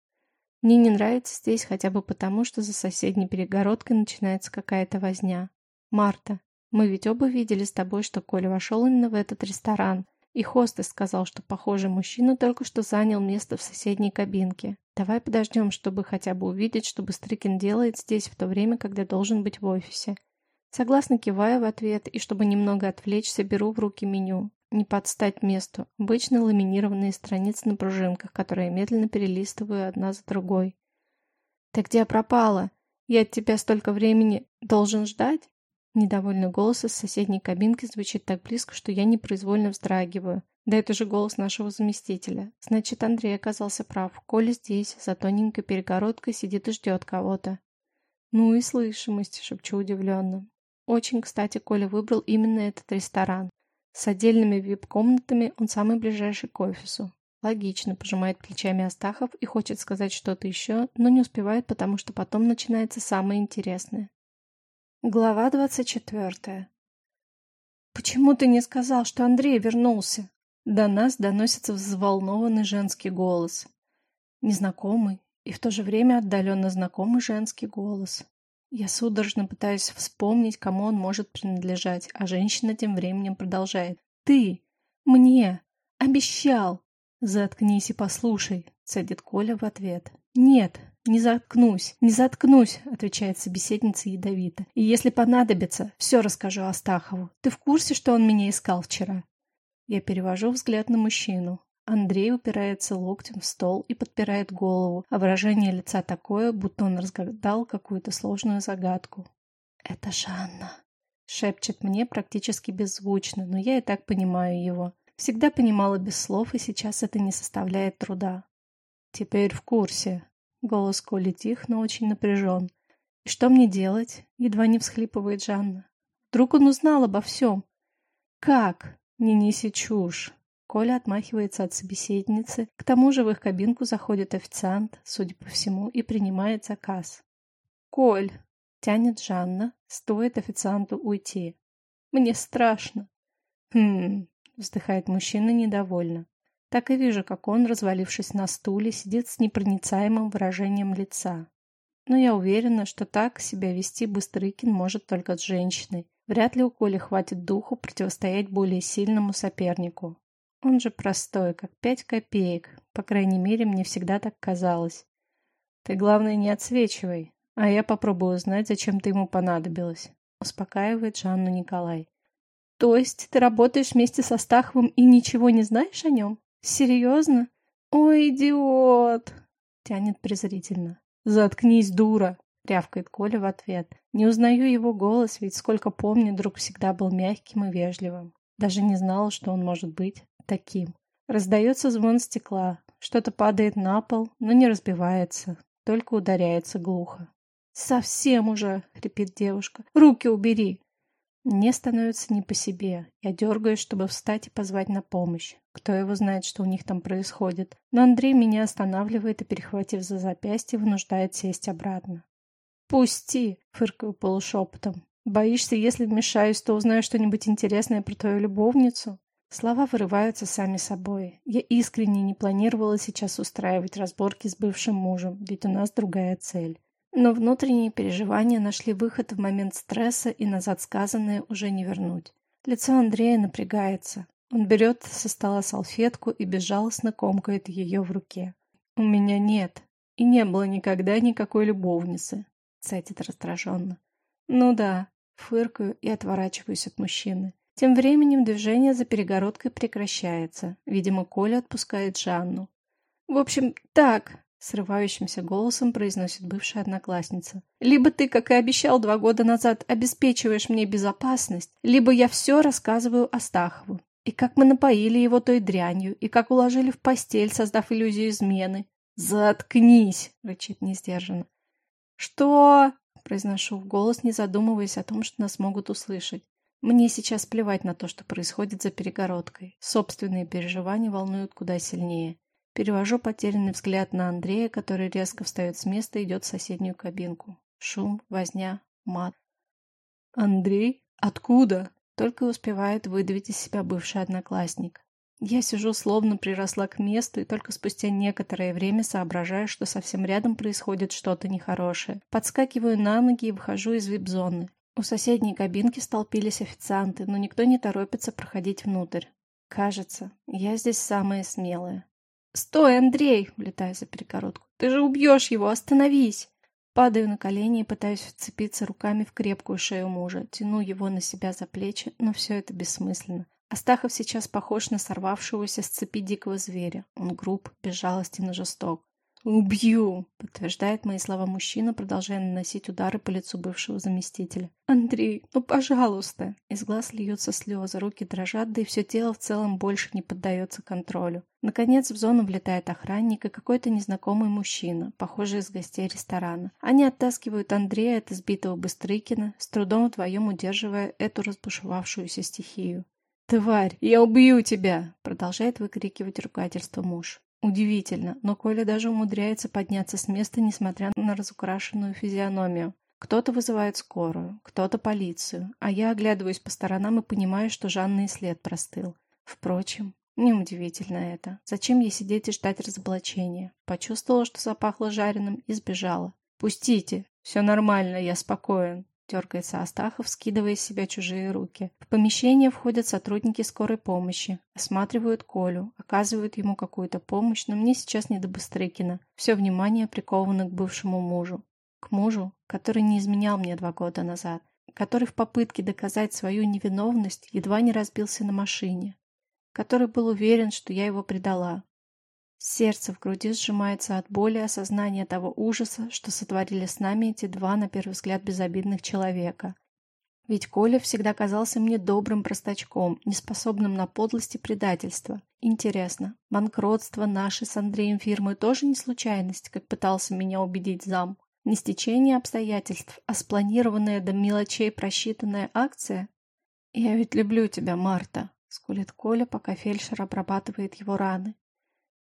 Мне не нравится здесь хотя бы потому, что за соседней перегородкой начинается какая-то возня. Марта, мы ведь оба видели с тобой, что Коля вошел именно в этот ресторан, и хостес сказал, что похожий мужчина только что занял место в соседней кабинке. Давай подождем, чтобы хотя бы увидеть, что Быстрыкин делает здесь в то время, когда должен быть в офисе. Согласно киваю в ответ, и чтобы немного отвлечься, беру в руки меню. Не подстать месту. Обычно ламинированные страницы на пружинках, которые медленно перелистываю одна за другой. «Ты где пропала? Я от тебя столько времени должен ждать?» Недовольный голос из соседней кабинки звучит так близко, что я непроизвольно вздрагиваю. Да это же голос нашего заместителя. Значит, Андрей оказался прав. Коля здесь, за тоненькой перегородкой, сидит и ждет кого-то. «Ну и слышимость», — шепчу удивленно. Очень, кстати, Коля выбрал именно этот ресторан. С отдельными вип-комнатами он самый ближайший к офису. Логично, пожимает плечами Астахов и хочет сказать что-то еще, но не успевает, потому что потом начинается самое интересное. Глава двадцать четвертая. «Почему ты не сказал, что Андрей вернулся?» До нас доносится взволнованный женский голос. Незнакомый и в то же время отдаленно знакомый женский голос. Я судорожно пытаюсь вспомнить, кому он может принадлежать, а женщина тем временем продолжает. «Ты! Мне! Обещал!» «Заткнись и послушай», — цедит Коля в ответ. «Нет, не заткнусь, не заткнусь», — отвечает собеседница ядовито. «И если понадобится, все расскажу Астахову. Ты в курсе, что он меня искал вчера?» Я перевожу взгляд на мужчину. Андрей упирается локтем в стол и подпирает голову, а выражение лица такое, будто он разгадал какую-то сложную загадку. «Это Жанна», — шепчет мне практически беззвучно, но я и так понимаю его. Всегда понимала без слов, и сейчас это не составляет труда. «Теперь в курсе». Голос Коли тих, но очень напряжен. «И что мне делать?» — едва не всхлипывает Жанна. «Вдруг он узнал обо всем?» «Как?» «Не неси чушь. Коля отмахивается от собеседницы. К тому же в их кабинку заходит официант, судя по всему, и принимает заказ. «Коль!» — тянет Жанна, стоит официанту уйти. «Мне страшно!» «Хм...» — вздыхает мужчина недовольно. Так и вижу, как он, развалившись на стуле, сидит с непроницаемым выражением лица. Но я уверена, что так себя вести Быстрыкин может только с женщиной. Вряд ли у Коли хватит духу противостоять более сильному сопернику. Он же простой, как пять копеек. По крайней мере, мне всегда так казалось. Ты, главное, не отсвечивай, а я попробую узнать, зачем ты ему понадобилась. Успокаивает Жанну Николай. То есть ты работаешь вместе со Стаховым и ничего не знаешь о нем? Серьезно? Ой, идиот! Тянет презрительно. Заткнись, дура! Рявкает Коля в ответ. Не узнаю его голос, ведь сколько помню, друг всегда был мягким и вежливым. Даже не знала, что он может быть таким. Раздается звон стекла. Что-то падает на пол, но не разбивается, только ударяется глухо. «Совсем уже!» — хрипит девушка. «Руки убери!» Мне становится не по себе. Я дергаюсь, чтобы встать и позвать на помощь. Кто его знает, что у них там происходит. Но Андрей меня останавливает и, перехватив за запястье, вынуждает сесть обратно. «Пусти!» — фыркаю полушепотом. «Боишься, если вмешаюсь, то узнаю что-нибудь интересное про твою любовницу?» Слова вырываются сами собой. Я искренне не планировала сейчас устраивать разборки с бывшим мужем, ведь у нас другая цель. Но внутренние переживания нашли выход в момент стресса, и назад сказанное уже не вернуть. Лицо Андрея напрягается. Он берет со стола салфетку и безжалостно комкает ее в руке. «У меня нет. И не было никогда никакой любовницы», — цатит раздраженно. «Ну да», — фыркаю и отворачиваюсь от мужчины. Тем временем движение за перегородкой прекращается. Видимо, Коля отпускает Жанну. «В общем, так», Срывающимся голосом произносит бывшая одноклассница. «Либо ты, как и обещал два года назад, обеспечиваешь мне безопасность, либо я все рассказываю Астахову. И как мы напоили его той дрянью, и как уложили в постель, создав иллюзию измены. «Заткнись!» — рычит несдержанно. «Что?» — произношу в голос, не задумываясь о том, что нас могут услышать. Мне сейчас плевать на то, что происходит за перегородкой. Собственные переживания волнуют куда сильнее. Перевожу потерянный взгляд на Андрея, который резко встает с места и идет в соседнюю кабинку. Шум, возня, мат. «Андрей? Откуда?» Только успевает выдавить из себя бывший одноклассник. Я сижу, словно приросла к месту, и только спустя некоторое время соображаю, что совсем рядом происходит что-то нехорошее. Подскакиваю на ноги и выхожу из вип-зоны. У соседней кабинки столпились официанты, но никто не торопится проходить внутрь. Кажется, я здесь самая смелая. «Стой, Андрей!» — влетаю за перегородку. «Ты же убьешь его! Остановись!» Падаю на колени и пытаюсь вцепиться руками в крепкую шею мужа. Тяну его на себя за плечи, но все это бессмысленно. Астахов сейчас похож на сорвавшегося с цепи дикого зверя. Он груб, безжалостен и жесток. «Убью!» — подтверждает мои слова мужчина, продолжая наносить удары по лицу бывшего заместителя. «Андрей, ну пожалуйста!» Из глаз льются слезы, руки дрожат, да и все тело в целом больше не поддается контролю. Наконец в зону влетает охранник и какой-то незнакомый мужчина, похожий из гостей ресторана. Они оттаскивают Андрея от избитого Быстрыкина, с трудом вдвоем удерживая эту разбушевавшуюся стихию. «Тварь, я убью тебя!» — продолжает выкрикивать ругательство муж. Удивительно, но Коля даже умудряется подняться с места, несмотря на разукрашенную физиономию. Кто-то вызывает скорую, кто-то полицию, а я оглядываюсь по сторонам и понимаю, что Жанна и след простыл. Впрочем, неудивительно это. Зачем ей сидеть и ждать разоблачения? Почувствовала, что запахло жареным и сбежала. «Пустите! Все нормально, я спокоен!» Дергается Астахов, скидывая с себя чужие руки. В помещение входят сотрудники скорой помощи. Осматривают Колю, оказывают ему какую-то помощь, но мне сейчас не до Быстрыкина. Все внимание приковано к бывшему мужу. К мужу, который не изменял мне два года назад. Который в попытке доказать свою невиновность едва не разбился на машине. Который был уверен, что я его предала. Сердце в груди сжимается от боли и осознания того ужаса, что сотворили с нами эти два, на первый взгляд, безобидных человека. Ведь Коля всегда казался мне добрым простачком, неспособным на подлость и предательство. Интересно, банкротство нашей с Андреем фирмы тоже не случайность, как пытался меня убедить зам? Не стечение обстоятельств, а спланированная до мелочей просчитанная акция? «Я ведь люблю тебя, Марта», — скулит Коля, пока фельдшер обрабатывает его раны.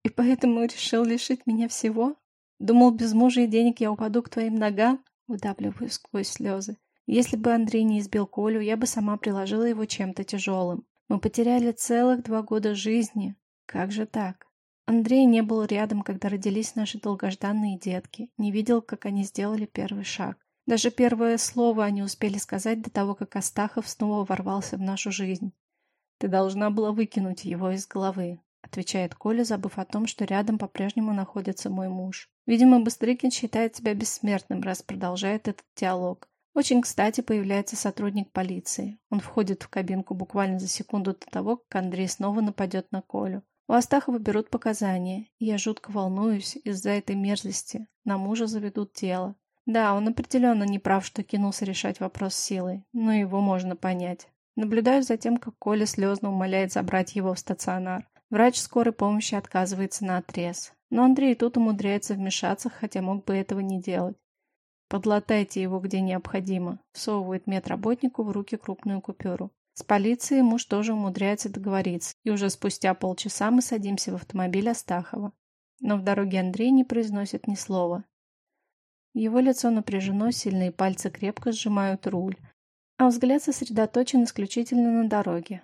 И поэтому решил лишить меня всего? Думал, без мужа и денег я упаду к твоим ногам? Выдавливаю сквозь слезы. Если бы Андрей не избил Колю, я бы сама приложила его чем-то тяжелым. Мы потеряли целых два года жизни. Как же так? Андрей не был рядом, когда родились наши долгожданные детки. Не видел, как они сделали первый шаг. Даже первое слово они успели сказать до того, как Астахов снова ворвался в нашу жизнь. Ты должна была выкинуть его из головы отвечает Коля, забыв о том, что рядом по-прежнему находится мой муж. Видимо, Быстрыкин считает себя бессмертным, раз продолжает этот диалог. Очень кстати появляется сотрудник полиции. Он входит в кабинку буквально за секунду до того, как Андрей снова нападет на Колю. У Астахова берут показания, и я жутко волнуюсь из-за этой мерзости. На мужа заведут дело. Да, он определенно не прав, что кинулся решать вопрос силой, но его можно понять. Наблюдаю за тем, как Коля слезно умоляет забрать его в стационар. Врач скорой помощи отказывается на отрез. Но Андрей тут умудряется вмешаться, хотя мог бы этого не делать. Подлатайте его где необходимо. Всовывает медработнику в руки крупную купюру. С полицией муж тоже умудряется договориться, и уже спустя полчаса мы садимся в автомобиль Астахова. Но в дороге Андрей не произносит ни слова. Его лицо напряжено, сильные пальцы крепко сжимают руль, а взгляд сосредоточен исключительно на дороге.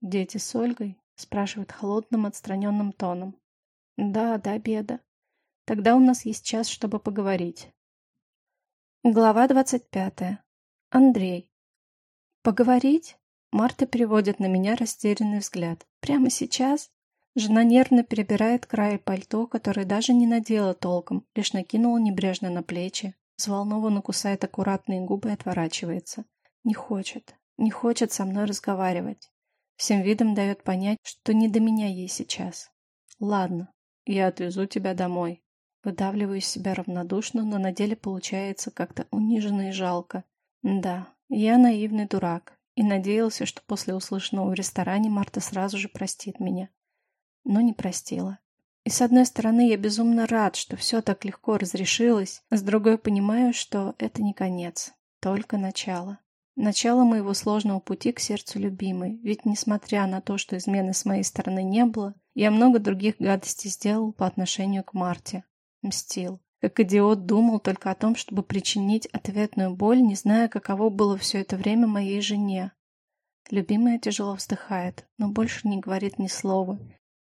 «Дети с Ольгой?» — спрашивает холодным, отстраненным тоном. «Да, до обеда. Тогда у нас есть час, чтобы поговорить». Глава двадцать пятая. Андрей. «Поговорить?» Марта переводит на меня растерянный взгляд. «Прямо сейчас?» Жена нервно перебирает край пальто, которое даже не надела толком, лишь накинула небрежно на плечи, взволнованно кусает аккуратные губы и отворачивается. Не хочет, не хочет со мной разговаривать. Всем видом дает понять, что не до меня ей сейчас. Ладно, я отвезу тебя домой. Выдавливаю из себя равнодушно, но на деле получается как-то униженно и жалко. Да, я наивный дурак и надеялся, что после услышанного в ресторане Марта сразу же простит меня. Но не простила. И с одной стороны, я безумно рад, что все так легко разрешилось, а с другой понимаю, что это не конец, только начало. Начало моего сложного пути к сердцу любимой, ведь несмотря на то, что измены с моей стороны не было, я много других гадостей сделал по отношению к Марте. Мстил. Как идиот думал только о том, чтобы причинить ответную боль, не зная, каково было все это время моей жене. Любимая тяжело вздыхает, но больше не говорит ни слова.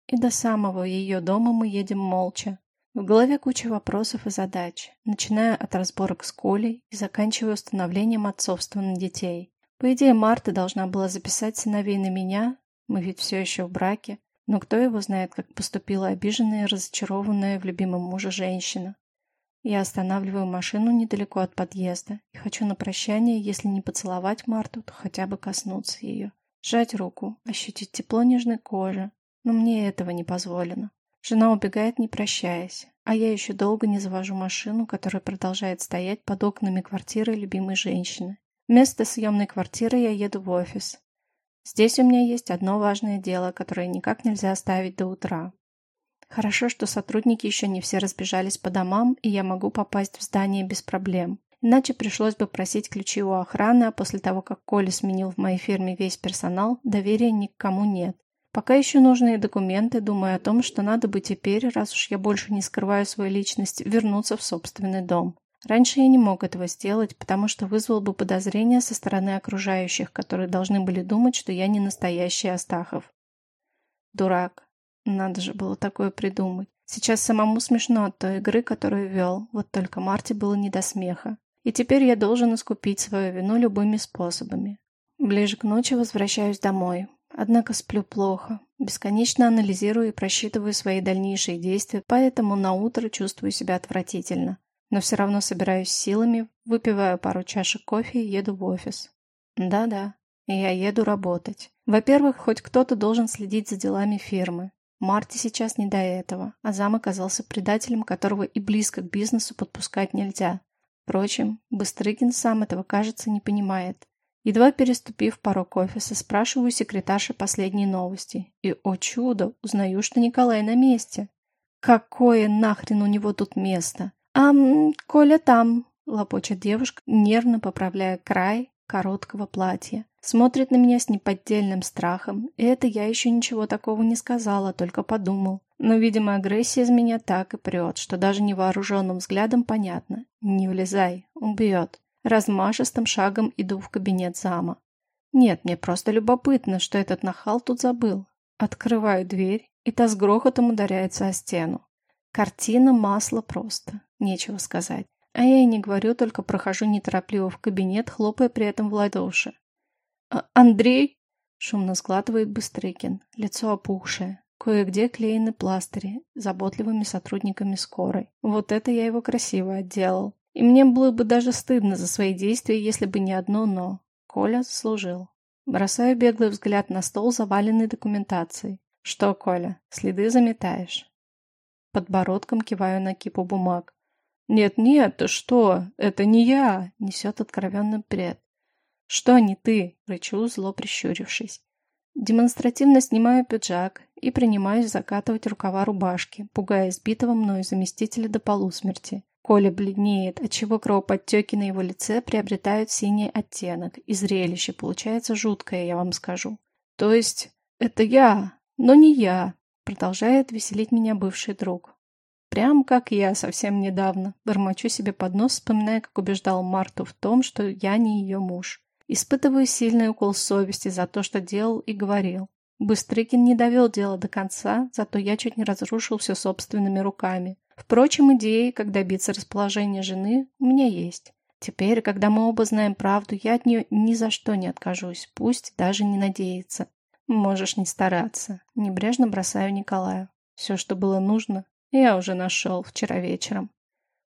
И до самого ее дома мы едем молча. В голове куча вопросов и задач, начиная от разборок с Колей и заканчивая установлением отцовства на детей. По идее, Марта должна была записать сыновей на меня, мы ведь все еще в браке, но кто его знает, как поступила обиженная и разочарованная в любимом муже женщина. Я останавливаю машину недалеко от подъезда и хочу на прощание, если не поцеловать Марту, то хотя бы коснуться ее. Сжать руку, ощутить тепло нежной кожи, но мне этого не позволено. Жена убегает, не прощаясь, а я еще долго не завожу машину, которая продолжает стоять под окнами квартиры любимой женщины. Вместо съемной квартиры я еду в офис. Здесь у меня есть одно важное дело, которое никак нельзя оставить до утра. Хорошо, что сотрудники еще не все разбежались по домам, и я могу попасть в здание без проблем. Иначе пришлось бы просить ключи у охраны, а после того, как Коля сменил в моей фирме весь персонал, доверия ни к кому нет. Пока ищу нужные документы, думаю о том, что надо бы теперь, раз уж я больше не скрываю свою личность, вернуться в собственный дом. Раньше я не мог этого сделать, потому что вызвал бы подозрения со стороны окружающих, которые должны были думать, что я не настоящий Астахов. Дурак. Надо же было такое придумать. Сейчас самому смешно от той игры, которую вел, вот только Марте было не до смеха. И теперь я должен искупить свою вину любыми способами. Ближе к ночи возвращаюсь домой. Однако сплю плохо. Бесконечно анализирую и просчитываю свои дальнейшие действия, поэтому на утро чувствую себя отвратительно но все равно собираюсь силами, выпиваю пару чашек кофе и еду в офис. Да-да, я еду работать. Во-первых, хоть кто-то должен следить за делами фирмы. Марте сейчас не до этого, а зам оказался предателем, которого и близко к бизнесу подпускать нельзя. Впрочем, Быстрыкин сам этого, кажется, не понимает. Едва переступив порог офиса, спрашиваю секретарши последние новости. И, о чудо, узнаю, что Николай на месте. Какое нахрен у него тут место? «А, Коля там», — лопочет девушка, нервно поправляя край короткого платья. Смотрит на меня с неподдельным страхом, и это я еще ничего такого не сказала, только подумал. Но, видимо, агрессия из меня так и прет, что даже невооруженным взглядом понятно. Не влезай, убьет. Размашистым шагом иду в кабинет зама. Нет, мне просто любопытно, что этот нахал тут забыл. Открываю дверь, и та с грохотом ударяется о стену. Картина масла просто. Нечего сказать. А я и не говорю, только прохожу неторопливо в кабинет, хлопая при этом в ладоши. «А «Андрей?» — шумно сглатывает Быстрыкин, лицо опухшее. Кое-где клеены пластыри, заботливыми сотрудниками скорой. Вот это я его красиво отделал. И мне было бы даже стыдно за свои действия, если бы не одно «но». Коля заслужил. Бросаю беглый взгляд на стол, заваленный документацией. «Что, Коля, следы заметаешь?» Подбородком киваю на кипу бумаг. «Нет-нет, ты что? Это не я!» — несет откровенный бред. «Что не ты?» — рычу, зло прищурившись. Демонстративно снимаю пиджак и принимаюсь закатывать рукава рубашки, пугая избитого мною заместителя до полусмерти. Коля бледнеет, отчего кровоподтеки на его лице приобретают синий оттенок, и зрелище получается жуткое, я вам скажу. То есть, это я, но не я, продолжает веселить меня бывший друг. Прям как я совсем недавно. Бормочу себе под нос, вспоминая, как убеждал Марту в том, что я не ее муж. Испытываю сильный укол совести за то, что делал и говорил. Быстрыкин не довел дело до конца, зато я чуть не разрушил все собственными руками. Впрочем, идеи, как добиться расположения жены, у меня есть. Теперь, когда мы оба знаем правду, я от нее ни за что не откажусь, пусть даже не надеется. Можешь не стараться. Небрежно бросаю Николаю. Все, что было нужно, я уже нашел вчера вечером.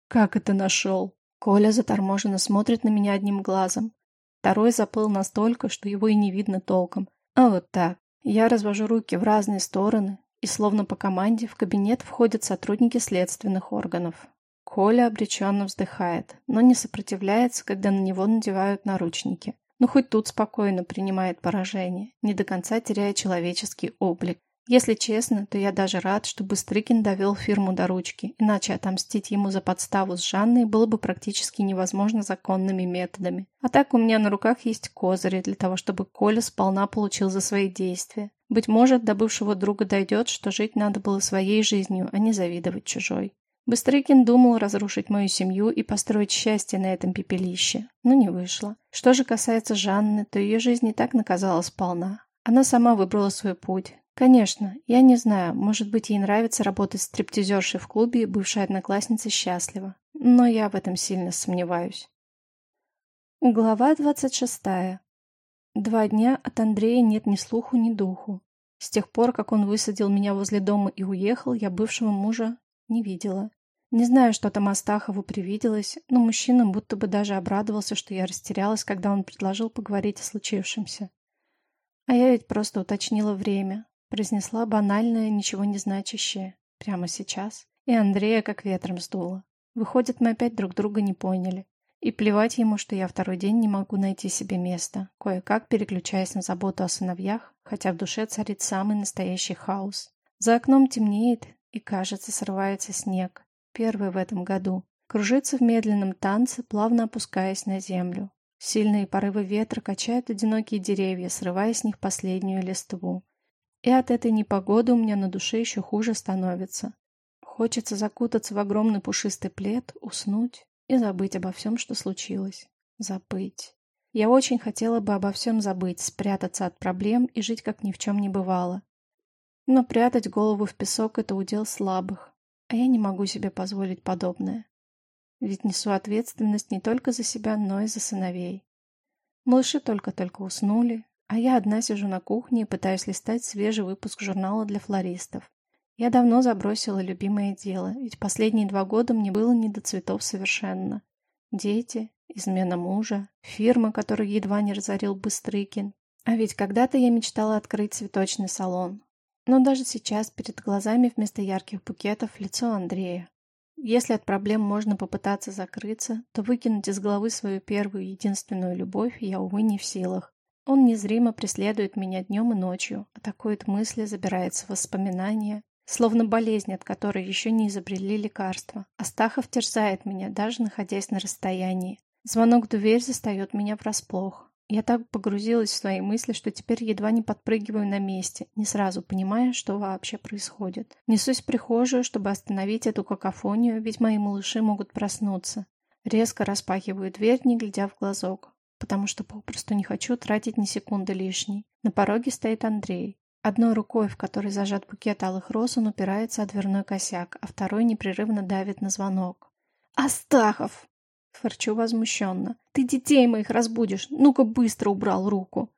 Как это нашел? Коля заторможенно смотрит на меня одним глазом. Второй заплыл настолько, что его и не видно толком. А вот так. Я развожу руки в разные стороны, и словно по команде в кабинет входят сотрудники следственных органов. Коля обреченно вздыхает, но не сопротивляется, когда на него надевают наручники. Ну, хоть тут спокойно принимает поражение, не до конца теряя человеческий облик. Если честно, то я даже рад, что Быстрыкин довел фирму до ручки, иначе отомстить ему за подставу с Жанной было бы практически невозможно законными методами. А так у меня на руках есть козыри для того, чтобы Коля сполна получил за свои действия. Быть может, до бывшего друга дойдет, что жить надо было своей жизнью, а не завидовать чужой. Быстрыкин думал разрушить мою семью и построить счастье на этом пепелище, но не вышло. Что же касается Жанны, то ее жизнь и так наказала сполна. Она сама выбрала свой путь. Конечно, я не знаю, может быть, ей нравится работать стриптизершей в клубе, и бывшая одноклассница счастлива. Но я в этом сильно сомневаюсь. Глава двадцать шестая. Два дня от Андрея нет ни слуху, ни духу. С тех пор, как он высадил меня возле дома и уехал, я бывшего мужа не видела. Не знаю, что там Астахову привиделось, но мужчина будто бы даже обрадовался, что я растерялась, когда он предложил поговорить о случившемся. А я ведь просто уточнила время, произнесла банальное, ничего не значащее. Прямо сейчас. И Андрея как ветром сдуло. Выходит, мы опять друг друга не поняли. И плевать ему, что я второй день не могу найти себе места, кое-как переключаясь на заботу о сыновьях, хотя в душе царит самый настоящий хаос. За окном темнеет, и, кажется, срывается снег. Первый в этом году. Кружится в медленном танце, плавно опускаясь на землю. Сильные порывы ветра качают одинокие деревья, срывая с них последнюю листву. И от этой непогоды у меня на душе еще хуже становится. Хочется закутаться в огромный пушистый плед, уснуть и забыть обо всем, что случилось. Забыть. Я очень хотела бы обо всем забыть, спрятаться от проблем и жить, как ни в чем не бывало. Но прятать голову в песок — это удел слабых, а я не могу себе позволить подобное. Ведь несу ответственность не только за себя, но и за сыновей. Малыши только-только уснули, а я одна сижу на кухне и пытаюсь листать свежий выпуск журнала для флористов. Я давно забросила любимое дело, ведь последние два года мне было не до цветов совершенно. Дети, измена мужа, фирма, которую едва не разорил Быстрыкин. А ведь когда-то я мечтала открыть цветочный салон, но даже сейчас перед глазами вместо ярких букетов лицо Андрея. Если от проблем можно попытаться закрыться, то выкинуть из головы свою первую единственную любовь я, увы, не в силах. Он незримо преследует меня днем и ночью, атакует мысли, забирается в воспоминания, словно болезнь, от которой еще не изобрели лекарства. Астахов терзает меня, даже находясь на расстоянии. Звонок в дверь застает меня врасплох. Я так погрузилась в свои мысли, что теперь едва не подпрыгиваю на месте, не сразу понимая, что вообще происходит. Несусь в прихожую, чтобы остановить эту какофонию, ведь мои малыши могут проснуться. Резко распахиваю дверь, не глядя в глазок, потому что попросту не хочу тратить ни секунды лишней. На пороге стоит Андрей. Одной рукой, в которой зажат букет алых роз, он упирается о дверной косяк, а второй непрерывно давит на звонок. «Астахов!» Фырчу возмущенно. «Ты детей моих разбудишь! Ну-ка быстро убрал руку!»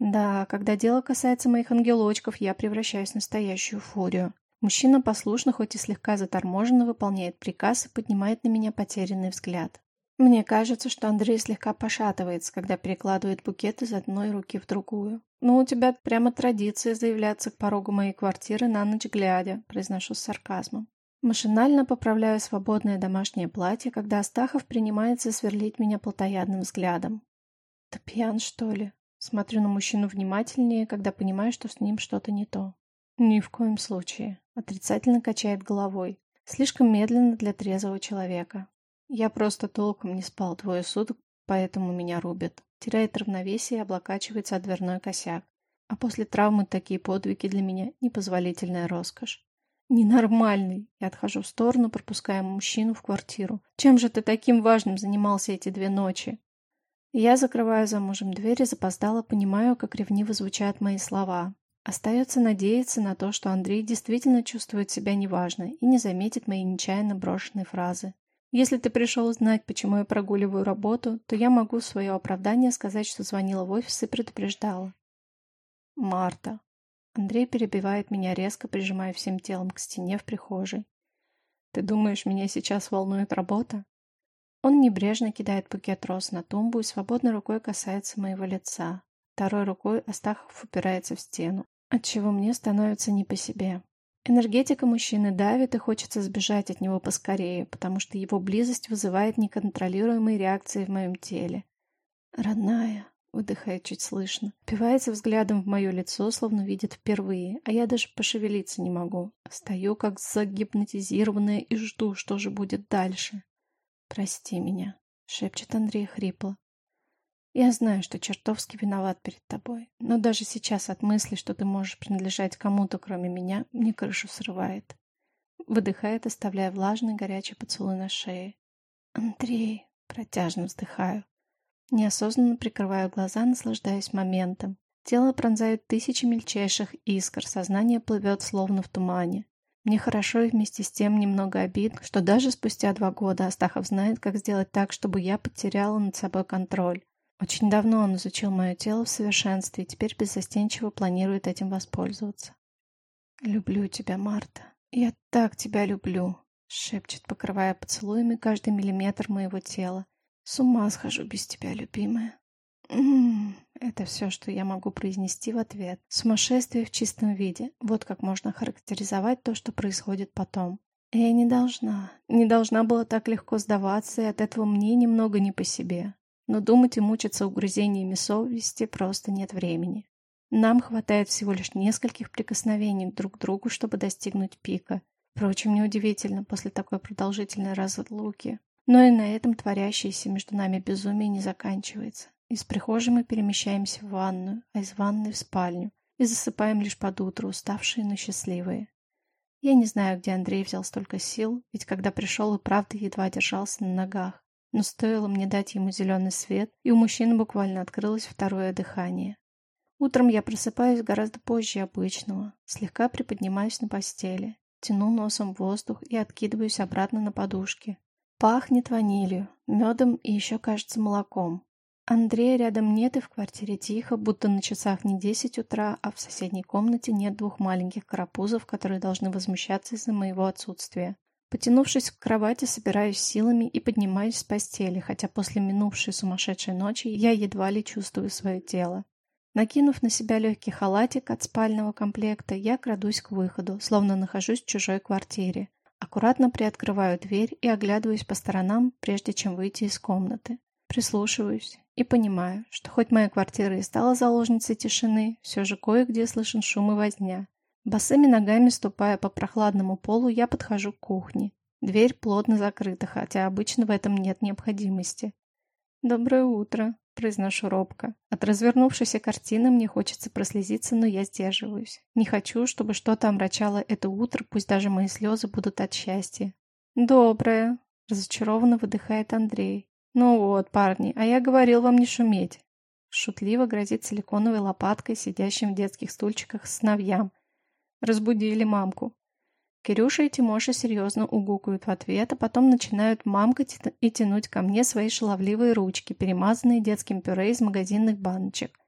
Да, когда дело касается моих ангелочков, я превращаюсь в настоящую фурию. Мужчина послушно, хоть и слегка заторможенно, выполняет приказ и поднимает на меня потерянный взгляд. Мне кажется, что Андрей слегка пошатывается, когда перекладывает букет из одной руки в другую. «Ну, у тебя прямо традиция заявляться к порогу моей квартиры на ночь глядя», произношу с сарказмом. Машинально поправляю свободное домашнее платье, когда Астахов принимается сверлить меня плотоядным взглядом. «Ты пьян, что ли?» Смотрю на мужчину внимательнее, когда понимаю, что с ним что-то не то. «Ни в коем случае», — отрицательно качает головой. Слишком медленно для трезвого человека. Я просто толком не спал двое суток, поэтому меня рубят. Теряет равновесие и облокачивается о дверной косяк. А после травмы такие подвиги для меня непозволительная роскошь. Ненормальный. Я отхожу в сторону, пропуская мужчину в квартиру. Чем же ты таким важным занимался эти две ночи? Я закрываю за мужем дверь и запоздало понимаю, как ревниво звучат мои слова. Остается надеяться на то, что Андрей действительно чувствует себя неважно и не заметит мои нечаянно брошенные фразы. Если ты пришел узнать, почему я прогуливаю работу, то я могу в свое оправдание сказать, что звонила в офис и предупреждала. Марта. Андрей перебивает меня резко, прижимая всем телом к стене в прихожей. Ты думаешь, меня сейчас волнует работа? Он небрежно кидает букет роз на тумбу и свободной рукой касается моего лица. Второй рукой Астахов упирается в стену, отчего мне становится не по себе. Энергетика мужчины давит и хочется сбежать от него поскорее, потому что его близость вызывает неконтролируемые реакции в моем теле. Родная, выдыхает чуть слышно. Пивается взглядом в мое лицо, словно видит впервые, а я даже пошевелиться не могу. Стою как загипнотизированная и жду, что же будет дальше. «Прости меня», — шепчет Андрей хрипло. «Я знаю, что чертовски виноват перед тобой, но даже сейчас от мысли, что ты можешь принадлежать кому-то, кроме меня, мне крышу срывает». Выдыхает, оставляя влажный горячий поцелуй на шее. «Андрей», — протяжно вздыхаю. Неосознанно прикрываю глаза, наслаждаясь моментом. Тело пронзают тысячи мельчайших искр, сознание плывет словно в тумане. Мне хорошо и вместе с тем немного обидно, что даже спустя два года Астахов знает, как сделать так, чтобы я потеряла над собой контроль. Очень давно он изучил мое тело в совершенстве и теперь беззастенчиво планирует этим воспользоваться. «Люблю тебя, Марта. Я так тебя люблю», — шепчет, покрывая поцелуями каждый миллиметр моего тела. С ума схожу без тебя, любимая. М-м, это все, что я могу произнести в ответ. Сумасшествие в чистом виде. Вот как можно характеризовать то, что происходит потом. Я не должна, не должна была так легко сдаваться, и от этого мне немного не по себе. Но думать и мучиться угрызениями совести просто нет времени. Нам хватает всего лишь нескольких прикосновений друг к другу, чтобы достигнуть пика. Впрочем, неудивительно после такой продолжительной разлуки. Но и на этом творящееся между нами безумие не заканчивается. Из прихожей мы перемещаемся в ванную, а из ванной в спальню и засыпаем лишь под утро, уставшие, но счастливые. Я не знаю, где Андрей взял столько сил, ведь когда пришел и правда едва держался на ногах. Но стоило мне дать ему зеленый свет, и у мужчины буквально открылось второе дыхание. Утром я просыпаюсь гораздо позже обычного, слегка приподнимаюсь на постели, тяну носом воздух и откидываюсь обратно на подушки, Пахнет ванилью, медом и еще, кажется, молоком. Андрея рядом нет и в квартире тихо, будто на часах не десять утра, а в соседней комнате нет двух маленьких карапузов, которые должны возмущаться из-за моего отсутствия. Потянувшись к кровати, собираюсь силами и поднимаюсь с постели, хотя после минувшей сумасшедшей ночи я едва ли чувствую свое тело. Накинув на себя легкий халатик от спального комплекта, я крадусь к выходу, словно нахожусь в чужой квартире. Аккуратно приоткрываю дверь и оглядываюсь по сторонам, прежде чем выйти из комнаты. Прислушиваюсь и понимаю, что хоть моя квартира и стала заложницей тишины, все же кое-где слышен шум и возня. Босыми ногами ступая по прохладному полу, я подхожу к кухне. Дверь плотно закрыта, хотя обычно в этом нет необходимости. «Доброе утро», Произношу робко. От развернувшейся картины мне хочется прослезиться, но я сдерживаюсь. Не хочу, чтобы что-то омрачало это утро, пусть даже мои слезы будут от счастья. «Доброе», — разочарованно выдыхает Андрей. «Ну вот, парни, а я говорил вам не шуметь». Шутливо грозит силиконовой лопаткой, сидящим в детских стульчиках сыновьям. Разбудили мамку. Кирюша и Тимоша серьезно угукают в ответ, а потом начинают мамкать и тянуть ко мне свои шаловливые ручки, перемазанные детским пюре из магазинных баночек.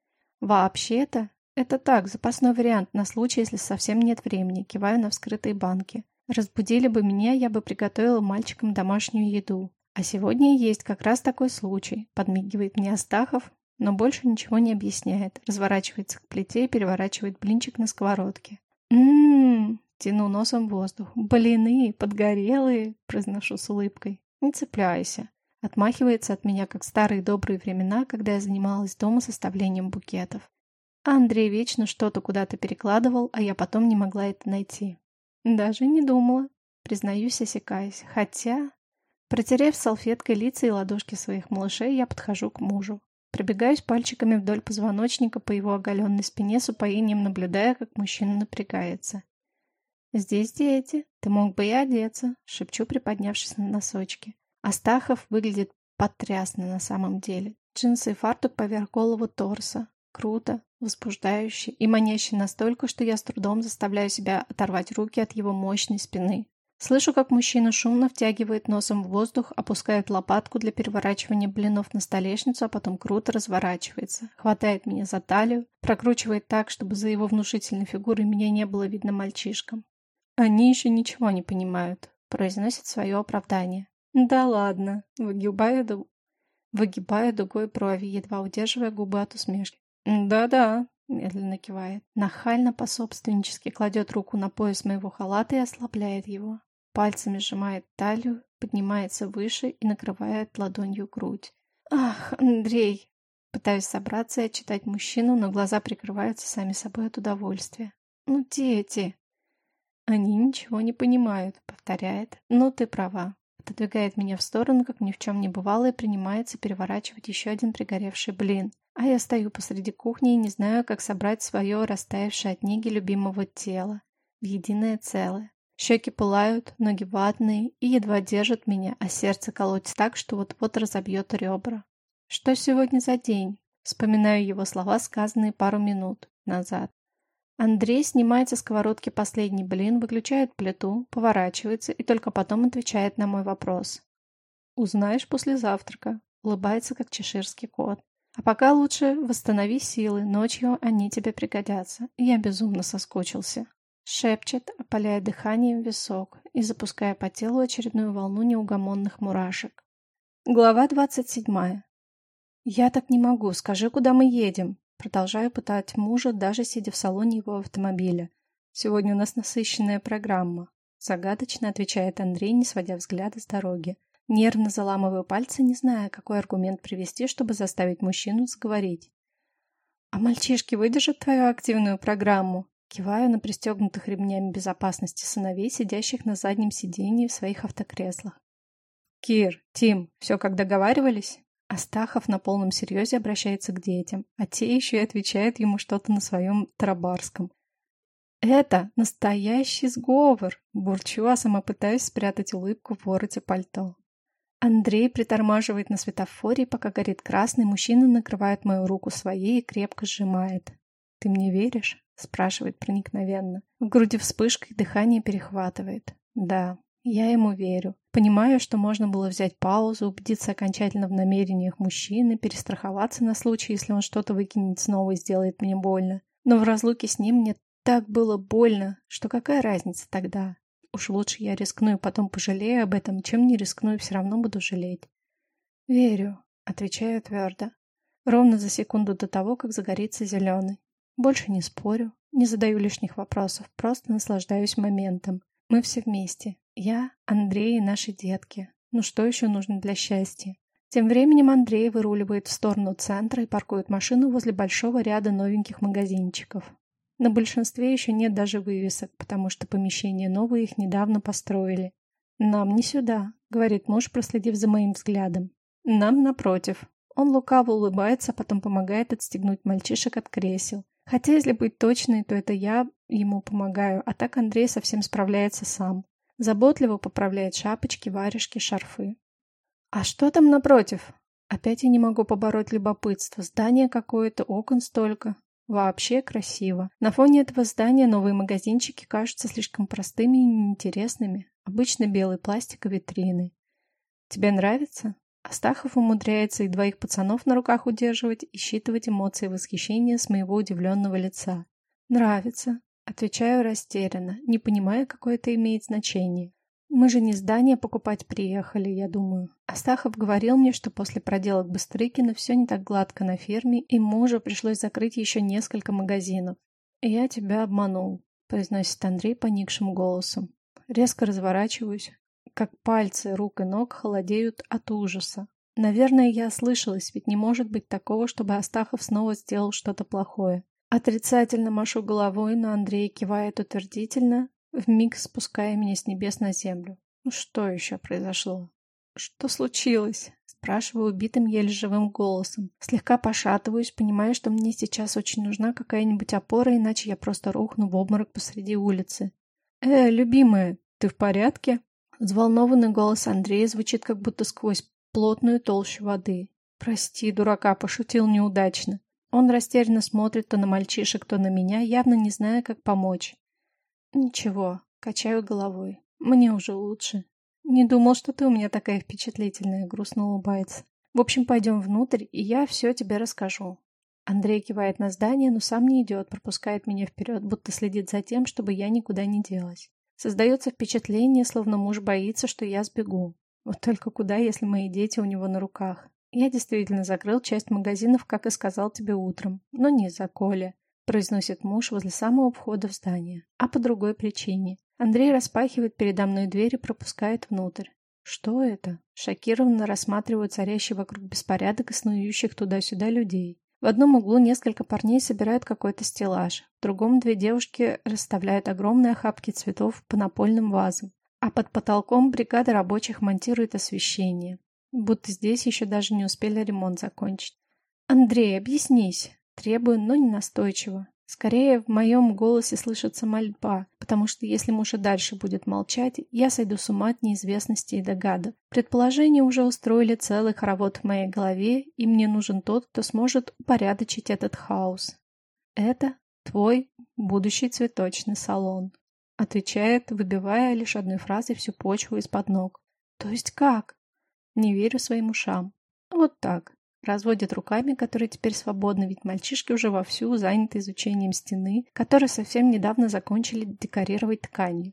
Вообще-то, это так, запасной вариант на случай, если совсем нет времени, киваю на вскрытые банки. Разбудили бы меня, я бы приготовила мальчикам домашнюю еду. А сегодня есть как раз такой случай, подмигивает мне Астахов, но больше ничего не объясняет, разворачивается к плите и переворачивает блинчик на сковородке. Ммм, Тяну носом воздух. «Блины, подгорелые!» – произношу с улыбкой. «Не цепляйся!» Отмахивается от меня, как старые добрые времена, когда я занималась дома составлением букетов. А Андрей вечно что-то куда-то перекладывал, а я потом не могла это найти. Даже не думала. признаюсь, осекаясь. Хотя... Протерев салфеткой лица и ладошки своих малышей, я подхожу к мужу. Пробегаюсь пальчиками вдоль позвоночника по его оголенной спине с упоением, наблюдая, как мужчина напрягается. «Здесь дети. Ты мог бы и одеться», — шепчу, приподнявшись на носочки. Астахов выглядит потрясно на самом деле. Джинсы и фартук поверх голову торса. Круто, возбуждающе и маняще настолько, что я с трудом заставляю себя оторвать руки от его мощной спины. Слышу, как мужчина шумно втягивает носом в воздух, опускает лопатку для переворачивания блинов на столешницу, а потом круто разворачивается, хватает меня за талию, прокручивает так, чтобы за его внушительной фигурой меня не было видно мальчишкам. Они еще ничего не понимают, произносит свое оправдание. Да ладно, выгибаю, ду... выгибаю дугой брови, едва удерживая губы от усмешки. Да-да, медленно кивает. Нахально пособственнически кладет руку на пояс моего халата и ослабляет его. Пальцами сжимает талию, поднимается выше и накрывает ладонью грудь. «Ах, Андрей!» Пытаюсь собраться и отчитать мужчину, но глаза прикрываются сами собой от удовольствия. «Ну, дети!» «Они ничего не понимают», — повторяет. «Ну, ты права». Отодвигает меня в сторону, как ни в чем не бывало, и принимается переворачивать еще один пригоревший блин. А я стою посреди кухни и не знаю, как собрать свое растаявшее от неги любимого тела в единое целое. Щеки пылают, ноги ватные и едва держат меня, а сердце колотится так, что вот-вот разобьет ребра. Что сегодня за день? Вспоминаю его слова, сказанные пару минут назад. Андрей снимает со сковородки последний блин, выключает плиту, поворачивается и только потом отвечает на мой вопрос. «Узнаешь после завтрака», — улыбается, как чеширский кот. «А пока лучше восстанови силы, ночью они тебе пригодятся. Я безумно соскучился». Шепчет, опаляя дыханием висок и запуская по телу очередную волну неугомонных мурашек. Глава двадцать седьмая. «Я так не могу. Скажи, куда мы едем?» Продолжаю пытать мужа, даже сидя в салоне его автомобиля. «Сегодня у нас насыщенная программа», — загадочно отвечает Андрей, не сводя взгляда с дороги. Нервно заламываю пальцы, не зная, какой аргумент привести, чтобы заставить мужчину заговорить. «А мальчишки выдержат твою активную программу?» Киваю на пристегнутых ремнями безопасности сыновей, сидящих на заднем сидении в своих автокреслах. «Кир, Тим, все как договаривались?» Астахов на полном серьезе обращается к детям, а те еще и отвечают ему что-то на своем тарабарском. «Это настоящий сговор!» – бурчу, а сама пытаюсь спрятать улыбку в вороте пальто. Андрей притормаживает на светофоре, пока горит красный, мужчина накрывает мою руку своей и крепко сжимает. «Ты мне веришь?» — спрашивает проникновенно. В груди вспышкой дыхание перехватывает. «Да, я ему верю. Понимаю, что можно было взять паузу, убедиться окончательно в намерениях мужчины, перестраховаться на случай, если он что-то выкинет снова и сделает мне больно. Но в разлуке с ним мне так было больно, что какая разница тогда? Уж лучше я рискну и потом пожалею об этом, чем не рискну и все равно буду жалеть. «Верю», — отвечаю твердо. Ровно за секунду до того, как загорится зеленый. Больше не спорю, не задаю лишних вопросов, просто наслаждаюсь моментом. Мы все вместе. Я, Андрей и наши детки. Ну что еще нужно для счастья? Тем временем Андрей выруливает в сторону центра и паркует машину возле большого ряда новеньких магазинчиков. На большинстве еще нет даже вывесок, потому что помещения новые их недавно построили. «Нам не сюда», — говорит муж, проследив за моим взглядом. «Нам напротив». Он лукаво улыбается, а потом помогает отстегнуть мальчишек от кресел. Хотя, если быть точной, то это я ему помогаю, а так Андрей совсем справляется сам. Заботливо поправляет шапочки, варежки, шарфы. А что там напротив? Опять я не могу побороть любопытство. Здание какое-то, окон столько. Вообще красиво. На фоне этого здания новые магазинчики кажутся слишком простыми и неинтересными. Обычно белый пластик и витрины. Тебе нравится? Астахов умудряется и двоих пацанов на руках удерживать и считывать эмоции восхищения с моего удивленного лица. «Нравится», — отвечаю растерянно, не понимая, какое это имеет значение. «Мы же не здание покупать приехали, я думаю». Астахов говорил мне, что после проделок Быстрыкина все не так гладко на ферме, и мужу пришлось закрыть еще несколько магазинов. «Я тебя обманул», — произносит Андрей поникшим голосом. Резко разворачиваюсь, как пальцы рук и ног холодеют от ужаса. Наверное, я ослышалась, ведь не может быть такого, чтобы Астахов снова сделал что-то плохое. Отрицательно машу головой, но Андрей кивает утвердительно, вмиг спуская меня с небес на землю. Ну что еще произошло? Что случилось? Спрашиваю убитым еле живым голосом. Слегка пошатываюсь, понимая, что мне сейчас очень нужна какая-нибудь опора, иначе я просто рухну в обморок посреди улицы. «Э, любимая, ты в порядке?» Взволнованный голос Андрея звучит как будто сквозь плотную толщу воды. «Прости, дурака, пошутил неудачно». Он растерянно смотрит то на мальчишек, то на меня, явно не зная, как помочь. «Ничего», — качаю головой. «Мне уже лучше». «Не думал, что ты у меня такая впечатлительная», — грустно улыбается. «В общем, пойдем внутрь, и я все тебе расскажу». Андрей кивает на здание, но сам не идет, пропускает меня вперед, будто следит за тем, чтобы я никуда не делась. Создается впечатление, словно муж боится, что я сбегу. Вот только куда, если мои дети у него на руках? Я действительно закрыл часть магазинов, как и сказал тебе утром, но не за Коля произносит муж возле самого входа в здание, а по другой причине. Андрей распахивает передо мной дверь и пропускает внутрь. Что это? Шокированно рассматриваю царящий вокруг беспорядок и снующих туда-сюда людей. В одном углу несколько парней собирают какой-то стеллаж, в другом две девушки расставляют огромные охапки цветов по напольным вазам, а под потолком бригада рабочих монтирует освещение. Будто здесь еще даже не успели ремонт закончить. «Андрей, объяснись!» Требую, но не настойчиво. Скорее, в моем голосе слышится мольба, потому что если муж и дальше будет молчать, я сойду с ума от неизвестности и догадок. Предположения уже устроили целый хоровод в моей голове, и мне нужен тот, кто сможет упорядочить этот хаос. Это твой будущий цветочный салон. Отвечает, выбивая лишь одной фразой всю почву из-под ног. То есть как? Не верю своим ушам. Вот так. Разводит руками, которые теперь свободны, ведь мальчишки уже вовсю заняты изучением стены, которые совсем недавно закончили декорировать тканью.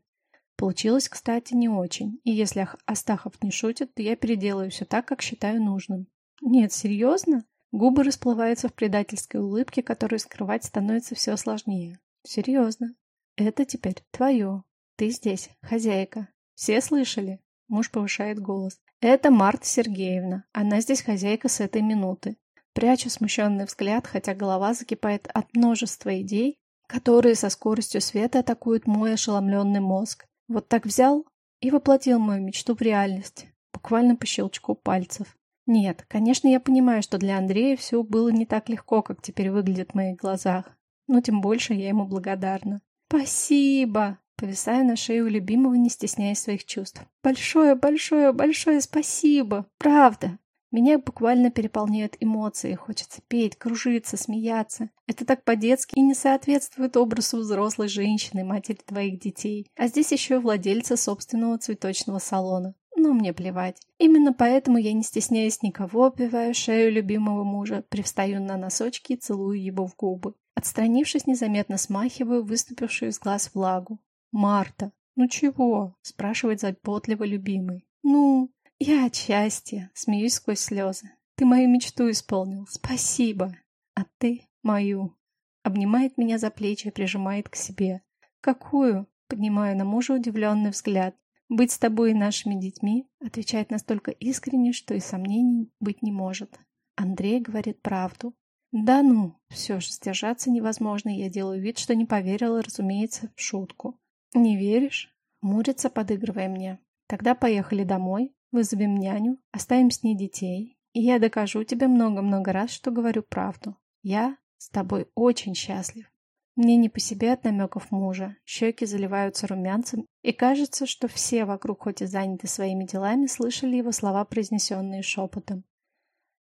Получилось, кстати, не очень, и если Астахов не шутит, то я переделаю все так, как считаю нужным. Нет, серьезно? Губы расплываются в предательской улыбке, которую скрывать становится все сложнее. Серьезно. Это теперь твое. Ты здесь, хозяйка. Все слышали? Муж повышает голос. Это Марта Сергеевна. Она здесь хозяйка с этой минуты. Прячу смущенный взгляд, хотя голова закипает от множества идей, которые со скоростью света атакуют мой ошеломленный мозг. Вот так взял и воплотил мою мечту в реальность, буквально по щелчку пальцев. Нет, конечно, я понимаю, что для Андрея все было не так легко, как теперь выглядит в моих глазах, но тем больше я ему благодарна. «Спасибо!» Повисая на шее у любимого, не стесняя своих чувств. «Большое, большое, большое спасибо! Правда!» Меня буквально переполняют эмоции, хочется петь, кружиться, смеяться. Это так по-детски и не соответствует образу взрослой женщины, матери твоих детей. А здесь еще владельца собственного цветочного салона. Но мне плевать. Именно поэтому я не стесняюсь никого, обвиваю шею любимого мужа, привстаю на носочки и целую его в губы. Отстранившись, незаметно смахиваю выступившую из глаз влагу. «Марта, ну чего?» – спрашивает заботливо любимый. «Ну, я от счастья», – смеюсь сквозь слезы. «Ты мою мечту исполнил. Спасибо. А ты мою». Обнимает меня за плечи и прижимает к себе. «Какую?» – поднимаю на мужа удивленный взгляд. «Быть с тобой и нашими детьми?» – отвечает настолько искренне, что и сомнений быть не может. Андрей говорит правду. «Да ну!» Все же сдержаться невозможно, я делаю вид, что не поверила, разумеется, в шутку. «Не веришь?» Мурится, подыгрывая мне. «Тогда поехали домой, вызовем няню, оставим с ней детей, и я докажу тебе много-много раз, что говорю правду. Я с тобой очень счастлив». Мне не по себе от намеков мужа, щеки заливаются румянцем, и кажется, что все вокруг, хоть и заняты своими делами, слышали его слова, произнесенные шепотом.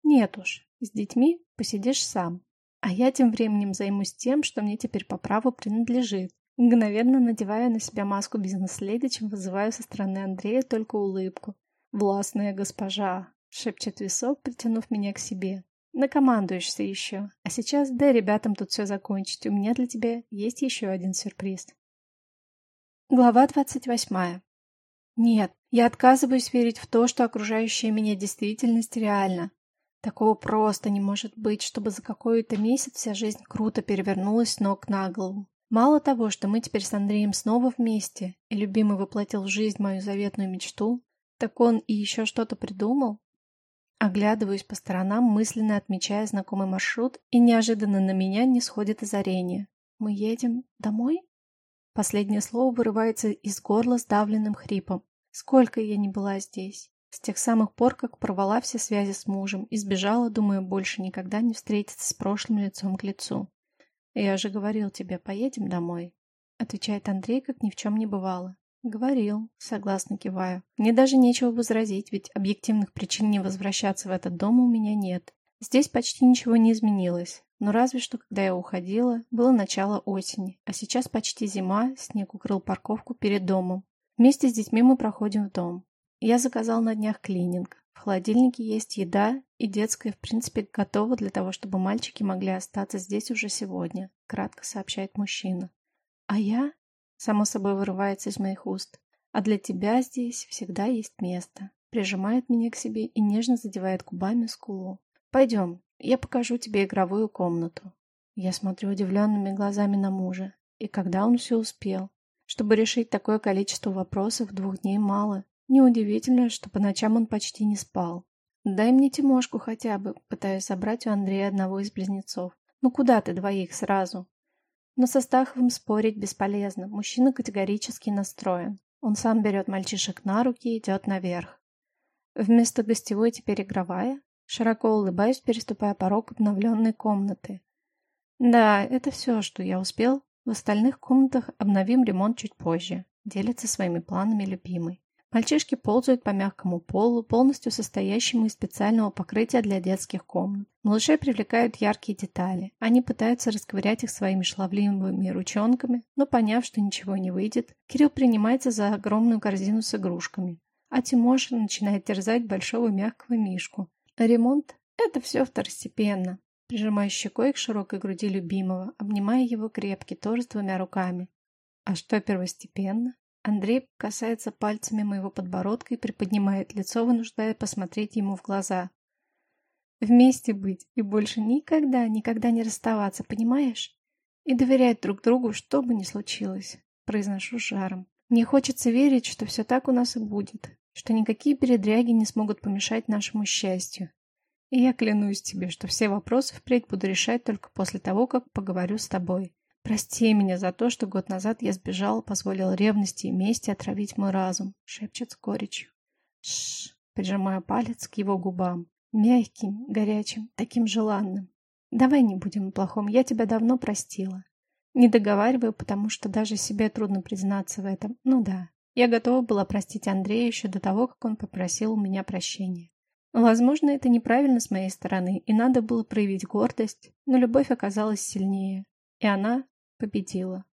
«Нет уж, с детьми посидишь сам, а я тем временем займусь тем, что мне теперь по праву принадлежит, Мгновенно надеваю на себя маску бизнес-леди, чем вызываю со стороны Андрея только улыбку. «Властная госпожа!» — шепчет висок, притянув меня к себе. «Накомандуешься еще. А сейчас дай ребятам тут все закончить. У меня для тебя есть еще один сюрприз». Глава двадцать восьмая. Нет, я отказываюсь верить в то, что окружающая меня действительность реальна. Такого просто не может быть, чтобы за какой-то месяц вся жизнь круто перевернулась с ног на голову. Мало того, что мы теперь с Андреем снова вместе, и любимый воплотил в жизнь мою заветную мечту, так он и еще что-то придумал? Оглядываюсь по сторонам, мысленно отмечая знакомый маршрут, и неожиданно на меня не сходит озарение. Мы едем домой? Последнее слово вырывается из горла сдавленным хрипом. Сколько я не была здесь. С тех самых пор, как порвала все связи с мужем и сбежала, думаю, больше никогда не встретиться с прошлым лицом к лицу. «Я же говорил тебе, поедем домой», — отвечает Андрей, как ни в чем не бывало. «Говорил», — согласно киваю. «Мне даже нечего возразить, ведь объективных причин не возвращаться в этот дом у меня нет. Здесь почти ничего не изменилось. Но разве что, когда я уходила, было начало осени, а сейчас почти зима, снег укрыл парковку перед домом. Вместе с детьми мы проходим в дом. Я заказал на днях клининг. В холодильнике есть еда, и детская, в принципе, готова для того, чтобы мальчики могли остаться здесь уже сегодня, кратко сообщает мужчина. А я? Само собой вырывается из моих уст. А для тебя здесь всегда есть место. Прижимает меня к себе и нежно задевает губами скулу. Пойдем, я покажу тебе игровую комнату. Я смотрю удивленными глазами на мужа. И когда он все успел? Чтобы решить такое количество вопросов, двух дней мало. Неудивительно, что по ночам он почти не спал. «Дай мне Тимошку хотя бы», пытаясь собрать у Андрея одного из близнецов. «Ну куда ты двоих сразу?» Но со Стаховым спорить бесполезно. Мужчина категорически настроен. Он сам берет мальчишек на руки и идет наверх. Вместо гостевой теперь игровая. Широко улыбаюсь, переступая порог обновленной комнаты. Да, это все, что я успел. В остальных комнатах обновим ремонт чуть позже. Делится своими планами любимый. Мальчишки ползают по мягкому полу, полностью состоящему из специального покрытия для детских комнат. Малышей привлекают яркие детали. Они пытаются расковырять их своими шаловливыми ручонками, но поняв, что ничего не выйдет, Кирилл принимается за огромную корзину с игрушками. А Тимоша начинает терзать большого мягкого мишку. ремонт – это все второстепенно. Прижимая щекой к широкой груди любимого, обнимая его крепкий торс двумя руками. А что первостепенно? Андрей касается пальцами моего подбородка и приподнимает лицо, вынуждая посмотреть ему в глаза. Вместе быть и больше никогда, никогда не расставаться, понимаешь? И доверять друг другу, что бы ни случилось, произношу жаром. Мне хочется верить, что все так у нас и будет, что никакие передряги не смогут помешать нашему счастью. И я клянусь тебе, что все вопросы впредь буду решать только после того, как поговорю с тобой. «Прости меня за то, что год назад я сбежал, позволил ревности и мести отравить мой разум», — шепчет с горечью. Шш, прижимая палец к его губам. Мягким, горячим, таким желанным. «Давай не будем плохом, я тебя давно простила». Не договариваю, потому что даже себе трудно признаться в этом. Ну да, я готова была простить Андрея еще до того, как он попросил у меня прощения. Возможно, это неправильно с моей стороны, и надо было проявить гордость, но любовь оказалась сильнее. И она победила.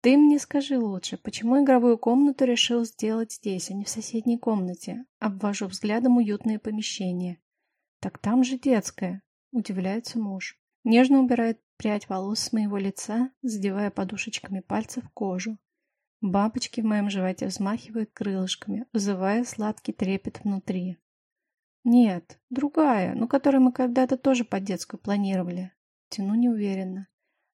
Ты мне скажи лучше, почему игровую комнату решил сделать здесь, а не в соседней комнате? Обвожу взглядом уютное помещение. Так там же детская, удивляется муж. Нежно убирает прядь волос с моего лица, задевая подушечками пальцев кожу. Бабочки в моем животе взмахивают крылышками, вызывая сладкий трепет внутри. Нет, другая, но которую мы когда-то тоже под детскую планировали. Тяну неуверенно.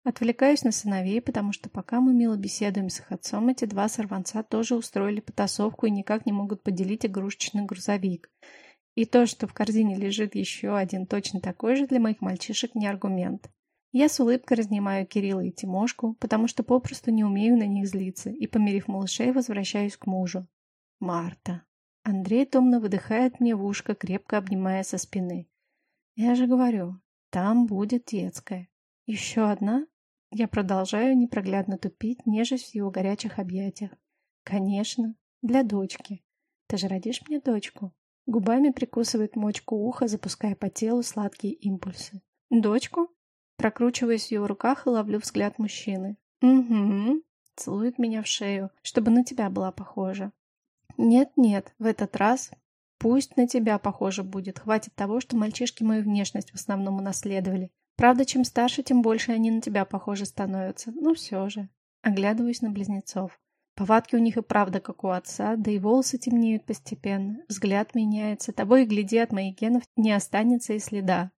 Отвлекаюсь на сыновей, потому что пока мы мило беседуем с их отцом, эти два сорванца тоже устроили потасовку и никак не могут поделить игрушечный грузовик. И то, что в корзине лежит еще один точно такой же, для моих мальчишек не аргумент. Я с улыбкой разнимаю Кирилла и Тимошку, потому что попросту не умею на них злиться, и, помирив малышей, возвращаюсь к мужу. Марта. Андрей томно выдыхает мне в ушко, крепко обнимая со спины. Я же говорю, там будет детская. Еще одна? Я продолжаю непроглядно тупить, нежесть в его горячих объятиях. Конечно, для дочки. Ты же родишь мне дочку. Губами прикусывает мочку уха, запуская по телу сладкие импульсы. Дочку? Прокручиваюсь в его руках и ловлю взгляд мужчины. Угу. Целует меня в шею, чтобы на тебя была похожа. Нет-нет, в этот раз пусть на тебя похоже будет. Хватит того, что мальчишки мою внешность в основном унаследовали. Правда, чем старше, тем больше они на тебя похожи становятся. Ну все же. Оглядываюсь на близнецов. Повадки у них и правда как у отца, да и волосы темнеют постепенно. Взгляд меняется. Тобой, гляди, от моих генов не останется и следа.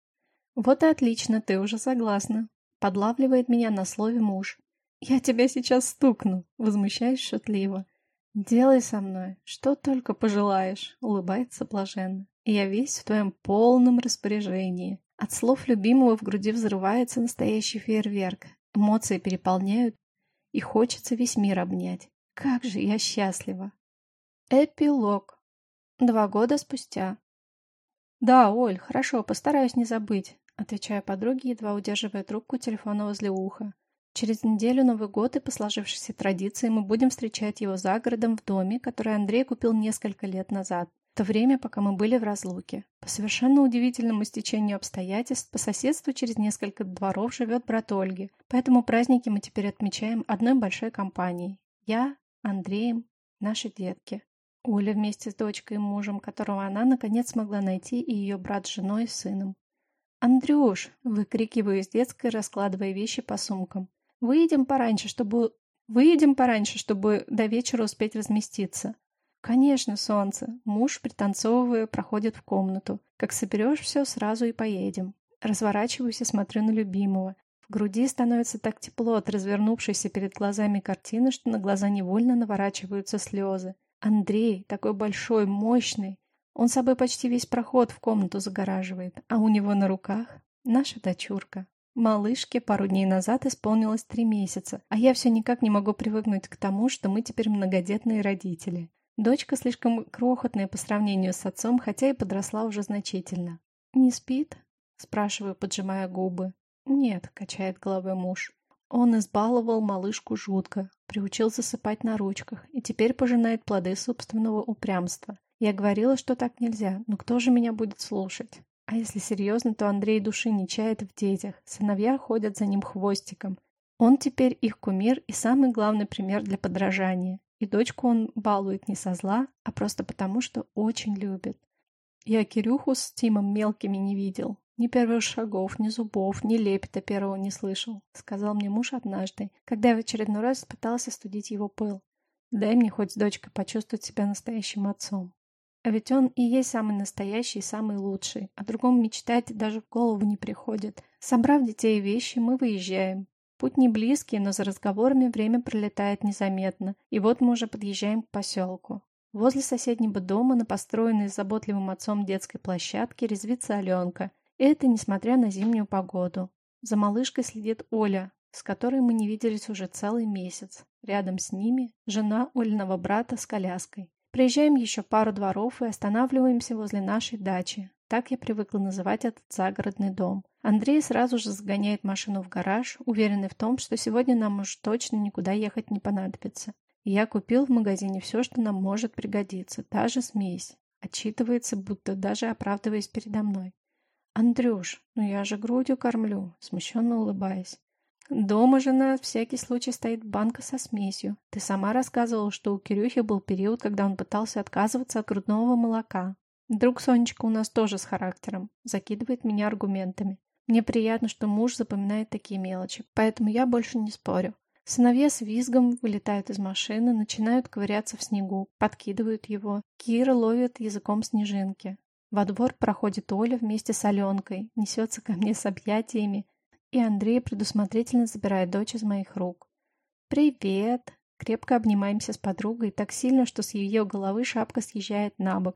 Вот и отлично, ты уже согласна. Подлавливает меня на слове муж. Я тебя сейчас стукну. Возмущаюсь шутливо. Делай со мной, что только пожелаешь. Улыбается блаженно. И я весь в твоем полном распоряжении. От слов любимого в груди взрывается настоящий фейерверк. Эмоции переполняют. и хочется весь мир обнять. Как же я счастлива! Эпилог. Два года спустя. «Да, Оль, хорошо, постараюсь не забыть», — отвечаю подруге, едва удерживая трубку телефона возле уха. Через неделю Новый год и по сложившейся традиции мы будем встречать его за городом в доме, который Андрей купил несколько лет назад, то время, пока мы были в разлуке. По совершенно удивительному стечению обстоятельств, по соседству через несколько дворов живет брат Ольги, поэтому праздники мы теперь отмечаем одной большой компанией. Я, Андреем, наши детки. Оля вместе с дочкой и мужем, которого она наконец смогла найти, и ее брат с женой и сыном. «Андрюш!» — выкрикиваю из детской, раскладывая вещи по сумкам. Выйдем пораньше, чтобы... Выйдем пораньше, чтобы до вечера успеть разместиться. Конечно, солнце. Муж, пританцовывая, проходит в комнату. Как соберешь все, сразу и поедем. Разворачиваюсь и смотрю на любимого. В груди становится так тепло от развернувшейся перед глазами картины, что на глаза невольно наворачиваются слезы. Андрей, такой большой, мощный. Он собой почти весь проход в комнату загораживает, а у него на руках наша дочурка. Малышке пару дней назад исполнилось три месяца, а я все никак не могу привыкнуть к тому, что мы теперь многодетные родители. Дочка слишком крохотная по сравнению с отцом, хотя и подросла уже значительно. «Не спит?» – спрашиваю, поджимая губы. «Нет», – качает головой муж. Он избаловал малышку жутко, приучил засыпать на ручках и теперь пожинает плоды собственного упрямства. Я говорила, что так нельзя, но кто же меня будет слушать? А если серьезно, то Андрей души не чает в детях. Сыновья ходят за ним хвостиком. Он теперь их кумир и самый главный пример для подражания. И дочку он балует не со зла, а просто потому, что очень любит. Я Кирюху с Тимом мелкими не видел. Ни первых шагов, ни зубов, ни лепета первого не слышал, сказал мне муж однажды, когда я в очередной раз пытался студить его пыл. Дай мне хоть с дочкой почувствовать себя настоящим отцом. А ведь он и есть самый настоящий и самый лучший. О другом мечтать даже в голову не приходит. Собрав детей и вещи, мы выезжаем. Путь не близкий, но за разговорами время пролетает незаметно. И вот мы уже подъезжаем к поселку. Возле соседнего дома на построенной заботливым отцом детской площадке резвится Аленка. И это несмотря на зимнюю погоду. За малышкой следит Оля, с которой мы не виделись уже целый месяц. Рядом с ними жена Ольного брата с коляской. Приезжаем еще пару дворов и останавливаемся возле нашей дачи. Так я привыкла называть этот загородный дом. Андрей сразу же загоняет машину в гараж, уверенный в том, что сегодня нам уж точно никуда ехать не понадобится. Я купил в магазине все, что нам может пригодиться, даже смесь. Отчитывается, будто даже оправдываясь передо мной. «Андрюш, ну я же грудью кормлю», смущенно улыбаясь. Дома же на всякий случай стоит банка со смесью. Ты сама рассказывала, что у Кирюхи был период, когда он пытался отказываться от грудного молока. Друг Сонечка у нас тоже с характером. Закидывает меня аргументами. Мне приятно, что муж запоминает такие мелочи, поэтому я больше не спорю. Сыновья с визгом вылетают из машины, начинают ковыряться в снегу, подкидывают его. Кира ловит языком снежинки. Во двор проходит Оля вместе с Аленкой, несется ко мне с объятиями, и Андрей предусмотрительно забирает дочь из моих рук. «Привет!» Крепко обнимаемся с подругой так сильно, что с ее головы шапка съезжает на бок,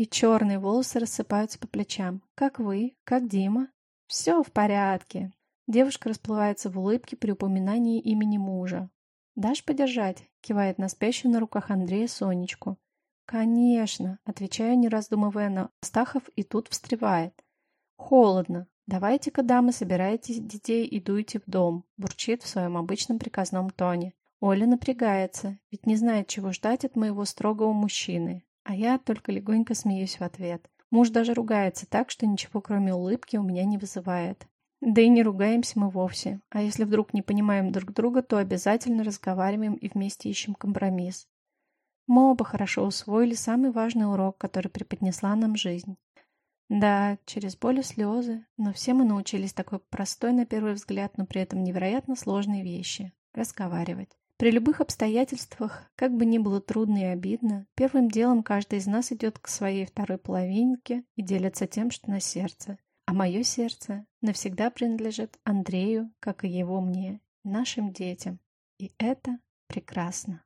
и черные волосы рассыпаются по плечам. «Как вы? Как Дима?» «Все в порядке!» Девушка расплывается в улыбке при упоминании имени мужа. «Дашь подержать?» — кивает на спящую на руках Андрея Сонечку. «Конечно!» — отвечаю, не раздумывая на Астахов, и тут встревает. «Холодно. «Давайте-ка, дамы, собирайте детей и дуйте в дом», – бурчит в своем обычном приказном тоне. Оля напрягается, ведь не знает, чего ждать от моего строгого мужчины, а я только легонько смеюсь в ответ. Муж даже ругается так, что ничего кроме улыбки у меня не вызывает. Да и не ругаемся мы вовсе, а если вдруг не понимаем друг друга, то обязательно разговариваем и вместе ищем компромисс. Мы оба хорошо усвоили самый важный урок, который преподнесла нам жизнь. Да, через боль и слезы, но все мы научились такой простой на первый взгляд, но при этом невероятно сложной вещи – разговаривать. При любых обстоятельствах, как бы ни было трудно и обидно, первым делом каждый из нас идет к своей второй половинке и делится тем, что на сердце. А мое сердце навсегда принадлежит Андрею, как и его мне, нашим детям. И это прекрасно.